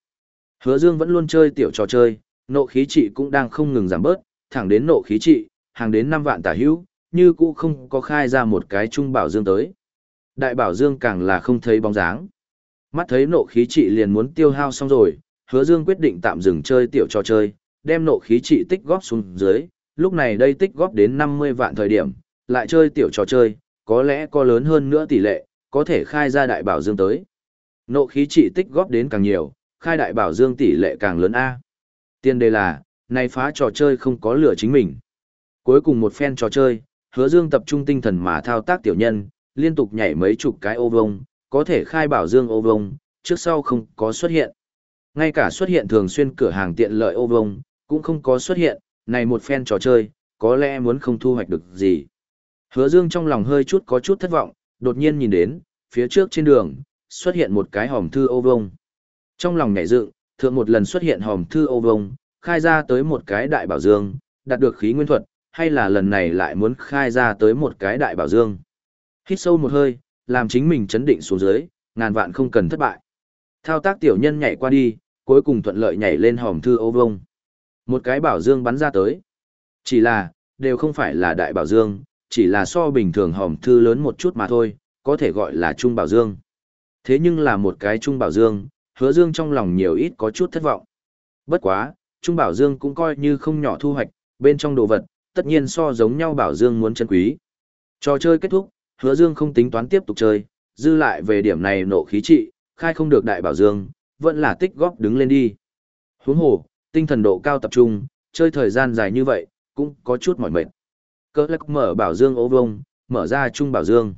Hứa dương vẫn luôn chơi tiểu trò chơi, nộ khí trị cũng đang không ngừng giảm bớt, thẳng đến nộ khí trị, hàng đến 5 vạn tả hữu, như cũ không có khai ra một cái trung bảo dương tới. Đại bảo dương càng là không thấy bóng dáng. Mắt thấy nộ khí trị liền muốn tiêu hao xong rồi, hứa dương quyết định tạm dừng chơi tiểu trò chơi, đem nộ khí trị tích góp xuống dưới, lúc này đây tích góp đến 50 vạn thời điểm, lại chơi tiểu trò chơi, có lẽ có lớn hơn nữa tỷ lệ, có thể khai ra đại bảo dương tới. Nộ khí trị tích góp đến càng nhiều, khai đại bảo dương tỷ lệ càng lớn A. Tiên đề là, này phá trò chơi không có lửa chính mình. Cuối cùng một phen trò chơi, hứa dương tập trung tinh thần mà thao tác tiểu nhân, liên tục nhảy mấy chục cái ô vông, có thể khai bảo dương ô vông, trước sau không có xuất hiện. Ngay cả xuất hiện thường xuyên cửa hàng tiện lợi ô vông, cũng không có xuất hiện, này một phen trò chơi, có lẽ muốn không thu hoạch được gì. Hứa dương trong lòng hơi chút có chút thất vọng, đột nhiên nhìn đến, phía trước trên đường, xuất hiện một cái hòm thư ô vông. Trong lòng nhảy dựng, thượng một lần xuất hiện hòm thư ô vông, khai ra tới một cái đại bảo dương, đạt được khí nguyên thuật, hay là lần này lại muốn khai ra tới một cái đại bảo dương. Hít sâu một hơi, làm chính mình chấn định xuống dưới, ngàn vạn không cần thất bại. Thao tác tiểu nhân nhảy qua đi, cuối cùng thuận lợi nhảy lên hòm thư ô vông. Một cái bảo dương bắn ra tới. Chỉ là, đều không phải là đại bảo dương, chỉ là so bình thường hòm thư lớn một chút mà thôi, có thể gọi là trung bảo dương. Thế nhưng là một cái trung bảo dương, hứa dương trong lòng nhiều ít có chút thất vọng. Bất quá, trung bảo dương cũng coi như không nhỏ thu hoạch, bên trong đồ vật, tất nhiên so giống nhau bảo dương muốn chân quý. Trò chơi kết thúc, hứa dương không tính toán tiếp tục chơi, dư lại về điểm này nộ khí trị, khai không được đại bảo dương, vẫn là tích góp đứng lên đi. Huống hồ, tinh thần độ cao tập trung, chơi thời gian dài như vậy, cũng có chút mỏi mệt. Cơ lắc mở bảo dương ố vông, mở ra trung bảo dương.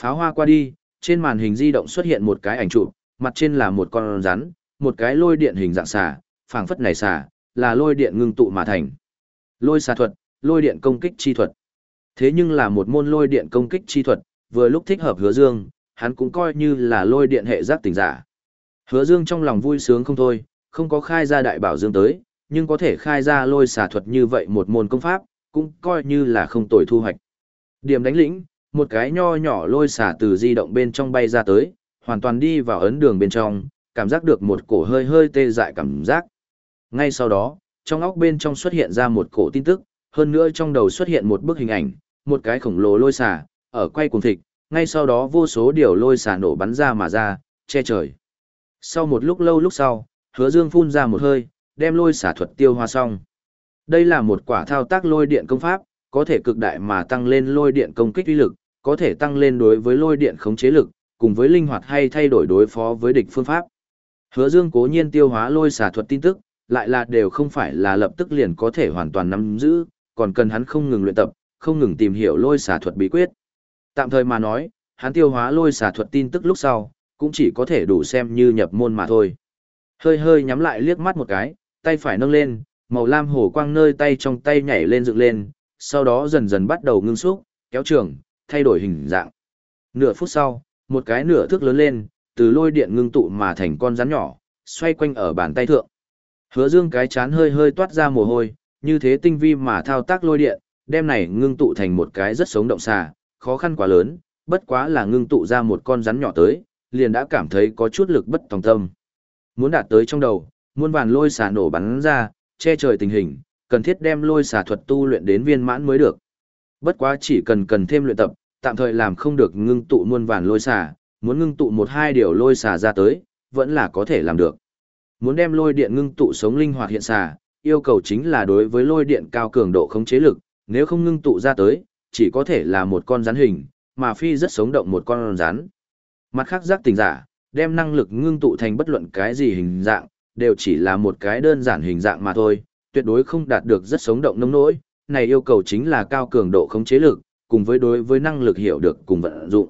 Pháo hoa qua đi, trên màn hình di động xuất hiện một cái ảnh chụp, mặt trên là một con rắn, một cái lôi điện hình dạng xà, phảng phất này xà, là lôi điện ngưng tụ mà thành. Lôi xà thuật, lôi điện công kích chi thuật. Thế nhưng là một môn lôi điện công kích chi thuật, vừa lúc thích hợp hứa dương, hắn cũng coi như là lôi điện hệ giác tỉnh giả. Hứa dương trong lòng vui sướng không thôi, không có khai ra đại bảo dương tới, nhưng có thể khai ra lôi xà thuật như vậy một môn công pháp, cũng coi như là không tồi thu hoạch. Điểm đánh lĩnh, một cái nho nhỏ lôi xà từ di động bên trong bay ra tới, hoàn toàn đi vào ấn đường bên trong, cảm giác được một cổ hơi hơi tê dại cảm giác. Ngay sau đó, trong óc bên trong xuất hiện ra một cổ tin tức, hơn nữa trong đầu xuất hiện một bức hình ảnh, một cái khổng lồ lôi xà, ở quay cuồng thịt, ngay sau đó vô số điều lôi xà nổ bắn ra mà ra, che trời. Sau một lúc lâu lúc sau, hứa dương phun ra một hơi, đem lôi xà thuật tiêu hoa xong. Đây là một quả thao tác lôi điện công pháp, có thể cực đại mà tăng lên lôi điện công kích uy lực, có thể tăng lên đối với lôi điện khống chế lực, cùng với linh hoạt hay thay đổi đối phó với địch phương pháp. Hứa Dương cố nhiên tiêu hóa lôi xả thuật tin tức, lại là đều không phải là lập tức liền có thể hoàn toàn nắm giữ, còn cần hắn không ngừng luyện tập, không ngừng tìm hiểu lôi xả thuật bí quyết. Tạm thời mà nói, hắn tiêu hóa lôi xả thuật tin tức lúc sau, cũng chỉ có thể đủ xem như nhập môn mà thôi. Hơi hơi nhắm lại liếc mắt một cái, tay phải nâng lên, màu lam hổ quang nơi tay trong tay nhảy lên dựng lên, sau đó dần dần bắt đầu ngưng xúc, kéo trường, thay đổi hình dạng. Nửa phút sau, một cái nửa thước lớn lên, từ lôi điện ngưng tụ mà thành con rắn nhỏ, xoay quanh ở bàn tay thượng. Hứa Dương cái chán hơi hơi toát ra mồ hôi, như thế tinh vi mà thao tác lôi điện, đem này ngưng tụ thành một cái rất sống động xà, khó khăn quá lớn, bất quá là ngưng tụ ra một con rắn nhỏ tới, liền đã cảm thấy có chút lực bất tòng tâm. Muốn đạt tới trong đầu, muôn vàn lôi xà nổ bắn ra, che trời tình hình, cần thiết đem lôi xà thuật tu luyện đến viên mãn mới được. Bất quá chỉ cần cần thêm luyện tập, tạm thời làm không được ngưng tụ muôn vàn lôi xà, muốn ngưng tụ một hai điều lôi xà ra tới, vẫn là có thể làm được. Muốn đem lôi điện ngưng tụ sống linh hoạt hiện xà, yêu cầu chính là đối với lôi điện cao cường độ khống chế lực, nếu không ngưng tụ ra tới, chỉ có thể là một con rắn hình, mà phi rất sống động một con rắn. Mặt khác giác tình giả, đem năng lực ngưng tụ thành bất luận cái gì hình dạng, đều chỉ là một cái đơn giản hình dạng mà thôi, tuyệt đối không đạt được rất sống động nông nỗi, này yêu cầu chính là cao cường độ khống chế lực, cùng với đối với năng lực hiểu được cùng vận dụng.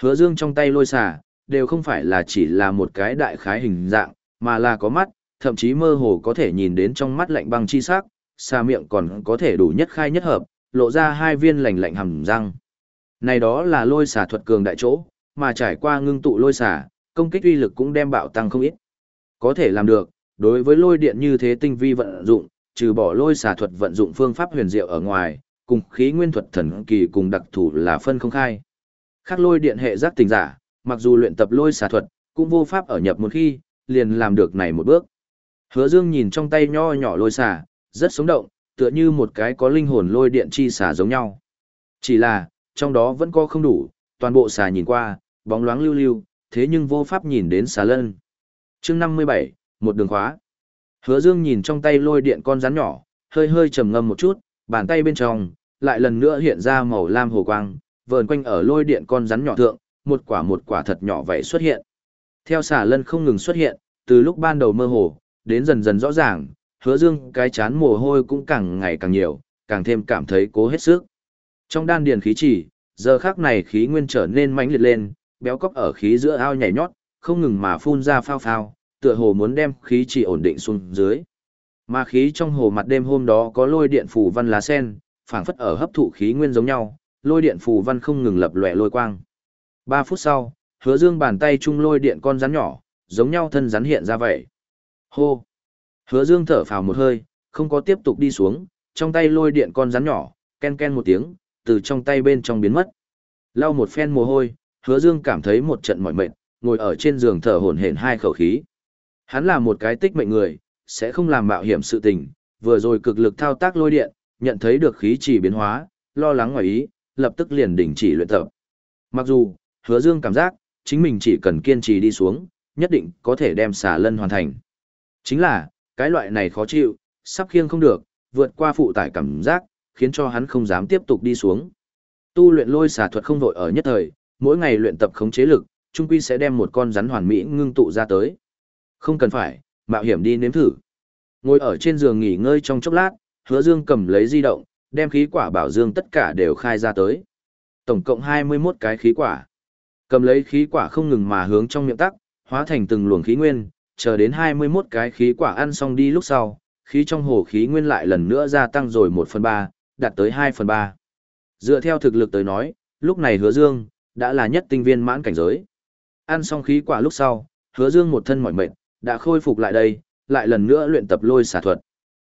Hứa dương trong tay lôi xà, đều không phải là chỉ là một cái đại khái hình dạng, mà là có mắt, thậm chí mơ hồ có thể nhìn đến trong mắt lạnh băng chi sắc, xà miệng còn có thể đủ nhất khai nhất hợp, lộ ra hai viên lạnh lạnh hầm răng. Này đó là lôi xà thuật cường đại chỗ, mà trải qua ngưng tụ lôi xà, công kích uy lực cũng đem bạo tăng không ít. Có thể làm được, đối với lôi điện như thế tinh vi vận dụng, trừ bỏ lôi xà thuật vận dụng phương pháp huyền diệu ở ngoài, cùng khí nguyên thuật thần kỳ cùng đặc thủ là phân không khai. Khác lôi điện hệ giác tình giả, mặc dù luyện tập lôi xà thuật, cũng vô pháp ở nhập một khi, liền làm được này một bước. Hứa Dương nhìn trong tay nho nhỏ lôi xà, rất sống động, tựa như một cái có linh hồn lôi điện chi xà giống nhau. Chỉ là, trong đó vẫn có không đủ, toàn bộ xà nhìn qua, bóng loáng lưu lưu, thế nhưng vô pháp nhìn đến xà lân. Chương 57, một đường khóa. Hứa Dương nhìn trong tay lôi điện con rắn nhỏ, hơi hơi trầm ngâm một chút, bàn tay bên trong lại lần nữa hiện ra màu lam hồ quang, vờn quanh ở lôi điện con rắn nhỏ thượng, một quả một quả thật nhỏ vậy xuất hiện. Theo xà lân không ngừng xuất hiện, từ lúc ban đầu mơ hồ, đến dần dần rõ ràng, hứa dương cái chán mồ hôi cũng càng ngày càng nhiều, càng thêm cảm thấy cố hết sức. Trong đan điền khí chỉ, giờ khắc này khí nguyên trở nên mãnh liệt lên, béo cóc ở khí giữa ao nhảy nhót, không ngừng mà phun ra phao phao, tựa hồ muốn đem khí chỉ ổn định xuống dưới. Mà khí trong hồ mặt đêm hôm đó có lôi điện phủ văn lá sen, phảng phất ở hấp thụ khí nguyên giống nhau, lôi điện phù văn không ngừng lập lòe lôi quang. Ba phút sau, hứa dương bàn tay chung lôi điện con rắn nhỏ, giống nhau thân rắn hiện ra vậy. Hô! Hứa dương thở phào một hơi, không có tiếp tục đi xuống, trong tay lôi điện con rắn nhỏ, ken ken một tiếng, từ trong tay bên trong biến mất. Lau một phen mồ hôi, hứa dương cảm thấy một trận mỏi mệt, ngồi ở trên giường thở hổn hển hai khẩu khí. Hắn là một cái tích mệnh người, sẽ không làm mạo hiểm sự tình, vừa rồi cực lực thao tác lôi điện, nhận thấy được khí trì biến hóa, lo lắng ngoài ý, lập tức liền đình chỉ luyện tập. Mặc dù, hứa dương cảm giác, chính mình chỉ cần kiên trì đi xuống, nhất định có thể đem xà lân hoàn thành. Chính là, cái loại này khó chịu, sắp khiêng không được, vượt qua phụ tải cảm giác, khiến cho hắn không dám tiếp tục đi xuống. Tu luyện lôi xà thuật không vội ở nhất thời, mỗi ngày luyện tập khống chế lực, trung quy sẽ đem một con rắn hoàn mỹ ngưng tụ ra tới. Không cần phải, mạo hiểm đi nếm thử. Ngồi ở trên giường nghỉ ngơi trong chốc lát, Hứa Dương cầm lấy di động, đem khí quả bảo dương tất cả đều khai ra tới. Tổng cộng 21 cái khí quả. Cầm lấy khí quả không ngừng mà hướng trong miệng tắc, hóa thành từng luồng khí nguyên, chờ đến 21 cái khí quả ăn xong đi lúc sau, khí trong hồ khí nguyên lại lần nữa gia tăng rồi 1 phần 3, đạt tới 2 phần 3. Dựa theo thực lực tới nói, lúc này hứa dương, đã là nhất tinh viên mãn cảnh giới. Ăn xong khí quả lúc sau, hứa dương một thân mỏi mệt, đã khôi phục lại đây, lại lần nữa luyện tập lôi xả thuật.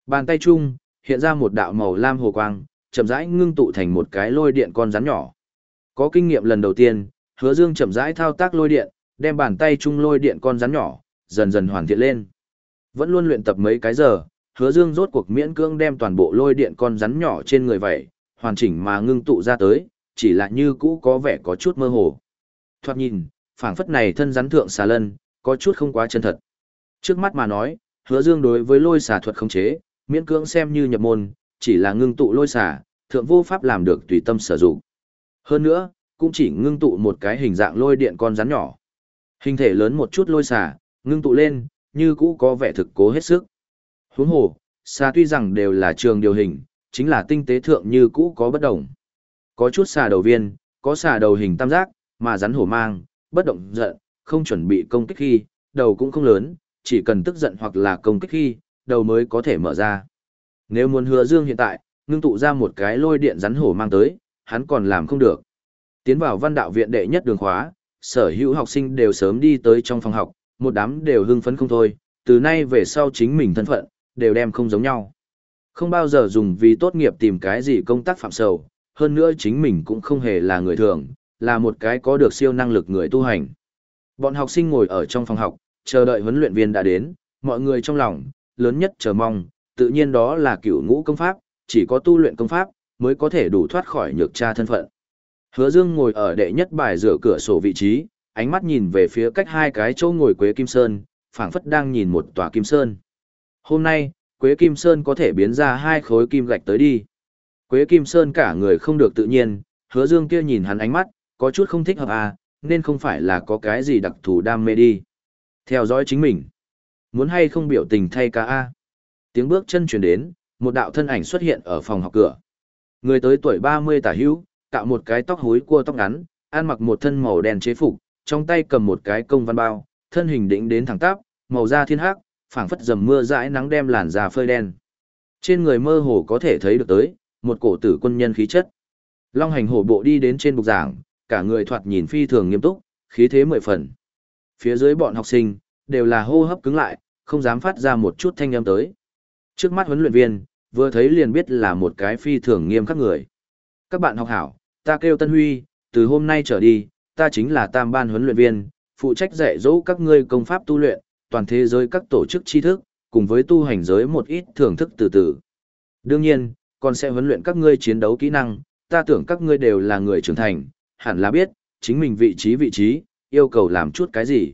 Bàn tay chung, hiện ra một đạo màu lam hồ quang, chậm rãi ngưng tụ thành một cái lôi điện con rắn nhỏ. Có kinh nghiệm lần đầu tiên, hứa dương chậm rãi thao tác lôi điện, đem bàn tay chung lôi điện con rắn nhỏ, dần dần hoàn thiện lên. Vẫn luôn luyện tập mấy cái giờ, hứa dương rốt cuộc miễn cưỡng đem toàn bộ lôi điện con rắn nhỏ trên người vậy, hoàn chỉnh mà ngưng tụ ra tới, chỉ là như cũ có vẻ có chút mơ hồ. Thoạt nhìn, phảng phất này thân rắn thượng xà lân, có chút không quá chân thật. Trước mắt mà nói, hứa dương đối với lôi xà thuật khống chế, miễn cưỡng xem như nhập môn, chỉ là ngưng tụ lôi xà, thượng vô pháp làm được tùy tâm sử dụng. Hơn nữa, cũng chỉ ngưng tụ một cái hình dạng lôi điện con rắn nhỏ. Hình thể lớn một chút lôi xà, ngưng tụ lên, như cũ có vẻ thực cố hết sức. Huống hồ, xà tuy rằng đều là trường điều hình, chính là tinh tế thượng như cũ có bất đồng. Có chút xà đầu viên, có xà đầu hình tam giác, mà rắn hổ mang, bất động giận, không chuẩn bị công kích khi, đầu cũng không lớn, chỉ cần tức giận hoặc là công kích khi, đầu mới có thể mở ra. Nếu muốn hứa dương hiện tại, ngưng tụ ra một cái lôi điện rắn hổ mang tới, hắn còn làm không được. Tiến vào văn đạo viện đệ nhất đường khóa, sở hữu học sinh đều sớm đi tới trong phòng học, một đám đều hưng phấn không thôi, từ nay về sau chính mình thân phận, đều đem không giống nhau. Không bao giờ dùng vì tốt nghiệp tìm cái gì công tác phạm sầu, hơn nữa chính mình cũng không hề là người thường, là một cái có được siêu năng lực người tu hành. Bọn học sinh ngồi ở trong phòng học, chờ đợi huấn luyện viên đã đến, mọi người trong lòng, lớn nhất chờ mong, tự nhiên đó là cửu ngũ công pháp, chỉ có tu luyện công pháp, mới có thể đủ thoát khỏi nhược tra thân phận. Hứa Dương ngồi ở đệ nhất bài rửa cửa sổ vị trí, ánh mắt nhìn về phía cách hai cái chỗ ngồi Quế Kim Sơn, phảng phất đang nhìn một tòa Kim Sơn. Hôm nay, Quế Kim Sơn có thể biến ra hai khối kim gạch tới đi. Quế Kim Sơn cả người không được tự nhiên, hứa dương kia nhìn hắn ánh mắt, có chút không thích hợp à, nên không phải là có cái gì đặc thù đam mê đi. Theo dõi chính mình. Muốn hay không biểu tình thay ca A. Tiếng bước chân chuyển đến, một đạo thân ảnh xuất hiện ở phòng học cửa. Người tới tuổi 30 tả hữu, cạo một cái tóc hối cua tóc ngắn, ăn mặc một thân màu đen chế phục, trong tay cầm một cái công văn bao, thân hình đỉnh đến thẳng tắp, màu da thiên hắc, phảng phất dầm mưa dãi nắng đem làn da phơi đen. Trên người mơ hồ có thể thấy được tới, một cổ tử quân nhân khí chất. Long hành hổ bộ đi đến trên bục giảng, cả người thoạt nhìn phi thường nghiêm túc, khí thế mười phần. Phía dưới bọn học sinh, đều là hô hấp cứng lại, không dám phát ra một chút thanh âm tới. Trước mắt huấn luyện viên, vừa thấy liền biết là một cái phi thường nghiêm khắc người. Các bạn học hảo, ta kêu Tân Huy, từ hôm nay trở đi, ta chính là tam ban huấn luyện viên, phụ trách dạy dỗ các ngươi công pháp tu luyện, toàn thế giới các tổ chức tri thức, cùng với tu hành giới một ít thưởng thức từ từ. Đương nhiên, còn sẽ huấn luyện các ngươi chiến đấu kỹ năng, ta tưởng các ngươi đều là người trưởng thành, hẳn là biết, chính mình vị trí vị trí, yêu cầu làm chút cái gì.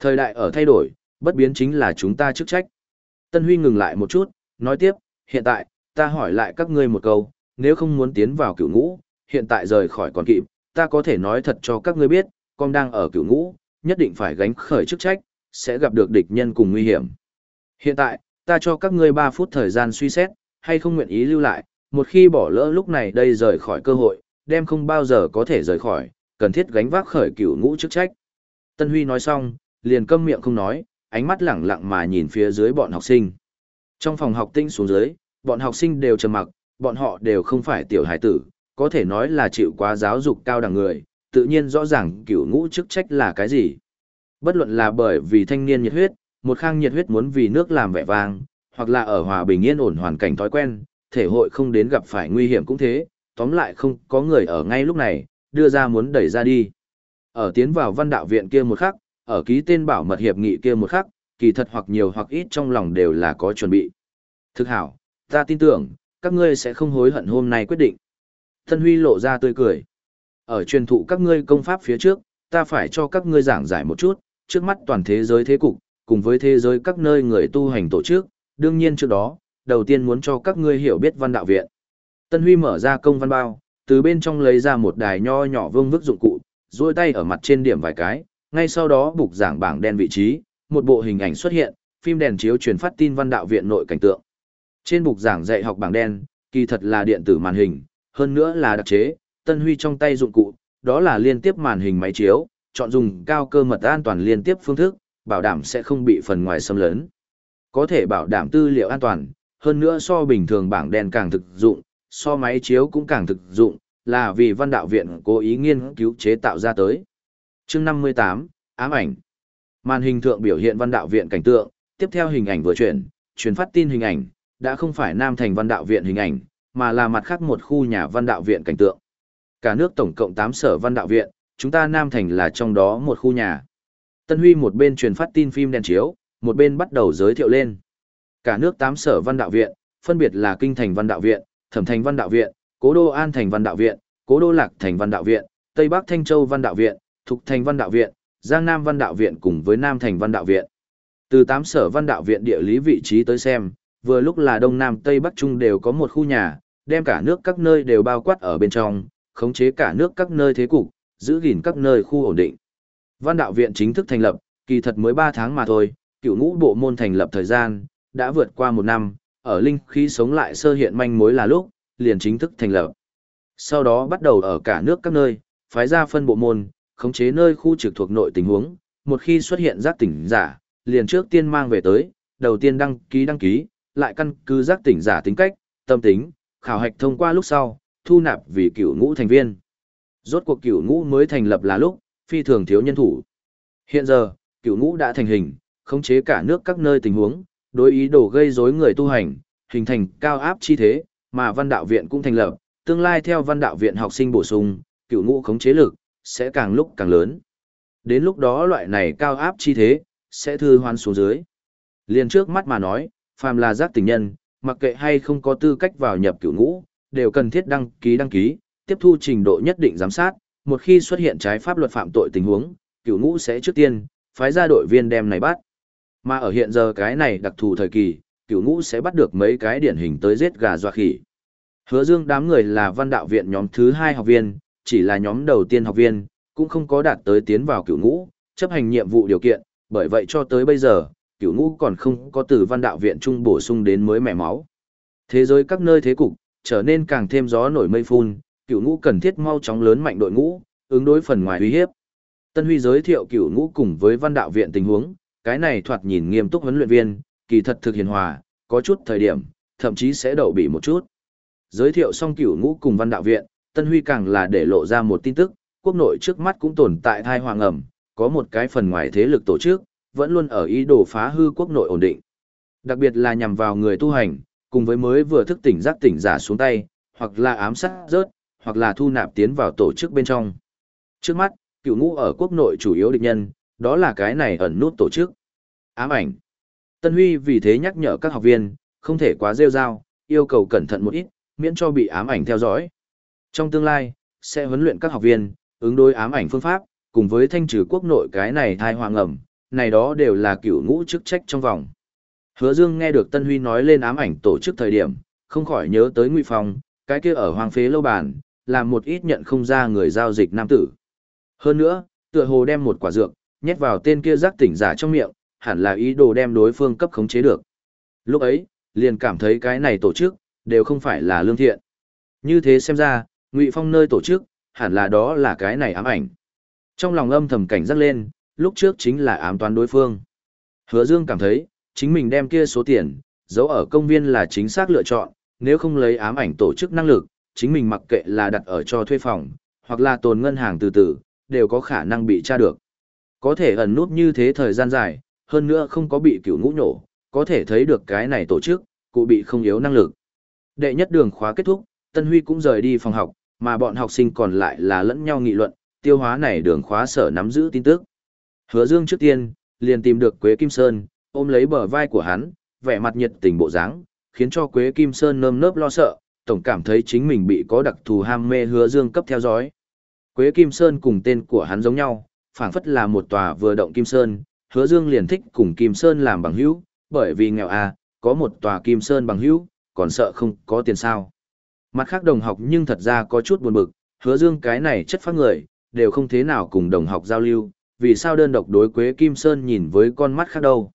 Thời đại ở thay đổi, bất biến chính là chúng ta chức trách. Tân Huy ngừng lại một chút, nói tiếp, hiện tại, ta hỏi lại các ngươi một câu, nếu không muốn tiến vào cửu ngũ, hiện tại rời khỏi còn kịp, ta có thể nói thật cho các ngươi biết, con đang ở cửu ngũ, nhất định phải gánh khởi chức trách, sẽ gặp được địch nhân cùng nguy hiểm. Hiện tại, ta cho các ngươi 3 phút thời gian suy xét, hay không nguyện ý lưu lại, một khi bỏ lỡ lúc này đây rời khỏi cơ hội, đem không bao giờ có thể rời khỏi, cần thiết gánh vác khởi cửu ngũ chức trách. Tân Huy nói xong, liền câm miệng không nói, ánh mắt lẳng lặng mà nhìn phía dưới bọn học sinh. Trong phòng học tinh xuống dưới, bọn học sinh đều trầm mặc, bọn họ đều không phải tiểu hải tử, có thể nói là chịu quá giáo dục cao đẳng người, tự nhiên rõ ràng cửu ngũ chức trách là cái gì. Bất luận là bởi vì thanh niên nhiệt huyết, một khang nhiệt huyết muốn vì nước làm vẻ vang, hoặc là ở hòa bình yên ổn hoàn cảnh thói quen, thể hội không đến gặp phải nguy hiểm cũng thế, tóm lại không có người ở ngay lúc này, đưa ra muốn đẩy ra đi. Ở tiến vào văn đạo viện kia một khắc, ở ký tên bảo mật hiệp nghị kia một khắc, kỳ thật hoặc nhiều hoặc ít trong lòng đều là có chuẩn bị. Thực hảo, ta tin tưởng, các ngươi sẽ không hối hận hôm nay quyết định. Thân Huy lộ ra tươi cười. Ở truyền thụ các ngươi công pháp phía trước, ta phải cho các ngươi giảng giải một chút, trước mắt toàn thế giới thế cục, cùng với thế giới các nơi người tu hành tổ chức, đương nhiên trước đó, đầu tiên muốn cho các ngươi hiểu biết văn đạo viện. Tân Huy mở ra công văn bao, từ bên trong lấy ra một đài nho nhỏ vương vức dụng cụ, duỗi tay ở mặt trên điểm vài cái, ngay sau đó bục giảng bảng đen vị trí, một bộ hình ảnh xuất hiện, phim đèn chiếu truyền phát tin văn đạo viện nội cảnh tượng. Trên bục giảng dạy học bảng đen, kỳ thật là điện tử màn hình, hơn nữa là đặc chế, Tân Huy trong tay dụng cụ, đó là liên tiếp màn hình máy chiếu, chọn dùng cao cơ mật an toàn liên tiếp phương thức, bảo đảm sẽ không bị phần ngoài xâm lấn. Có thể bảo đảm tư liệu an toàn, hơn nữa so bình thường bảng đen càng thực dụng, so máy chiếu cũng càng thực dụng, là vì văn đạo viện cố ý nghiên cứu chế tạo ra tới chương 58, ám ảnh. Màn hình thượng biểu hiện văn đạo viện cảnh tượng, tiếp theo hình ảnh vừa chuyển, truyền phát tin hình ảnh, đã không phải Nam Thành văn đạo viện hình ảnh, mà là mặt khác một khu nhà văn đạo viện cảnh tượng. Cả nước tổng cộng 8 sở văn đạo viện, chúng ta Nam Thành là trong đó một khu nhà. Tân Huy một bên truyền phát tin phim đèn chiếu, một bên bắt đầu giới thiệu lên. Cả nước 8 sở văn đạo viện, phân biệt là Kinh Thành Văn Đạo Viện, Thẩm Thành Văn Đạo Viện, Cố Đô An Thành Văn Đạo Viện, Cố Đô Lạc Thành Văn Đạo Viện, Tây Bắc Thanh Châu Văn Đạo Viện, Thục Thành Văn Đạo Viện, Giang Nam Văn Đạo Viện cùng với Nam Thành Văn Đạo Viện. Từ tám sở văn đạo viện địa lý vị trí tới xem, vừa lúc là Đông Nam Tây Bắc Trung đều có một khu nhà, đem cả nước các nơi đều bao quát ở bên trong, khống chế cả nước các nơi thế cục, giữ gìn các nơi khu ổn định. Văn đạo viện chính thức thành lập, kỳ thật mới 3 tháng mà thôi, cựu ngũ bộ môn thành lập thời gian, đã vượt qua một năm, ở linh khí sống lại sơ hiện manh mối là lúc, liền chính thức thành lập. Sau đó bắt đầu ở cả nước các nơi, phái ra phân bộ môn, khống chế nơi khu trực thuộc nội tình huống, một khi xuất hiện giác tỉnh giả, liền trước tiên mang về tới, đầu tiên đăng ký đăng ký, lại căn cứ giác tỉnh giả tính cách, tâm tính, khảo hạch thông qua lúc sau, thu nạp vì cựu ngũ thành viên. Rốt cuộc cựu ngũ mới thành lập là lúc, phi thường thiếu nhân thủ. Hiện giờ, cựu ngũ đã thành hình, khống chế cả nước các nơi tình huống, đối ý đồ gây rối người tu hành, hình thành cao áp chi thế, mà văn đạo viện cũng thành lập, tương lai theo văn đạo viện học sinh bổ sung, cựu ngũ khống chế lực, sẽ càng lúc càng lớn. Đến lúc đó loại này cao áp chi thế, sẽ thư hoan xuống dưới. Liền trước mắt mà nói, phàm là giác tình nhân, mặc kệ hay không có tư cách vào nhập cựu ngũ, đều cần thiết đăng ký đăng ký, tiếp thu trình độ nhất định giám sát, một khi xuất hiện trái pháp luật phạm tội tình huống, cựu ngũ sẽ trước tiên, phái ra đội viên đem này bắt. Mà ở hiện giờ cái này đặc thù thời kỳ, cựu ngũ sẽ bắt được mấy cái điển hình tới giết gà doa khỉ. Hứa dương đám người là văn đạo viện nhóm thứ hai học viên, chỉ là nhóm đầu tiên học viên, cũng không có đạt tới tiến vào cửu ngũ, chấp hành nhiệm vụ điều kiện, bởi vậy cho tới bây giờ, cửu ngũ còn không có từ văn đạo viện trung bổ sung đến mới mẻ máu. Thế giới các nơi thế cục, trở nên càng thêm gió nổi mây phun, cửu ngũ cần thiết mau chóng lớn mạnh đội ngũ, ứng đối phần ngoài uy hiếp. Tân Huy giới thiệu cửu ngũ cùng với văn đạo viện tình huống, cái này thoạt nhìn nghiêm túc huấn luyện viên, kỳ thật thực hiền hòa, có chút thời điểm, thậm chí sẽ đậu bị một chút. Giới thiệu xong cửu ngũ cùng văn đạo viện, Tân Huy càng là để lộ ra một tin tức, quốc nội trước mắt cũng tồn tại thai hoàng ẩm, có một cái phần ngoài thế lực tổ chức, vẫn luôn ở ý đồ phá hư quốc nội ổn định. Đặc biệt là nhằm vào người tu hành, cùng với mới vừa thức tỉnh giác tỉnh giả xuống tay, hoặc là ám sát rớt, hoặc là thu nạp tiến vào tổ chức bên trong. Trước mắt, cựu ngũ ở quốc nội chủ yếu địch nhân, đó là cái này ẩn nút tổ chức. Ám ảnh. Tân Huy vì thế nhắc nhở các học viên, không thể quá rêu rao, yêu cầu cẩn thận một ít, miễn cho bị ám ảnh theo dõi. Trong tương lai, sẽ huấn luyện các học viên, ứng đối ám ảnh phương pháp, cùng với thanh trừ quốc nội cái này thai hoàng ẩm, này đó đều là cựu ngũ chức trách trong vòng. Hứa Dương nghe được Tân Huy nói lên ám ảnh tổ chức thời điểm, không khỏi nhớ tới Ngụy Phong, cái kia ở hoàng phế lâu bàn, làm một ít nhận không ra người giao dịch nam tử. Hơn nữa, tựa hồ đem một quả dược, nhét vào tên kia giác tỉnh giả trong miệng, hẳn là ý đồ đem đối phương cấp khống chế được. Lúc ấy, liền cảm thấy cái này tổ chức, đều không phải là lương thiện. Như thế xem ra, Ngụy Phong nơi tổ chức, hẳn là đó là cái này ám ảnh. Trong lòng âm thầm cảnh giác lên, lúc trước chính là ám toán đối phương. Hứa Dương cảm thấy, chính mình đem kia số tiền, giấu ở công viên là chính xác lựa chọn, nếu không lấy ám ảnh tổ chức năng lực, chính mình mặc kệ là đặt ở cho thuê phòng, hoặc là tồn ngân hàng từ từ, đều có khả năng bị tra được. Có thể ẩn nút như thế thời gian dài, hơn nữa không có bị cửu ngũ nổ, có thể thấy được cái này tổ chức, cụ bị không yếu năng lực. Đệ nhất đường khóa kết thúc, Tân Huy cũng rời đi phòng học, mà bọn học sinh còn lại là lẫn nhau nghị luận, tiêu hóa này đường khóa sở nắm giữ tin tức. Hứa Dương trước tiên, liền tìm được Quế Kim Sơn, ôm lấy bờ vai của hắn, vẻ mặt nhiệt tình bộ dáng, khiến cho Quế Kim Sơn nơm nớp lo sợ, tổng cảm thấy chính mình bị có đặc thù ham mê Hứa Dương cấp theo dõi. Quế Kim Sơn cùng tên của hắn giống nhau, phảng phất là một tòa vừa động Kim Sơn, Hứa Dương liền thích cùng Kim Sơn làm bằng hữu, bởi vì nghèo à, có một tòa Kim Sơn bằng hữu, còn sợ không có tiền sao. Mặt khác đồng học nhưng thật ra có chút buồn bực, Hứa Dương cái này chất phát người, đều không thế nào cùng đồng học giao lưu, vì sao đơn độc đối Quế Kim Sơn nhìn với con mắt khác đâu.